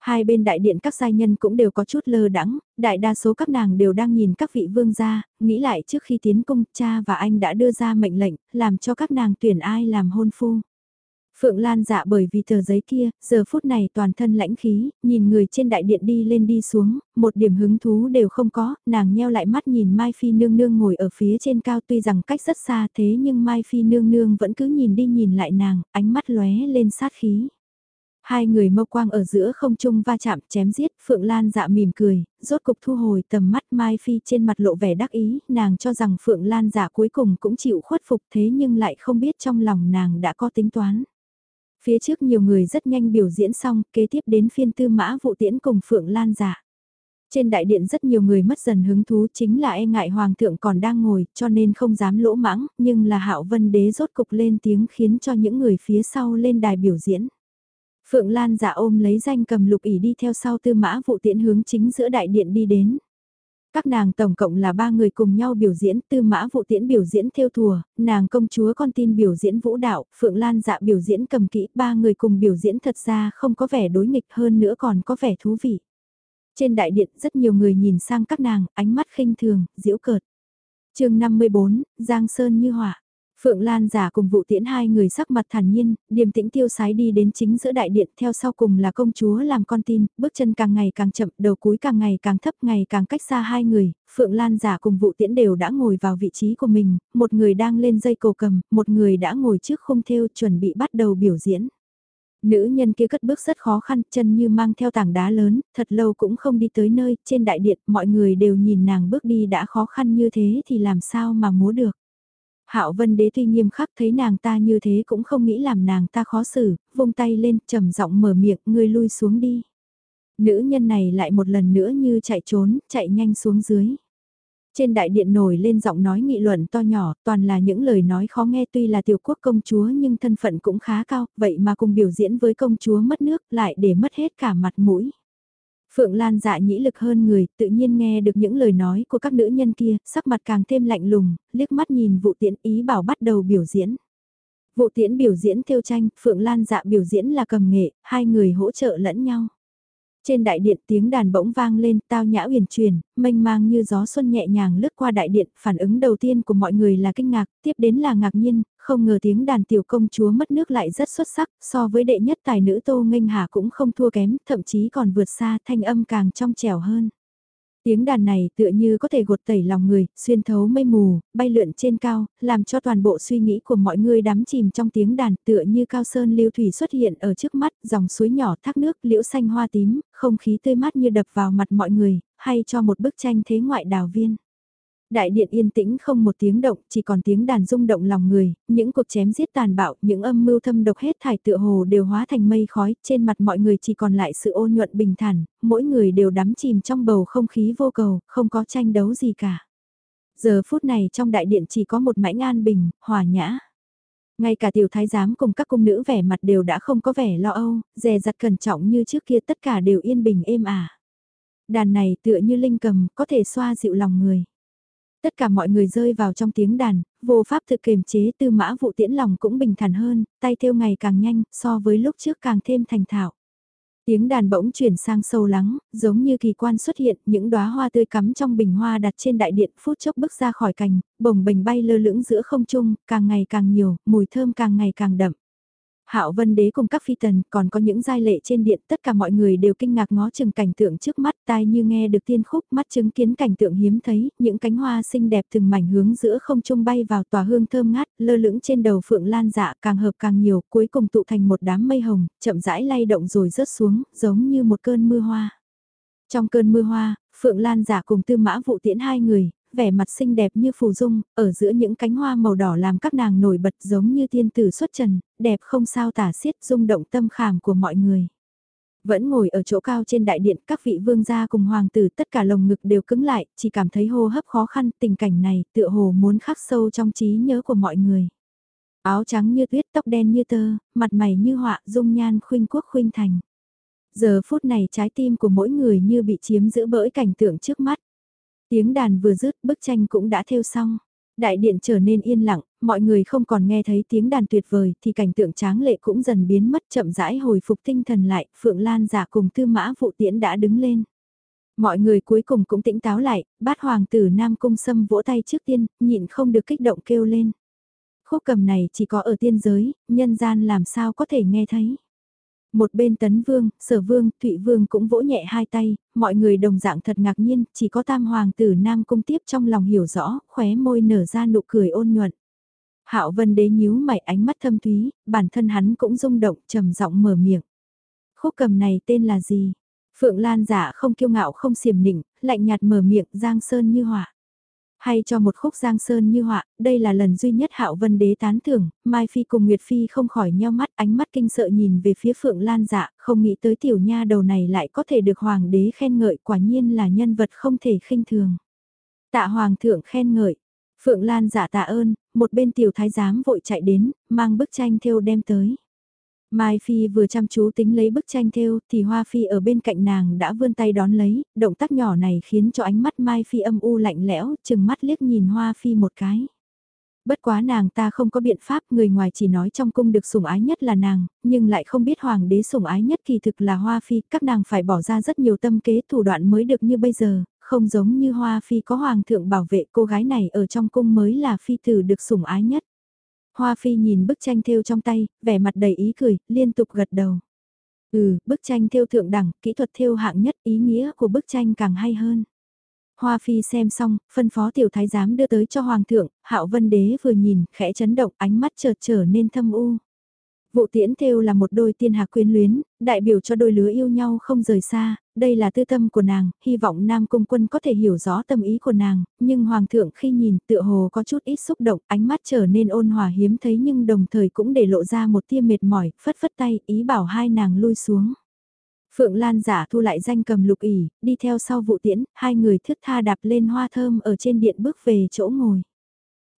Hai bên đại điện các giai nhân cũng đều có chút lơ đắng, đại đa số các nàng đều đang nhìn các vị vương gia, nghĩ lại trước khi tiến cung cha và anh đã đưa ra mệnh lệnh, làm cho các nàng tuyển ai làm hôn phu. Phượng Lan dạ bởi vì tờ giấy kia, giờ phút này toàn thân lãnh khí, nhìn người trên đại điện đi lên đi xuống, một điểm hứng thú đều không có, nàng nheo lại mắt nhìn Mai Phi nương nương ngồi ở phía trên cao tuy rằng cách rất xa thế nhưng Mai Phi nương nương vẫn cứ nhìn đi nhìn lại nàng, ánh mắt lóe lên sát khí. Hai người mâu quang ở giữa không trung va chạm chém giết, Phượng Lan dạ mỉm cười, rốt cục thu hồi tầm mắt Mai Phi trên mặt lộ vẻ đắc ý, nàng cho rằng Phượng Lan dạ cuối cùng cũng chịu khuất phục thế nhưng lại không biết trong lòng nàng đã có tính toán. Phía trước nhiều người rất nhanh biểu diễn xong, kế tiếp đến phiên tư mã vụ tiễn cùng Phượng Lan giả. Trên đại điện rất nhiều người mất dần hứng thú chính là e ngại hoàng thượng còn đang ngồi cho nên không dám lỗ mãng, nhưng là hạo vân đế rốt cục lên tiếng khiến cho những người phía sau lên đài biểu diễn. Phượng Lan giả ôm lấy danh cầm lục ỉ đi theo sau tư mã vụ tiễn hướng chính giữa đại điện đi đến. Các nàng tổng cộng là ba người cùng nhau biểu diễn, tư mã vụ tiễn biểu diễn theo thùa, nàng công chúa con tin biểu diễn vũ đạo, Phượng Lan dạ biểu diễn cầm kỹ, ba người cùng biểu diễn thật ra không có vẻ đối nghịch hơn nữa còn có vẻ thú vị. Trên đại điện rất nhiều người nhìn sang các nàng, ánh mắt khinh thường, diễu cợt. chương 54, Giang Sơn như họa Phượng Lan giả cùng vụ tiễn hai người sắc mặt thản nhiên, điềm tĩnh tiêu sái đi đến chính giữa đại điện theo sau cùng là công chúa làm con tin, bước chân càng ngày càng chậm, đầu cúi càng ngày càng thấp ngày càng cách xa hai người, Phượng Lan giả cùng vụ tiễn đều đã ngồi vào vị trí của mình, một người đang lên dây cầu cầm, một người đã ngồi trước khung thêu chuẩn bị bắt đầu biểu diễn. Nữ nhân kia cất bước rất khó khăn, chân như mang theo tảng đá lớn, thật lâu cũng không đi tới nơi, trên đại điện mọi người đều nhìn nàng bước đi đã khó khăn như thế thì làm sao mà múa được. Hạo Vân Đế tuy nghiêm khắc thấy nàng ta như thế cũng không nghĩ làm nàng ta khó xử, vung tay lên, trầm giọng mở miệng, ngươi lui xuống đi. Nữ nhân này lại một lần nữa như chạy trốn, chạy nhanh xuống dưới. Trên đại điện nổi lên giọng nói nghị luận to nhỏ, toàn là những lời nói khó nghe tuy là tiểu quốc công chúa nhưng thân phận cũng khá cao, vậy mà cùng biểu diễn với công chúa mất nước lại để mất hết cả mặt mũi. Phượng Lan dạ nhĩ lực hơn người, tự nhiên nghe được những lời nói của các nữ nhân kia, sắc mặt càng thêm lạnh lùng, liếc mắt nhìn vụ tiễn ý bảo bắt đầu biểu diễn. Vụ tiễn biểu diễn theo tranh, Phượng Lan dạ biểu diễn là cầm nghệ, hai người hỗ trợ lẫn nhau. Trên đại điện tiếng đàn bỗng vang lên tao nhã uyển truyền, mênh mang như gió xuân nhẹ nhàng lướt qua đại điện, phản ứng đầu tiên của mọi người là kinh ngạc, tiếp đến là ngạc nhiên, không ngờ tiếng đàn tiểu công chúa mất nước lại rất xuất sắc, so với đệ nhất tài nữ Tô Nghênh Hà cũng không thua kém, thậm chí còn vượt xa thanh âm càng trong trẻo hơn. Tiếng đàn này tựa như có thể gột tẩy lòng người, xuyên thấu mây mù, bay lượn trên cao, làm cho toàn bộ suy nghĩ của mọi người đắm chìm trong tiếng đàn tựa như cao sơn lưu thủy xuất hiện ở trước mắt, dòng suối nhỏ thác nước, liễu xanh hoa tím, không khí tươi mát như đập vào mặt mọi người, hay cho một bức tranh thế ngoại đào viên. Đại điện yên tĩnh không một tiếng động, chỉ còn tiếng đàn rung động lòng người, những cuộc chém giết tàn bạo, những âm mưu thâm độc hết thải tựa hồ đều hóa thành mây khói, trên mặt mọi người chỉ còn lại sự ôn nhuận bình thản, mỗi người đều đắm chìm trong bầu không khí vô cầu, không có tranh đấu gì cả. Giờ phút này trong đại điện chỉ có một mãnh an bình, hòa nhã. Ngay cả tiểu thái giám cùng các cung nữ vẻ mặt đều đã không có vẻ lo âu, dè dặt cẩn trọng như trước kia tất cả đều yên bình êm ả. Đàn này tựa như linh cầm, có thể xoa dịu lòng người. Tất cả mọi người rơi vào trong tiếng đàn, vô pháp thực kiềm chế tư mã vụ tiễn lòng cũng bình thản hơn, tay theo ngày càng nhanh, so với lúc trước càng thêm thành thạo. Tiếng đàn bỗng chuyển sang sâu lắng, giống như kỳ quan xuất hiện, những đóa hoa tươi cắm trong bình hoa đặt trên đại điện phút chốc bước ra khỏi cành, bồng bềnh bay lơ lưỡng giữa không trung, càng ngày càng nhiều, mùi thơm càng ngày càng đậm. Hạo Vân Đế cùng các phi tần, còn có những giai lệ trên điện, tất cả mọi người đều kinh ngạc ngó chừng cảnh tượng trước mắt, tai như nghe được tiên khúc, mắt chứng kiến cảnh tượng hiếm thấy, những cánh hoa xinh đẹp từng mảnh hướng giữa không trung bay vào tòa hương thơm ngát, lơ lửng trên đầu phượng lan dạ, càng hợp càng nhiều, cuối cùng tụ thành một đám mây hồng, chậm rãi lay động rồi rớt xuống, giống như một cơn mưa hoa. Trong cơn mưa hoa, Phượng Lan giả cùng tư mã vụ tiễn hai người, vẻ mặt xinh đẹp như phù dung, ở giữa những cánh hoa màu đỏ làm các nàng nổi bật giống như tiên tử xuất trần, đẹp không sao tả xiết rung động tâm khảm của mọi người. Vẫn ngồi ở chỗ cao trên đại điện, các vị vương gia cùng hoàng tử tất cả lồng ngực đều cứng lại, chỉ cảm thấy hô hấp khó khăn, tình cảnh này tựa hồ muốn khắc sâu trong trí nhớ của mọi người. Áo trắng như tuyết, tóc đen như tơ, mặt mày như họa, dung nhan khuynh quốc khuynh thành. Giờ phút này trái tim của mỗi người như bị chiếm giữ bởi cảnh tượng trước mắt. Tiếng đàn vừa dứt bức tranh cũng đã thêu xong. Đại điện trở nên yên lặng, mọi người không còn nghe thấy tiếng đàn tuyệt vời thì cảnh tượng tráng lệ cũng dần biến mất chậm rãi hồi phục tinh thần lại, Phượng Lan giả cùng tư mã vụ tiễn đã đứng lên. Mọi người cuối cùng cũng tỉnh táo lại, bát hoàng tử Nam Cung Sâm vỗ tay trước tiên, nhịn không được kích động kêu lên. Khúc cầm này chỉ có ở tiên giới, nhân gian làm sao có thể nghe thấy. Một bên tấn vương, sở vương, thụy vương cũng vỗ nhẹ hai tay, mọi người đồng dạng thật ngạc nhiên, chỉ có tam hoàng tử Nam Cung tiếp trong lòng hiểu rõ, khóe môi nở ra nụ cười ôn nhuận. Hạo Vân Đế nhíu mày ánh mắt thâm thúy, bản thân hắn cũng rung động, trầm giọng mở miệng. Khúc cầm này tên là gì? Phượng Lan giả không kiêu ngạo không xiểm nịnh, lạnh nhạt mở miệng Giang Sơn như hỏa. Hay cho một khúc Giang Sơn như họa, đây là lần duy nhất Hạo Vân Đế tán thưởng, Mai Phi cùng Nguyệt Phi không khỏi nheo mắt ánh mắt kinh sợ nhìn về phía Phượng Lan dạ, không nghĩ tới tiểu nha đầu này lại có thể được Hoàng đế khen ngợi quả nhiên là nhân vật không thể khinh thường. Tạ Hoàng thượng khen ngợi, Phượng Lan dạ tạ ơn, một bên tiểu thái giám vội chạy đến, mang bức tranh thêu đem tới. Mai Phi vừa chăm chú tính lấy bức tranh thêu thì Hoa Phi ở bên cạnh nàng đã vươn tay đón lấy, động tác nhỏ này khiến cho ánh mắt Mai Phi âm u lạnh lẽo, chừng mắt liếc nhìn Hoa Phi một cái. Bất quá nàng ta không có biện pháp, người ngoài chỉ nói trong cung được sủng ái nhất là nàng, nhưng lại không biết hoàng đế sủng ái nhất kỳ thực là Hoa Phi, các nàng phải bỏ ra rất nhiều tâm kế thủ đoạn mới được như bây giờ, không giống như Hoa Phi có hoàng thượng bảo vệ cô gái này ở trong cung mới là phi tử được sủng ái nhất. Hoa Phi nhìn bức tranh thêu trong tay, vẻ mặt đầy ý cười, liên tục gật đầu. Ừ, bức tranh thêu thượng đẳng, kỹ thuật thêu hạng nhất, ý nghĩa của bức tranh càng hay hơn. Hoa Phi xem xong, phân phó tiểu thái giám đưa tới cho hoàng thượng, Hạo Vân Đế vừa nhìn, khẽ chấn động, ánh mắt chợt trở nên thâm u. Vụ tiễn thêu là một đôi tiên hạc quyến luyến, đại biểu cho đôi lứa yêu nhau không rời xa, đây là tư tâm của nàng, hy vọng Nam Cung Quân có thể hiểu rõ tâm ý của nàng, nhưng Hoàng thượng khi nhìn tựa hồ có chút ít xúc động, ánh mắt trở nên ôn hòa hiếm thấy nhưng đồng thời cũng để lộ ra một tia mệt mỏi, phất phất tay, ý bảo hai nàng lui xuống. Phượng Lan giả thu lại danh cầm lục ỉ, đi theo sau vụ tiễn, hai người thước tha đạp lên hoa thơm ở trên điện bước về chỗ ngồi.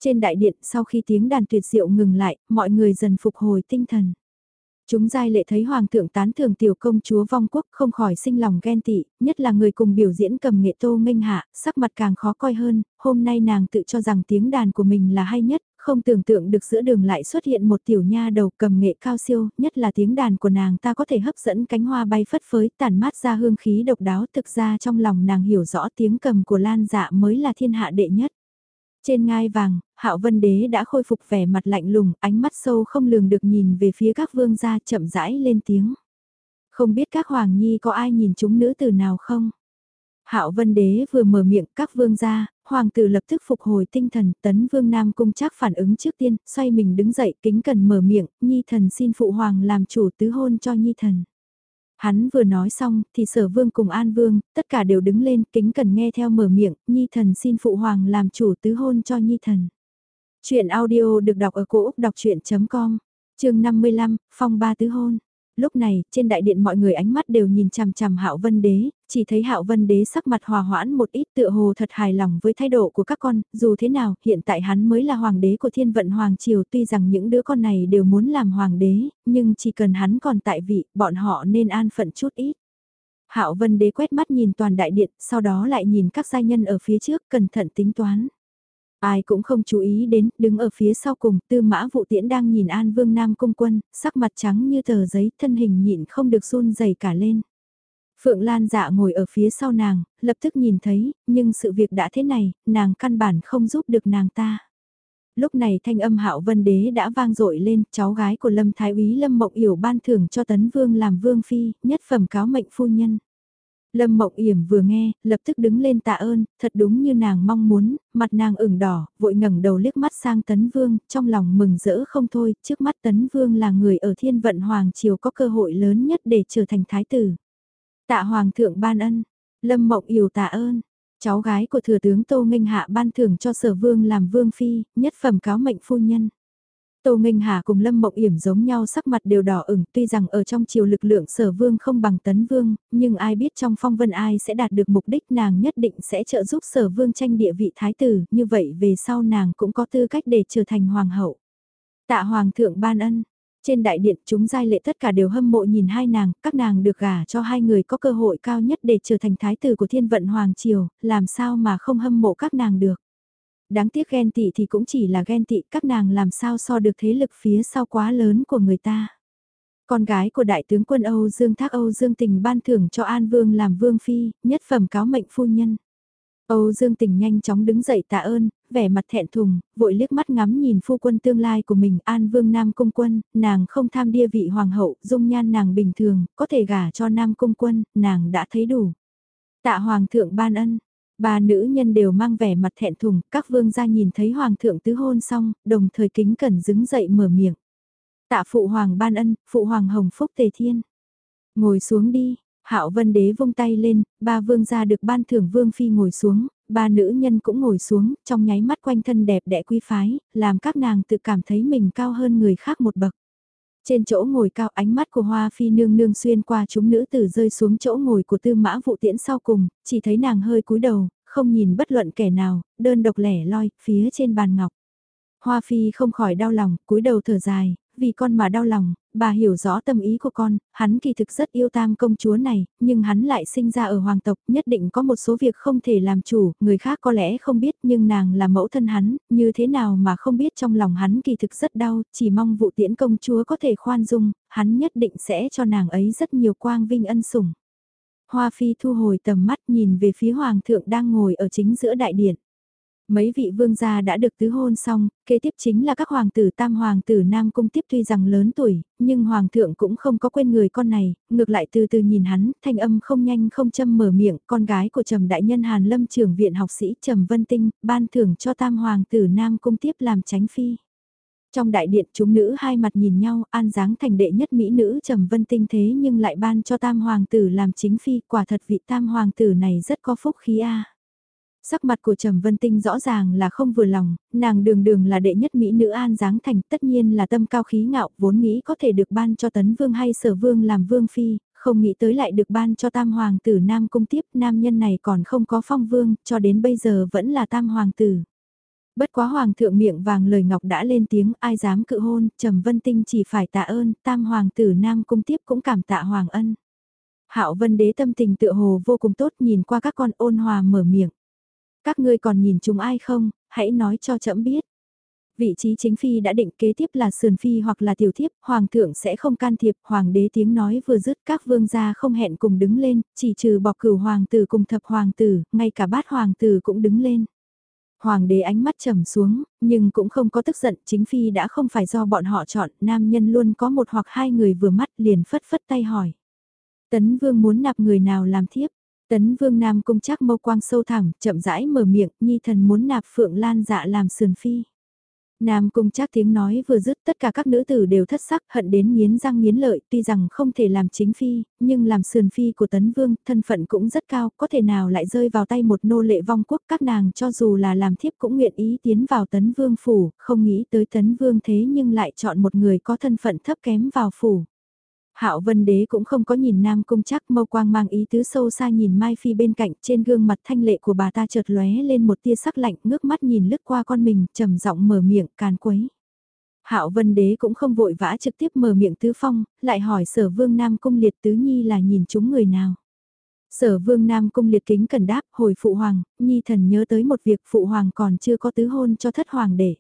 Trên đại điện sau khi tiếng đàn tuyệt diệu ngừng lại, mọi người dần phục hồi tinh thần. Chúng giai lệ thấy hoàng thượng tán thưởng tiểu công chúa vong quốc không khỏi sinh lòng ghen tị, nhất là người cùng biểu diễn cầm nghệ tô minh hạ, sắc mặt càng khó coi hơn, hôm nay nàng tự cho rằng tiếng đàn của mình là hay nhất, không tưởng tượng được giữa đường lại xuất hiện một tiểu nha đầu cầm nghệ cao siêu, nhất là tiếng đàn của nàng ta có thể hấp dẫn cánh hoa bay phất phới tàn mát ra hương khí độc đáo thực ra trong lòng nàng hiểu rõ tiếng cầm của Lan dạ mới là thiên hạ đệ nhất. Trên ngai vàng, Hạo Vân Đế đã khôi phục vẻ mặt lạnh lùng, ánh mắt sâu không lường được nhìn về phía các vương gia chậm rãi lên tiếng. Không biết các hoàng nhi có ai nhìn chúng nữ tử nào không? Hạo Vân Đế vừa mở miệng các vương gia, hoàng tử lập tức phục hồi tinh thần, tấn vương nam cung chắc phản ứng trước tiên, xoay mình đứng dậy kính cần mở miệng, nhi thần xin phụ hoàng làm chủ tứ hôn cho nhi thần. Hắn vừa nói xong thì sở vương cùng an vương, tất cả đều đứng lên kính cần nghe theo mở miệng, nhi thần xin phụ hoàng làm chủ tứ hôn cho nhi thần. Chuyện audio được đọc ở cổ Úc đọc chuyện.com, chương 55, phong ba tứ hôn. Lúc này, trên đại điện mọi người ánh mắt đều nhìn chằm chằm Hạo Vân Đế, chỉ thấy Hạo Vân Đế sắc mặt hòa hoãn một ít tựa hồ thật hài lòng với thái độ của các con, dù thế nào, hiện tại hắn mới là hoàng đế của thiên vận hoàng triều, tuy rằng những đứa con này đều muốn làm hoàng đế, nhưng chỉ cần hắn còn tại vị, bọn họ nên an phận chút ít. Hạo Vân Đế quét mắt nhìn toàn đại điện, sau đó lại nhìn các gia nhân ở phía trước, cẩn thận tính toán. Ai cũng không chú ý đến, đứng ở phía sau cùng, tư mã vụ tiễn đang nhìn An Vương Nam Cung Quân, sắc mặt trắng như tờ giấy, thân hình nhịn không được run dày cả lên. Phượng Lan dạ ngồi ở phía sau nàng, lập tức nhìn thấy, nhưng sự việc đã thế này, nàng căn bản không giúp được nàng ta. Lúc này thanh âm hạo vân đế đã vang dội lên, cháu gái của Lâm Thái úy Lâm Mộng Yểu ban thưởng cho Tấn Vương làm Vương Phi, nhất phẩm cáo mệnh phu nhân. Lâm Mộng Yểm vừa nghe, lập tức đứng lên tạ ơn, thật đúng như nàng mong muốn, mặt nàng ửng đỏ, vội ngẩng đầu liếc mắt sang Tấn Vương, trong lòng mừng rỡ không thôi, trước mắt Tấn Vương là người ở thiên vận Hoàng Triều có cơ hội lớn nhất để trở thành thái tử. Tạ Hoàng thượng ban ân, Lâm Mộng Yểu tạ ơn, cháu gái của thừa tướng Tô Nghênh Hạ ban thưởng cho sở vương làm vương phi, nhất phẩm cáo mệnh phu nhân. Tô Minh Hà cùng Lâm Mộng Yểm giống nhau sắc mặt đều đỏ ửng, tuy rằng ở trong chiều lực lượng sở vương không bằng tấn vương, nhưng ai biết trong phong vân ai sẽ đạt được mục đích nàng nhất định sẽ trợ giúp sở vương tranh địa vị thái tử, như vậy về sau nàng cũng có tư cách để trở thành hoàng hậu. Tạ hoàng thượng ban ân, trên đại điện chúng giai lệ tất cả đều hâm mộ nhìn hai nàng, các nàng được gả cho hai người có cơ hội cao nhất để trở thành thái tử của thiên vận hoàng triều, làm sao mà không hâm mộ các nàng được. Đáng tiếc ghen tị thì cũng chỉ là ghen tị, các nàng làm sao so được thế lực phía sau quá lớn của người ta. Con gái của đại tướng quân Âu Dương Thác Âu Dương Tình ban thưởng cho An Vương làm vương phi, nhất phẩm cáo mệnh phu nhân. Âu Dương Tình nhanh chóng đứng dậy tạ ơn, vẻ mặt thẹn thùng, vội liếc mắt ngắm nhìn phu quân tương lai của mình An Vương Nam Cung Quân, nàng không tham địa vị hoàng hậu, dung nhan nàng bình thường, có thể gả cho Nam Cung Quân, nàng đã thấy đủ. Tạ Hoàng thượng ban ân, ba nữ nhân đều mang vẻ mặt thẹn thùng, các vương gia nhìn thấy Hoàng thượng tứ hôn xong, đồng thời kính cẩn đứng dậy mở miệng. Tạ Phụ Hoàng ban ân, Phụ Hoàng hồng phúc tề thiên. Ngồi xuống đi, Hạo Vân Đế vung tay lên, ba vương gia được ban thưởng vương phi ngồi xuống, ba nữ nhân cũng ngồi xuống, trong nháy mắt quanh thân đẹp đẽ quý phái, làm các nàng tự cảm thấy mình cao hơn người khác một bậc. Trên chỗ ngồi cao ánh mắt của Hoa Phi nương nương xuyên qua chúng nữ tử rơi xuống chỗ ngồi của tư mã vụ tiễn sau cùng, chỉ thấy nàng hơi cúi đầu, không nhìn bất luận kẻ nào, đơn độc lẻ loi, phía trên bàn ngọc. Hoa Phi không khỏi đau lòng, cúi đầu thở dài, vì con mà đau lòng, bà hiểu rõ tâm ý của con, hắn kỳ thực rất yêu tam công chúa này, nhưng hắn lại sinh ra ở hoàng tộc, nhất định có một số việc không thể làm chủ, người khác có lẽ không biết nhưng nàng là mẫu thân hắn, như thế nào mà không biết trong lòng hắn kỳ thực rất đau, chỉ mong vụ tiễn công chúa có thể khoan dung, hắn nhất định sẽ cho nàng ấy rất nhiều quang vinh ân sủng. Hoa Phi thu hồi tầm mắt nhìn về phía hoàng thượng đang ngồi ở chính giữa đại điện. Mấy vị vương gia đã được tứ hôn xong, kế tiếp chính là các hoàng tử tam hoàng tử Nam Cung tiếp tuy rằng lớn tuổi, nhưng hoàng thượng cũng không có quên người con này, ngược lại từ từ nhìn hắn, thanh âm không nhanh không châm mở miệng, con gái của trầm đại nhân Hàn Lâm trưởng viện học sĩ trầm Vân Tinh, ban thưởng cho tam hoàng tử Nam Cung tiếp làm tránh phi. Trong đại điện chúng nữ hai mặt nhìn nhau, an dáng thành đệ nhất mỹ nữ trầm vân tinh thế nhưng lại ban cho tam hoàng tử làm chính phi, quả thật vị tam hoàng tử này rất có phúc khí a. Sắc mặt của Trầm Vân Tinh rõ ràng là không vừa lòng, nàng đường đường là đệ nhất mỹ nữ an dáng thành tất nhiên là tâm cao khí ngạo vốn nghĩ có thể được ban cho tấn vương hay sở vương làm vương phi, không nghĩ tới lại được ban cho tam hoàng tử nam cung tiếp nam nhân này còn không có phong vương cho đến bây giờ vẫn là tam hoàng tử. Bất quá hoàng thượng miệng vàng lời ngọc đã lên tiếng ai dám cự hôn, Trầm Vân Tinh chỉ phải tạ ơn, tam hoàng tử nam cung tiếp cũng cảm tạ hoàng ân. Hạo Vân Đế tâm tình tựa hồ vô cùng tốt nhìn qua các con ôn hòa mở miệng. Các ngươi còn nhìn chúng ai không, hãy nói cho trẫm biết. Vị trí chính phi đã định kế tiếp là sườn phi hoặc là tiểu thiếp, hoàng thượng sẽ không can thiệp, hoàng đế tiếng nói vừa dứt các vương gia không hẹn cùng đứng lên, chỉ trừ bọc cửu hoàng tử cùng thập hoàng tử, ngay cả bát hoàng tử cũng đứng lên. Hoàng đế ánh mắt trầm xuống, nhưng cũng không có tức giận, chính phi đã không phải do bọn họ chọn, nam nhân luôn có một hoặc hai người vừa mắt liền phất phất tay hỏi. Tấn vương muốn nạp người nào làm thiếp, Tấn Vương Nam Cung chắc mâu quang sâu thẳm, chậm rãi mở miệng, nhi thần muốn nạp Phượng Lan dạ làm sườn phi. Nam Cung chắc tiếng nói vừa dứt tất cả các nữ tử đều thất sắc hận đến nghiến răng nghiến lợi tuy rằng không thể làm chính phi, nhưng làm sườn phi của Tấn Vương thân phận cũng rất cao, có thể nào lại rơi vào tay một nô lệ vong quốc các nàng cho dù là làm thiếp cũng nguyện ý tiến vào Tấn Vương phủ, không nghĩ tới Tấn Vương thế nhưng lại chọn một người có thân phận thấp kém vào phủ. Hạo Vân Đế cũng không có nhìn Nam Cung Trác, mâu quang mang ý tứ sâu xa nhìn Mai Phi bên cạnh trên gương mặt thanh lệ của bà ta chợt lóe lên một tia sắc lạnh ngước mắt nhìn lướt qua con mình trầm giọng mở miệng càn quấy. Hạo Vân Đế cũng không vội vã trực tiếp mở miệng tứ phong, lại hỏi sở vương Nam Cung liệt tứ nhi là nhìn chúng người nào. Sở vương Nam Cung liệt kính cần đáp hồi phụ hoàng, nhi thần nhớ tới một việc phụ hoàng còn chưa có tứ hôn cho thất hoàng để.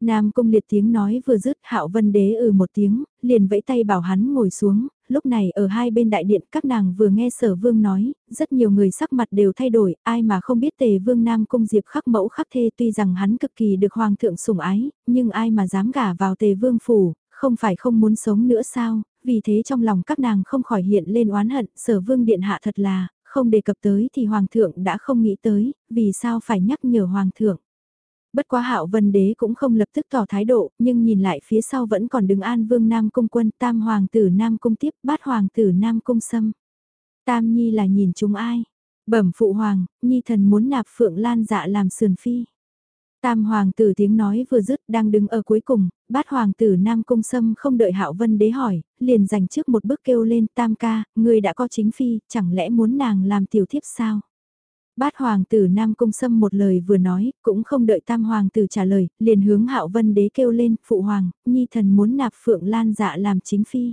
Nam cung liệt tiếng nói vừa dứt hạo vân đế ừ một tiếng, liền vẫy tay bảo hắn ngồi xuống, lúc này ở hai bên đại điện các nàng vừa nghe sở vương nói, rất nhiều người sắc mặt đều thay đổi, ai mà không biết tề vương Nam cung diệp khắc mẫu khắc thê tuy rằng hắn cực kỳ được hoàng thượng sủng ái, nhưng ai mà dám gả vào tề vương phủ, không phải không muốn sống nữa sao, vì thế trong lòng các nàng không khỏi hiện lên oán hận, sở vương điện hạ thật là, không đề cập tới thì hoàng thượng đã không nghĩ tới, vì sao phải nhắc nhở hoàng thượng. Bất quá hạo vân đế cũng không lập tức tỏ thái độ, nhưng nhìn lại phía sau vẫn còn đứng an vương Nam Cung quân, tam hoàng tử Nam Cung tiếp, bát hoàng tử Nam Cung sâm. Tam nhi là nhìn chúng ai? Bẩm phụ hoàng, nhi thần muốn nạp phượng lan dạ làm sườn phi. Tam hoàng tử tiếng nói vừa dứt đang đứng ở cuối cùng, bát hoàng tử Nam Cung Sâm không đợi Hạo Vân đế hỏi, liền dành trước một bước kêu lên tam ca, người đã có chính phi, chẳng lẽ muốn nàng làm tiểu thiếp sao? Bát hoàng tử Nam Cung Sâm một lời vừa nói, cũng không đợi tam hoàng tử trả lời, liền hướng hạo vân đế kêu lên, phụ hoàng, nhi thần muốn nạp phượng lan dạ làm chính phi.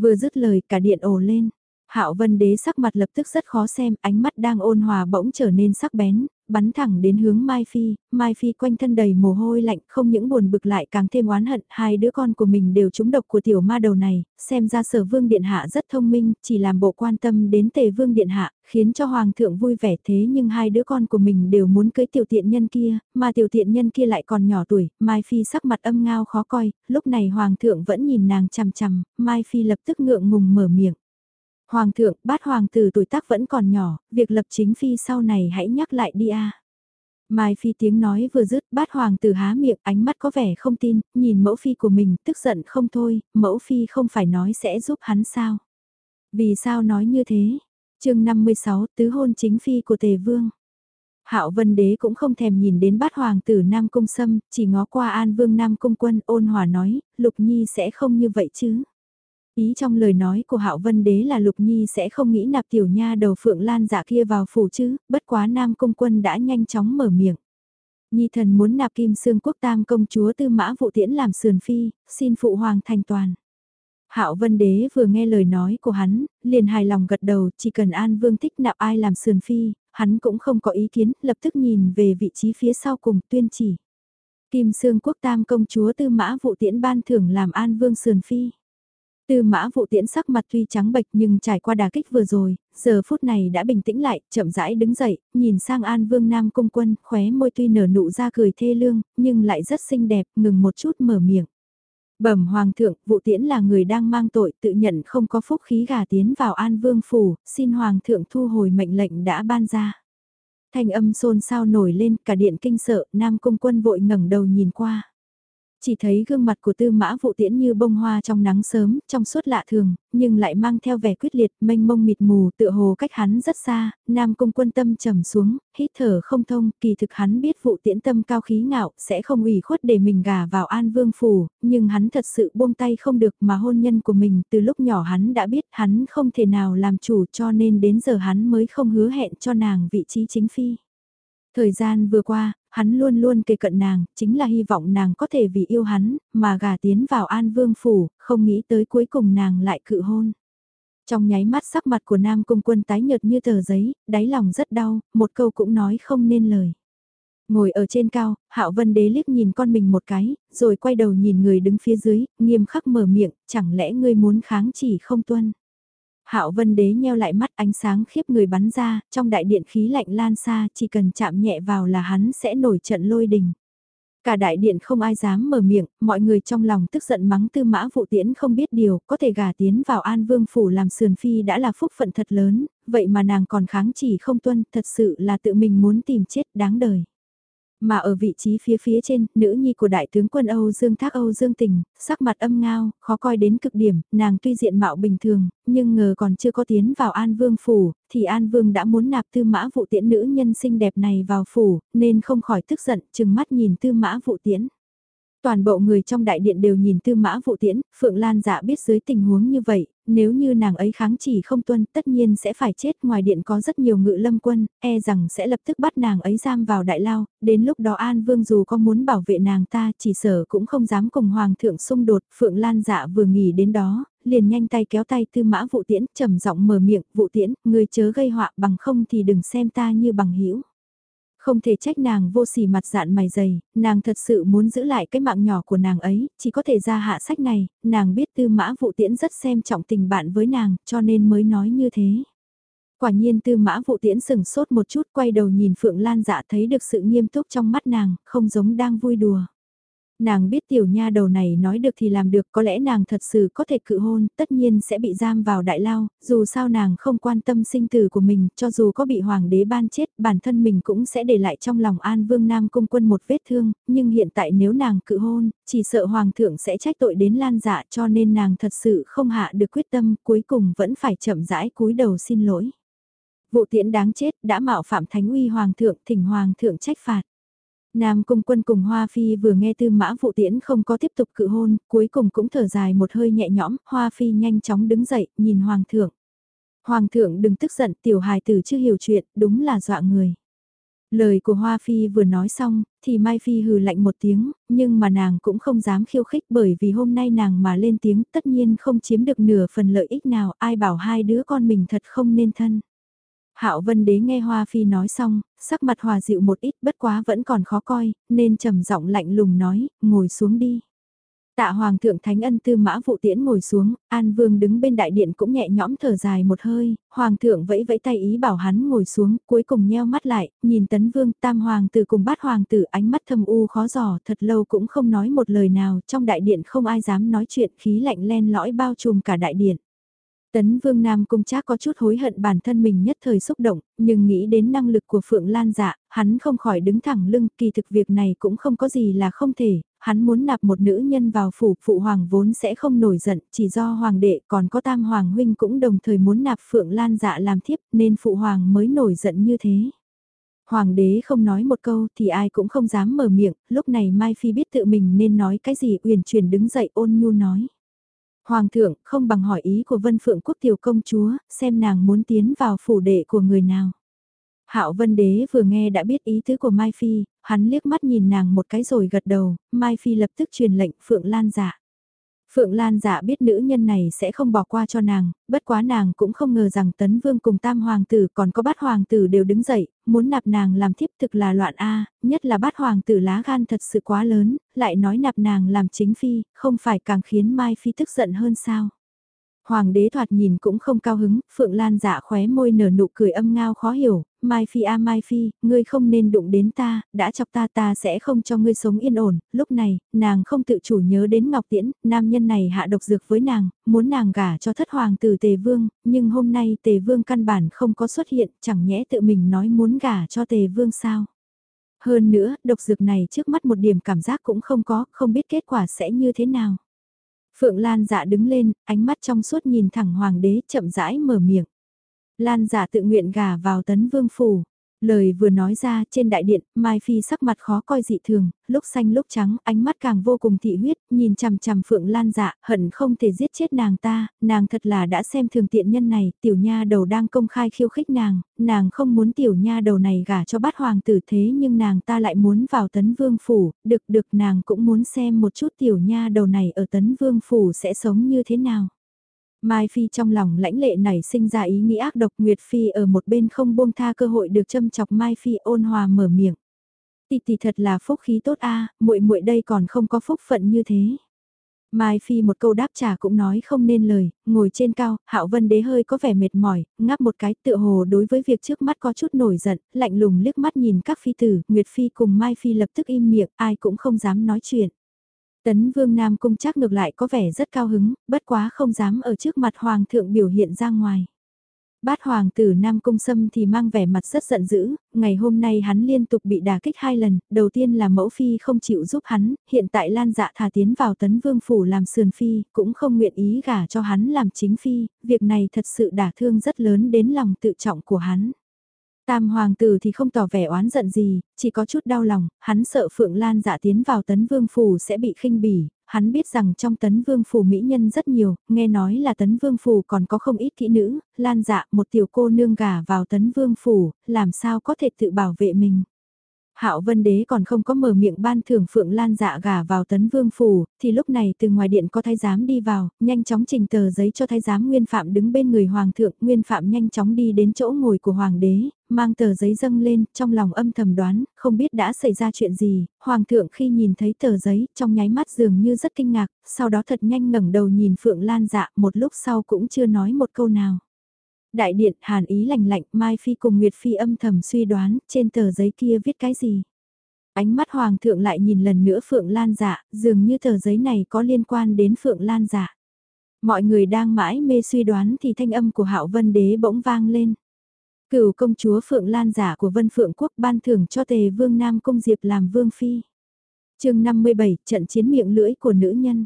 Vừa dứt lời cả điện ồ lên, Hạo Vân Đế sắc mặt lập tức rất khó xem, ánh mắt đang ôn hòa bỗng trở nên sắc bén, bắn thẳng đến hướng Mai Phi, Mai Phi quanh thân đầy mồ hôi lạnh, không những buồn bực lại càng thêm oán hận, hai đứa con của mình đều trúng độc của tiểu ma đầu này, xem ra sở vương điện hạ rất thông minh, chỉ làm bộ quan tâm đến tề vương điện hạ, khiến cho hoàng thượng vui vẻ thế nhưng hai đứa con của mình đều muốn cưới tiểu tiện nhân kia, mà tiểu tiện nhân kia lại còn nhỏ tuổi, Mai Phi sắc mặt âm ngao khó coi, lúc này hoàng thượng vẫn nhìn nàng chằm chằm, Mai Phi lập tức ngượng ngùng mở miệng. Hoàng thượng, bát hoàng tử tuổi tác vẫn còn nhỏ, việc lập chính phi sau này hãy nhắc lại đi a. Mai phi tiếng nói vừa dứt, bát hoàng tử há miệng, ánh mắt có vẻ không tin, nhìn mẫu phi của mình, tức giận không thôi, mẫu phi không phải nói sẽ giúp hắn sao. Vì sao nói như thế? chương 56, tứ hôn chính phi của tề vương. Hạo Vân Đế cũng không thèm nhìn đến bát hoàng tử Nam Cung Sâm, chỉ ngó qua An Vương Nam Cung Quân ôn hòa nói, Lục Nhi sẽ không như vậy chứ. Ý trong lời nói của Hạo Vân Đế là Lục Nhi sẽ không nghĩ nạp tiểu nha đầu Phượng Lan dạ kia vào phủ chứ, bất quá Nam công Quân đã nhanh chóng mở miệng. Nhi thần muốn nạp kim sương quốc tam công chúa tư mã vụ tiễn làm sườn phi, xin phụ hoàng thành toàn. Hạo Vân Đế vừa nghe lời nói của hắn, liền hài lòng gật đầu, chỉ cần An Vương thích nạp ai làm sườn phi, hắn cũng không có ý kiến, lập tức nhìn về vị trí phía sau cùng tuyên chỉ. Kim Sương Quốc Tam công chúa Tư Mã Vụ Tiễn ban thưởng làm An Vương sườn phi. Tư mã vụ tiễn sắc mặt tuy trắng bệch nhưng trải qua đà kích vừa rồi, giờ phút này đã bình tĩnh lại, chậm rãi đứng dậy, nhìn sang An Vương Nam Cung Quân, khóe môi tuy nở nụ ra cười thê lương, nhưng lại rất xinh đẹp, ngừng một chút mở miệng. Bẩm Hoàng thượng, vụ tiễn là người đang mang tội tự nhận không có phúc khí gà tiến vào An Vương Phủ, xin Hoàng thượng thu hồi mệnh lệnh đã ban ra. Thanh âm xôn xao nổi lên cả điện kinh sợ, Nam Cung Quân vội ngẩng đầu nhìn qua. Chỉ thấy gương mặt của tư mã vụ tiễn như bông hoa trong nắng sớm, trong suốt lạ thường, nhưng lại mang theo vẻ quyết liệt, mênh mông mịt mù, tựa hồ cách hắn rất xa, nam cung quân tâm trầm xuống, hít thở không thông, kỳ thực hắn biết vụ tiễn tâm cao khí ngạo, sẽ không ủy khuất để mình gả vào an vương phủ, nhưng hắn thật sự buông tay không được mà hôn nhân của mình, từ lúc nhỏ hắn đã biết hắn không thể nào làm chủ cho nên đến giờ hắn mới không hứa hẹn cho nàng vị trí chính phi. Thời gian vừa qua, hắn luôn luôn kề cận nàng, chính là hy vọng nàng có thể vì yêu hắn, mà gả tiến vào an vương phủ, không nghĩ tới cuối cùng nàng lại cự hôn. Trong nháy mắt sắc mặt của nam cung quân tái nhợt như tờ giấy, đáy lòng rất đau, một câu cũng nói không nên lời. Ngồi ở trên cao, hạo vân đế liếc nhìn con mình một cái, rồi quay đầu nhìn người đứng phía dưới, nghiêm khắc mở miệng, chẳng lẽ ngươi muốn kháng chỉ không tuân. Hạo Vân Đế nheo lại mắt ánh sáng khiếp người bắn ra, trong đại điện khí lạnh lan xa, chỉ cần chạm nhẹ vào là hắn sẽ nổi trận lôi đình. Cả đại điện không ai dám mở miệng, mọi người trong lòng tức giận mắng tư mã vụ tiễn không biết điều, có thể gả tiến vào an vương phủ làm sườn phi đã là phúc phận thật lớn, vậy mà nàng còn kháng chỉ không tuân, thật sự là tự mình muốn tìm chết đáng đời. Mà ở vị trí phía phía trên, nữ nhi của đại tướng quân Âu Dương Thác Âu Dương Tình, sắc mặt âm ngao, khó coi đến cực điểm, nàng tuy diện mạo bình thường, nhưng ngờ còn chưa có tiến vào An Vương phủ, thì An Vương đã muốn nạp tư mã vụ tiễn nữ nhân xinh đẹp này vào phủ, nên không khỏi tức giận, chừng mắt nhìn tư mã vụ tiễn. Toàn bộ người trong đại điện đều nhìn tư mã vụ tiễn, Phượng Lan dạ biết dưới tình huống như vậy, nếu như nàng ấy kháng chỉ không tuân tất nhiên sẽ phải chết. Ngoài điện có rất nhiều ngự lâm quân, e rằng sẽ lập tức bắt nàng ấy giam vào đại lao, đến lúc đó An Vương dù có muốn bảo vệ nàng ta chỉ sở cũng không dám cùng Hoàng thượng xung đột, Phượng Lan dạ vừa nghỉ đến đó, liền nhanh tay kéo tay tư mã vụ tiễn trầm giọng mở miệng, vụ tiễn, người chớ gây họa bằng không thì đừng xem ta như bằng hữu không thể trách nàng vô sỉ mặt dạn mày dày, nàng thật sự muốn giữ lại cái mạng nhỏ của nàng ấy, chỉ có thể ra hạ sách này, nàng biết tư mã vụ tiễn rất xem trọng tình bạn với nàng, cho nên mới nói như thế. Quả nhiên tư mã vụ tiễn sừng sốt một chút quay đầu nhìn Phượng Lan dạ thấy được sự nghiêm túc trong mắt nàng, không giống đang vui đùa. Nàng biết tiểu nha đầu này nói được thì làm được có lẽ nàng thật sự có thể cự hôn, tất nhiên sẽ bị giam vào đại lao, dù sao nàng không quan tâm sinh tử của mình, cho dù có bị hoàng đế ban chết, bản thân mình cũng sẽ để lại trong lòng an vương nam cung quân một vết thương, nhưng hiện tại nếu nàng cự hôn, chỉ sợ hoàng thượng sẽ trách tội đến lan dạ cho nên nàng thật sự không hạ được quyết tâm, cuối cùng vẫn phải chậm rãi cúi đầu xin lỗi. Vụ tiễn đáng chết đã mạo phạm thánh uy hoàng thượng thỉnh hoàng thượng trách phạt. Nam Cung Quân cùng Hoa Phi vừa nghe tư mã vụ tiễn không có tiếp tục cự hôn, cuối cùng cũng thở dài một hơi nhẹ nhõm, Hoa Phi nhanh chóng đứng dậy, nhìn Hoàng thượng. Hoàng thượng đừng tức giận, tiểu hài tử chưa hiểu chuyện, đúng là dọa người. Lời của Hoa Phi vừa nói xong, thì Mai Phi hừ lạnh một tiếng, nhưng mà nàng cũng không dám khiêu khích bởi vì hôm nay nàng mà lên tiếng tất nhiên không chiếm được nửa phần lợi ích nào ai bảo hai đứa con mình thật không nên thân. Hạo Vân Đế nghe Hoa Phi nói xong, sắc mặt hòa dịu một ít bất quá vẫn còn khó coi, nên trầm giọng lạnh lùng nói, ngồi xuống đi. Tạ Hoàng thượng Thánh Ân Tư Mã Vụ Tiễn ngồi xuống, An Vương đứng bên đại điện cũng nhẹ nhõm thở dài một hơi, Hoàng thượng vẫy vẫy tay ý bảo hắn ngồi xuống, cuối cùng nheo mắt lại, nhìn Tấn Vương Tam Hoàng tử cùng bát Hoàng tử ánh mắt thâm u khó giò, thật lâu cũng không nói một lời nào, trong đại điện không ai dám nói chuyện khí lạnh len lõi bao trùm cả đại điện. Tấn Vương Nam Cung Trác có chút hối hận bản thân mình nhất thời xúc động, nhưng nghĩ đến năng lực của Phượng Lan dạ, hắn không khỏi đứng thẳng lưng, kỳ thực việc này cũng không có gì là không thể, hắn muốn nạp một nữ nhân vào phủ, phụ hoàng vốn sẽ không nổi giận, chỉ do hoàng đệ còn có tam hoàng huynh cũng đồng thời muốn nạp Phượng Lan dạ làm thiếp nên phụ hoàng mới nổi giận như thế. Hoàng đế không nói một câu thì ai cũng không dám mở miệng, lúc này Mai Phi biết tự mình nên nói cái gì uyển chuyển đứng dậy ôn nhu nói. Hoàng thượng không bằng hỏi ý của Vân Phượng Quốc tiểu công chúa, xem nàng muốn tiến vào phủ đệ của người nào. Hạo Vân Đế vừa nghe đã biết ý tứ của Mai Phi, hắn liếc mắt nhìn nàng một cái rồi gật đầu, Mai Phi lập tức truyền lệnh Phượng Lan dạ. Phượng Lan dạ biết nữ nhân này sẽ không bỏ qua cho nàng, bất quá nàng cũng không ngờ rằng Tấn Vương cùng Tam Hoàng tử còn có bát Hoàng tử đều đứng dậy, muốn nạp nàng làm thiếp thực là loạn A, nhất là bát Hoàng tử lá gan thật sự quá lớn, lại nói nạp nàng làm chính phi, không phải càng khiến Mai Phi tức giận hơn sao. Hoàng đế thoạt nhìn cũng không cao hứng, Phượng Lan dạ khóe môi nở nụ cười âm ngao khó hiểu, Mai Phi a Mai Phi, ngươi không nên đụng đến ta, đã chọc ta ta sẽ không cho ngươi sống yên ổn, lúc này, nàng không tự chủ nhớ đến Ngọc Tiễn, nam nhân này hạ độc dược với nàng, muốn nàng gả cho thất hoàng tử Tề Vương, nhưng hôm nay Tề Vương căn bản không có xuất hiện, chẳng nhẽ tự mình nói muốn gả cho Tề Vương sao. Hơn nữa, độc dược này trước mắt một điểm cảm giác cũng không có, không biết kết quả sẽ như thế nào. Phượng Lan dạ đứng lên, ánh mắt trong suốt nhìn thẳng hoàng đế chậm rãi mở miệng. Lan giả tự nguyện gả vào tấn vương phủ. Lời vừa nói ra trên đại điện, Mai Phi sắc mặt khó coi dị thường, lúc xanh lúc trắng, ánh mắt càng vô cùng thị huyết, nhìn chằm chằm Phượng Lan dạ, hận không thể giết chết nàng ta, nàng thật là đã xem thường tiện nhân này, tiểu nha đầu đang công khai khiêu khích nàng, nàng không muốn tiểu nha đầu này gả cho bát hoàng tử thế nhưng nàng ta lại muốn vào tấn vương phủ, được được nàng cũng muốn xem một chút tiểu nha đầu này ở tấn vương phủ sẽ sống như thế nào. Mai Phi trong lòng lãnh lệ nảy sinh ra ý nghĩ ác độc Nguyệt Phi ở một bên không buông tha cơ hội được châm chọc Mai Phi ôn hòa mở miệng. tì tì thật là phúc khí tốt a, muội muội đây còn không có phúc phận như thế. Mai Phi một câu đáp trả cũng nói không nên lời, ngồi trên cao, Hạo Vân Đế hơi có vẻ mệt mỏi, ngáp một cái tựa hồ đối với việc trước mắt có chút nổi giận, lạnh lùng liếc mắt nhìn các phi tử, Nguyệt Phi cùng Mai Phi lập tức im miệng, ai cũng không dám nói chuyện. Tấn Vương Nam Cung chắc ngược lại có vẻ rất cao hứng, bất quá không dám ở trước mặt Hoàng thượng biểu hiện ra ngoài. Bát Hoàng tử Nam Cung Sâm thì mang vẻ mặt rất giận dữ, ngày hôm nay hắn liên tục bị đả kích hai lần, đầu tiên là mẫu phi không chịu giúp hắn, hiện tại Lan dạ thả tiến vào Tấn Vương Phủ làm sườn phi, cũng không nguyện ý gả cho hắn làm chính phi, việc này thật sự đả thương rất lớn đến lòng tự trọng của hắn. Tam hoàng tử thì không tỏ vẻ oán giận gì, chỉ có chút đau lòng, hắn sợ Phượng Lan dạ tiến vào tấn vương phủ sẽ bị khinh bỉ, hắn biết rằng trong tấn vương phủ mỹ nhân rất nhiều, nghe nói là tấn vương phủ còn có không ít kỹ nữ, Lan dạ một tiểu cô nương gả vào tấn vương phủ, làm sao có thể tự bảo vệ mình. Hạo Vân Đế còn không có mở miệng ban thưởng Phượng Lan dạ gả vào tấn vương phủ, thì lúc này từ ngoài điện có thái giám đi vào, nhanh chóng trình tờ giấy cho thái giám Nguyên Phạm đứng bên người Hoàng thượng, Nguyên Phạm nhanh chóng đi đến chỗ ngồi của Hoàng đế, mang tờ giấy dâng lên, trong lòng âm thầm đoán, không biết đã xảy ra chuyện gì, Hoàng thượng khi nhìn thấy tờ giấy, trong nháy mắt dường như rất kinh ngạc, sau đó thật nhanh ngẩng đầu nhìn Phượng Lan dạ, một lúc sau cũng chưa nói một câu nào. Đại điện hàn ý lạnh lạnh Mai Phi cùng Nguyệt Phi âm thầm suy đoán trên tờ giấy kia viết cái gì. Ánh mắt Hoàng thượng lại nhìn lần nữa Phượng Lan dạ, dường như tờ giấy này có liên quan đến Phượng Lan dạ. Mọi người đang mãi mê suy đoán thì thanh âm của Hạo Vân Đế bỗng vang lên. Cửu công chúa Phượng Lan giả của Vân Phượng Quốc ban thưởng cho tề vương Nam Cung Diệp làm vương phi. chương 57 trận chiến miệng lưỡi của nữ nhân.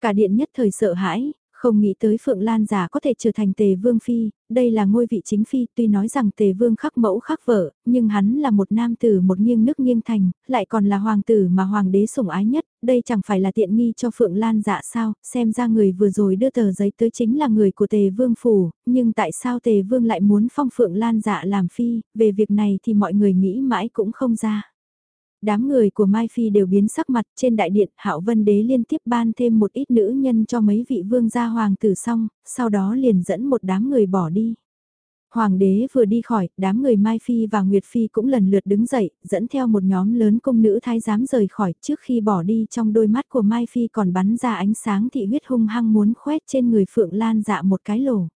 Cả điện nhất thời sợ hãi, không nghĩ tới Phượng Lan giả có thể trở thành tề vương phi, đây là ngôi vị chính phi, tuy nói rằng tề vương khắc mẫu khắc vợ, nhưng hắn là một nam tử một nghiêng nước nghiêng thành, lại còn là hoàng tử mà hoàng đế sủng ái nhất, đây chẳng phải là tiện nghi cho Phượng Lan dạ sao, xem ra người vừa rồi đưa tờ giấy tới chính là người của tề vương phủ, nhưng tại sao tề vương lại muốn phong Phượng Lan dạ làm phi, về việc này thì mọi người nghĩ mãi cũng không ra. Đám người của Mai Phi đều biến sắc mặt trên đại điện Hạo Vân Đế liên tiếp ban thêm một ít nữ nhân cho mấy vị vương gia hoàng tử xong, sau đó liền dẫn một đám người bỏ đi. Hoàng đế vừa đi khỏi, đám người Mai Phi và Nguyệt Phi cũng lần lượt đứng dậy, dẫn theo một nhóm lớn công nữ thái giám rời khỏi trước khi bỏ đi trong đôi mắt của Mai Phi còn bắn ra ánh sáng thị huyết hung hăng muốn khoét trên người Phượng Lan dạ một cái lỗ.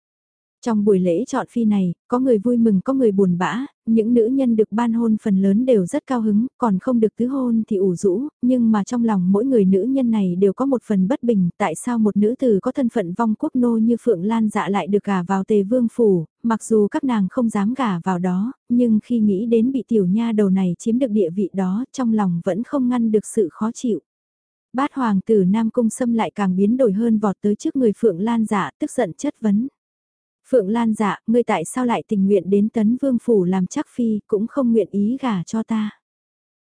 Trong buổi lễ chọn phi này, có người vui mừng có người buồn bã, những nữ nhân được ban hôn phần lớn đều rất cao hứng, còn không được tứ hôn thì ủ rũ, nhưng mà trong lòng mỗi người nữ nhân này đều có một phần bất bình, tại sao một nữ tử có thân phận vong quốc nô như Phượng Lan dạ lại được gả vào tề vương phủ, mặc dù các nàng không dám gả vào đó, nhưng khi nghĩ đến bị tiểu nha đầu này chiếm được địa vị đó, trong lòng vẫn không ngăn được sự khó chịu bát hoàng tử Nam Cung Sâm lại càng biến đổi hơn vọt tới trước người Phượng Lan dạ tức giận chất vấn. Phượng Lan dạ, ngươi tại sao lại tình nguyện đến Tấn Vương Phủ làm chắc phi, cũng không nguyện ý gả cho ta.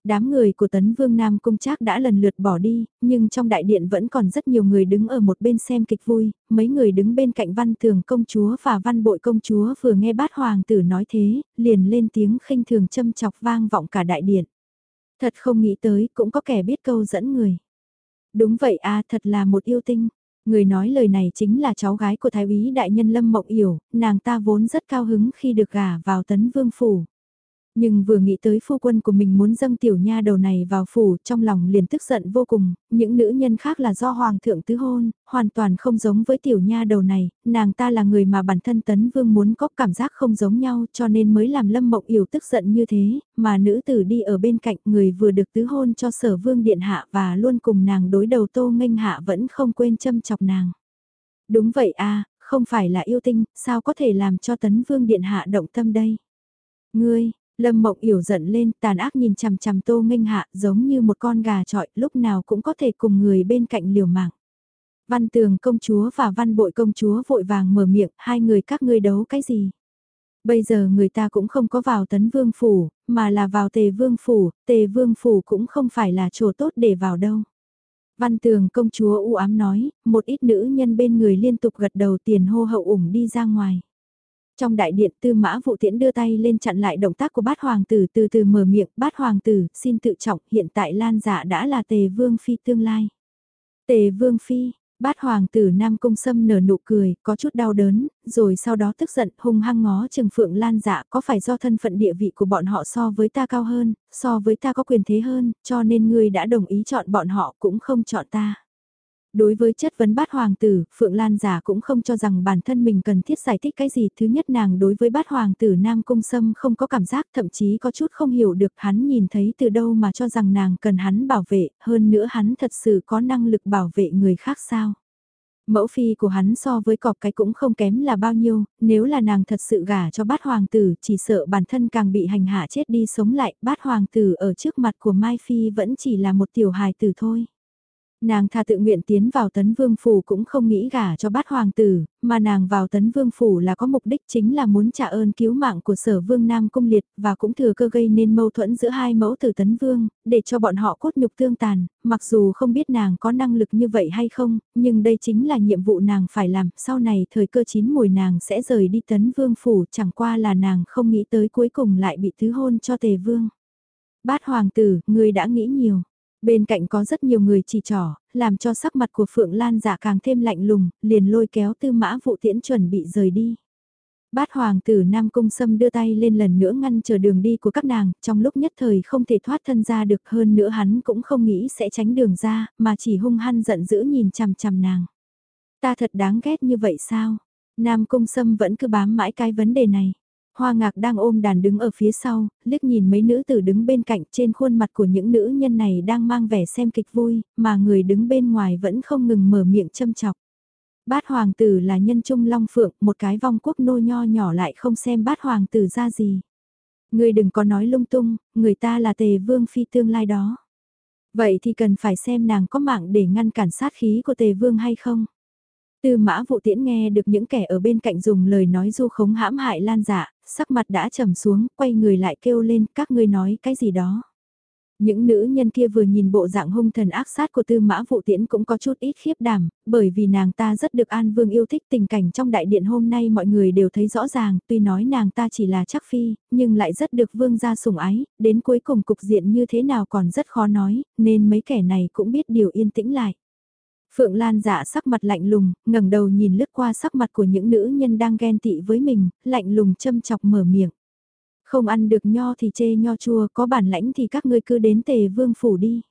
Đám người của Tấn Vương Nam Cung Trác đã lần lượt bỏ đi, nhưng trong đại điện vẫn còn rất nhiều người đứng ở một bên xem kịch vui, mấy người đứng bên cạnh văn tường công chúa và văn bội công chúa vừa nghe bát hoàng tử nói thế, liền lên tiếng khinh thường châm chọc vang vọng cả đại điện. Thật không nghĩ tới, cũng có kẻ biết câu dẫn người. Đúng vậy à, thật là một yêu tinh. Người nói lời này chính là cháu gái của Thái úy đại nhân Lâm Mộng Yểu, nàng ta vốn rất cao hứng khi được gả vào tấn vương phủ. Nhưng vừa nghĩ tới phu quân của mình muốn dâng tiểu nha đầu này vào phủ trong lòng liền tức giận vô cùng, những nữ nhân khác là do hoàng thượng tứ hôn, hoàn toàn không giống với tiểu nha đầu này, nàng ta là người mà bản thân tấn vương muốn có cảm giác không giống nhau cho nên mới làm lâm mộng yểu tức giận như thế, mà nữ tử đi ở bên cạnh người vừa được tứ hôn cho sở vương điện hạ và luôn cùng nàng đối đầu tô nghênh hạ vẫn không quên châm chọc nàng. Đúng vậy a không phải là yêu tinh, sao có thể làm cho tấn vương điện hạ động tâm đây? Ngươi, Lâm Mộng Yểu giận lên, tàn ác nhìn chằm chằm Tô Nghênh Hạ, giống như một con gà trọi, lúc nào cũng có thể cùng người bên cạnh liều mạng. Văn Tường công chúa và Văn Bội công chúa vội vàng mở miệng, hai người các ngươi đấu cái gì? Bây giờ người ta cũng không có vào tấn vương phủ, mà là vào tề vương phủ, tề vương phủ cũng không phải là chỗ tốt để vào đâu. Văn tường công chúa u ám nói, một ít nữ nhân bên người liên tục gật đầu tiền hô hậu ủng đi ra ngoài. Trong đại điện tư mã vụ tiễn đưa tay lên chặn lại động tác của bát hoàng tử từ từ mở miệng, bát hoàng tử, xin tự trọng, hiện tại lan dạ đã là tề vương phi tương lai. Tề vương phi, bát hoàng tử Nam Cung Sâm nở nụ cười, có chút đau đớn, rồi sau đó tức giận hung hăng ngó trừng phượng lan dạ có phải do thân phận địa vị của bọn họ so với ta cao hơn, so với ta có quyền thế hơn, cho nên ngươi đã đồng ý chọn bọn họ cũng không chọn ta. Đối với chất vấn bát hoàng tử, Phượng Lan giả cũng không cho rằng bản thân mình cần thiết giải thích cái gì. Thứ nhất nàng đối với bát hoàng tử Nam Cung Sâm không có cảm giác thậm chí có chút không hiểu được hắn nhìn thấy từ đâu mà cho rằng nàng cần hắn bảo vệ, hơn nữa hắn thật sự có năng lực bảo vệ người khác sao. Mẫu phi của hắn so với cọp cái cũng không kém là bao nhiêu, nếu là nàng thật sự gả cho bát hoàng tử chỉ sợ bản thân càng bị hành hạ chết đi sống lại, bát hoàng tử ở trước mặt của Mai Phi vẫn chỉ là một tiểu hài tử thôi. Nàng tha tự nguyện tiến vào tấn vương phủ cũng không nghĩ gả cho bát hoàng tử, mà nàng vào tấn vương phủ là có mục đích chính là muốn trả ơn cứu mạng của sở vương Nam Cung Liệt và cũng thừa cơ gây nên mâu thuẫn giữa hai mẫu tử tấn vương, để cho bọn họ cốt nhục tương tàn, mặc dù không biết nàng có năng lực như vậy hay không, nhưng đây chính là nhiệm vụ nàng phải làm, sau này thời cơ chín mùi nàng sẽ rời đi tấn vương phủ chẳng qua là nàng không nghĩ tới cuối cùng lại bị thứ hôn cho tề vương. Bát hoàng tử, người đã nghĩ nhiều. Bên cạnh có rất nhiều người chỉ trỏ, làm cho sắc mặt của Phượng Lan giả càng thêm lạnh lùng, liền lôi kéo tư mã vụ tiễn chuẩn bị rời đi. Bát hoàng tử Nam Cung Sâm đưa tay lên lần nữa ngăn chờ đường đi của các nàng, trong lúc nhất thời không thể thoát thân ra được hơn nữa hắn cũng không nghĩ sẽ tránh đường ra, mà chỉ hung hăng giận dữ nhìn chằm chằm nàng. Ta thật đáng ghét như vậy sao? Nam Cung Sâm vẫn cứ bám mãi cái vấn đề này. Hoa ngạc đang ôm đàn đứng ở phía sau, liếc nhìn mấy nữ tử đứng bên cạnh trên khuôn mặt của những nữ nhân này đang mang vẻ xem kịch vui, mà người đứng bên ngoài vẫn không ngừng mở miệng châm chọc. Bát hoàng tử là nhân trung long phượng, một cái vong quốc nô nho nhỏ lại không xem bát hoàng tử ra gì. Người đừng có nói lung tung, người ta là tề vương phi tương lai đó. Vậy thì cần phải xem nàng có mạng để ngăn cản sát khí của tề vương hay không? Tư mã vụ tiễn nghe được những kẻ ở bên cạnh dùng lời nói du khống hãm hại lan dạ, sắc mặt đã trầm xuống, quay người lại kêu lên các ngươi nói cái gì đó. Những nữ nhân kia vừa nhìn bộ dạng hung thần ác sát của tư mã vụ tiễn cũng có chút ít khiếp đảm, bởi vì nàng ta rất được An Vương yêu thích tình cảnh trong đại điện hôm nay mọi người đều thấy rõ ràng, tuy nói nàng ta chỉ là chắc phi, nhưng lại rất được vương gia sủng ái, đến cuối cùng cục diện như thế nào còn rất khó nói, nên mấy kẻ này cũng biết điều yên tĩnh lại. Phượng Lan dạ sắc mặt lạnh lùng, ngẩng đầu nhìn lướt qua sắc mặt của những nữ nhân đang ghen tị với mình, lạnh lùng châm chọc mở miệng. Không ăn được nho thì chê nho chua, có bản lãnh thì các ngươi cứ đến tề vương phủ đi.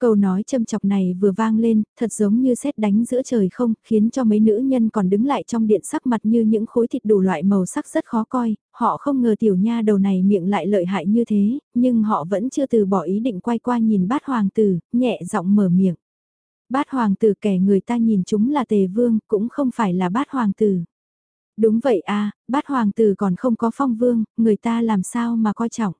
Câu nói châm chọc này vừa vang lên, thật giống như xét đánh giữa trời không, khiến cho mấy nữ nhân còn đứng lại trong điện sắc mặt như những khối thịt đủ loại màu sắc rất khó coi, họ không ngờ tiểu nha đầu này miệng lại lợi hại như thế, nhưng họ vẫn chưa từ bỏ ý định quay qua nhìn bát hoàng tử, nhẹ giọng mở miệng. Bát hoàng tử kẻ người ta nhìn chúng là tề vương, cũng không phải là bát hoàng tử. Đúng vậy à, bát hoàng tử còn không có phong vương, người ta làm sao mà coi trọng.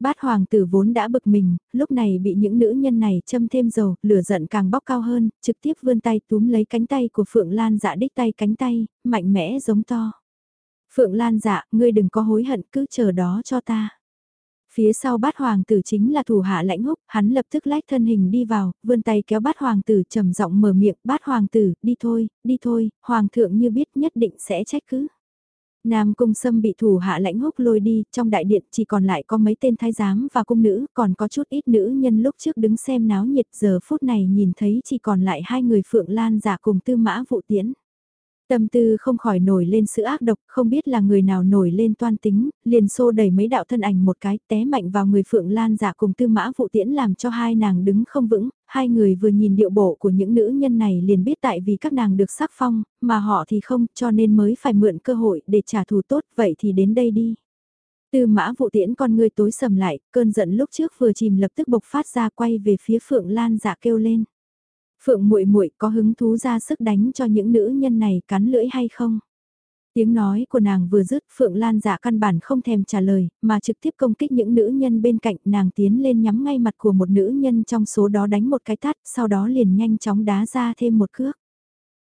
Bát hoàng tử vốn đã bực mình, lúc này bị những nữ nhân này châm thêm dầu, lửa giận càng bóc cao hơn, trực tiếp vươn tay túm lấy cánh tay của Phượng Lan dạ đích tay cánh tay, mạnh mẽ giống to. Phượng Lan dạ, ngươi đừng có hối hận cứ chờ đó cho ta. Phía sau bát hoàng tử chính là thủ hạ lãnh húc, hắn lập tức lách thân hình đi vào, vươn tay kéo bát hoàng tử trầm giọng mở miệng, bát hoàng tử, đi thôi, đi thôi, hoàng thượng như biết nhất định sẽ trách cứ. Nam cung sâm bị thủ hạ lãnh húc lôi đi, trong đại điện chỉ còn lại có mấy tên thái giám và cung nữ, còn có chút ít nữ nhân lúc trước đứng xem náo nhiệt giờ phút này nhìn thấy chỉ còn lại hai người Phượng Lan giả cùng tư mã vụ tiễn. Tâm tư không khỏi nổi lên sự ác độc, không biết là người nào nổi lên toan tính, liền xô đẩy mấy đạo thân ảnh một cái té mạnh vào người Phượng Lan giả cùng tư mã vụ tiễn làm cho hai nàng đứng không vững, hai người vừa nhìn điệu bộ của những nữ nhân này liền biết tại vì các nàng được sắc phong, mà họ thì không cho nên mới phải mượn cơ hội để trả thù tốt vậy thì đến đây đi. Tư mã vụ tiễn con người tối sầm lại, cơn giận lúc trước vừa chìm lập tức bộc phát ra quay về phía Phượng Lan giả kêu lên. Phượng muội muội có hứng thú ra sức đánh cho những nữ nhân này cắn lưỡi hay không? Tiếng nói của nàng vừa dứt Phượng Lan dạ căn bản không thèm trả lời, mà trực tiếp công kích những nữ nhân bên cạnh nàng tiến lên nhắm ngay mặt của một nữ nhân trong số đó đánh một cái tát, sau đó liền nhanh chóng đá ra thêm một cước.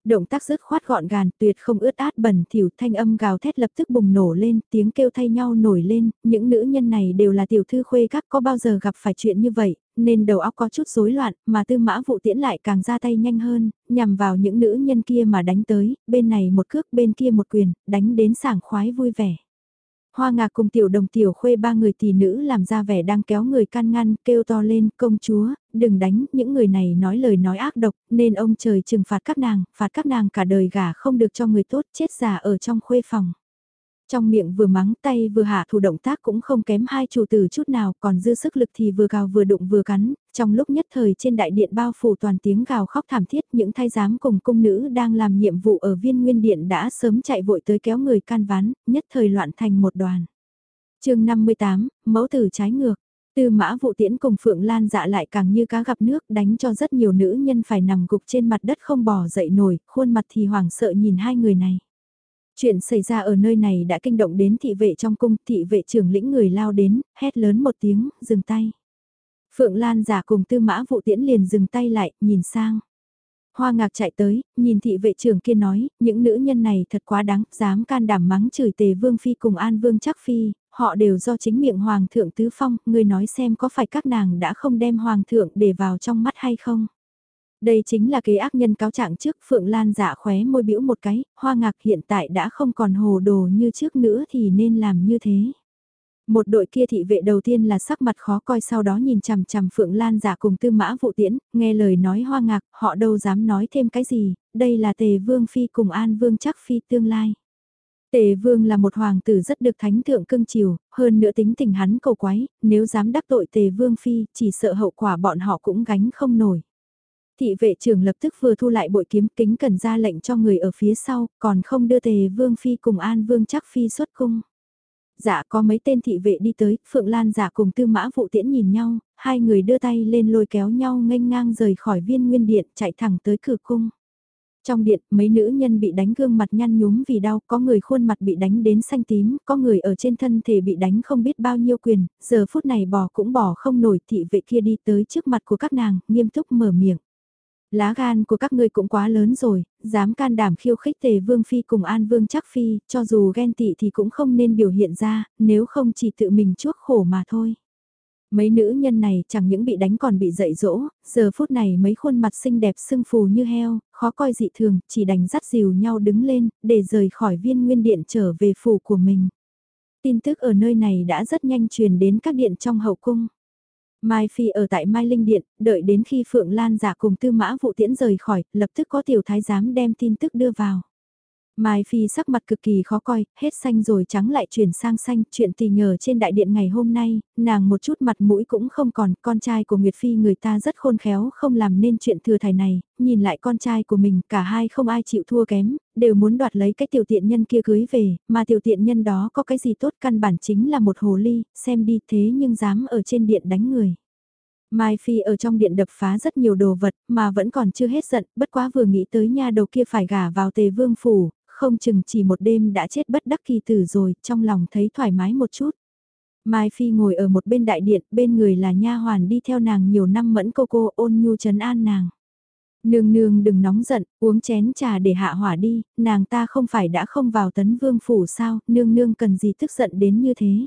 Động tác dứt khoát gọn gàn, tuyệt không ướt át bẩn thỉu thanh âm gào thét lập tức bùng nổ lên, tiếng kêu thay nhau nổi lên, những nữ nhân này đều là tiểu thư khuê các có bao giờ gặp phải chuyện như vậy, nên đầu óc có chút rối loạn, mà tư mã vụ tiễn lại càng ra tay nhanh hơn, nhằm vào những nữ nhân kia mà đánh tới, bên này một cước bên kia một quyền, đánh đến sảng khoái vui vẻ. Hoa ngạc cùng tiểu đồng tiểu khuê ba người tỷ nữ làm ra vẻ đang kéo người can ngăn, kêu to lên, công chúa, đừng đánh, những người này nói lời nói ác độc, nên ông trời trừng phạt các nàng, phạt các nàng cả đời gả không được cho người tốt, chết già ở trong khuê phòng. Trong miệng vừa mắng tay vừa hạ thủ động tác cũng không kém hai chủ tử chút nào, còn dư sức lực thì vừa gào vừa đụng vừa cắn, trong lúc nhất thời trên đại điện bao phủ toàn tiếng gào khóc thảm thiết những thái giám cùng cung nữ đang làm nhiệm vụ ở viên nguyên điện đã sớm chạy vội tới kéo người can ván, nhất thời loạn thành một đoàn. chương 58, mẫu tử trái ngược. Tư mã vụ tiễn cùng Phượng Lan dạ lại càng như cá gặp nước đánh cho rất nhiều nữ nhân phải nằm gục trên mặt đất không bỏ dậy nổi, khuôn mặt thì hoảng sợ nhìn hai người này. Chuyện xảy ra ở nơi này đã kinh động đến thị vệ trong cung, thị vệ trưởng lĩnh người lao đến, hét lớn một tiếng, dừng tay. Phượng Lan giả cùng tư mã vụ tiễn liền dừng tay lại, nhìn sang. Hoa ngạc chạy tới, nhìn thị vệ trưởng kia nói, những nữ nhân này thật quá đáng, dám can đảm mắng chửi tề vương phi cùng an vương chắc phi, họ đều do chính miệng hoàng thượng tứ phong, người nói xem có phải các nàng đã không đem hoàng thượng để vào trong mắt hay không. Đây chính là kế ác nhân cáo trạng trước Phượng Lan dạ khóe môi biểu một cái, hoa ngạc hiện tại đã không còn hồ đồ như trước nữa thì nên làm như thế. Một đội kia thị vệ đầu tiên là sắc mặt khó coi sau đó nhìn chằm chằm Phượng Lan giả cùng tư mã vụ tiễn, nghe lời nói hoa ngạc, họ đâu dám nói thêm cái gì, đây là tề vương phi cùng an vương chắc phi tương lai. Tề vương là một hoàng tử rất được thánh thượng cưng chiều, hơn nữa tính tình hắn cầu quái, nếu dám đắc tội tề vương phi, chỉ sợ hậu quả bọn họ cũng gánh không nổi. Thị vệ trưởng lập tức vừa thu lại bội kiếm kính cần ra lệnh cho người ở phía sau, còn không đưa tề vương phi cùng an vương chắc phi xuất cung. Dạ có mấy tên thị vệ đi tới, Phượng Lan giả cùng tư mã vụ tiễn nhìn nhau, hai người đưa tay lên lôi kéo nhau nghênh ngang rời khỏi viên nguyên điện chạy thẳng tới cửa cung. Trong điện, mấy nữ nhân bị đánh gương mặt nhăn nhúm vì đau, có người khuôn mặt bị đánh đến xanh tím, có người ở trên thân thể bị đánh không biết bao nhiêu quyền, giờ phút này bỏ cũng bỏ không nổi thị vệ kia đi tới trước mặt của các nàng, nghiêm túc mở miệng. Lá gan của các ngươi cũng quá lớn rồi, dám can đảm khiêu khích tề vương phi cùng an vương chắc phi, cho dù ghen tị thì cũng không nên biểu hiện ra, nếu không chỉ tự mình chuốc khổ mà thôi. Mấy nữ nhân này chẳng những bị đánh còn bị dạy dỗ, giờ phút này mấy khuôn mặt xinh đẹp sưng phù như heo, khó coi dị thường, chỉ đành dắt dìu nhau đứng lên, để rời khỏi viên nguyên điện trở về phủ của mình. Tin tức ở nơi này đã rất nhanh truyền đến các điện trong hậu cung. Mai Phi ở tại Mai Linh Điện, đợi đến khi Phượng Lan giả cùng tư mã vụ tiễn rời khỏi, lập tức có tiểu thái giám đem tin tức đưa vào. Mai Phi sắc mặt cực kỳ khó coi, hết xanh rồi trắng lại chuyển sang xanh, chuyện tì nhờ trên đại điện ngày hôm nay, nàng một chút mặt mũi cũng không còn, con trai của Nguyệt Phi người ta rất khôn khéo không làm nên chuyện thừa thải này, nhìn lại con trai của mình, cả hai không ai chịu thua kém, đều muốn đoạt lấy cái tiểu tiện nhân kia cưới về, mà tiểu tiện nhân đó có cái gì tốt căn bản chính là một hồ ly, xem đi thế nhưng dám ở trên điện đánh người. Mai Phi ở trong điện đập phá rất nhiều đồ vật mà vẫn còn chưa hết giận, bất quá vừa nghĩ tới nha đầu kia phải gả vào tề vương phủ, không chừng chỉ một đêm đã chết bất đắc kỳ tử rồi, trong lòng thấy thoải mái một chút. Mai Phi ngồi ở một bên đại điện, bên người là nha hoàn đi theo nàng nhiều năm mẫn cô cô ôn nhu trấn an nàng. Nương nương đừng nóng giận, uống chén trà để hạ hỏa đi, nàng ta không phải đã không vào tấn vương phủ sao, nương nương cần gì tức giận đến như thế.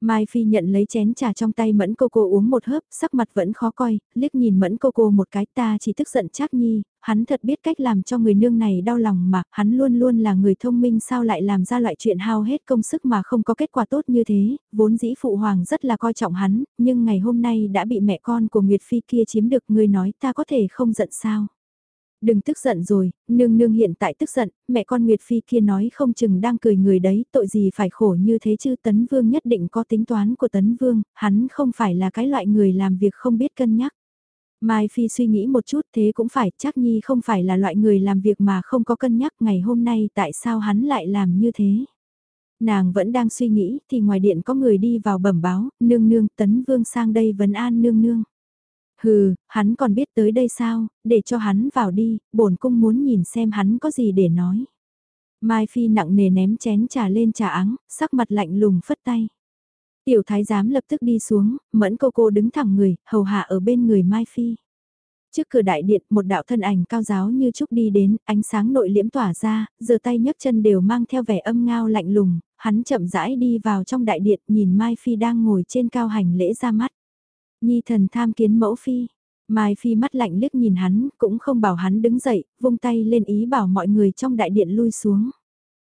Mai Phi nhận lấy chén trà trong tay Mẫn Cô Cô uống một hớp, sắc mặt vẫn khó coi, liếc nhìn Mẫn Cô Cô một cái ta chỉ tức giận chắc nhi, hắn thật biết cách làm cho người nương này đau lòng mà, hắn luôn luôn là người thông minh sao lại làm ra loại chuyện hao hết công sức mà không có kết quả tốt như thế, vốn dĩ phụ hoàng rất là coi trọng hắn, nhưng ngày hôm nay đã bị mẹ con của Nguyệt Phi kia chiếm được người nói ta có thể không giận sao. Đừng tức giận rồi, nương nương hiện tại tức giận, mẹ con Nguyệt Phi kia nói không chừng đang cười người đấy, tội gì phải khổ như thế chứ Tấn Vương nhất định có tính toán của Tấn Vương, hắn không phải là cái loại người làm việc không biết cân nhắc. Mai Phi suy nghĩ một chút thế cũng phải, chắc Nhi không phải là loại người làm việc mà không có cân nhắc ngày hôm nay tại sao hắn lại làm như thế. Nàng vẫn đang suy nghĩ thì ngoài điện có người đi vào bẩm báo, nương nương tấn vương sang đây vấn an nương nương. Hừ, hắn còn biết tới đây sao, để cho hắn vào đi, bổn cung muốn nhìn xem hắn có gì để nói. Mai Phi nặng nề ném chén trà lên trà áng, sắc mặt lạnh lùng phất tay. Tiểu thái giám lập tức đi xuống, mẫn cô cô đứng thẳng người, hầu hạ ở bên người Mai Phi. Trước cửa đại điện, một đạo thân ảnh cao giáo như trúc đi đến, ánh sáng nội liễm tỏa ra, giờ tay nhấc chân đều mang theo vẻ âm ngao lạnh lùng, hắn chậm rãi đi vào trong đại điện, nhìn Mai Phi đang ngồi trên cao hành lễ ra mắt. Nhi thần tham kiến mẫu phi. Mai Phi mắt lạnh liếc nhìn hắn, cũng không bảo hắn đứng dậy, vung tay lên ý bảo mọi người trong đại điện lui xuống.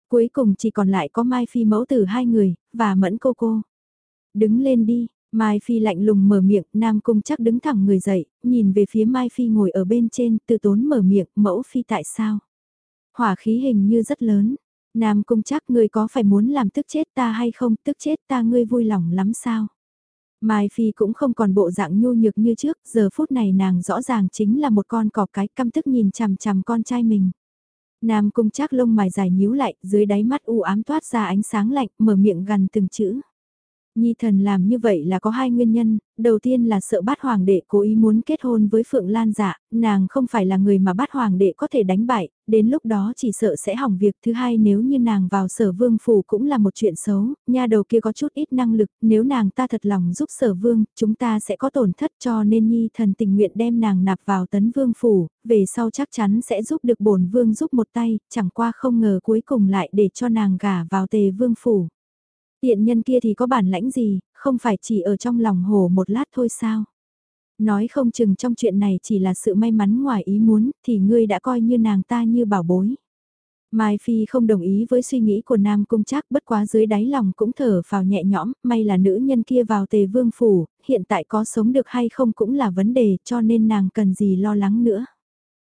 Cuối cùng chỉ còn lại có Mai Phi mẫu tử hai người, và mẫn cô cô. Đứng lên đi, Mai Phi lạnh lùng mở miệng, Nam Cung chắc đứng thẳng người dậy, nhìn về phía Mai Phi ngồi ở bên trên, từ tốn mở miệng, mẫu Phi tại sao? Hỏa khí hình như rất lớn. Nam Cung chắc người có phải muốn làm tức chết ta hay không, tức chết ta ngươi vui lòng lắm sao? Mai Phi cũng không còn bộ dạng nhu nhược như trước, giờ phút này nàng rõ ràng chính là một con cọp cái căm tức nhìn chằm chằm con trai mình. Nam cung chắc lông mày dài nhíu lại, dưới đáy mắt u ám toát ra ánh sáng lạnh, mở miệng gần từng chữ. Nhi thần làm như vậy là có hai nguyên nhân, đầu tiên là sợ bát hoàng đệ cố ý muốn kết hôn với Phượng Lan dạ, nàng không phải là người mà bát hoàng đệ có thể đánh bại, đến lúc đó chỉ sợ sẽ hỏng việc. Thứ hai nếu như nàng vào sở vương phủ cũng là một chuyện xấu, nha đầu kia có chút ít năng lực, nếu nàng ta thật lòng giúp sở vương, chúng ta sẽ có tổn thất cho nên Nhi thần tình nguyện đem nàng nạp vào tấn vương phủ, về sau chắc chắn sẽ giúp được bổn vương giúp một tay, chẳng qua không ngờ cuối cùng lại để cho nàng gả vào tề vương phủ. Tiện nhân kia thì có bản lãnh gì, không phải chỉ ở trong lòng hồ một lát thôi sao? Nói không chừng trong chuyện này chỉ là sự may mắn ngoài ý muốn, thì ngươi đã coi như nàng ta như bảo bối. Mai Phi không đồng ý với suy nghĩ của Nam Cung trác, bất quá dưới đáy lòng cũng thở vào nhẹ nhõm, may là nữ nhân kia vào tề vương phủ, hiện tại có sống được hay không cũng là vấn đề cho nên nàng cần gì lo lắng nữa.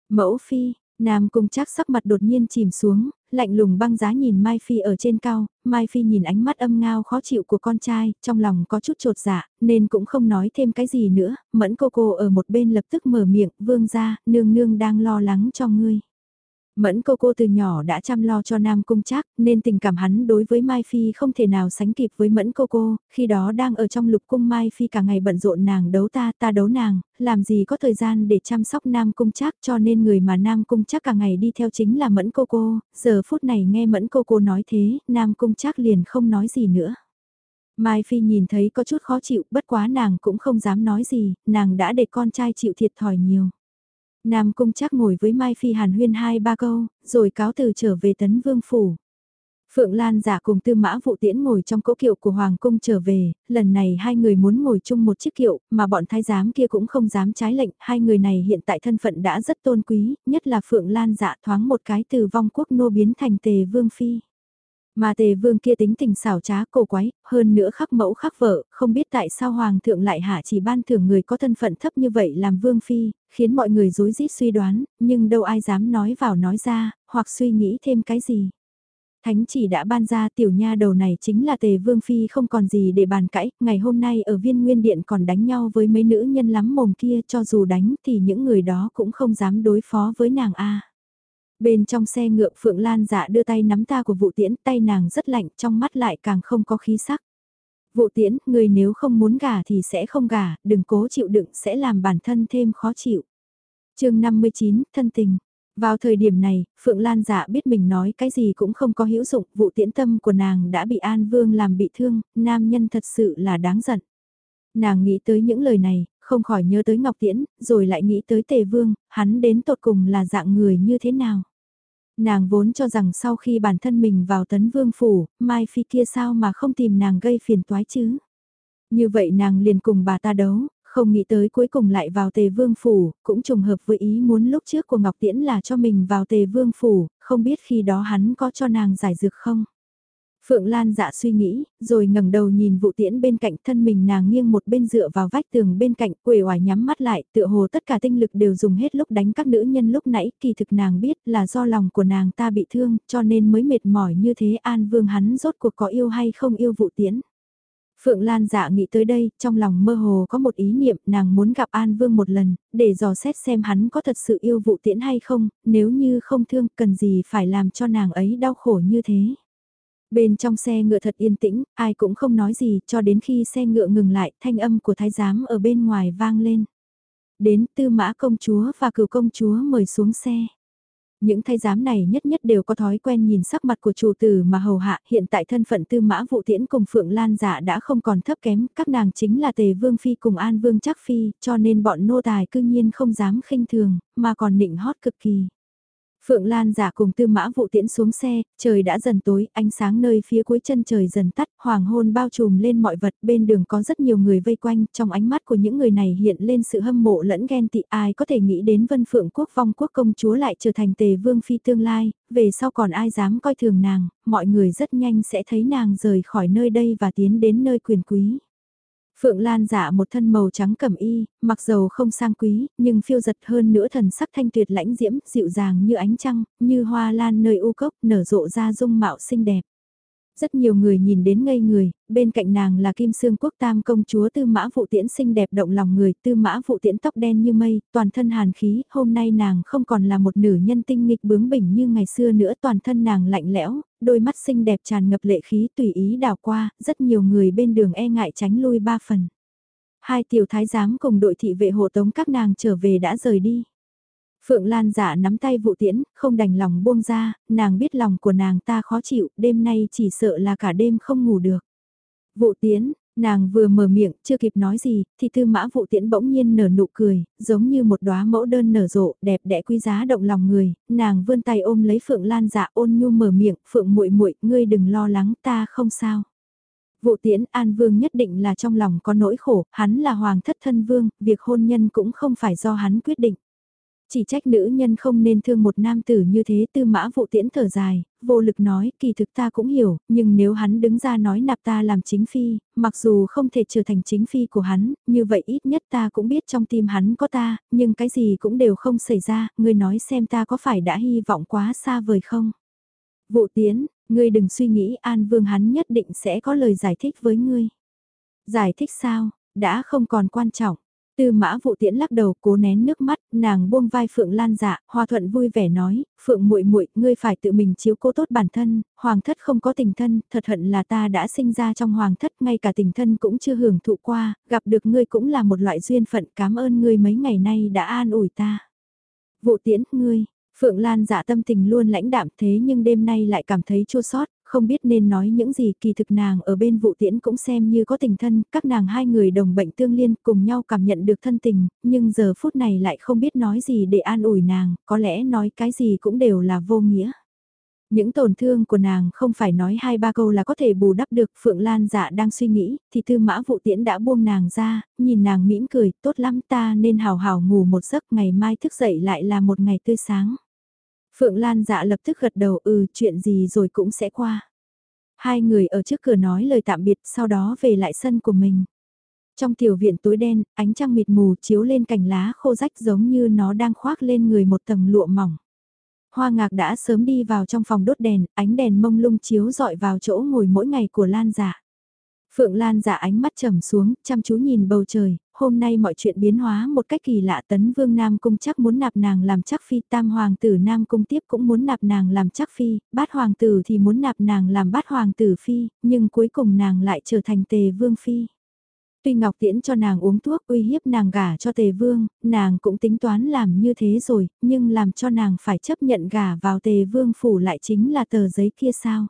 Mẫu Phi, Nam Cung chắc sắc mặt đột nhiên chìm xuống, lạnh lùng băng giá nhìn Mai Phi ở trên cao, Mai Phi nhìn ánh mắt âm ngao khó chịu của con trai, trong lòng có chút trột dạ, nên cũng không nói thêm cái gì nữa, mẫn cô cô ở một bên lập tức mở miệng, vương ra, nương nương đang lo lắng cho ngươi. Mẫn cô cô từ nhỏ đã chăm lo cho Nam Cung Trác, nên tình cảm hắn đối với Mai Phi không thể nào sánh kịp với Mẫn cô cô, khi đó đang ở trong lục cung Mai Phi cả ngày bận rộn nàng đấu ta, ta đấu nàng, làm gì có thời gian để chăm sóc Nam Cung Trác cho nên người mà Nam Cung Trác cả ngày đi theo chính là Mẫn cô cô, giờ phút này nghe Mẫn cô cô nói thế, Nam Cung Trác liền không nói gì nữa. Mai Phi nhìn thấy có chút khó chịu, bất quá nàng cũng không dám nói gì, nàng đã để con trai chịu thiệt thòi nhiều. Nam Cung chắc ngồi với Mai Phi Hàn huyên hai ba câu, rồi cáo từ trở về tấn vương phủ. Phượng Lan giả cùng tư mã vụ tiễn ngồi trong cỗ kiệu của Hoàng Cung trở về, lần này hai người muốn ngồi chung một chiếc kiệu, mà bọn thái giám kia cũng không dám trái lệnh, hai người này hiện tại thân phận đã rất tôn quý, nhất là Phượng Lan giả thoáng một cái từ vong quốc nô biến thành tề vương phi. Mà tề vương kia tính tình xảo trá cổ quái, hơn nữa khắc mẫu khắc vợ, không biết tại sao hoàng thượng lại hạ chỉ ban thưởng người có thân phận thấp như vậy làm vương phi, khiến mọi người rối rít suy đoán, nhưng đâu ai dám nói vào nói ra, hoặc suy nghĩ thêm cái gì. Thánh chỉ đã ban ra tiểu nha đầu này chính là tề vương phi không còn gì để bàn cãi, ngày hôm nay ở viên nguyên điện còn đánh nhau với mấy nữ nhân lắm mồm kia cho dù đánh thì những người đó cũng không dám đối phó với nàng a. Bên trong xe ngựa Phượng Lan dạ đưa tay nắm ta của vụ tiễn, tay nàng rất lạnh, trong mắt lại càng không có khí sắc. Vụ tiễn, người nếu không muốn gả thì sẽ không gả, đừng cố chịu đựng sẽ làm bản thân thêm khó chịu. chương 59, thân tình. Vào thời điểm này, Phượng Lan dạ biết mình nói cái gì cũng không có hữu dụng, vụ tiễn tâm của nàng đã bị An Vương làm bị thương, nam nhân thật sự là đáng giận. Nàng nghĩ tới những lời này, không khỏi nhớ tới Ngọc Tiễn, rồi lại nghĩ tới Tề Vương, hắn đến tột cùng là dạng người như thế nào. Nàng vốn cho rằng sau khi bản thân mình vào tấn vương phủ, Mai Phi kia sao mà không tìm nàng gây phiền toái chứ. Như vậy nàng liền cùng bà ta đấu, không nghĩ tới cuối cùng lại vào tề vương phủ, cũng trùng hợp với ý muốn lúc trước của Ngọc Tiễn là cho mình vào tề vương phủ, không biết khi đó hắn có cho nàng giải dược không. Phượng Lan dạ suy nghĩ, rồi ngẩng đầu nhìn vụ tiễn bên cạnh thân mình nàng nghiêng một bên dựa vào vách tường bên cạnh, quể oải nhắm mắt lại, tựa hồ tất cả tinh lực đều dùng hết lúc đánh các nữ nhân lúc nãy, kỳ thực nàng biết là do lòng của nàng ta bị thương, cho nên mới mệt mỏi như thế An Vương hắn rốt cuộc có yêu hay không yêu vụ tiễn. Phượng Lan dạ nghĩ tới đây, trong lòng mơ hồ có một ý niệm nàng muốn gặp An Vương một lần, để dò xét xem hắn có thật sự yêu vụ tiễn hay không, nếu như không thương cần gì phải làm cho nàng ấy đau khổ như thế. Bên trong xe ngựa thật yên tĩnh, ai cũng không nói gì cho đến khi xe ngựa ngừng lại thanh âm của thái giám ở bên ngoài vang lên. Đến tư mã công chúa và cửu công chúa mời xuống xe. Những thay giám này nhất nhất đều có thói quen nhìn sắc mặt của chủ tử mà hầu hạ hiện tại thân phận tư mã vụ tiễn cùng Phượng Lan giả đã không còn thấp kém, các nàng chính là tề vương phi cùng an vương chắc phi, cho nên bọn nô tài cư nhiên không dám khinh thường, mà còn nịnh hót cực kỳ. Phượng Lan giả cùng tư mã vụ tiễn xuống xe, trời đã dần tối, ánh sáng nơi phía cuối chân trời dần tắt, hoàng hôn bao trùm lên mọi vật, bên đường có rất nhiều người vây quanh, trong ánh mắt của những người này hiện lên sự hâm mộ lẫn ghen tị ai có thể nghĩ đến vân phượng quốc vong quốc công chúa lại trở thành tề vương phi tương lai, về sau còn ai dám coi thường nàng, mọi người rất nhanh sẽ thấy nàng rời khỏi nơi đây và tiến đến nơi quyền quý. Phượng Lan giả một thân màu trắng cẩm y, mặc dầu không sang quý, nhưng phiêu giật hơn nữa thần sắc thanh tuyệt lãnh diễm, dịu dàng như ánh trăng, như hoa lan nơi u cốc, nở rộ ra dung mạo xinh đẹp. Rất nhiều người nhìn đến ngây người, bên cạnh nàng là Kim Sương Quốc Tam công chúa Tư Mã Vụ Tiễn xinh đẹp động lòng người, Tư Mã Vụ Tiễn tóc đen như mây, toàn thân hàn khí, hôm nay nàng không còn là một nữ nhân tinh nghịch bướng bỉnh như ngày xưa nữa, toàn thân nàng lạnh lẽo, đôi mắt xinh đẹp tràn ngập lệ khí tùy ý đảo qua, rất nhiều người bên đường e ngại tránh lui ba phần. Hai tiểu thái giám cùng đội thị vệ hộ tống các nàng trở về đã rời đi. Phượng Lan giả nắm tay vụ tiễn, không đành lòng buông ra, nàng biết lòng của nàng ta khó chịu, đêm nay chỉ sợ là cả đêm không ngủ được. Vụ tiễn, nàng vừa mở miệng, chưa kịp nói gì, thì tư mã vụ tiễn bỗng nhiên nở nụ cười, giống như một đóa mẫu đơn nở rộ, đẹp đẽ quý giá động lòng người, nàng vươn tay ôm lấy Phượng Lan dạ ôn nhu mở miệng, Phượng muội muội ngươi đừng lo lắng ta không sao. Vụ tiễn An Vương nhất định là trong lòng có nỗi khổ, hắn là hoàng thất thân vương, việc hôn nhân cũng không phải do hắn quyết định. Chỉ trách nữ nhân không nên thương một nam tử như thế tư mã vụ tiễn thở dài, vô lực nói kỳ thực ta cũng hiểu, nhưng nếu hắn đứng ra nói nạp ta làm chính phi, mặc dù không thể trở thành chính phi của hắn, như vậy ít nhất ta cũng biết trong tim hắn có ta, nhưng cái gì cũng đều không xảy ra, ngươi nói xem ta có phải đã hy vọng quá xa vời không? Vụ tiễn ngươi đừng suy nghĩ An Vương hắn nhất định sẽ có lời giải thích với ngươi. Giải thích sao, đã không còn quan trọng. Tư mã vụ tiễn lắc đầu cố nén nước mắt, nàng buông vai Phượng Lan dạ, Hoa Thuận vui vẻ nói, Phượng muội muội, ngươi phải tự mình chiếu cố tốt bản thân, hoàng thất không có tình thân, thật hận là ta đã sinh ra trong hoàng thất, ngay cả tình thân cũng chưa hưởng thụ qua, gặp được ngươi cũng là một loại duyên phận, cảm ơn ngươi mấy ngày nay đã an ủi ta. Vụ tiễn, ngươi, Phượng Lan dạ tâm tình luôn lãnh đạm thế nhưng đêm nay lại cảm thấy chua sót, không biết nên nói những gì kỳ thực nàng ở bên vụ tiễn cũng xem như có tình thân, các nàng hai người đồng bệnh tương liên cùng nhau cảm nhận được thân tình, nhưng giờ phút này lại không biết nói gì để an ủi nàng, có lẽ nói cái gì cũng đều là vô nghĩa. Những tổn thương của nàng không phải nói hai ba câu là có thể bù đắp được, Phượng Lan dạ đang suy nghĩ, thì tư mã vụ tiễn đã buông nàng ra, nhìn nàng mỉm cười, tốt lắm ta nên hào hào ngủ một giấc, ngày mai thức dậy lại là một ngày tươi sáng. Phượng Lan dạ lập tức gật đầu ừ chuyện gì rồi cũng sẽ qua. Hai người ở trước cửa nói lời tạm biệt sau đó về lại sân của mình. Trong tiểu viện tối đen, ánh trăng mịt mù chiếu lên cành lá khô rách giống như nó đang khoác lên người một tầng lụa mỏng. Hoa ngạc đã sớm đi vào trong phòng đốt đèn, ánh đèn mông lung chiếu dọi vào chỗ ngồi mỗi ngày của Lan dạ. Phượng Lan dạ ánh mắt trầm xuống, chăm chú nhìn bầu trời, hôm nay mọi chuyện biến hóa một cách kỳ lạ tấn vương Nam Cung chắc muốn nạp nàng làm chắc phi, tam hoàng tử Nam Cung tiếp cũng muốn nạp nàng làm chắc phi, bát hoàng tử thì muốn nạp nàng làm bát hoàng tử phi, nhưng cuối cùng nàng lại trở thành tề vương phi. Tuy Ngọc Tiễn cho nàng uống thuốc uy hiếp nàng gả cho tề vương, nàng cũng tính toán làm như thế rồi, nhưng làm cho nàng phải chấp nhận gả vào tề vương phủ lại chính là tờ giấy kia sao.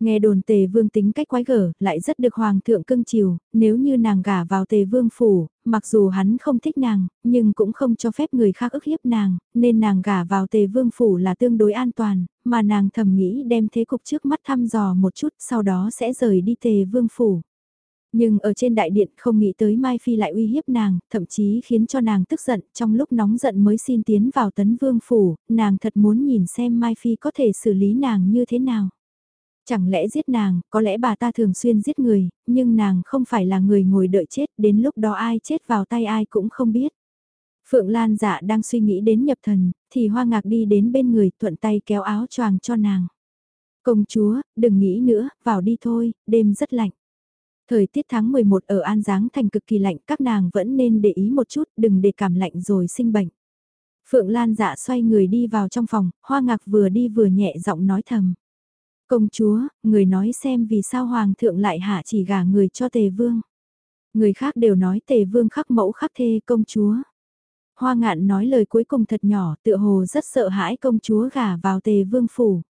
Nghe đồn tề vương tính cách quái gở, lại rất được hoàng thượng cưng chiều, nếu như nàng gả vào tề vương phủ, mặc dù hắn không thích nàng, nhưng cũng không cho phép người khác ức hiếp nàng, nên nàng gả vào tề vương phủ là tương đối an toàn, mà nàng thầm nghĩ đem thế cục trước mắt thăm dò một chút sau đó sẽ rời đi tề vương phủ. Nhưng ở trên đại điện không nghĩ tới Mai Phi lại uy hiếp nàng, thậm chí khiến cho nàng tức giận, trong lúc nóng giận mới xin tiến vào tấn vương phủ, nàng thật muốn nhìn xem Mai Phi có thể xử lý nàng như thế nào. Chẳng lẽ giết nàng, có lẽ bà ta thường xuyên giết người, nhưng nàng không phải là người ngồi đợi chết, đến lúc đó ai chết vào tay ai cũng không biết. Phượng Lan dạ đang suy nghĩ đến nhập thần, thì hoa ngạc đi đến bên người thuận tay kéo áo choàng cho nàng. Công chúa, đừng nghĩ nữa, vào đi thôi, đêm rất lạnh. Thời tiết tháng 11 ở An Giáng thành cực kỳ lạnh, các nàng vẫn nên để ý một chút, đừng để cảm lạnh rồi sinh bệnh. Phượng Lan dạ xoay người đi vào trong phòng, hoa ngạc vừa đi vừa nhẹ giọng nói thầm. Công chúa, người nói xem vì sao hoàng thượng lại hạ chỉ gả người cho tề vương. Người khác đều nói tề vương khắc mẫu khắc thê công chúa. Hoa ngạn nói lời cuối cùng thật nhỏ tựa hồ rất sợ hãi công chúa gả vào tề vương phủ.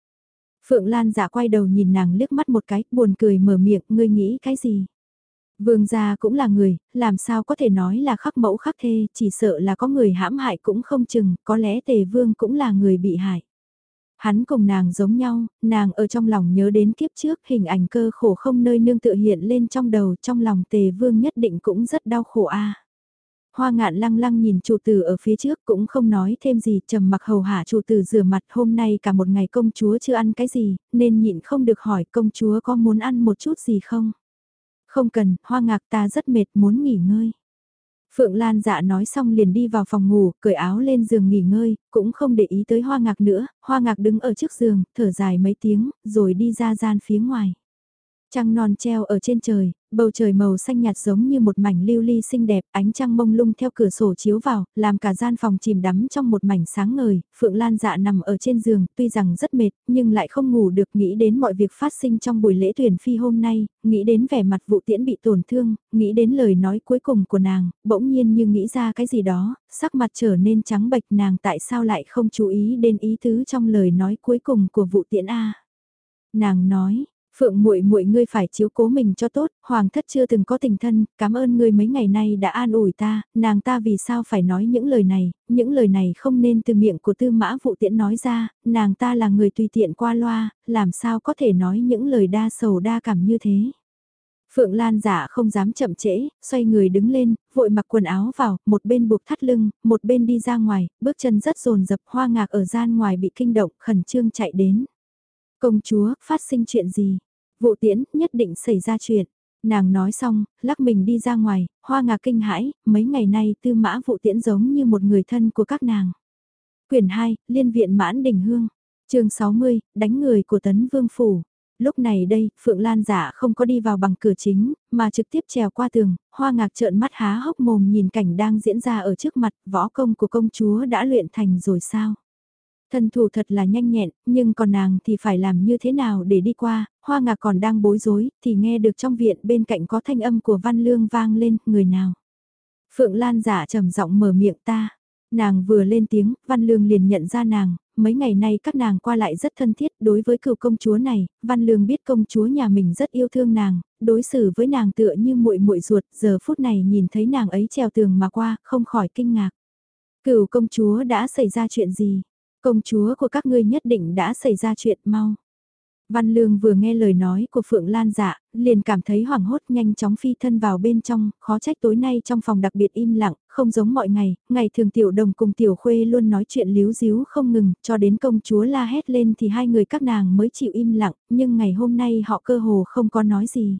Phượng Lan giả quay đầu nhìn nàng liếc mắt một cái, buồn cười mở miệng, ngươi nghĩ cái gì? Vương gia cũng là người, làm sao có thể nói là khắc mẫu khắc thê, chỉ sợ là có người hãm hại cũng không chừng, có lẽ tề vương cũng là người bị hại. Hắn cùng nàng giống nhau, nàng ở trong lòng nhớ đến kiếp trước hình ảnh cơ khổ không nơi nương tự hiện lên trong đầu trong lòng tề vương nhất định cũng rất đau khổ a. Hoa ngạn lăng lăng nhìn chủ tử ở phía trước cũng không nói thêm gì trầm mặc hầu hạ chủ tử rửa mặt hôm nay cả một ngày công chúa chưa ăn cái gì nên nhịn không được hỏi công chúa có muốn ăn một chút gì không. Không cần, hoa ngạc ta rất mệt muốn nghỉ ngơi. Phượng Lan dạ nói xong liền đi vào phòng ngủ, cởi áo lên giường nghỉ ngơi, cũng không để ý tới hoa ngạc nữa, hoa ngạc đứng ở trước giường, thở dài mấy tiếng, rồi đi ra gian phía ngoài. Trăng non treo ở trên trời, bầu trời màu xanh nhạt giống như một mảnh lưu ly xinh đẹp, ánh trăng mông lung theo cửa sổ chiếu vào, làm cả gian phòng chìm đắm trong một mảnh sáng ngời, Phượng Lan dạ nằm ở trên giường, tuy rằng rất mệt, nhưng lại không ngủ được nghĩ đến mọi việc phát sinh trong buổi lễ tuyển phi hôm nay, nghĩ đến vẻ mặt vụ tiễn bị tổn thương, nghĩ đến lời nói cuối cùng của nàng, bỗng nhiên như nghĩ ra cái gì đó, sắc mặt trở nên trắng bệch nàng tại sao lại không chú ý đến ý tứ trong lời nói cuối cùng của vụ tiễn A. Nàng nói, Phượng muội muội ngươi phải chiếu cố mình cho tốt, hoàng thất chưa từng có tình thân, cảm ơn ngươi mấy ngày nay đã an ủi ta, nàng ta vì sao phải nói những lời này, những lời này không nên từ miệng của tư mã vụ tiễn nói ra, nàng ta là người tùy tiện qua loa, làm sao có thể nói những lời đa sầu đa cảm như thế. Phượng Lan giả không dám chậm trễ, xoay người đứng lên, vội mặc quần áo vào, một bên buộc thắt lưng, một bên đi ra ngoài, bước chân rất rồn rập hoa ngạc ở gian ngoài bị kinh động, khẩn trương chạy đến. Công chúa, phát sinh chuyện gì? Vụ tiễn, nhất định xảy ra chuyện. Nàng nói xong, lắc mình đi ra ngoài, hoa ngạc kinh hãi, mấy ngày nay tư mã vụ tiễn giống như một người thân của các nàng. Quyển 2, Liên viện mãn đình hương. chương 60, đánh người của tấn vương phủ. Lúc này đây, Phượng Lan giả không có đi vào bằng cửa chính, mà trực tiếp trèo qua tường, hoa ngạc trợn mắt há hốc mồm nhìn cảnh đang diễn ra ở trước mặt, võ công của công chúa đã luyện thành rồi sao? Thân thủ thật là nhanh nhẹn, nhưng còn nàng thì phải làm như thế nào để đi qua, hoa ngạc còn đang bối rối, thì nghe được trong viện bên cạnh có thanh âm của Văn Lương vang lên, người nào. Phượng Lan giả trầm giọng mở miệng ta. Nàng vừa lên tiếng, Văn Lương liền nhận ra nàng, mấy ngày nay các nàng qua lại rất thân thiết đối với cựu công chúa này, Văn Lương biết công chúa nhà mình rất yêu thương nàng, đối xử với nàng tựa như muội muội ruột, giờ phút này nhìn thấy nàng ấy trèo tường mà qua, không khỏi kinh ngạc. Cựu công chúa đã xảy ra chuyện gì? Công chúa của các ngươi nhất định đã xảy ra chuyện mau. Văn Lương vừa nghe lời nói của Phượng Lan dạ, liền cảm thấy hoảng hốt nhanh chóng phi thân vào bên trong, khó trách tối nay trong phòng đặc biệt im lặng, không giống mọi ngày, ngày thường tiểu đồng cùng tiểu khuê luôn nói chuyện líu díu không ngừng, cho đến công chúa la hét lên thì hai người các nàng mới chịu im lặng, nhưng ngày hôm nay họ cơ hồ không có nói gì.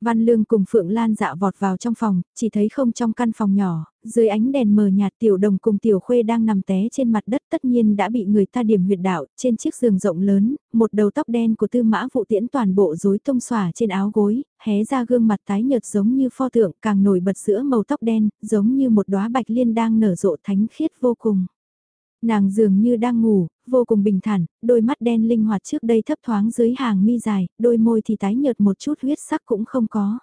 Văn Lương cùng Phượng Lan dạ vọt vào trong phòng, chỉ thấy không trong căn phòng nhỏ, dưới ánh đèn mờ nhạt tiểu đồng cùng tiểu khuê đang nằm té trên mặt đất tất nhiên đã bị người ta điểm huyệt đạo, trên chiếc giường rộng lớn, một đầu tóc đen của tư mã vụ tiễn toàn bộ rối tung xòa trên áo gối, hé ra gương mặt tái nhợt giống như pho tượng càng nổi bật giữa màu tóc đen, giống như một đóa bạch liên đang nở rộ thánh khiết vô cùng. Nàng dường như đang ngủ, vô cùng bình thản, đôi mắt đen linh hoạt trước đây thấp thoáng dưới hàng mi dài, đôi môi thì tái nhợt một chút huyết sắc cũng không có.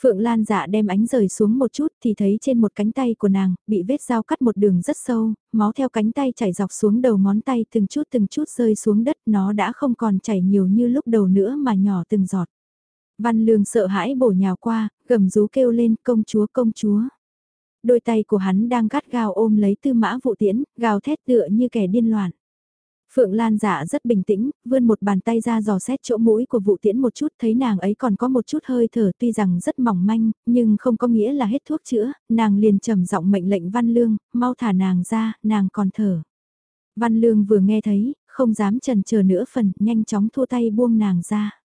Phượng Lan dạ đem ánh rời xuống một chút thì thấy trên một cánh tay của nàng, bị vết dao cắt một đường rất sâu, máu theo cánh tay chảy dọc xuống đầu ngón tay từng chút từng chút rơi xuống đất nó đã không còn chảy nhiều như lúc đầu nữa mà nhỏ từng giọt. Văn Lương sợ hãi bổ nhào qua, gầm rú kêu lên công chúa công chúa đôi tay của hắn đang gắt gao ôm lấy tư mã vụ tiễn, gào thét tựa như kẻ điên loạn. Phượng Lan giả rất bình tĩnh, vươn một bàn tay ra dò xét chỗ mũi của vụ tiễn một chút thấy nàng ấy còn có một chút hơi thở tuy rằng rất mỏng manh, nhưng không có nghĩa là hết thuốc chữa, nàng liền trầm giọng mệnh lệnh Văn Lương, mau thả nàng ra, nàng còn thở. Văn Lương vừa nghe thấy, không dám trần chờ nữa phần, nhanh chóng thua tay buông nàng ra.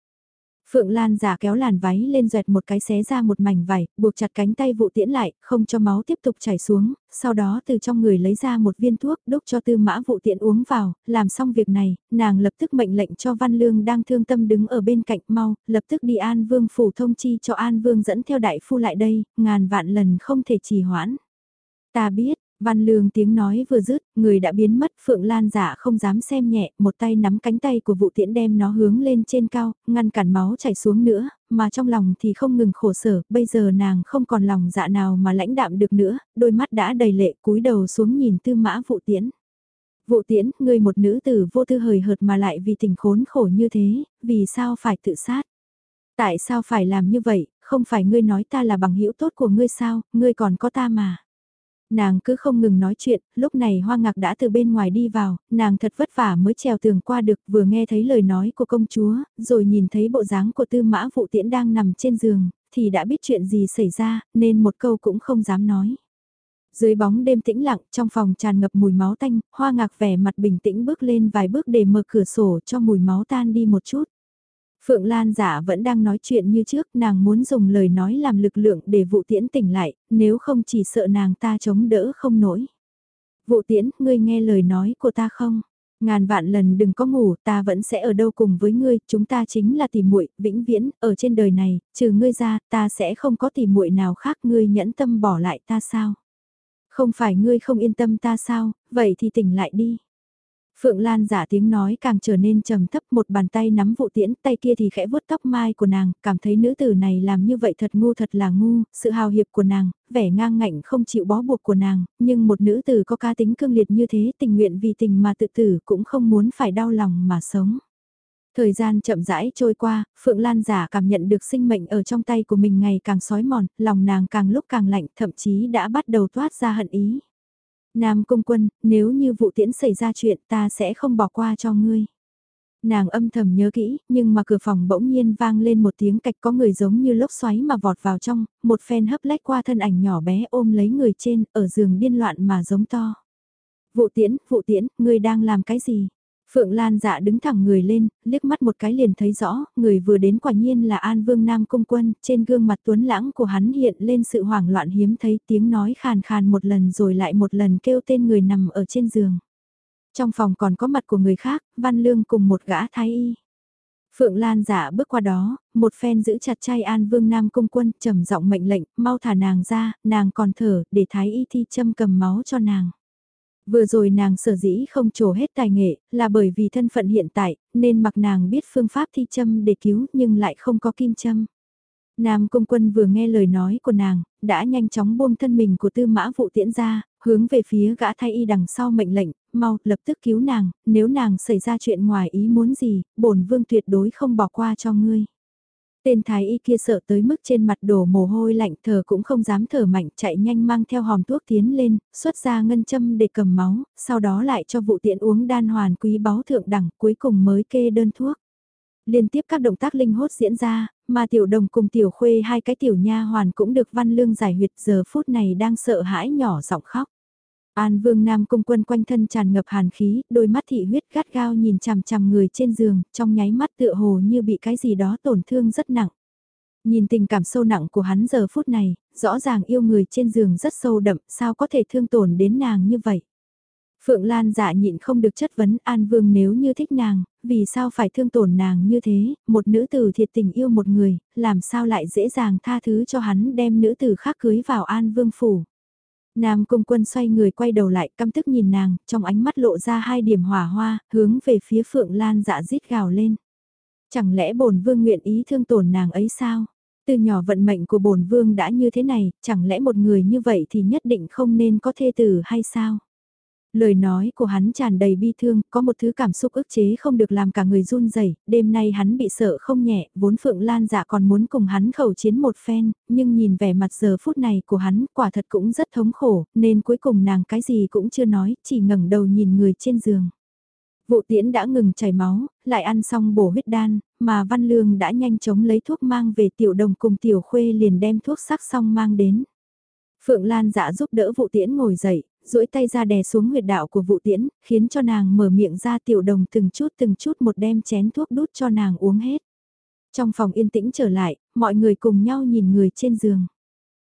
Phượng Lan giả kéo làn váy lên dẹt một cái xé ra một mảnh vải, buộc chặt cánh tay vụ tiễn lại, không cho máu tiếp tục chảy xuống, sau đó từ trong người lấy ra một viên thuốc đúc cho tư mã vụ tiễn uống vào, làm xong việc này, nàng lập tức mệnh lệnh cho Văn Lương đang thương tâm đứng ở bên cạnh mau, lập tức đi An Vương phủ thông chi cho An Vương dẫn theo đại phu lại đây, ngàn vạn lần không thể trì hoãn. Ta biết, Văn Lương tiếng nói vừa dứt, người đã biến mất, Phượng Lan giả không dám xem nhẹ, một tay nắm cánh tay của vụ tiễn đem nó hướng lên trên cao, ngăn cản máu chảy xuống nữa, mà trong lòng thì không ngừng khổ sở, bây giờ nàng không còn lòng dạ nào mà lãnh đạm được nữa, đôi mắt đã đầy lệ cúi đầu xuống nhìn tư mã vụ tiễn. Vụ tiễn, ngươi một nữ tử vô tư hời hợt mà lại vì tình khốn khổ như thế, vì sao phải tự sát? Tại sao phải làm như vậy, không phải ngươi nói ta là bằng hữu tốt của ngươi sao, ngươi còn có ta mà. Nàng cứ không ngừng nói chuyện, lúc này hoa ngạc đã từ bên ngoài đi vào, nàng thật vất vả mới trèo tường qua được vừa nghe thấy lời nói của công chúa, rồi nhìn thấy bộ dáng của tư mã vụ tiễn đang nằm trên giường, thì đã biết chuyện gì xảy ra, nên một câu cũng không dám nói. Dưới bóng đêm tĩnh lặng, trong phòng tràn ngập mùi máu tanh, hoa ngạc vẻ mặt bình tĩnh bước lên vài bước để mở cửa sổ cho mùi máu tan đi một chút. Phượng Lan giả vẫn đang nói chuyện như trước, nàng muốn dùng lời nói làm lực lượng để vụ tiễn tỉnh lại, nếu không chỉ sợ nàng ta chống đỡ không nổi. Vụ tiễn, ngươi nghe lời nói của ta không? Ngàn vạn lần đừng có ngủ, ta vẫn sẽ ở đâu cùng với ngươi, chúng ta chính là tỷ muội, vĩnh viễn, ở trên đời này, trừ ngươi ra, ta sẽ không có tỷ muội nào khác, ngươi nhẫn tâm bỏ lại ta sao? Không phải ngươi không yên tâm ta sao, vậy thì tỉnh lại đi. Phượng Lan giả tiếng nói càng trở nên trầm thấp một bàn tay nắm vụ tiễn, tay kia thì khẽ vuốt tóc mai của nàng, cảm thấy nữ tử này làm như vậy thật ngu thật là ngu, sự hào hiệp của nàng, vẻ ngang ngạnh không chịu bó buộc của nàng, nhưng một nữ tử có ca tính cương liệt như thế tình nguyện vì tình mà tự tử cũng không muốn phải đau lòng mà sống. Thời gian chậm rãi trôi qua, Phượng Lan giả cảm nhận được sinh mệnh ở trong tay của mình ngày càng sói mòn, lòng nàng càng lúc càng lạnh, thậm chí đã bắt đầu toát ra hận ý. Nam công Quân, nếu như vụ tiễn xảy ra chuyện ta sẽ không bỏ qua cho ngươi. Nàng âm thầm nhớ kỹ, nhưng mà cửa phòng bỗng nhiên vang lên một tiếng cạch có người giống như lốc xoáy mà vọt vào trong, một phen hấp lách qua thân ảnh nhỏ bé ôm lấy người trên, ở giường điên loạn mà giống to. Vụ tiễn, vụ tiễn, ngươi đang làm cái gì? Phượng Lan dạ đứng thẳng người lên, liếc mắt một cái liền thấy rõ, người vừa đến quả nhiên là An Vương Nam Cung Quân, trên gương mặt tuấn lãng của hắn hiện lên sự hoảng loạn hiếm thấy tiếng nói khàn khàn một lần rồi lại một lần kêu tên người nằm ở trên giường. Trong phòng còn có mặt của người khác, Văn Lương cùng một gã thái y. Phượng Lan giả bước qua đó, một phen giữ chặt chay An Vương Nam Cung Quân trầm giọng mệnh lệnh, mau thả nàng ra, nàng còn thở, để thái y thi châm cầm máu cho nàng. Vừa rồi nàng sở dĩ không trổ hết tài nghệ, là bởi vì thân phận hiện tại, nên mặc nàng biết phương pháp thi châm để cứu nhưng lại không có kim châm. Nam công Quân vừa nghe lời nói của nàng, đã nhanh chóng buông thân mình của tư mã vụ tiễn ra, hướng về phía gã thay y đằng sau mệnh lệnh, mau, lập tức cứu nàng, nếu nàng xảy ra chuyện ngoài ý muốn gì, bổn vương tuyệt đối không bỏ qua cho ngươi. Tên thái y kia sợ tới mức trên mặt đổ mồ hôi lạnh thở cũng không dám thở mạnh chạy nhanh mang theo hòm thuốc tiến lên, xuất ra ngân châm để cầm máu, sau đó lại cho vụ tiện uống đan hoàn quý báu thượng đẳng cuối cùng mới kê đơn thuốc. Liên tiếp các động tác linh hốt diễn ra, mà tiểu đồng cùng tiểu khuê hai cái tiểu nha hoàn cũng được văn lương giải huyệt giờ phút này đang sợ hãi nhỏ giọng khóc. An Vương Nam cung quân quanh thân tràn ngập hàn khí, đôi mắt thị huyết gắt gao nhìn chằm chằm người trên giường, trong nháy mắt tựa hồ như bị cái gì đó tổn thương rất nặng. Nhìn tình cảm sâu nặng của hắn giờ phút này, rõ ràng yêu người trên giường rất sâu đậm, sao có thể thương tổn đến nàng như vậy. Phượng Lan dạ nhịn không được chất vấn An Vương nếu như thích nàng, vì sao phải thương tổn nàng như thế, một nữ tử thiệt tình yêu một người, làm sao lại dễ dàng tha thứ cho hắn đem nữ tử khác cưới vào An Vương phủ. Nam Cung Quân xoay người quay đầu lại căm tức nhìn nàng, trong ánh mắt lộ ra hai điểm hỏa hoa, hướng về phía Phượng Lan dạ rít gào lên. Chẳng lẽ bổn vương nguyện ý thương tổn nàng ấy sao? Từ nhỏ vận mệnh của bổn vương đã như thế này, chẳng lẽ một người như vậy thì nhất định không nên có thê tử hay sao? Lời nói của hắn tràn đầy bi thương, có một thứ cảm xúc ức chế không được làm cả người run rẩy. đêm nay hắn bị sợ không nhẹ, vốn Phượng Lan dạ còn muốn cùng hắn khẩu chiến một phen, nhưng nhìn vẻ mặt giờ phút này của hắn quả thật cũng rất thống khổ, nên cuối cùng nàng cái gì cũng chưa nói, chỉ ngẩng đầu nhìn người trên giường. Vụ tiễn đã ngừng chảy máu, lại ăn xong bổ huyết đan, mà Văn Lương đã nhanh chóng lấy thuốc mang về tiểu đồng cùng tiểu khuê liền đem thuốc sắc xong mang đến. Phượng Lan dạ giúp đỡ vụ tiễn ngồi dậy, duỗi tay ra đè xuống huyệt đạo của vụ tiễn, khiến cho nàng mở miệng ra tiểu đồng từng chút từng chút một đem chén thuốc đút cho nàng uống hết. Trong phòng yên tĩnh trở lại, mọi người cùng nhau nhìn người trên giường.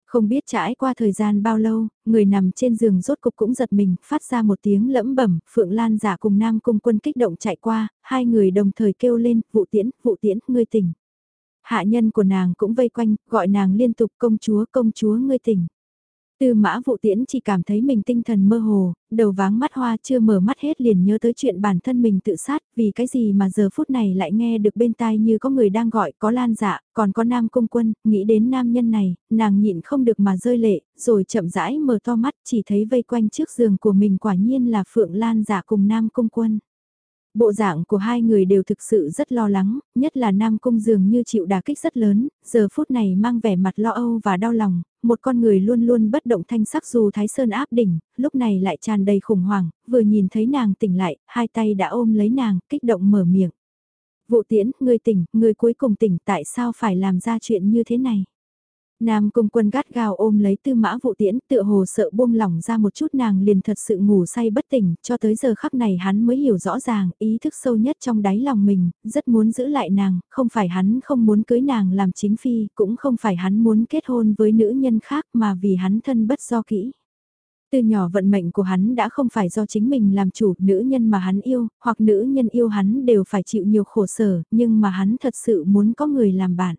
Không biết trải qua thời gian bao lâu, người nằm trên giường rốt cục cũng giật mình, phát ra một tiếng lẫm bẩm, Phượng Lan giả cùng Nam Cung quân kích động chạy qua, hai người đồng thời kêu lên, vụ tiễn, vụ tiễn, ngươi tỉnh. Hạ nhân của nàng cũng vây quanh, gọi nàng liên tục công chúa, công chúa ngươi tỉnh. Tư mã vụ tiễn chỉ cảm thấy mình tinh thần mơ hồ, đầu váng mắt hoa chưa mở mắt hết liền nhớ tới chuyện bản thân mình tự sát, vì cái gì mà giờ phút này lại nghe được bên tai như có người đang gọi, có lan dạ, còn có nam cung quân, nghĩ đến nam nhân này, nàng nhịn không được mà rơi lệ, rồi chậm rãi mở to mắt chỉ thấy vây quanh trước giường của mình quả nhiên là Phượng Lan dạ cùng nam cung quân. Bộ dạng của hai người đều thực sự rất lo lắng, nhất là Nam Cung dường như chịu đả kích rất lớn, giờ phút này mang vẻ mặt lo âu và đau lòng, một con người luôn luôn bất động thanh sắc dù Thái Sơn áp đỉnh, lúc này lại tràn đầy khủng hoảng, vừa nhìn thấy nàng tỉnh lại, hai tay đã ôm lấy nàng, kích động mở miệng. Vụ tiễn, người tỉnh, người cuối cùng tỉnh tại sao phải làm ra chuyện như thế này? Nam cung quân gắt gao ôm lấy tư mã vụ tiễn tựa hồ sợ buông lỏng ra một chút nàng liền thật sự ngủ say bất tỉnh, cho tới giờ khắc này hắn mới hiểu rõ ràng ý thức sâu nhất trong đáy lòng mình, rất muốn giữ lại nàng, không phải hắn không muốn cưới nàng làm chính phi, cũng không phải hắn muốn kết hôn với nữ nhân khác mà vì hắn thân bất do kỹ. Từ nhỏ vận mệnh của hắn đã không phải do chính mình làm chủ, nữ nhân mà hắn yêu, hoặc nữ nhân yêu hắn đều phải chịu nhiều khổ sở, nhưng mà hắn thật sự muốn có người làm bạn.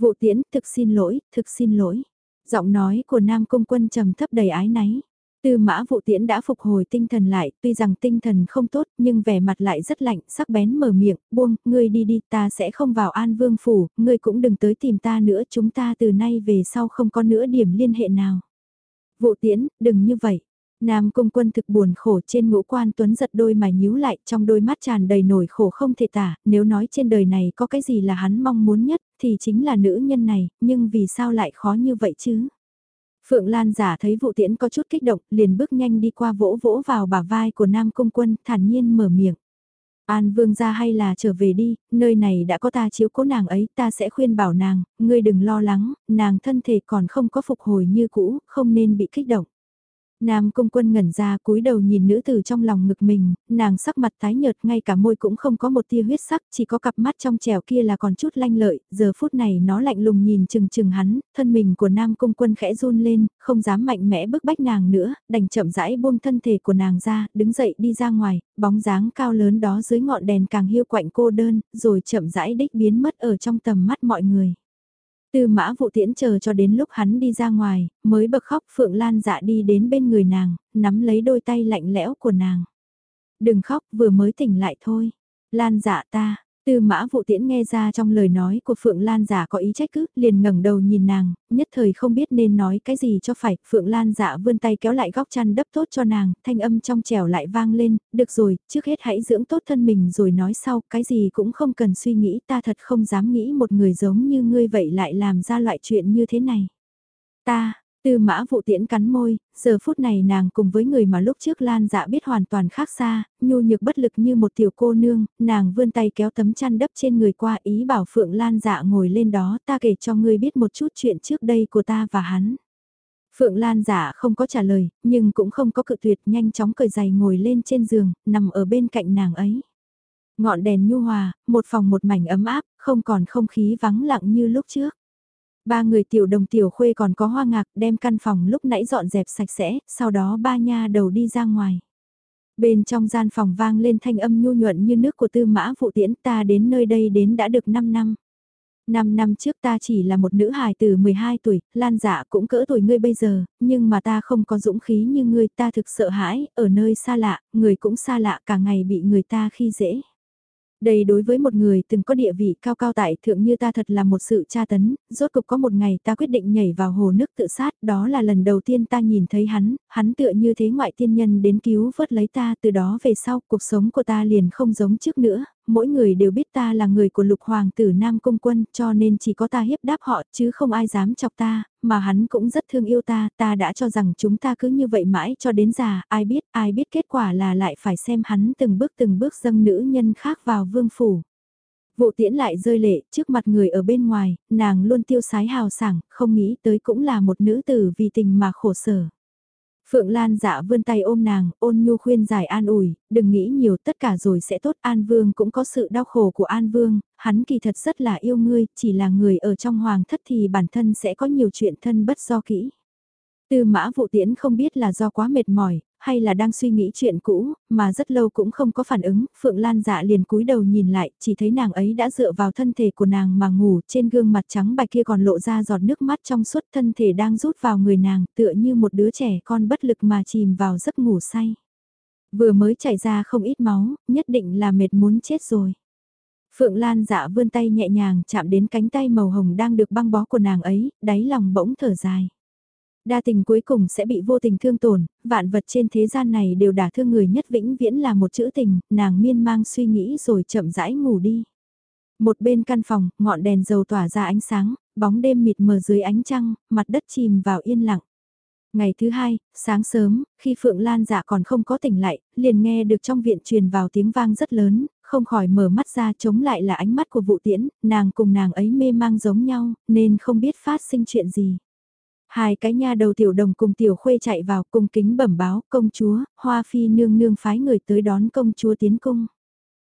Vụ tiễn, thực xin lỗi, thực xin lỗi. Giọng nói của Nam Cung Quân trầm thấp đầy ái náy. Tư mã vụ tiễn đã phục hồi tinh thần lại, tuy rằng tinh thần không tốt nhưng vẻ mặt lại rất lạnh, sắc bén mở miệng, buông, ngươi đi đi, ta sẽ không vào an vương phủ, ngươi cũng đừng tới tìm ta nữa, chúng ta từ nay về sau không có nữa điểm liên hệ nào. Vụ tiễn, đừng như vậy. Nam cung quân thực buồn khổ trên ngũ quan tuấn giật đôi mày nhíu lại trong đôi mắt tràn đầy nổi khổ không thể tả, nếu nói trên đời này có cái gì là hắn mong muốn nhất thì chính là nữ nhân này, nhưng vì sao lại khó như vậy chứ? Phượng Lan giả thấy vụ tiễn có chút kích động, liền bước nhanh đi qua vỗ vỗ vào bả vai của Nam Cung Quân, thản nhiên mở miệng. An Vương ra hay là trở về đi, nơi này đã có ta chiếu cố nàng ấy, ta sẽ khuyên bảo nàng, ngươi đừng lo lắng, nàng thân thể còn không có phục hồi như cũ, không nên bị kích động. Nam cung quân ngẩn ra cúi đầu nhìn nữ tử trong lòng ngực mình, nàng sắc mặt tái nhợt ngay cả môi cũng không có một tia huyết sắc, chỉ có cặp mắt trong trẻo kia là còn chút lanh lợi, giờ phút này nó lạnh lùng nhìn chừng chừng hắn, thân mình của Nam cung quân khẽ run lên, không dám mạnh mẽ bức bách nàng nữa, đành chậm rãi buông thân thể của nàng ra, đứng dậy đi ra ngoài, bóng dáng cao lớn đó dưới ngọn đèn càng hiu quạnh cô đơn, rồi chậm rãi đích biến mất ở trong tầm mắt mọi người. Tư mã vụ tiễn chờ cho đến lúc hắn đi ra ngoài, mới bật khóc Phượng Lan dạ đi đến bên người nàng, nắm lấy đôi tay lạnh lẽo của nàng. Đừng khóc vừa mới tỉnh lại thôi. Lan dạ ta, Tư mã vụ tiễn nghe ra trong lời nói của Phượng Lan giả có ý trách cứ, liền ngẩng đầu nhìn nàng, nhất thời không biết nên nói cái gì cho phải, Phượng Lan giả vươn tay kéo lại góc chăn đắp tốt cho nàng, thanh âm trong trẻo lại vang lên, được rồi, trước hết hãy dưỡng tốt thân mình rồi nói sau, cái gì cũng không cần suy nghĩ, ta thật không dám nghĩ một người giống như ngươi vậy lại làm ra loại chuyện như thế này. Ta, Tư mã vụ tiễn cắn môi, giờ phút này nàng cùng với người mà lúc trước Lan dạ biết hoàn toàn khác xa, nhu nhược bất lực như một tiểu cô nương, nàng vươn tay kéo tấm chăn đắp trên người qua ý bảo Phượng Lan dạ ngồi lên đó ta kể cho ngươi biết một chút chuyện trước đây của ta và hắn. Phượng Lan dạ không có trả lời, nhưng cũng không có cự tuyệt nhanh chóng cởi giày ngồi lên trên giường, nằm ở bên cạnh nàng ấy. Ngọn đèn nhu hòa, một phòng một mảnh ấm áp, không còn không khí vắng lặng như lúc trước. Ba người tiểu đồng tiểu khuê còn có hoa ngạc đem căn phòng lúc nãy dọn dẹp sạch sẽ, sau đó ba nha đầu đi ra ngoài. Bên trong gian phòng vang lên thanh âm nhu nhuận như nước của tư mã vụ tiễn ta đến nơi đây đến đã được 5 năm. 5 năm trước ta chỉ là một nữ hài từ 12 tuổi, lan dạ cũng cỡ tuổi ngươi bây giờ, nhưng mà ta không có dũng khí như ngươi ta thực sợ hãi, ở nơi xa lạ, người cũng xa lạ cả ngày bị người ta khi dễ. Đây đối với một người từng có địa vị cao cao tại thượng như ta thật là một sự tra tấn, rốt cục có một ngày ta quyết định nhảy vào hồ nước tự sát, đó là lần đầu tiên ta nhìn thấy hắn, hắn tựa như thế ngoại tiên nhân đến cứu vớt lấy ta, từ đó về sau cuộc sống của ta liền không giống trước nữa, mỗi người đều biết ta là người của lục hoàng tử Nam Cung Quân cho nên chỉ có ta hiếp đáp họ chứ không ai dám chọc ta, mà hắn cũng rất thương yêu ta, ta đã cho rằng chúng ta cứ như vậy mãi cho đến già, ai biết, ai biết kết quả là lại phải xem hắn từng bước từng bước dâng nữ nhân khác vào vương phủ. Vụ tiễn lại rơi lệ trước mặt người ở bên ngoài, nàng luôn tiêu sái hào sảng, không nghĩ tới cũng là một nữ tử vì tình mà khổ sở. Phượng Lan dạ vươn tay ôm nàng, ôn nhu khuyên giải an ủi, đừng nghĩ nhiều tất cả rồi sẽ tốt. An Vương cũng có sự đau khổ của An Vương, hắn kỳ thật rất là yêu ngươi, chỉ là người ở trong hoàng thất thì bản thân sẽ có nhiều chuyện thân bất do kỹ. Tư mã vụ tiễn không biết là do quá mệt mỏi, hay là đang suy nghĩ chuyện cũ, mà rất lâu cũng không có phản ứng, Phượng Lan dạ liền cúi đầu nhìn lại, chỉ thấy nàng ấy đã dựa vào thân thể của nàng mà ngủ, trên gương mặt trắng bạch kia còn lộ ra giọt nước mắt trong suốt thân thể đang rút vào người nàng, tựa như một đứa trẻ con bất lực mà chìm vào giấc ngủ say. Vừa mới chảy ra không ít máu, nhất định là mệt muốn chết rồi. Phượng Lan dạ vươn tay nhẹ nhàng chạm đến cánh tay màu hồng đang được băng bó của nàng ấy, đáy lòng bỗng thở dài. Đa tình cuối cùng sẽ bị vô tình thương tổn, vạn vật trên thế gian này đều đả thương người nhất vĩnh viễn là một chữ tình, nàng miên mang suy nghĩ rồi chậm rãi ngủ đi. Một bên căn phòng, ngọn đèn dầu tỏa ra ánh sáng, bóng đêm mịt mờ dưới ánh trăng, mặt đất chìm vào yên lặng. Ngày thứ hai, sáng sớm, khi Phượng Lan dạ còn không có tỉnh lại, liền nghe được trong viện truyền vào tiếng vang rất lớn, không khỏi mở mắt ra chống lại là ánh mắt của vụ tiễn, nàng cùng nàng ấy mê mang giống nhau, nên không biết phát sinh chuyện gì. Hai cái nha đầu tiểu đồng cùng tiểu khuê chạy vào cung kính bẩm báo công chúa, Hoa Phi nương nương phái người tới đón công chúa tiến cung.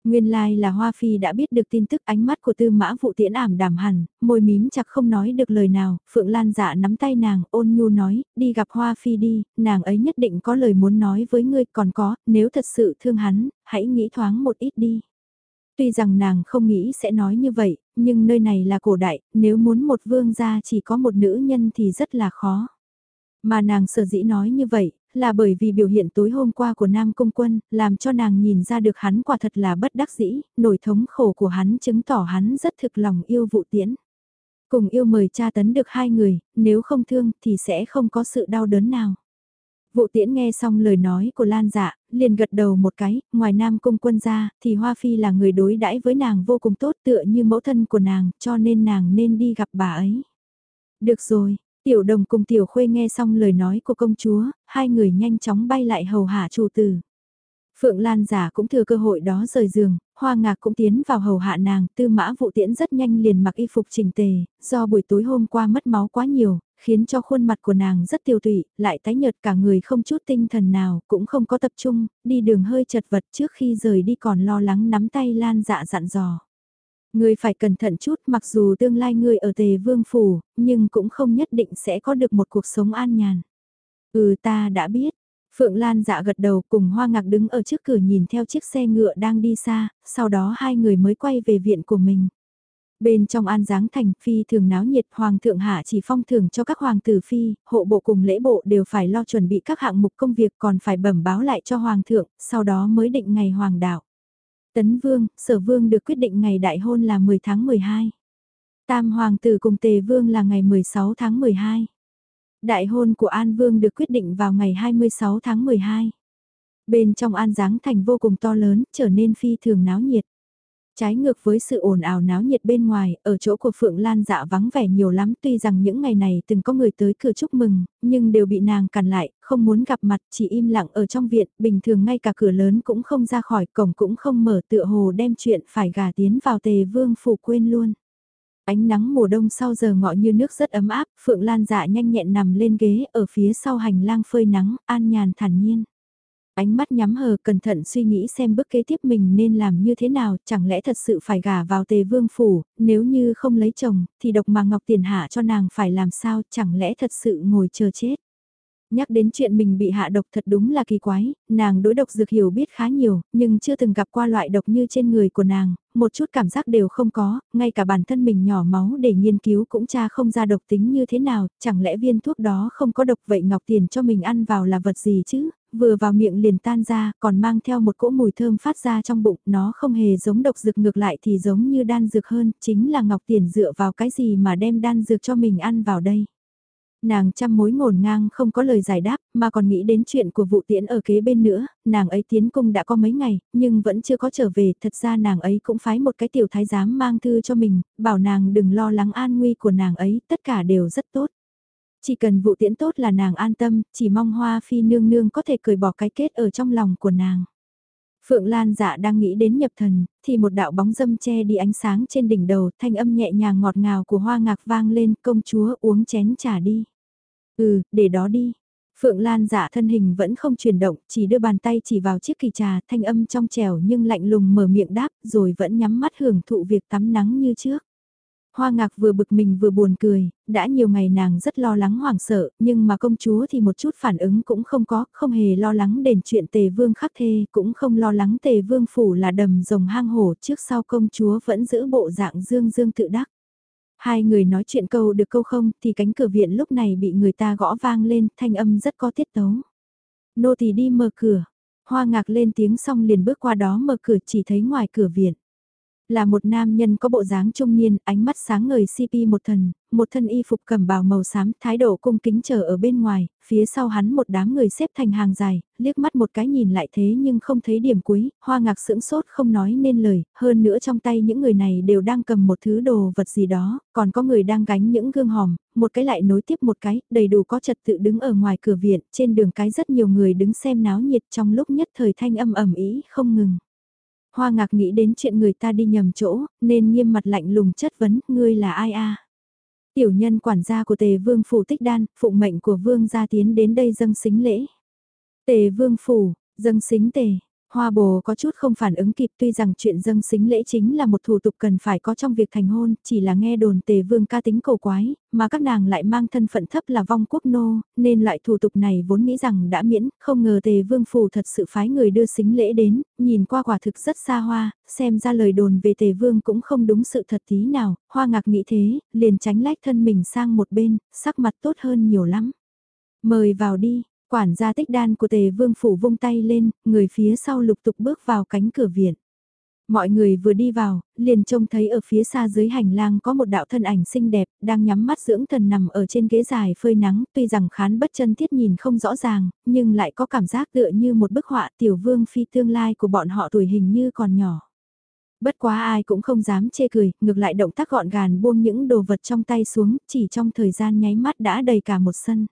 Nguyên lai like là Hoa Phi đã biết được tin tức ánh mắt của tư mã vụ tiễn ảm đảm hẳn, môi mím chặt không nói được lời nào, Phượng Lan dạ nắm tay nàng, ôn nhu nói, đi gặp Hoa Phi đi, nàng ấy nhất định có lời muốn nói với ngươi, còn có, nếu thật sự thương hắn, hãy nghĩ thoáng một ít đi. Tuy rằng nàng không nghĩ sẽ nói như vậy, nhưng nơi này là cổ đại, nếu muốn một vương gia chỉ có một nữ nhân thì rất là khó. Mà nàng sở dĩ nói như vậy, là bởi vì biểu hiện tối hôm qua của Nam Cung Quân, làm cho nàng nhìn ra được hắn quả thật là bất đắc dĩ, nổi thống khổ của hắn chứng tỏ hắn rất thực lòng yêu vụ tiễn. Cùng yêu mời cha tấn được hai người, nếu không thương thì sẽ không có sự đau đớn nào. Vụ tiễn nghe xong lời nói của Lan dạ, liền gật đầu một cái, ngoài Nam Cung quân ra, thì Hoa Phi là người đối đãi với nàng vô cùng tốt tựa như mẫu thân của nàng, cho nên nàng nên đi gặp bà ấy. Được rồi, tiểu đồng cùng tiểu khuê nghe xong lời nói của công chúa, hai người nhanh chóng bay lại hầu hạ chủ tử. Phượng Lan giả cũng thừa cơ hội đó rời giường, Hoa Ngạc cũng tiến vào hầu hạ nàng, tư mã vụ tiễn rất nhanh liền mặc y phục chỉnh tề, do buổi tối hôm qua mất máu quá nhiều, khiến cho khuôn mặt của nàng rất tiêu tụy, lại tái nhợt cả người không chút tinh thần nào, cũng không có tập trung, đi đường hơi chật vật trước khi rời đi còn lo lắng nắm tay Lan dạ dặn dò. Ngươi phải cẩn thận chút mặc dù tương lai ngươi ở tề vương phủ, nhưng cũng không nhất định sẽ có được một cuộc sống an nhàn. Ừ ta đã biết. Phượng Lan dạ gật đầu cùng Hoa Ngạc đứng ở trước cửa nhìn theo chiếc xe ngựa đang đi xa, sau đó hai người mới quay về viện của mình. Bên trong an giáng thành phi thường náo nhiệt hoàng thượng hạ chỉ phong thưởng cho các hoàng tử phi, hộ bộ cùng lễ bộ đều phải lo chuẩn bị các hạng mục công việc còn phải bẩm báo lại cho hoàng thượng, sau đó mới định ngày hoàng đạo. Tấn Vương, Sở Vương được quyết định ngày đại hôn là 10 tháng 12. Tam Hoàng tử cùng Tề Vương là ngày 16 tháng 12. Đại hôn của An Vương được quyết định vào ngày 26 tháng 12. Bên trong An Giáng Thành vô cùng to lớn, trở nên phi thường náo nhiệt. Trái ngược với sự ồn ào náo nhiệt bên ngoài, ở chỗ của Phượng Lan dạ vắng vẻ nhiều lắm tuy rằng những ngày này từng có người tới cửa chúc mừng, nhưng đều bị nàng cản lại, không muốn gặp mặt chỉ im lặng ở trong viện, bình thường ngay cả cửa lớn cũng không ra khỏi, cổng cũng không mở tựa hồ đem chuyện phải gả tiến vào tề vương phủ quên luôn. Ánh nắng mùa đông sau giờ ngọ như nước rất ấm áp, Phượng Lan dạ nhanh nhẹn nằm lên ghế ở phía sau hành lang phơi nắng, an nhàn thản nhiên. Ánh mắt nhắm hờ cẩn thận suy nghĩ xem bước kế tiếp mình nên làm như thế nào, chẳng lẽ thật sự phải gả vào tề vương phủ, nếu như không lấy chồng, thì độc mà ngọc tiền hạ cho nàng phải làm sao, chẳng lẽ thật sự ngồi chờ chết. Nhắc đến chuyện mình bị hạ độc thật đúng là kỳ quái, nàng đối độc dược hiểu biết khá nhiều, nhưng chưa từng gặp qua loại độc như trên người của nàng, một chút cảm giác đều không có, ngay cả bản thân mình nhỏ máu để nghiên cứu cũng tra không ra độc tính như thế nào, chẳng lẽ viên thuốc đó không có độc vậy ngọc tiền cho mình ăn vào là vật gì chứ, vừa vào miệng liền tan ra, còn mang theo một cỗ mùi thơm phát ra trong bụng, nó không hề giống độc dược ngược lại thì giống như đan dược hơn, chính là ngọc tiền dựa vào cái gì mà đem đan dược cho mình ăn vào đây nàng trăm mối ngổn ngang không có lời giải đáp, mà còn nghĩ đến chuyện của vụ tiễn ở kế bên nữa, nàng ấy tiến cung đã có mấy ngày, nhưng vẫn chưa có trở về, thật ra nàng ấy cũng phái một cái tiểu thái giám mang thư cho mình, bảo nàng đừng lo lắng an nguy của nàng ấy, tất cả đều rất tốt. Chỉ cần vụ tiễn tốt là nàng an tâm, chỉ mong hoa phi nương nương có thể cười bỏ cái kết ở trong lòng của nàng. Phượng Lan dạ đang nghĩ đến nhập thần, thì một đạo bóng dâm che đi ánh sáng trên đỉnh đầu, thanh âm nhẹ nhàng ngọt ngào của hoa ngạc vang lên, công chúa uống chén trà đi. Ừ, để đó đi. Phượng Lan dạ thân hình vẫn không chuyển động, chỉ đưa bàn tay chỉ vào chiếc kỳ trà, thanh âm trong trẻo nhưng lạnh lùng mở miệng đáp, rồi vẫn nhắm mắt hưởng thụ việc tắm nắng như trước. Hoa ngạc vừa bực mình vừa buồn cười, đã nhiều ngày nàng rất lo lắng hoảng sợ, nhưng mà công chúa thì một chút phản ứng cũng không có, không hề lo lắng đền chuyện tề vương khắc thê, cũng không lo lắng tề vương phủ là đầm rồng hang hổ trước sau công chúa vẫn giữ bộ dạng dương dương tự đắc. Hai người nói chuyện câu được câu không thì cánh cửa viện lúc này bị người ta gõ vang lên, thanh âm rất có tiết tấu. Nô thì đi mở cửa, hoa ngạc lên tiếng xong liền bước qua đó mở cửa chỉ thấy ngoài cửa viện. Là một nam nhân có bộ dáng trung niên, ánh mắt sáng ngời CP một thần, một thân y phục cầm bào màu xám, thái độ cung kính chờ ở bên ngoài, phía sau hắn một đám người xếp thành hàng dài, liếc mắt một cái nhìn lại thế nhưng không thấy điểm cuối, hoa ngạc sững sốt không nói nên lời, hơn nữa trong tay những người này đều đang cầm một thứ đồ vật gì đó, còn có người đang gánh những gương hòm, một cái lại nối tiếp một cái, đầy đủ có trật tự đứng ở ngoài cửa viện, trên đường cái rất nhiều người đứng xem náo nhiệt trong lúc nhất thời thanh âm ẩm ý không ngừng. Hoa ngạc nghĩ đến chuyện người ta đi nhầm chỗ, nên nghiêm mặt lạnh lùng chất vấn, ngươi là ai a? Tiểu nhân quản gia của tề vương phủ tích đan, phụ mệnh của vương gia tiến đến đây dâng xính lễ. Tề vương phủ, dâng xính tề, Hoa bồ có chút không phản ứng kịp tuy rằng chuyện dâng xính lễ chính là một thủ tục cần phải có trong việc thành hôn, chỉ là nghe đồn tề vương ca tính cầu quái, mà các nàng lại mang thân phận thấp là vong quốc nô, nên loại thủ tục này vốn nghĩ rằng đã miễn, không ngờ tề vương phù thật sự phái người đưa xính lễ đến, nhìn qua quả thực rất xa hoa, xem ra lời đồn về tề vương cũng không đúng sự thật tí nào, hoa ngạc nghĩ thế, liền tránh lách thân mình sang một bên, sắc mặt tốt hơn nhiều lắm. Mời vào đi, Quản gia tích đan của tề vương phủ vung tay lên, người phía sau lục tục bước vào cánh cửa viện. Mọi người vừa đi vào, liền trông thấy ở phía xa dưới hành lang có một đạo thân ảnh xinh đẹp, đang nhắm mắt dưỡng thần nằm ở trên ghế dài phơi nắng, tuy rằng khán bất chân thiết nhìn không rõ ràng, nhưng lại có cảm giác tựa như một bức họa tiểu vương phi tương lai của bọn họ tuổi hình như còn nhỏ. Bất quá ai cũng không dám chê cười, ngược lại động tác gọn gàn buông những đồ vật trong tay xuống, chỉ trong thời gian nháy mắt đã đầy cả một sân.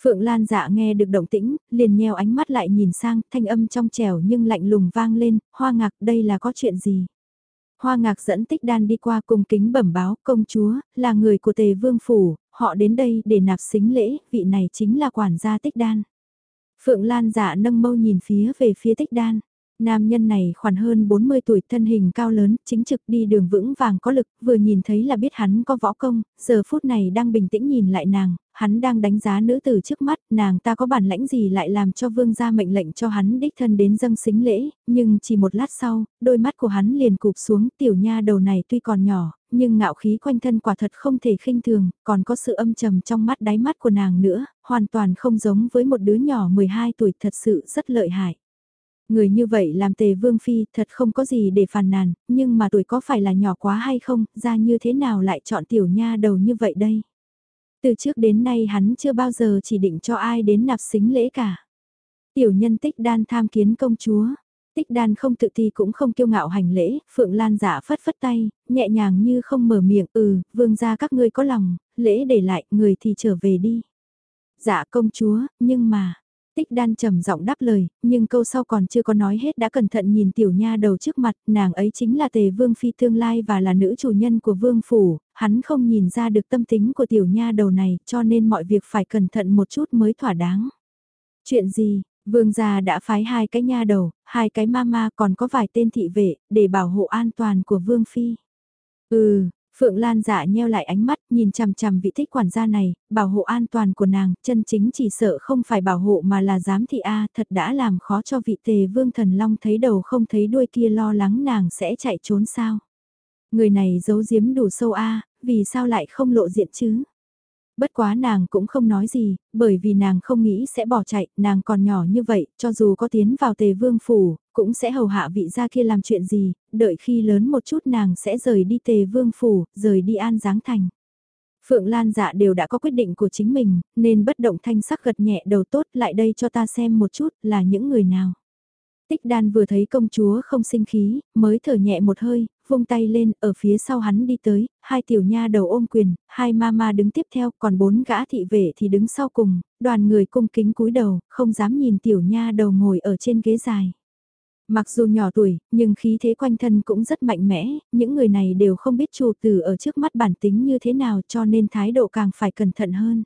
Phượng Lan dạ nghe được động tĩnh, liền nheo ánh mắt lại nhìn sang, thanh âm trong trẻo nhưng lạnh lùng vang lên, hoa ngạc đây là có chuyện gì? Hoa ngạc dẫn tích đan đi qua cùng kính bẩm báo công chúa, là người của tề vương phủ, họ đến đây để nạp xính lễ, vị này chính là quản gia tích đan. Phượng Lan dạ nâng mâu nhìn phía về phía tích đan. Nam nhân này khoảng hơn 40 tuổi thân hình cao lớn, chính trực đi đường vững vàng có lực, vừa nhìn thấy là biết hắn có võ công, giờ phút này đang bình tĩnh nhìn lại nàng, hắn đang đánh giá nữ tử trước mắt, nàng ta có bản lãnh gì lại làm cho vương gia mệnh lệnh cho hắn đích thân đến dâng xính lễ, nhưng chỉ một lát sau, đôi mắt của hắn liền cụp xuống, tiểu nha đầu này tuy còn nhỏ, nhưng ngạo khí quanh thân quả thật không thể khinh thường, còn có sự âm trầm trong mắt đáy mắt của nàng nữa, hoàn toàn không giống với một đứa nhỏ 12 tuổi thật sự rất lợi hại. Người như vậy làm tề vương phi thật không có gì để phàn nàn, nhưng mà tuổi có phải là nhỏ quá hay không, ra như thế nào lại chọn tiểu nha đầu như vậy đây? Từ trước đến nay hắn chưa bao giờ chỉ định cho ai đến nạp xính lễ cả. Tiểu nhân tích đan tham kiến công chúa. Tích đan không tự ti cũng không kiêu ngạo hành lễ, Phượng Lan giả phất phất tay, nhẹ nhàng như không mở miệng, ừ, vương gia các ngươi có lòng, lễ để lại, người thì trở về đi. Dạ công chúa, nhưng mà, Tích đan trầm giọng đáp lời, nhưng câu sau còn chưa có nói hết đã cẩn thận nhìn tiểu nha đầu trước mặt, nàng ấy chính là tề vương phi tương lai và là nữ chủ nhân của vương phủ, hắn không nhìn ra được tâm tính của tiểu nha đầu này cho nên mọi việc phải cẩn thận một chút mới thỏa đáng. Chuyện gì, vương gia đã phái hai cái nha đầu, hai cái ma ma còn có vài tên thị vệ, để bảo hộ an toàn của vương phi. Ừ, Phượng Lan dạ nheo lại ánh mắt, nhìn chằm chằm vị thích quản gia này, bảo hộ an toàn của nàng, chân chính chỉ sợ không phải bảo hộ mà là giám thị A, thật đã làm khó cho vị tề vương thần long thấy đầu không thấy đuôi kia lo lắng nàng sẽ chạy trốn sao. Người này giấu giếm đủ sâu A, vì sao lại không lộ diện chứ? Bất quá nàng cũng không nói gì, bởi vì nàng không nghĩ sẽ bỏ chạy, nàng còn nhỏ như vậy, cho dù có tiến vào tề vương phủ, cũng sẽ hầu hạ vị gia kia làm chuyện gì, đợi khi lớn một chút nàng sẽ rời đi tề vương phủ, rời đi an giáng thành. Phượng Lan dạ đều đã có quyết định của chính mình, nên bất động thanh sắc gật nhẹ đầu tốt lại đây cho ta xem một chút là những người nào. Tích đan vừa thấy công chúa không sinh khí, mới thở nhẹ một hơi, vung tay lên, ở phía sau hắn đi tới, hai tiểu nha đầu ôm quyền, hai mama đứng tiếp theo, còn bốn gã thị vệ thì đứng sau cùng, đoàn người cung kính cúi đầu, không dám nhìn tiểu nha đầu ngồi ở trên ghế dài. Mặc dù nhỏ tuổi, nhưng khí thế quanh thân cũng rất mạnh mẽ, những người này đều không biết chủ tử ở trước mắt bản tính như thế nào cho nên thái độ càng phải cẩn thận hơn.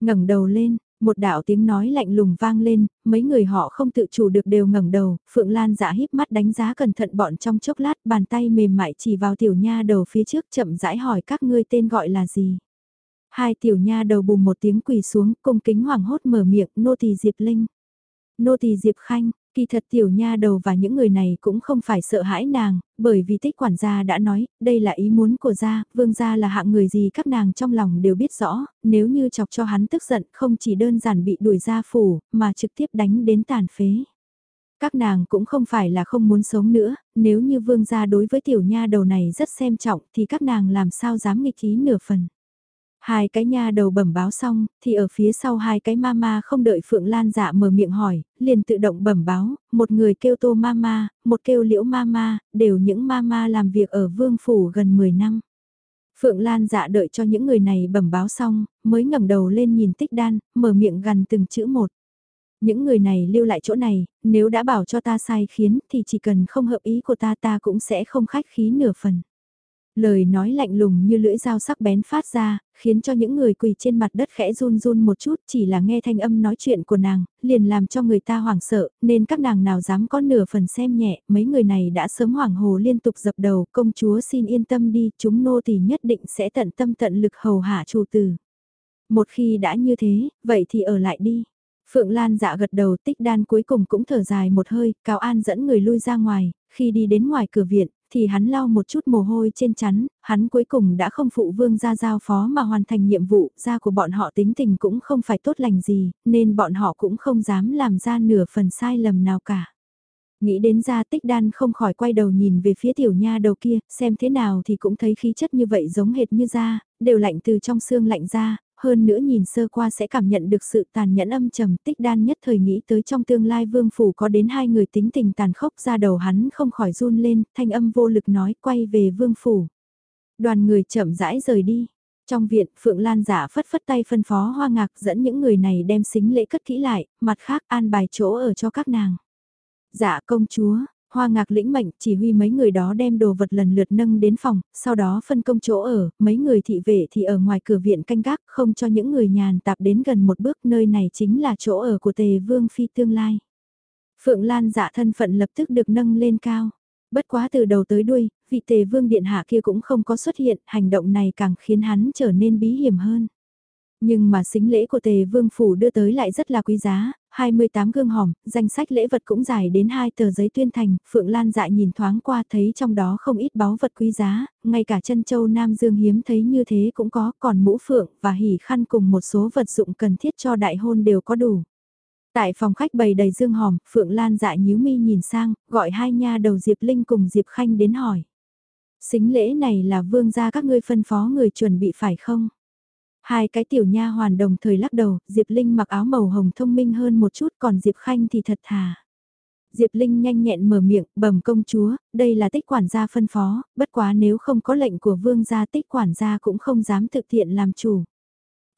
ngẩng đầu lên, một đạo tiếng nói lạnh lùng vang lên, mấy người họ không tự chủ được đều ngẩng đầu, Phượng Lan giả híp mắt đánh giá cẩn thận bọn trong chốc lát, bàn tay mềm mại chỉ vào tiểu nha đầu phía trước chậm rãi hỏi các ngươi tên gọi là gì. Hai tiểu nha đầu bùng một tiếng quỳ xuống, cung kính hoảng hốt mở miệng, nô tỳ Diệp Linh. Nô tỳ Diệp Khanh, Kỳ thật tiểu nha đầu và những người này cũng không phải sợ hãi nàng, bởi vì tích quản gia đã nói, đây là ý muốn của gia, vương gia là hạng người gì các nàng trong lòng đều biết rõ, nếu như chọc cho hắn tức giận không chỉ đơn giản bị đuổi ra phủ, mà trực tiếp đánh đến tàn phế. Các nàng cũng không phải là không muốn sống nữa, nếu như vương gia đối với tiểu nha đầu này rất xem trọng thì các nàng làm sao dám nghịch ý nửa phần. Hai cái nha đầu bẩm báo xong, thì ở phía sau hai cái mama không đợi Phượng Lan dạ mở miệng hỏi, liền tự động bẩm báo, một người kêu tô mama, một kêu liễu mama, đều những mama làm việc ở vương phủ gần 10 năm. Phượng Lan dạ đợi cho những người này bẩm báo xong, mới ngẩng đầu lên nhìn tích đan, mở miệng gần từng chữ một. Những người này lưu lại chỗ này, nếu đã bảo cho ta sai khiến thì chỉ cần không hợp ý của ta ta cũng sẽ không khách khí nửa phần. Lời nói lạnh lùng như lưỡi dao sắc bén phát ra, khiến cho những người quỳ trên mặt đất khẽ run run một chút chỉ là nghe thanh âm nói chuyện của nàng, liền làm cho người ta hoảng sợ, nên các nàng nào dám có nửa phần xem nhẹ, mấy người này đã sớm hoảng hồ liên tục dập đầu, công chúa xin yên tâm đi, chúng nô tỳ nhất định sẽ tận tâm tận lực hầu hạ chủ tử. Một khi đã như thế, vậy thì ở lại đi. Phượng Lan dạ gật đầu tích đan cuối cùng cũng thở dài một hơi, Cao An dẫn người lui ra ngoài, khi đi đến ngoài cửa viện, thì hắn lau một chút mồ hôi trên chắn, hắn cuối cùng đã không phụ vương gia giao phó mà hoàn thành nhiệm vụ, gia của bọn họ tính tình cũng không phải tốt lành gì, nên bọn họ cũng không dám làm ra nửa phần sai lầm nào cả. Nghĩ đến gia tích đan không khỏi quay đầu nhìn về phía tiểu nha đầu kia, xem thế nào thì cũng thấy khí chất như vậy giống hệt như da, đều lạnh từ trong xương lạnh ra, hơn nữa nhìn sơ qua sẽ cảm nhận được sự tàn nhẫn âm trầm tích đan nhất thời nghĩ tới trong tương lai vương phủ có đến hai người tính tình tàn khốc ra đầu hắn không khỏi run lên, thanh âm vô lực nói quay về vương phủ. Đoàn người chậm rãi rời đi. Trong viện, Phượng Lan giả phất phất tay phân phó hoa ngạc dẫn những người này đem xính lễ cất kỹ lại, mặt khác an bài chỗ ở cho các nàng. Dạ công chúa, Hoa ngạc lĩnh mệnh chỉ huy mấy người đó đem đồ vật lần lượt nâng đến phòng, sau đó phân công chỗ ở, mấy người thị vệ thì ở ngoài cửa viện canh gác không cho những người nhàn tạp đến gần một bước nơi này chính là chỗ ở của tề vương phi tương lai. Phượng Lan dạ thân phận lập tức được nâng lên cao. Bất quá từ đầu tới đuôi, vị tề vương điện hạ kia cũng không có xuất hiện, hành động này càng khiến hắn trở nên bí hiểm hơn. Nhưng mà xính lễ của tề vương phủ đưa tới lại rất là quý giá, 28 gương hòm, danh sách lễ vật cũng dài đến hai tờ giấy tuyên thành, Phượng Lan dại nhìn thoáng qua thấy trong đó không ít báu vật quý giá, ngay cả chân châu Nam Dương hiếm thấy như thế cũng có, còn mũ phượng và hỉ khăn cùng một số vật dụng cần thiết cho đại hôn đều có đủ. Tại phòng khách bày đầy dương hòm, Phượng Lan dại nhíu mi nhìn sang, gọi hai nha đầu Diệp Linh cùng Diệp Khanh đến hỏi. Xính lễ này là vương gia các ngươi phân phó người chuẩn bị phải không? Hai cái tiểu nha hoàn đồng thời lắc đầu, Diệp Linh mặc áo màu hồng thông minh hơn một chút còn Diệp Khanh thì thật thà. Diệp Linh nhanh nhẹn mở miệng, bẩm công chúa, đây là tích quản gia phân phó, bất quá nếu không có lệnh của vương gia tích quản gia cũng không dám thực hiện làm chủ.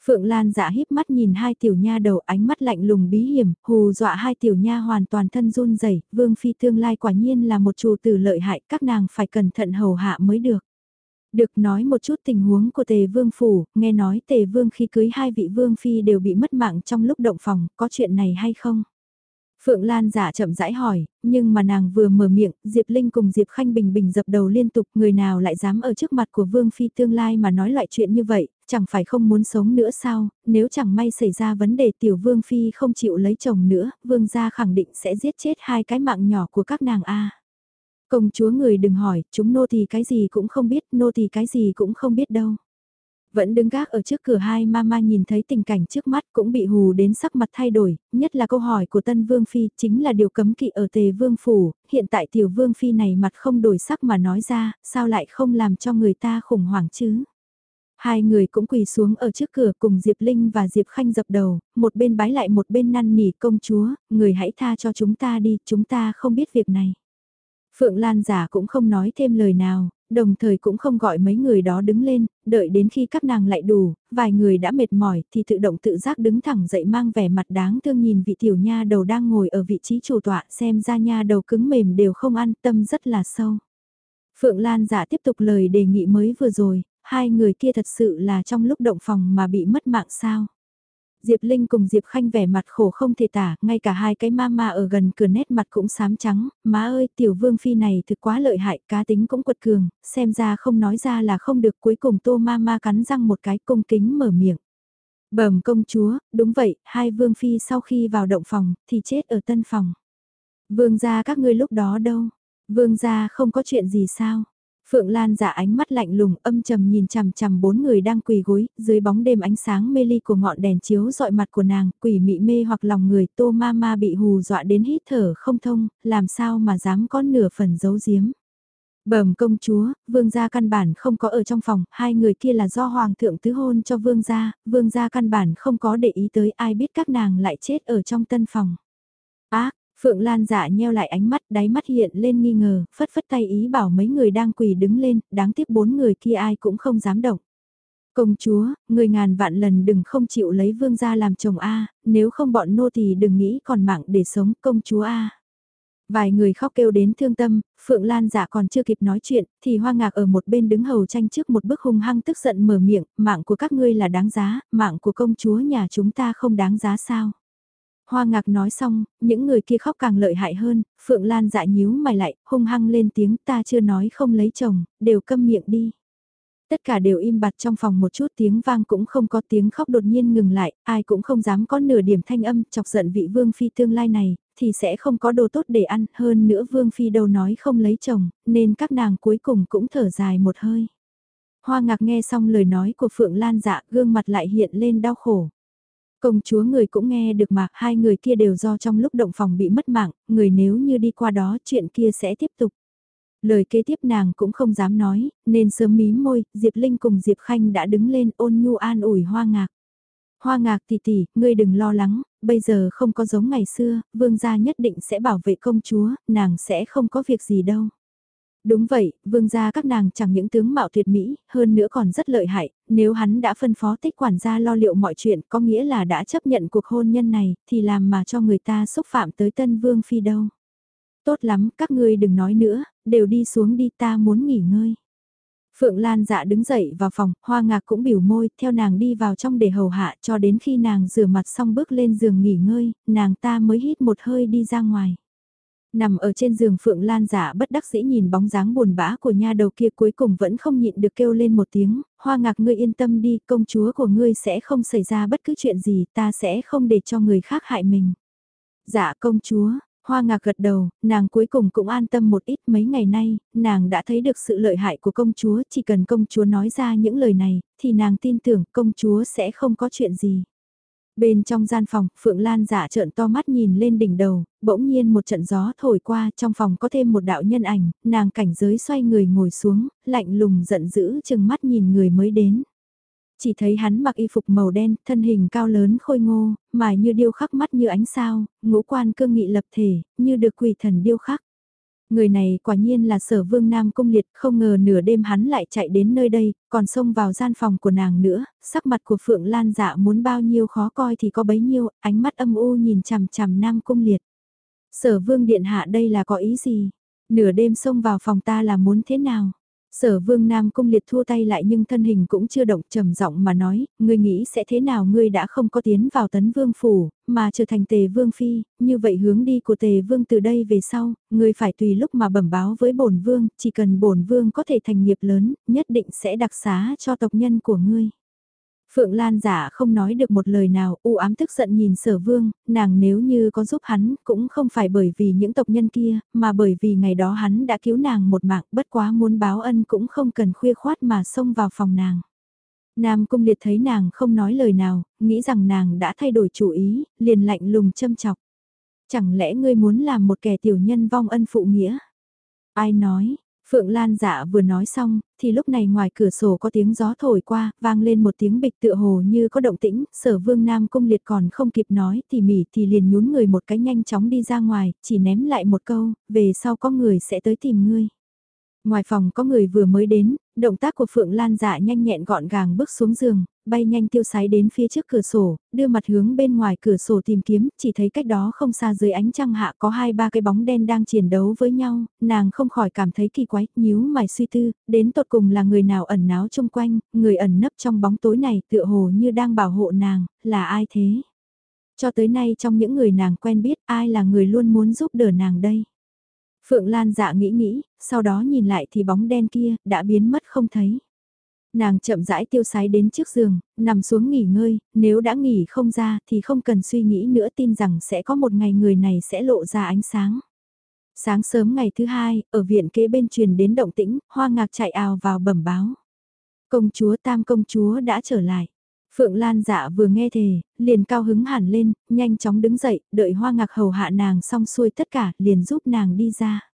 Phượng Lan dạ híp mắt nhìn hai tiểu nha đầu ánh mắt lạnh lùng bí hiểm, hù dọa hai tiểu nha hoàn toàn thân run rẩy. vương phi tương lai quả nhiên là một chủ tử lợi hại, các nàng phải cẩn thận hầu hạ mới được. Được nói một chút tình huống của tề vương phủ, nghe nói tề vương khi cưới hai vị vương phi đều bị mất mạng trong lúc động phòng, có chuyện này hay không? Phượng Lan giả chậm rãi hỏi, nhưng mà nàng vừa mở miệng, Diệp Linh cùng Diệp Khanh bình bình dập đầu liên tục, người nào lại dám ở trước mặt của Vương Phi tương lai mà nói loại chuyện như vậy, chẳng phải không muốn sống nữa sao, nếu chẳng may xảy ra vấn đề tiểu Vương Phi không chịu lấy chồng nữa, Vương gia khẳng định sẽ giết chết hai cái mạng nhỏ của các nàng A. Công chúa người đừng hỏi, chúng nô thì cái gì cũng không biết, nô thì cái gì cũng không biết đâu. Vẫn đứng gác ở trước cửa hai mama nhìn thấy tình cảnh trước mắt cũng bị hù đến sắc mặt thay đổi, nhất là câu hỏi của Tân Vương Phi chính là điều cấm kỵ ở tề Vương Phủ, hiện tại tiểu Vương Phi này mặt không đổi sắc mà nói ra, sao lại không làm cho người ta khủng hoảng chứ? Hai người cũng quỳ xuống ở trước cửa cùng Diệp Linh và Diệp Khanh dập đầu, một bên bái lại một bên năn nỉ công chúa, người hãy tha cho chúng ta đi, chúng ta không biết việc này. Phượng Lan giả cũng không nói thêm lời nào, đồng thời cũng không gọi mấy người đó đứng lên, đợi đến khi các nàng lại đủ, vài người đã mệt mỏi thì tự động tự giác đứng thẳng dậy mang vẻ mặt đáng thương nhìn vị tiểu nha đầu đang ngồi ở vị trí chủ tọa xem ra nha đầu cứng mềm đều không an tâm rất là sâu. Phượng Lan giả tiếp tục lời đề nghị mới vừa rồi, hai người kia thật sự là trong lúc động phòng mà bị mất mạng sao. Diệp Linh cùng Diệp Khanh vẻ mặt khổ không thể tả, ngay cả hai cái mama ở gần cửa nét mặt cũng xám trắng, má ơi tiểu vương phi này thực quá lợi hại, cá tính cũng quật cường, xem ra không nói ra là không được cuối cùng tô mama cắn răng một cái cung kính mở miệng. Bẩm công chúa, đúng vậy, hai vương phi sau khi vào động phòng, thì chết ở tân phòng. Vương gia các ngươi lúc đó đâu? Vương gia không có chuyện gì sao? Phượng Lan giả ánh mắt lạnh lùng âm trầm nhìn chằm chằm bốn người đang quỳ gối, dưới bóng đêm ánh sáng mê ly của ngọn đèn chiếu dọi mặt của nàng, quỷ mị mê hoặc lòng người tô ma ma bị hù dọa đến hít thở không thông, làm sao mà dám có nửa phần giấu giếm. Bẩm công chúa, vương gia căn bản không có ở trong phòng, hai người kia là do hoàng thượng tứ hôn cho vương gia, vương gia căn bản không có để ý tới ai biết các nàng lại chết ở trong tân phòng. Ác, Phượng Lan dạ nheo lại ánh mắt, đáy mắt hiện lên nghi ngờ, phất phất tay ý bảo mấy người đang quỳ đứng lên, đáng tiếc bốn người kia ai cũng không dám động. Công chúa, người ngàn vạn lần đừng không chịu lấy vương gia làm chồng A, nếu không bọn nô thì đừng nghĩ còn mạng để sống công chúa A. Vài người khóc kêu đến thương tâm, Phượng Lan giả còn chưa kịp nói chuyện, thì hoa ngạc ở một bên đứng hầu tranh trước một bức hung hăng tức giận mở miệng, mạng của các ngươi là đáng giá, mạng của công chúa nhà chúng ta không đáng giá sao. Hoa ngạc nói xong, những người kia khóc càng lợi hại hơn, Phượng Lan dạ nhíu mày lại, hung hăng lên tiếng ta chưa nói không lấy chồng, đều câm miệng đi. Tất cả đều im bặt trong phòng một chút tiếng vang cũng không có tiếng khóc đột nhiên ngừng lại, ai cũng không dám có nửa điểm thanh âm chọc giận vị vương phi tương lai này, thì sẽ không có đồ tốt để ăn, hơn nữa vương phi đâu nói không lấy chồng, nên các nàng cuối cùng cũng thở dài một hơi. Hoa ngạc nghe xong lời nói của Phượng Lan dạ gương mặt lại hiện lên đau khổ. Công chúa người cũng nghe được mà, hai người kia đều do trong lúc động phòng bị mất mạng, người nếu như đi qua đó chuyện kia sẽ tiếp tục. Lời kế tiếp nàng cũng không dám nói, nên sớm mí môi, Diệp Linh cùng Diệp Khanh đã đứng lên ôn nhu an ủi hoa ngạc. Hoa ngạc tỷ tỷ, ngươi đừng lo lắng, bây giờ không có giống ngày xưa, vương gia nhất định sẽ bảo vệ công chúa, nàng sẽ không có việc gì đâu. Đúng vậy, vương gia các nàng chẳng những tướng mạo tuyệt mỹ, hơn nữa còn rất lợi hại, nếu hắn đã phân phó tích quản gia lo liệu mọi chuyện có nghĩa là đã chấp nhận cuộc hôn nhân này, thì làm mà cho người ta xúc phạm tới tân vương phi đâu. Tốt lắm, các ngươi đừng nói nữa, đều đi xuống đi ta muốn nghỉ ngơi. Phượng Lan dạ đứng dậy vào phòng, hoa ngạc cũng biểu môi, theo nàng đi vào trong để hầu hạ cho đến khi nàng rửa mặt xong bước lên giường nghỉ ngơi, nàng ta mới hít một hơi đi ra ngoài. Nằm ở trên giường Phượng Lan giả bất đắc dĩ nhìn bóng dáng buồn bã của nha đầu kia cuối cùng vẫn không nhịn được kêu lên một tiếng, hoa ngạc ngươi yên tâm đi, công chúa của ngươi sẽ không xảy ra bất cứ chuyện gì, ta sẽ không để cho người khác hại mình. Dạ công chúa, Hoa ngạc gật đầu, nàng cuối cùng cũng an tâm một ít mấy ngày nay, nàng đã thấy được sự lợi hại của công chúa, chỉ cần công chúa nói ra những lời này, thì nàng tin tưởng công chúa sẽ không có chuyện gì. Bên trong gian phòng, Phượng Lan giả trợn to mắt nhìn lên đỉnh đầu, bỗng nhiên một trận gió thổi qua, trong phòng có thêm một đạo nhân ảnh, nàng cảnh giới xoay người ngồi xuống, lạnh lùng giận dữ chừng mắt nhìn người mới đến. Chỉ thấy hắn mặc y phục màu đen, thân hình cao lớn khôi ngô, mài như điêu khắc mắt như ánh sao, ngũ quan cương nghị lập thể, như được quỷ thần điêu khắc. Người này quả nhiên là sở vương nam cung liệt, không ngờ nửa đêm hắn lại chạy đến nơi đây, còn xông vào gian phòng của nàng nữa, sắc mặt của Phượng Lan dạ muốn bao nhiêu khó coi thì có bấy nhiêu, ánh mắt âm u nhìn chằm chằm nam cung liệt. Sở vương điện hạ đây là có ý gì? Nửa đêm xông vào phòng ta là muốn thế nào? Sở vương Nam Cung liệt thua tay lại nhưng thân hình cũng chưa động trầm giọng mà nói, ngươi nghĩ sẽ thế nào ngươi đã không có tiến vào tấn vương phủ, mà trở thành tề vương phi, như vậy hướng đi của tề vương từ đây về sau, ngươi phải tùy lúc mà bẩm báo với bổn vương, chỉ cần bổn vương có thể thành nghiệp lớn, nhất định sẽ đặc xá cho tộc nhân của ngươi. Phượng Lan giả không nói được một lời nào, u ám tức giận nhìn sở vương, nàng nếu như có giúp hắn, cũng không phải bởi vì những tộc nhân kia, mà bởi vì ngày đó hắn đã cứu nàng một mạng, bất quá muốn báo ân cũng không cần khuya khoát mà xông vào phòng nàng. Nam Cung Liệt thấy nàng không nói lời nào, nghĩ rằng nàng đã thay đổi chủ ý, liền lạnh lùng châm chọc. Chẳng lẽ ngươi muốn làm một kẻ tiểu nhân vong ân phụ nghĩa? Ai nói, Phượng Lan dạ vừa nói xong, thì lúc này ngoài cửa sổ có tiếng gió thổi qua, vang lên một tiếng bịch tựa hồ như có động tĩnh, sở vương nam cung liệt còn không kịp nói thì mỉ thì liền nhún người một cái nhanh chóng đi ra ngoài, chỉ ném lại một câu, về sau có người sẽ tới tìm ngươi. Ngoài phòng có người vừa mới đến, động tác của Phượng Lan dạ nhanh nhẹn gọn gàng bước xuống giường, bay nhanh tiêu sái đến phía trước cửa sổ, đưa mặt hướng bên ngoài cửa sổ tìm kiếm, chỉ thấy cách đó không xa dưới ánh trăng hạ có hai ba cái bóng đen đang chiến đấu với nhau, nàng không khỏi cảm thấy kỳ quái, nhíu mày suy tư, đến tột cùng là người nào ẩn náu chung quanh, người ẩn nấp trong bóng tối này tựa hồ như đang bảo hộ nàng, là ai thế? Cho tới nay trong những người nàng quen biết ai là người luôn muốn giúp đỡ nàng đây? Phượng Lan dạ nghĩ nghĩ, sau đó nhìn lại thì bóng đen kia đã biến mất không thấy. Nàng chậm rãi tiêu sái đến trước giường, nằm xuống nghỉ ngơi, nếu đã nghỉ không ra thì không cần suy nghĩ nữa tin rằng sẽ có một ngày người này sẽ lộ ra ánh sáng. Sáng sớm ngày thứ hai, ở viện kế bên truyền đến động tĩnh, hoa ngạc chạy ào vào bẩm báo. Công chúa tam công chúa đã trở lại. Phượng Lan dạ vừa nghe thề, liền cao hứng hẳn lên, nhanh chóng đứng dậy, đợi hoa ngạc hầu hạ nàng xong xuôi tất cả, liền giúp nàng đi ra.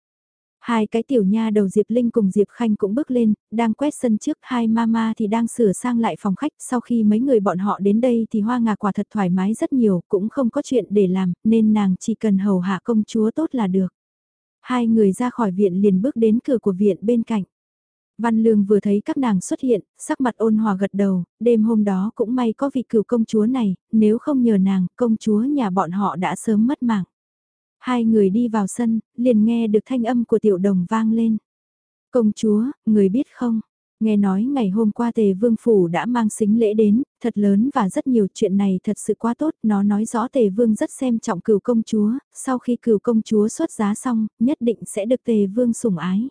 Hai cái tiểu nha đầu Diệp Linh cùng Diệp Khanh cũng bước lên, đang quét sân trước, hai mama thì đang sửa sang lại phòng khách, sau khi mấy người bọn họ đến đây thì hoa ngà quả thật thoải mái rất nhiều, cũng không có chuyện để làm, nên nàng chỉ cần hầu hạ công chúa tốt là được. Hai người ra khỏi viện liền bước đến cửa của viện bên cạnh. Văn Lương vừa thấy các nàng xuất hiện, sắc mặt ôn hòa gật đầu, đêm hôm đó cũng may có vị cửu công chúa này, nếu không nhờ nàng, công chúa nhà bọn họ đã sớm mất mạng. Hai người đi vào sân, liền nghe được thanh âm của tiểu đồng vang lên. Công chúa, người biết không? Nghe nói ngày hôm qua tề vương phủ đã mang xính lễ đến, thật lớn và rất nhiều chuyện này thật sự quá tốt, nó nói rõ tề vương rất xem trọng cửu công chúa, sau khi cửu công chúa xuất giá xong, nhất định sẽ được tề vương sủng ái.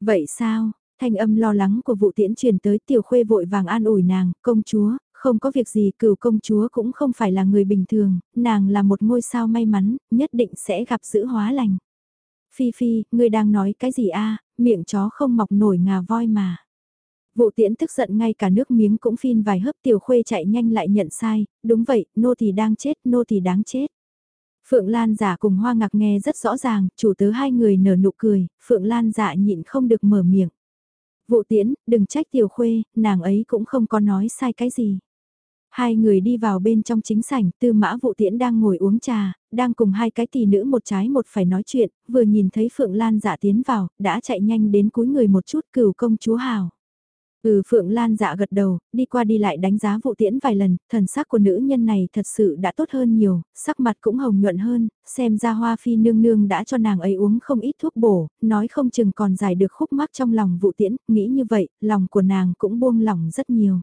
Vậy sao, thanh âm lo lắng của vụ tiễn truyền tới tiểu khuê vội vàng an ủi nàng, công chúa, không có việc gì cửu công chúa cũng không phải là người bình thường, nàng là một ngôi sao may mắn, nhất định sẽ gặp giữ hóa lành. Phi Phi, ngươi đang nói cái gì a? miệng chó không mọc nổi ngà voi mà. Vụ tiễn tức giận ngay cả nước miếng cũng phin vài hớp tiểu khuê chạy nhanh lại nhận sai, đúng vậy, nô thì đang chết, nô thì đáng chết. Phượng Lan giả cùng hoa ngạc nghe rất rõ ràng, chủ tớ hai người nở nụ cười, Phượng Lan giả nhịn không được mở miệng. Vụ tiễn, đừng trách tiểu khuê, nàng ấy cũng không có nói sai cái gì. Hai người đi vào bên trong chính sảnh, tư mã vụ tiễn đang ngồi uống trà, đang cùng hai cái tỷ nữ một trái một phải nói chuyện, vừa nhìn thấy Phượng Lan dạ tiến vào, đã chạy nhanh đến cuối người một chút cửu công chúa hào. Ừ Phượng Lan dạ gật đầu, đi qua đi lại đánh giá vụ tiễn vài lần, thần sắc của nữ nhân này thật sự đã tốt hơn nhiều, sắc mặt cũng hồng nhuận hơn, xem ra hoa phi nương nương đã cho nàng ấy uống không ít thuốc bổ, nói không chừng còn giải được khúc mắc trong lòng vụ tiễn, nghĩ như vậy, lòng của nàng cũng buông lỏng rất nhiều.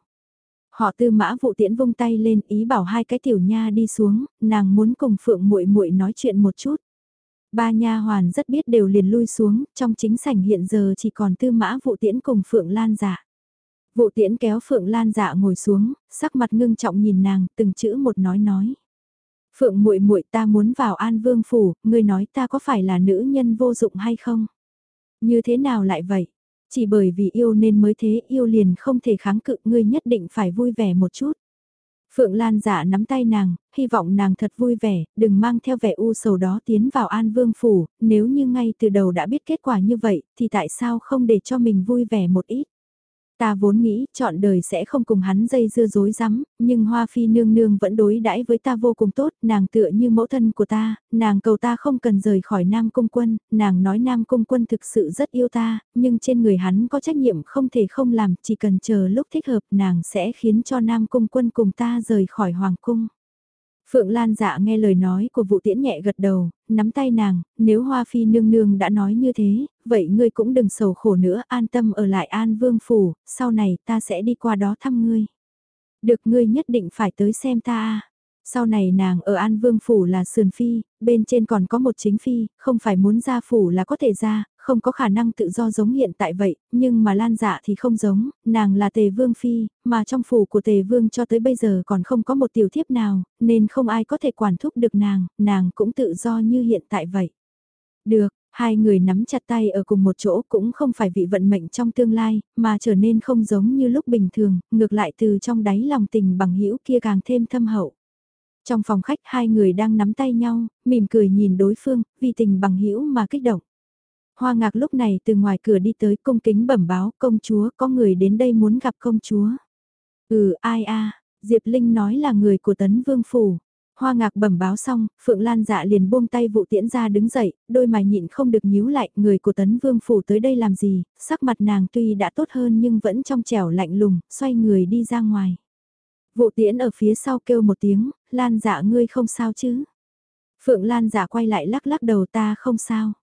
Họ tư mã vụ tiễn vung tay lên ý bảo hai cái tiểu nha đi xuống, nàng muốn cùng phượng muội muội nói chuyện một chút. Ba nha hoàn rất biết đều liền lui xuống, trong chính sảnh hiện giờ chỉ còn tư mã vụ tiễn cùng phượng lan dạ. Vụ tiễn kéo phượng lan dạ ngồi xuống, sắc mặt ngưng trọng nhìn nàng, từng chữ một nói nói. Phượng muội muội ta muốn vào an vương phủ, ngươi nói ta có phải là nữ nhân vô dụng hay không? Như thế nào lại vậy? Chỉ bởi vì yêu nên mới thế yêu liền không thể kháng cự ngươi nhất định phải vui vẻ một chút. Phượng Lan giả nắm tay nàng, hy vọng nàng thật vui vẻ, đừng mang theo vẻ u sầu đó tiến vào An Vương Phủ, nếu như ngay từ đầu đã biết kết quả như vậy, thì tại sao không để cho mình vui vẻ một ít. Ta vốn nghĩ chọn đời sẽ không cùng hắn dây dưa dối rắm nhưng Hoa Phi nương nương vẫn đối đãi với ta vô cùng tốt, nàng tựa như mẫu thân của ta, nàng cầu ta không cần rời khỏi Nam Cung Quân, nàng nói Nam Cung Quân thực sự rất yêu ta, nhưng trên người hắn có trách nhiệm không thể không làm, chỉ cần chờ lúc thích hợp nàng sẽ khiến cho Nam Cung Quân cùng ta rời khỏi Hoàng Cung. Phượng Lan dạ nghe lời nói của vụ tiễn nhẹ gật đầu, nắm tay nàng, nếu Hoa Phi nương nương đã nói như thế, vậy ngươi cũng đừng sầu khổ nữa, an tâm ở lại An Vương Phủ, sau này ta sẽ đi qua đó thăm ngươi. Được ngươi nhất định phải tới xem ta sau này nàng ở An Vương Phủ là sườn phi, bên trên còn có một chính phi, không phải muốn ra phủ là có thể ra, không có khả năng tự do giống hiện tại vậy, nhưng mà Lan dạ thì không giống, nàng là tề vương phi, mà trong phủ của tề vương cho tới bây giờ còn không có một tiểu thiếp nào, nên không ai có thể quản thúc được nàng, nàng cũng tự do như hiện tại vậy. Được, hai người nắm chặt tay ở cùng một chỗ cũng không phải vị vận mệnh trong tương lai, mà trở nên không giống như lúc bình thường, ngược lại từ trong đáy lòng tình bằng hữu kia càng thêm thâm hậu. Trong phòng khách hai người đang nắm tay nhau, mỉm cười nhìn đối phương, vì tình bằng hữu mà kích động. Hoa ngạc lúc này từ ngoài cửa đi tới cung kính bẩm báo công chúa có người đến đây muốn gặp công chúa. Ừ ai a Diệp Linh nói là người của tấn vương phủ. Hoa ngạc bẩm báo xong, Phượng Lan dạ liền buông tay vụ tiễn ra đứng dậy, đôi mày nhịn không được nhíu lại, người của tấn vương phủ tới đây làm gì, sắc mặt nàng tuy đã tốt hơn nhưng vẫn trong trẻo lạnh lùng, xoay người đi ra ngoài. Vụ tiễn ở phía sau kêu một tiếng, Lan dạ ngươi không sao chứ. Phượng Lan dạ quay lại lắc lắc đầu ta không sao.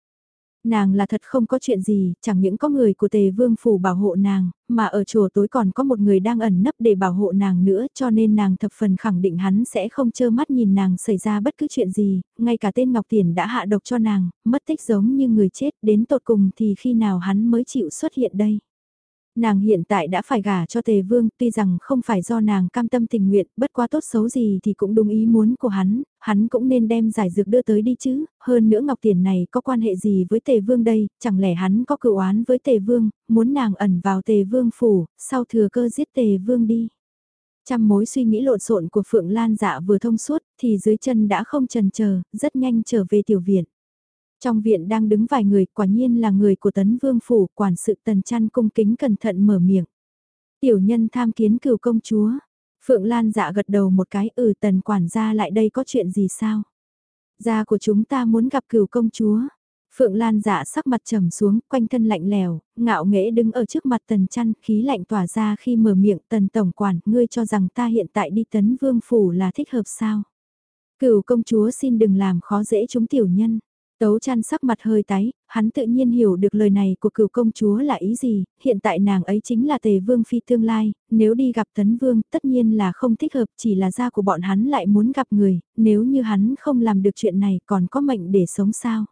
Nàng là thật không có chuyện gì, chẳng những có người của tề vương phủ bảo hộ nàng, mà ở chùa tối còn có một người đang ẩn nấp để bảo hộ nàng nữa cho nên nàng thập phần khẳng định hắn sẽ không chơ mắt nhìn nàng xảy ra bất cứ chuyện gì, ngay cả tên Ngọc Tiền đã hạ độc cho nàng, mất tích giống như người chết, đến tột cùng thì khi nào hắn mới chịu xuất hiện đây. Nàng hiện tại đã phải gả cho tề vương, tuy rằng không phải do nàng cam tâm tình nguyện, bất quá tốt xấu gì thì cũng đúng ý muốn của hắn, hắn cũng nên đem giải dược đưa tới đi chứ, hơn nữa ngọc tiền này có quan hệ gì với tề vương đây, chẳng lẽ hắn có cựu oán với tề vương, muốn nàng ẩn vào tề vương phủ, sau thừa cơ giết tề vương đi. Trăm mối suy nghĩ lộn xộn của Phượng Lan dạ vừa thông suốt, thì dưới chân đã không trần chờ rất nhanh trở về tiểu viện. Trong viện đang đứng vài người, quả nhiên là người của tấn vương phủ, quản sự tần chăn cung kính cẩn thận mở miệng. Tiểu nhân tham kiến cửu công chúa. Phượng Lan dạ gật đầu một cái, ừ tần quản gia lại đây có chuyện gì sao? Gia của chúng ta muốn gặp cửu công chúa. Phượng Lan dạ sắc mặt trầm xuống, quanh thân lạnh lèo, ngạo nghễ đứng ở trước mặt tần chăn, khí lạnh tỏa ra khi mở miệng tần tổng quản, ngươi cho rằng ta hiện tại đi tấn vương phủ là thích hợp sao? Cửu công chúa xin đừng làm khó dễ chúng tiểu nhân. Tấu chăn sắc mặt hơi tái, hắn tự nhiên hiểu được lời này của cựu công chúa là ý gì, hiện tại nàng ấy chính là tề vương phi tương lai, nếu đi gặp tấn vương tất nhiên là không thích hợp chỉ là gia của bọn hắn lại muốn gặp người, nếu như hắn không làm được chuyện này còn có mệnh để sống sao.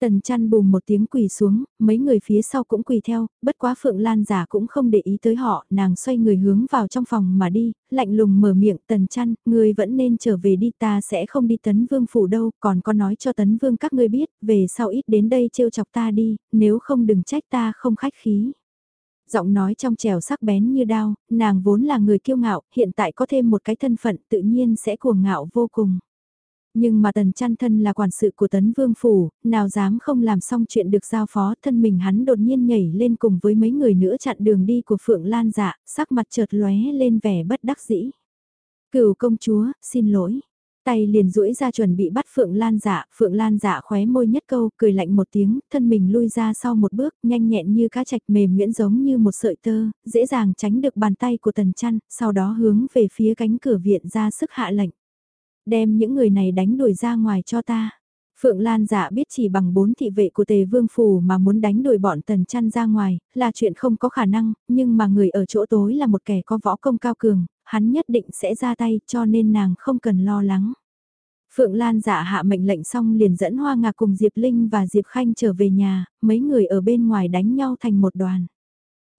Tần chăn bùm một tiếng quỳ xuống, mấy người phía sau cũng quỳ theo, bất quá Phượng Lan giả cũng không để ý tới họ, nàng xoay người hướng vào trong phòng mà đi, lạnh lùng mở miệng tần chăn, người vẫn nên trở về đi ta sẽ không đi tấn vương phủ đâu, còn có nói cho tấn vương các ngươi biết, về sau ít đến đây trêu chọc ta đi, nếu không đừng trách ta không khách khí. Giọng nói trong trèo sắc bén như đao, nàng vốn là người kiêu ngạo, hiện tại có thêm một cái thân phận tự nhiên sẽ cuồng ngạo vô cùng. Nhưng mà tần chăn thân là quản sự của tấn vương phủ, nào dám không làm xong chuyện được giao phó thân mình hắn đột nhiên nhảy lên cùng với mấy người nữa chặn đường đi của Phượng Lan dạ, sắc mặt chợt lóe lên vẻ bất đắc dĩ. Cửu công chúa, xin lỗi. Tay liền duỗi ra chuẩn bị bắt Phượng Lan dạ, Phượng Lan dạ khóe môi nhất câu, cười lạnh một tiếng, thân mình lui ra sau một bước, nhanh nhẹn như cá trạch mềm nguyễn giống như một sợi tơ, dễ dàng tránh được bàn tay của tần chăn, sau đó hướng về phía cánh cửa viện ra sức hạ lệnh đem những người này đánh đuổi ra ngoài cho ta. Phượng Lan dạ biết chỉ bằng bốn thị vệ của tề vương phủ mà muốn đánh đuổi bọn tần chăn ra ngoài, là chuyện không có khả năng, nhưng mà người ở chỗ tối là một kẻ có võ công cao cường, hắn nhất định sẽ ra tay cho nên nàng không cần lo lắng. Phượng Lan dạ hạ mệnh lệnh xong liền dẫn Hoa Ngạc cùng Diệp Linh và Diệp Khanh trở về nhà, mấy người ở bên ngoài đánh nhau thành một đoàn.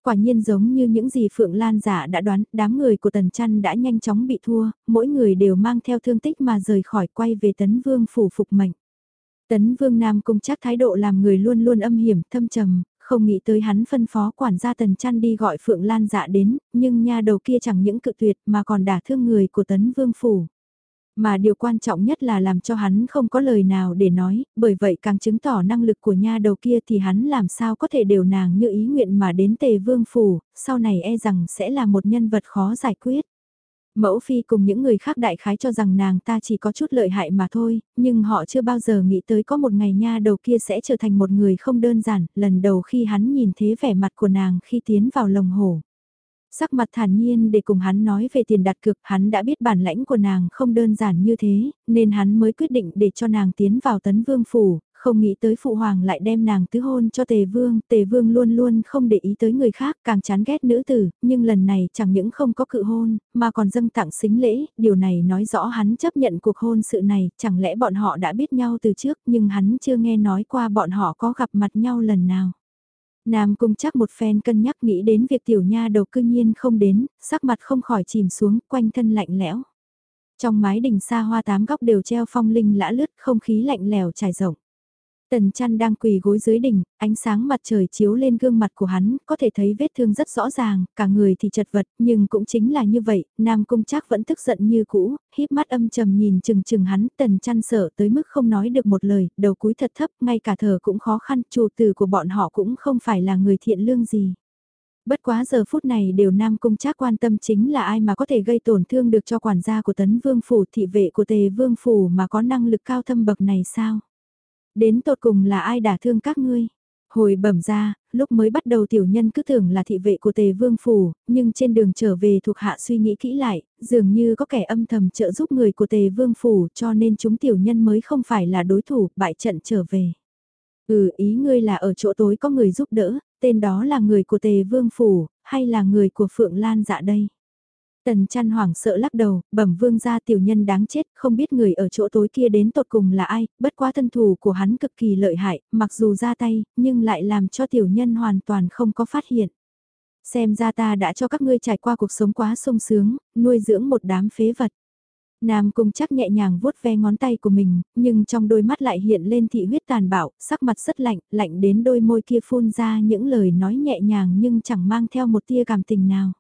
Quả nhiên giống như những gì Phượng Lan giả đã đoán, đám người của Tần Trăn đã nhanh chóng bị thua, mỗi người đều mang theo thương tích mà rời khỏi quay về Tấn Vương phủ phục mệnh. Tấn Vương Nam Cung chắc thái độ làm người luôn luôn âm hiểm, thâm trầm, không nghĩ tới hắn phân phó quản gia Tần Chăn đi gọi Phượng Lan dạ đến, nhưng nha đầu kia chẳng những cự tuyệt mà còn đả thương người của Tấn Vương Phủ. Mà điều quan trọng nhất là làm cho hắn không có lời nào để nói, bởi vậy càng chứng tỏ năng lực của nha đầu kia thì hắn làm sao có thể đều nàng như ý nguyện mà đến tề vương phủ, sau này e rằng sẽ là một nhân vật khó giải quyết. Mẫu phi cùng những người khác đại khái cho rằng nàng ta chỉ có chút lợi hại mà thôi, nhưng họ chưa bao giờ nghĩ tới có một ngày nha đầu kia sẽ trở thành một người không đơn giản, lần đầu khi hắn nhìn thế vẻ mặt của nàng khi tiến vào lồng hổ. Sắc mặt thản nhiên để cùng hắn nói về tiền đặt cược, hắn đã biết bản lãnh của nàng không đơn giản như thế, nên hắn mới quyết định để cho nàng tiến vào tấn vương phủ, không nghĩ tới phụ hoàng lại đem nàng tứ hôn cho tề vương, tề vương luôn luôn không để ý tới người khác, càng chán ghét nữ tử, nhưng lần này chẳng những không có cự hôn, mà còn dâng tặng xính lễ, điều này nói rõ hắn chấp nhận cuộc hôn sự này, chẳng lẽ bọn họ đã biết nhau từ trước nhưng hắn chưa nghe nói qua bọn họ có gặp mặt nhau lần nào. Nam cung chắc một phen cân nhắc nghĩ đến việc tiểu nha đầu cư nhiên không đến, sắc mặt không khỏi chìm xuống, quanh thân lạnh lẽo. Trong mái đình xa hoa tám góc đều treo phong linh lã lướt không khí lạnh lèo trải rộng. Tần chăn đang quỳ gối dưới đỉnh, ánh sáng mặt trời chiếu lên gương mặt của hắn, có thể thấy vết thương rất rõ ràng, cả người thì chật vật, nhưng cũng chính là như vậy, Nam Cung chắc vẫn tức giận như cũ, híp mắt âm trầm nhìn chừng chừng hắn, tần chăn sợ tới mức không nói được một lời, đầu cúi thật thấp, ngay cả thở cũng khó khăn, chủ tử của bọn họ cũng không phải là người thiện lương gì. Bất quá giờ phút này đều Nam Cung chắc quan tâm chính là ai mà có thể gây tổn thương được cho quản gia của Tấn Vương Phủ thị vệ của Tề Vương Phủ mà có năng lực cao thâm bậc này sao? Đến tột cùng là ai đả thương các ngươi? Hồi bẩm ra, lúc mới bắt đầu tiểu nhân cứ tưởng là thị vệ của tề vương phủ, nhưng trên đường trở về thuộc hạ suy nghĩ kỹ lại, dường như có kẻ âm thầm trợ giúp người của tề vương phủ cho nên chúng tiểu nhân mới không phải là đối thủ, bại trận trở về. Ừ ý ngươi là ở chỗ tối có người giúp đỡ, tên đó là người của tề vương phủ, hay là người của Phượng Lan dạ đây? Tần chăn hoảng sợ lắc đầu, bẩm vương gia tiểu nhân đáng chết, không biết người ở chỗ tối kia đến tột cùng là ai, bất quá thân thủ của hắn cực kỳ lợi hại, mặc dù ra tay, nhưng lại làm cho tiểu nhân hoàn toàn không có phát hiện. Xem ra ta đã cho các ngươi trải qua cuộc sống quá sung sướng, nuôi dưỡng một đám phế vật. Nam cung chắc nhẹ nhàng vuốt ve ngón tay của mình, nhưng trong đôi mắt lại hiện lên thị huyết tàn bạo, sắc mặt rất lạnh, lạnh đến đôi môi kia phun ra những lời nói nhẹ nhàng nhưng chẳng mang theo một tia cảm tình nào.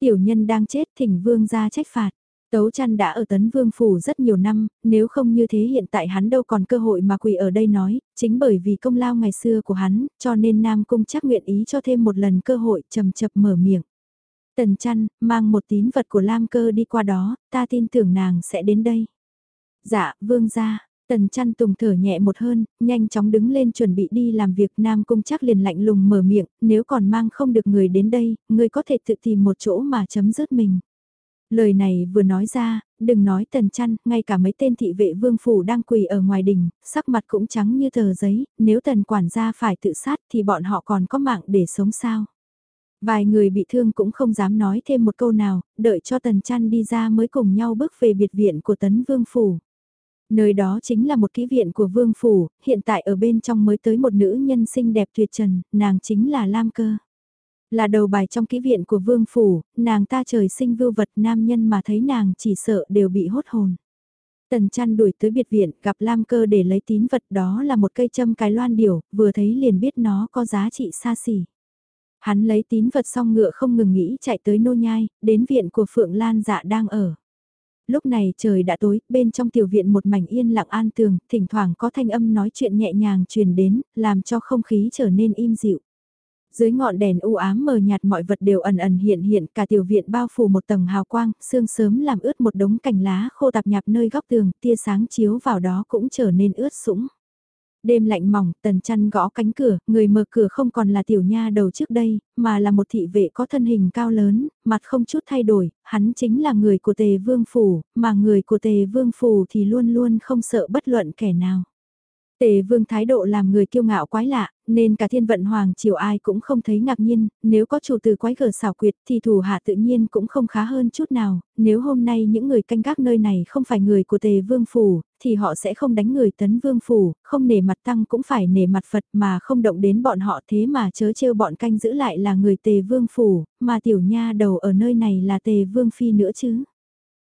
Tiểu nhân đang chết thỉnh vương ra trách phạt. Tấu chăn đã ở tấn vương phủ rất nhiều năm, nếu không như thế hiện tại hắn đâu còn cơ hội mà quỳ ở đây nói, chính bởi vì công lao ngày xưa của hắn, cho nên Nam Cung chắc nguyện ý cho thêm một lần cơ hội trầm chập mở miệng. Tần chăn, mang một tín vật của Lam cơ đi qua đó, ta tin tưởng nàng sẽ đến đây. Dạ, vương ra, Tần chăn tùng thở nhẹ một hơn, nhanh chóng đứng lên chuẩn bị đi làm việc Nam Cung chắc liền lạnh lùng mở miệng, nếu còn mang không được người đến đây, người có thể tự tìm một chỗ mà chấm dứt mình. Lời này vừa nói ra, đừng nói tần chăn, ngay cả mấy tên thị vệ vương phủ đang quỳ ở ngoài đình, sắc mặt cũng trắng như tờ giấy, nếu tần quản gia phải tự sát thì bọn họ còn có mạng để sống sao. Vài người bị thương cũng không dám nói thêm một câu nào, đợi cho tần chăn đi ra mới cùng nhau bước về biệt viện của tấn vương phủ. Nơi đó chính là một kỹ viện của vương phủ, hiện tại ở bên trong mới tới một nữ nhân xinh đẹp tuyệt trần, nàng chính là Lam Cơ. Là đầu bài trong kỹ viện của vương phủ, nàng ta trời sinh vưu vật nam nhân mà thấy nàng chỉ sợ đều bị hốt hồn. Tần chăn đuổi tới biệt viện, gặp Lam Cơ để lấy tín vật đó là một cây châm cái loan điểu, vừa thấy liền biết nó có giá trị xa xỉ. Hắn lấy tín vật xong ngựa không ngừng nghĩ chạy tới nô nhai, đến viện của Phượng Lan dạ đang ở lúc này trời đã tối, bên trong tiểu viện một mảnh yên lặng an tường, thỉnh thoảng có thanh âm nói chuyện nhẹ nhàng truyền đến, làm cho không khí trở nên im dịu. Dưới ngọn đèn u ám mờ nhạt mọi vật đều ẩn ẩn hiện hiện cả tiểu viện bao phủ một tầng hào quang, sương sớm làm ướt một đống cành lá khô tạp nhạp nơi góc tường, tia sáng chiếu vào đó cũng trở nên ướt sũng. Đêm lạnh mỏng, tần chăn gõ cánh cửa, người mở cửa không còn là tiểu nha đầu trước đây, mà là một thị vệ có thân hình cao lớn, mặt không chút thay đổi, hắn chính là người của tề vương phủ, mà người của tề vương phủ thì luôn luôn không sợ bất luận kẻ nào. Tề vương thái độ làm người kiêu ngạo quái lạ, nên cả thiên vận hoàng triều ai cũng không thấy ngạc nhiên, nếu có chủ từ quái gở xảo quyệt thì thủ hạ tự nhiên cũng không khá hơn chút nào, nếu hôm nay những người canh gác nơi này không phải người của tề vương phủ, thì họ sẽ không đánh người tấn vương phủ, không nể mặt tăng cũng phải nể mặt Phật mà không động đến bọn họ thế mà chớ trêu bọn canh giữ lại là người tề vương phủ, mà tiểu nha đầu ở nơi này là tề vương phi nữa chứ.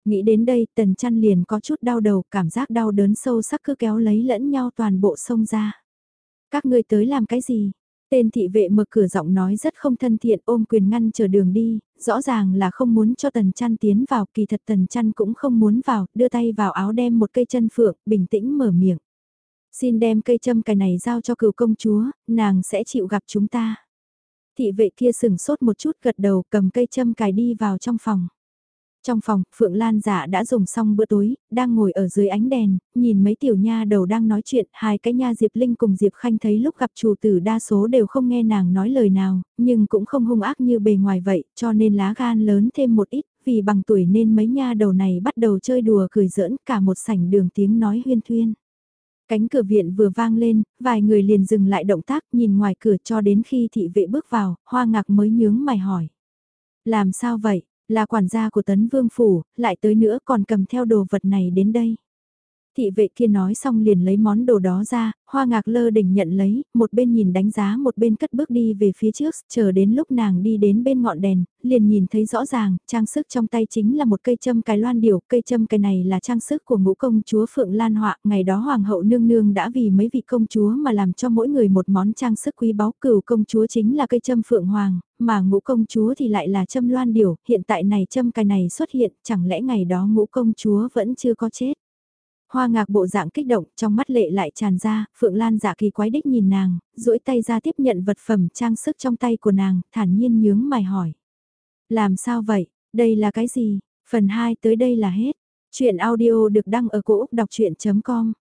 Nghĩ đến đây tần chăn liền có chút đau đầu, cảm giác đau đớn sâu sắc cứ kéo lấy lẫn nhau toàn bộ sông ra. Các ngươi tới làm cái gì? Tên thị vệ mở cửa giọng nói rất không thân thiện ôm quyền ngăn chờ đường đi, rõ ràng là không muốn cho tần chăn tiến vào, kỳ thật tần chăn cũng không muốn vào, đưa tay vào áo đem một cây chân phượng, bình tĩnh mở miệng. Xin đem cây châm cài này giao cho cựu công chúa, nàng sẽ chịu gặp chúng ta. Thị vệ kia sừng sốt một chút gật đầu cầm cây châm cài đi vào trong phòng. Trong phòng, Phượng Lan giả đã dùng xong bữa tối, đang ngồi ở dưới ánh đèn, nhìn mấy tiểu nha đầu đang nói chuyện, hai cái nha Diệp Linh cùng Diệp Khanh thấy lúc gặp chủ tử đa số đều không nghe nàng nói lời nào, nhưng cũng không hung ác như bề ngoài vậy, cho nên lá gan lớn thêm một ít, vì bằng tuổi nên mấy nha đầu này bắt đầu chơi đùa cười giỡn cả một sảnh đường tiếng nói huyên thuyên. Cánh cửa viện vừa vang lên, vài người liền dừng lại động tác nhìn ngoài cửa cho đến khi thị vệ bước vào, hoa ngạc mới nhướng mày hỏi. Làm sao vậy, là quản gia của tấn vương phủ, lại tới nữa còn cầm theo đồ vật này đến đây. Thị vệ kia nói xong liền lấy món đồ đó ra, hoa ngạc lơ đỉnh nhận lấy, một bên nhìn đánh giá một bên cất bước đi về phía trước, chờ đến lúc nàng đi đến bên ngọn đèn, liền nhìn thấy rõ ràng, trang sức trong tay chính là một cây châm cài loan điểu, cây châm cài này là trang sức của ngũ công chúa Phượng Lan Họa, ngày đó hoàng hậu nương nương đã vì mấy vị công chúa mà làm cho mỗi người một món trang sức quý báu cửu công chúa chính là cây châm Phượng Hoàng, mà ngũ công chúa thì lại là châm loan điểu, hiện tại này châm cài này xuất hiện, chẳng lẽ ngày đó ngũ công chúa vẫn chưa có chết. Hoa ngạc bộ dạng kích động, trong mắt lệ lại tràn ra, Phượng Lan dạ kỳ quái đích nhìn nàng, duỗi tay ra tiếp nhận vật phẩm trang sức trong tay của nàng, thản nhiên nhướng mày hỏi. Làm sao vậy, đây là cái gì? Phần 2 tới đây là hết. Chuyện audio được đăng ở cổ Úc đọc chuyện.com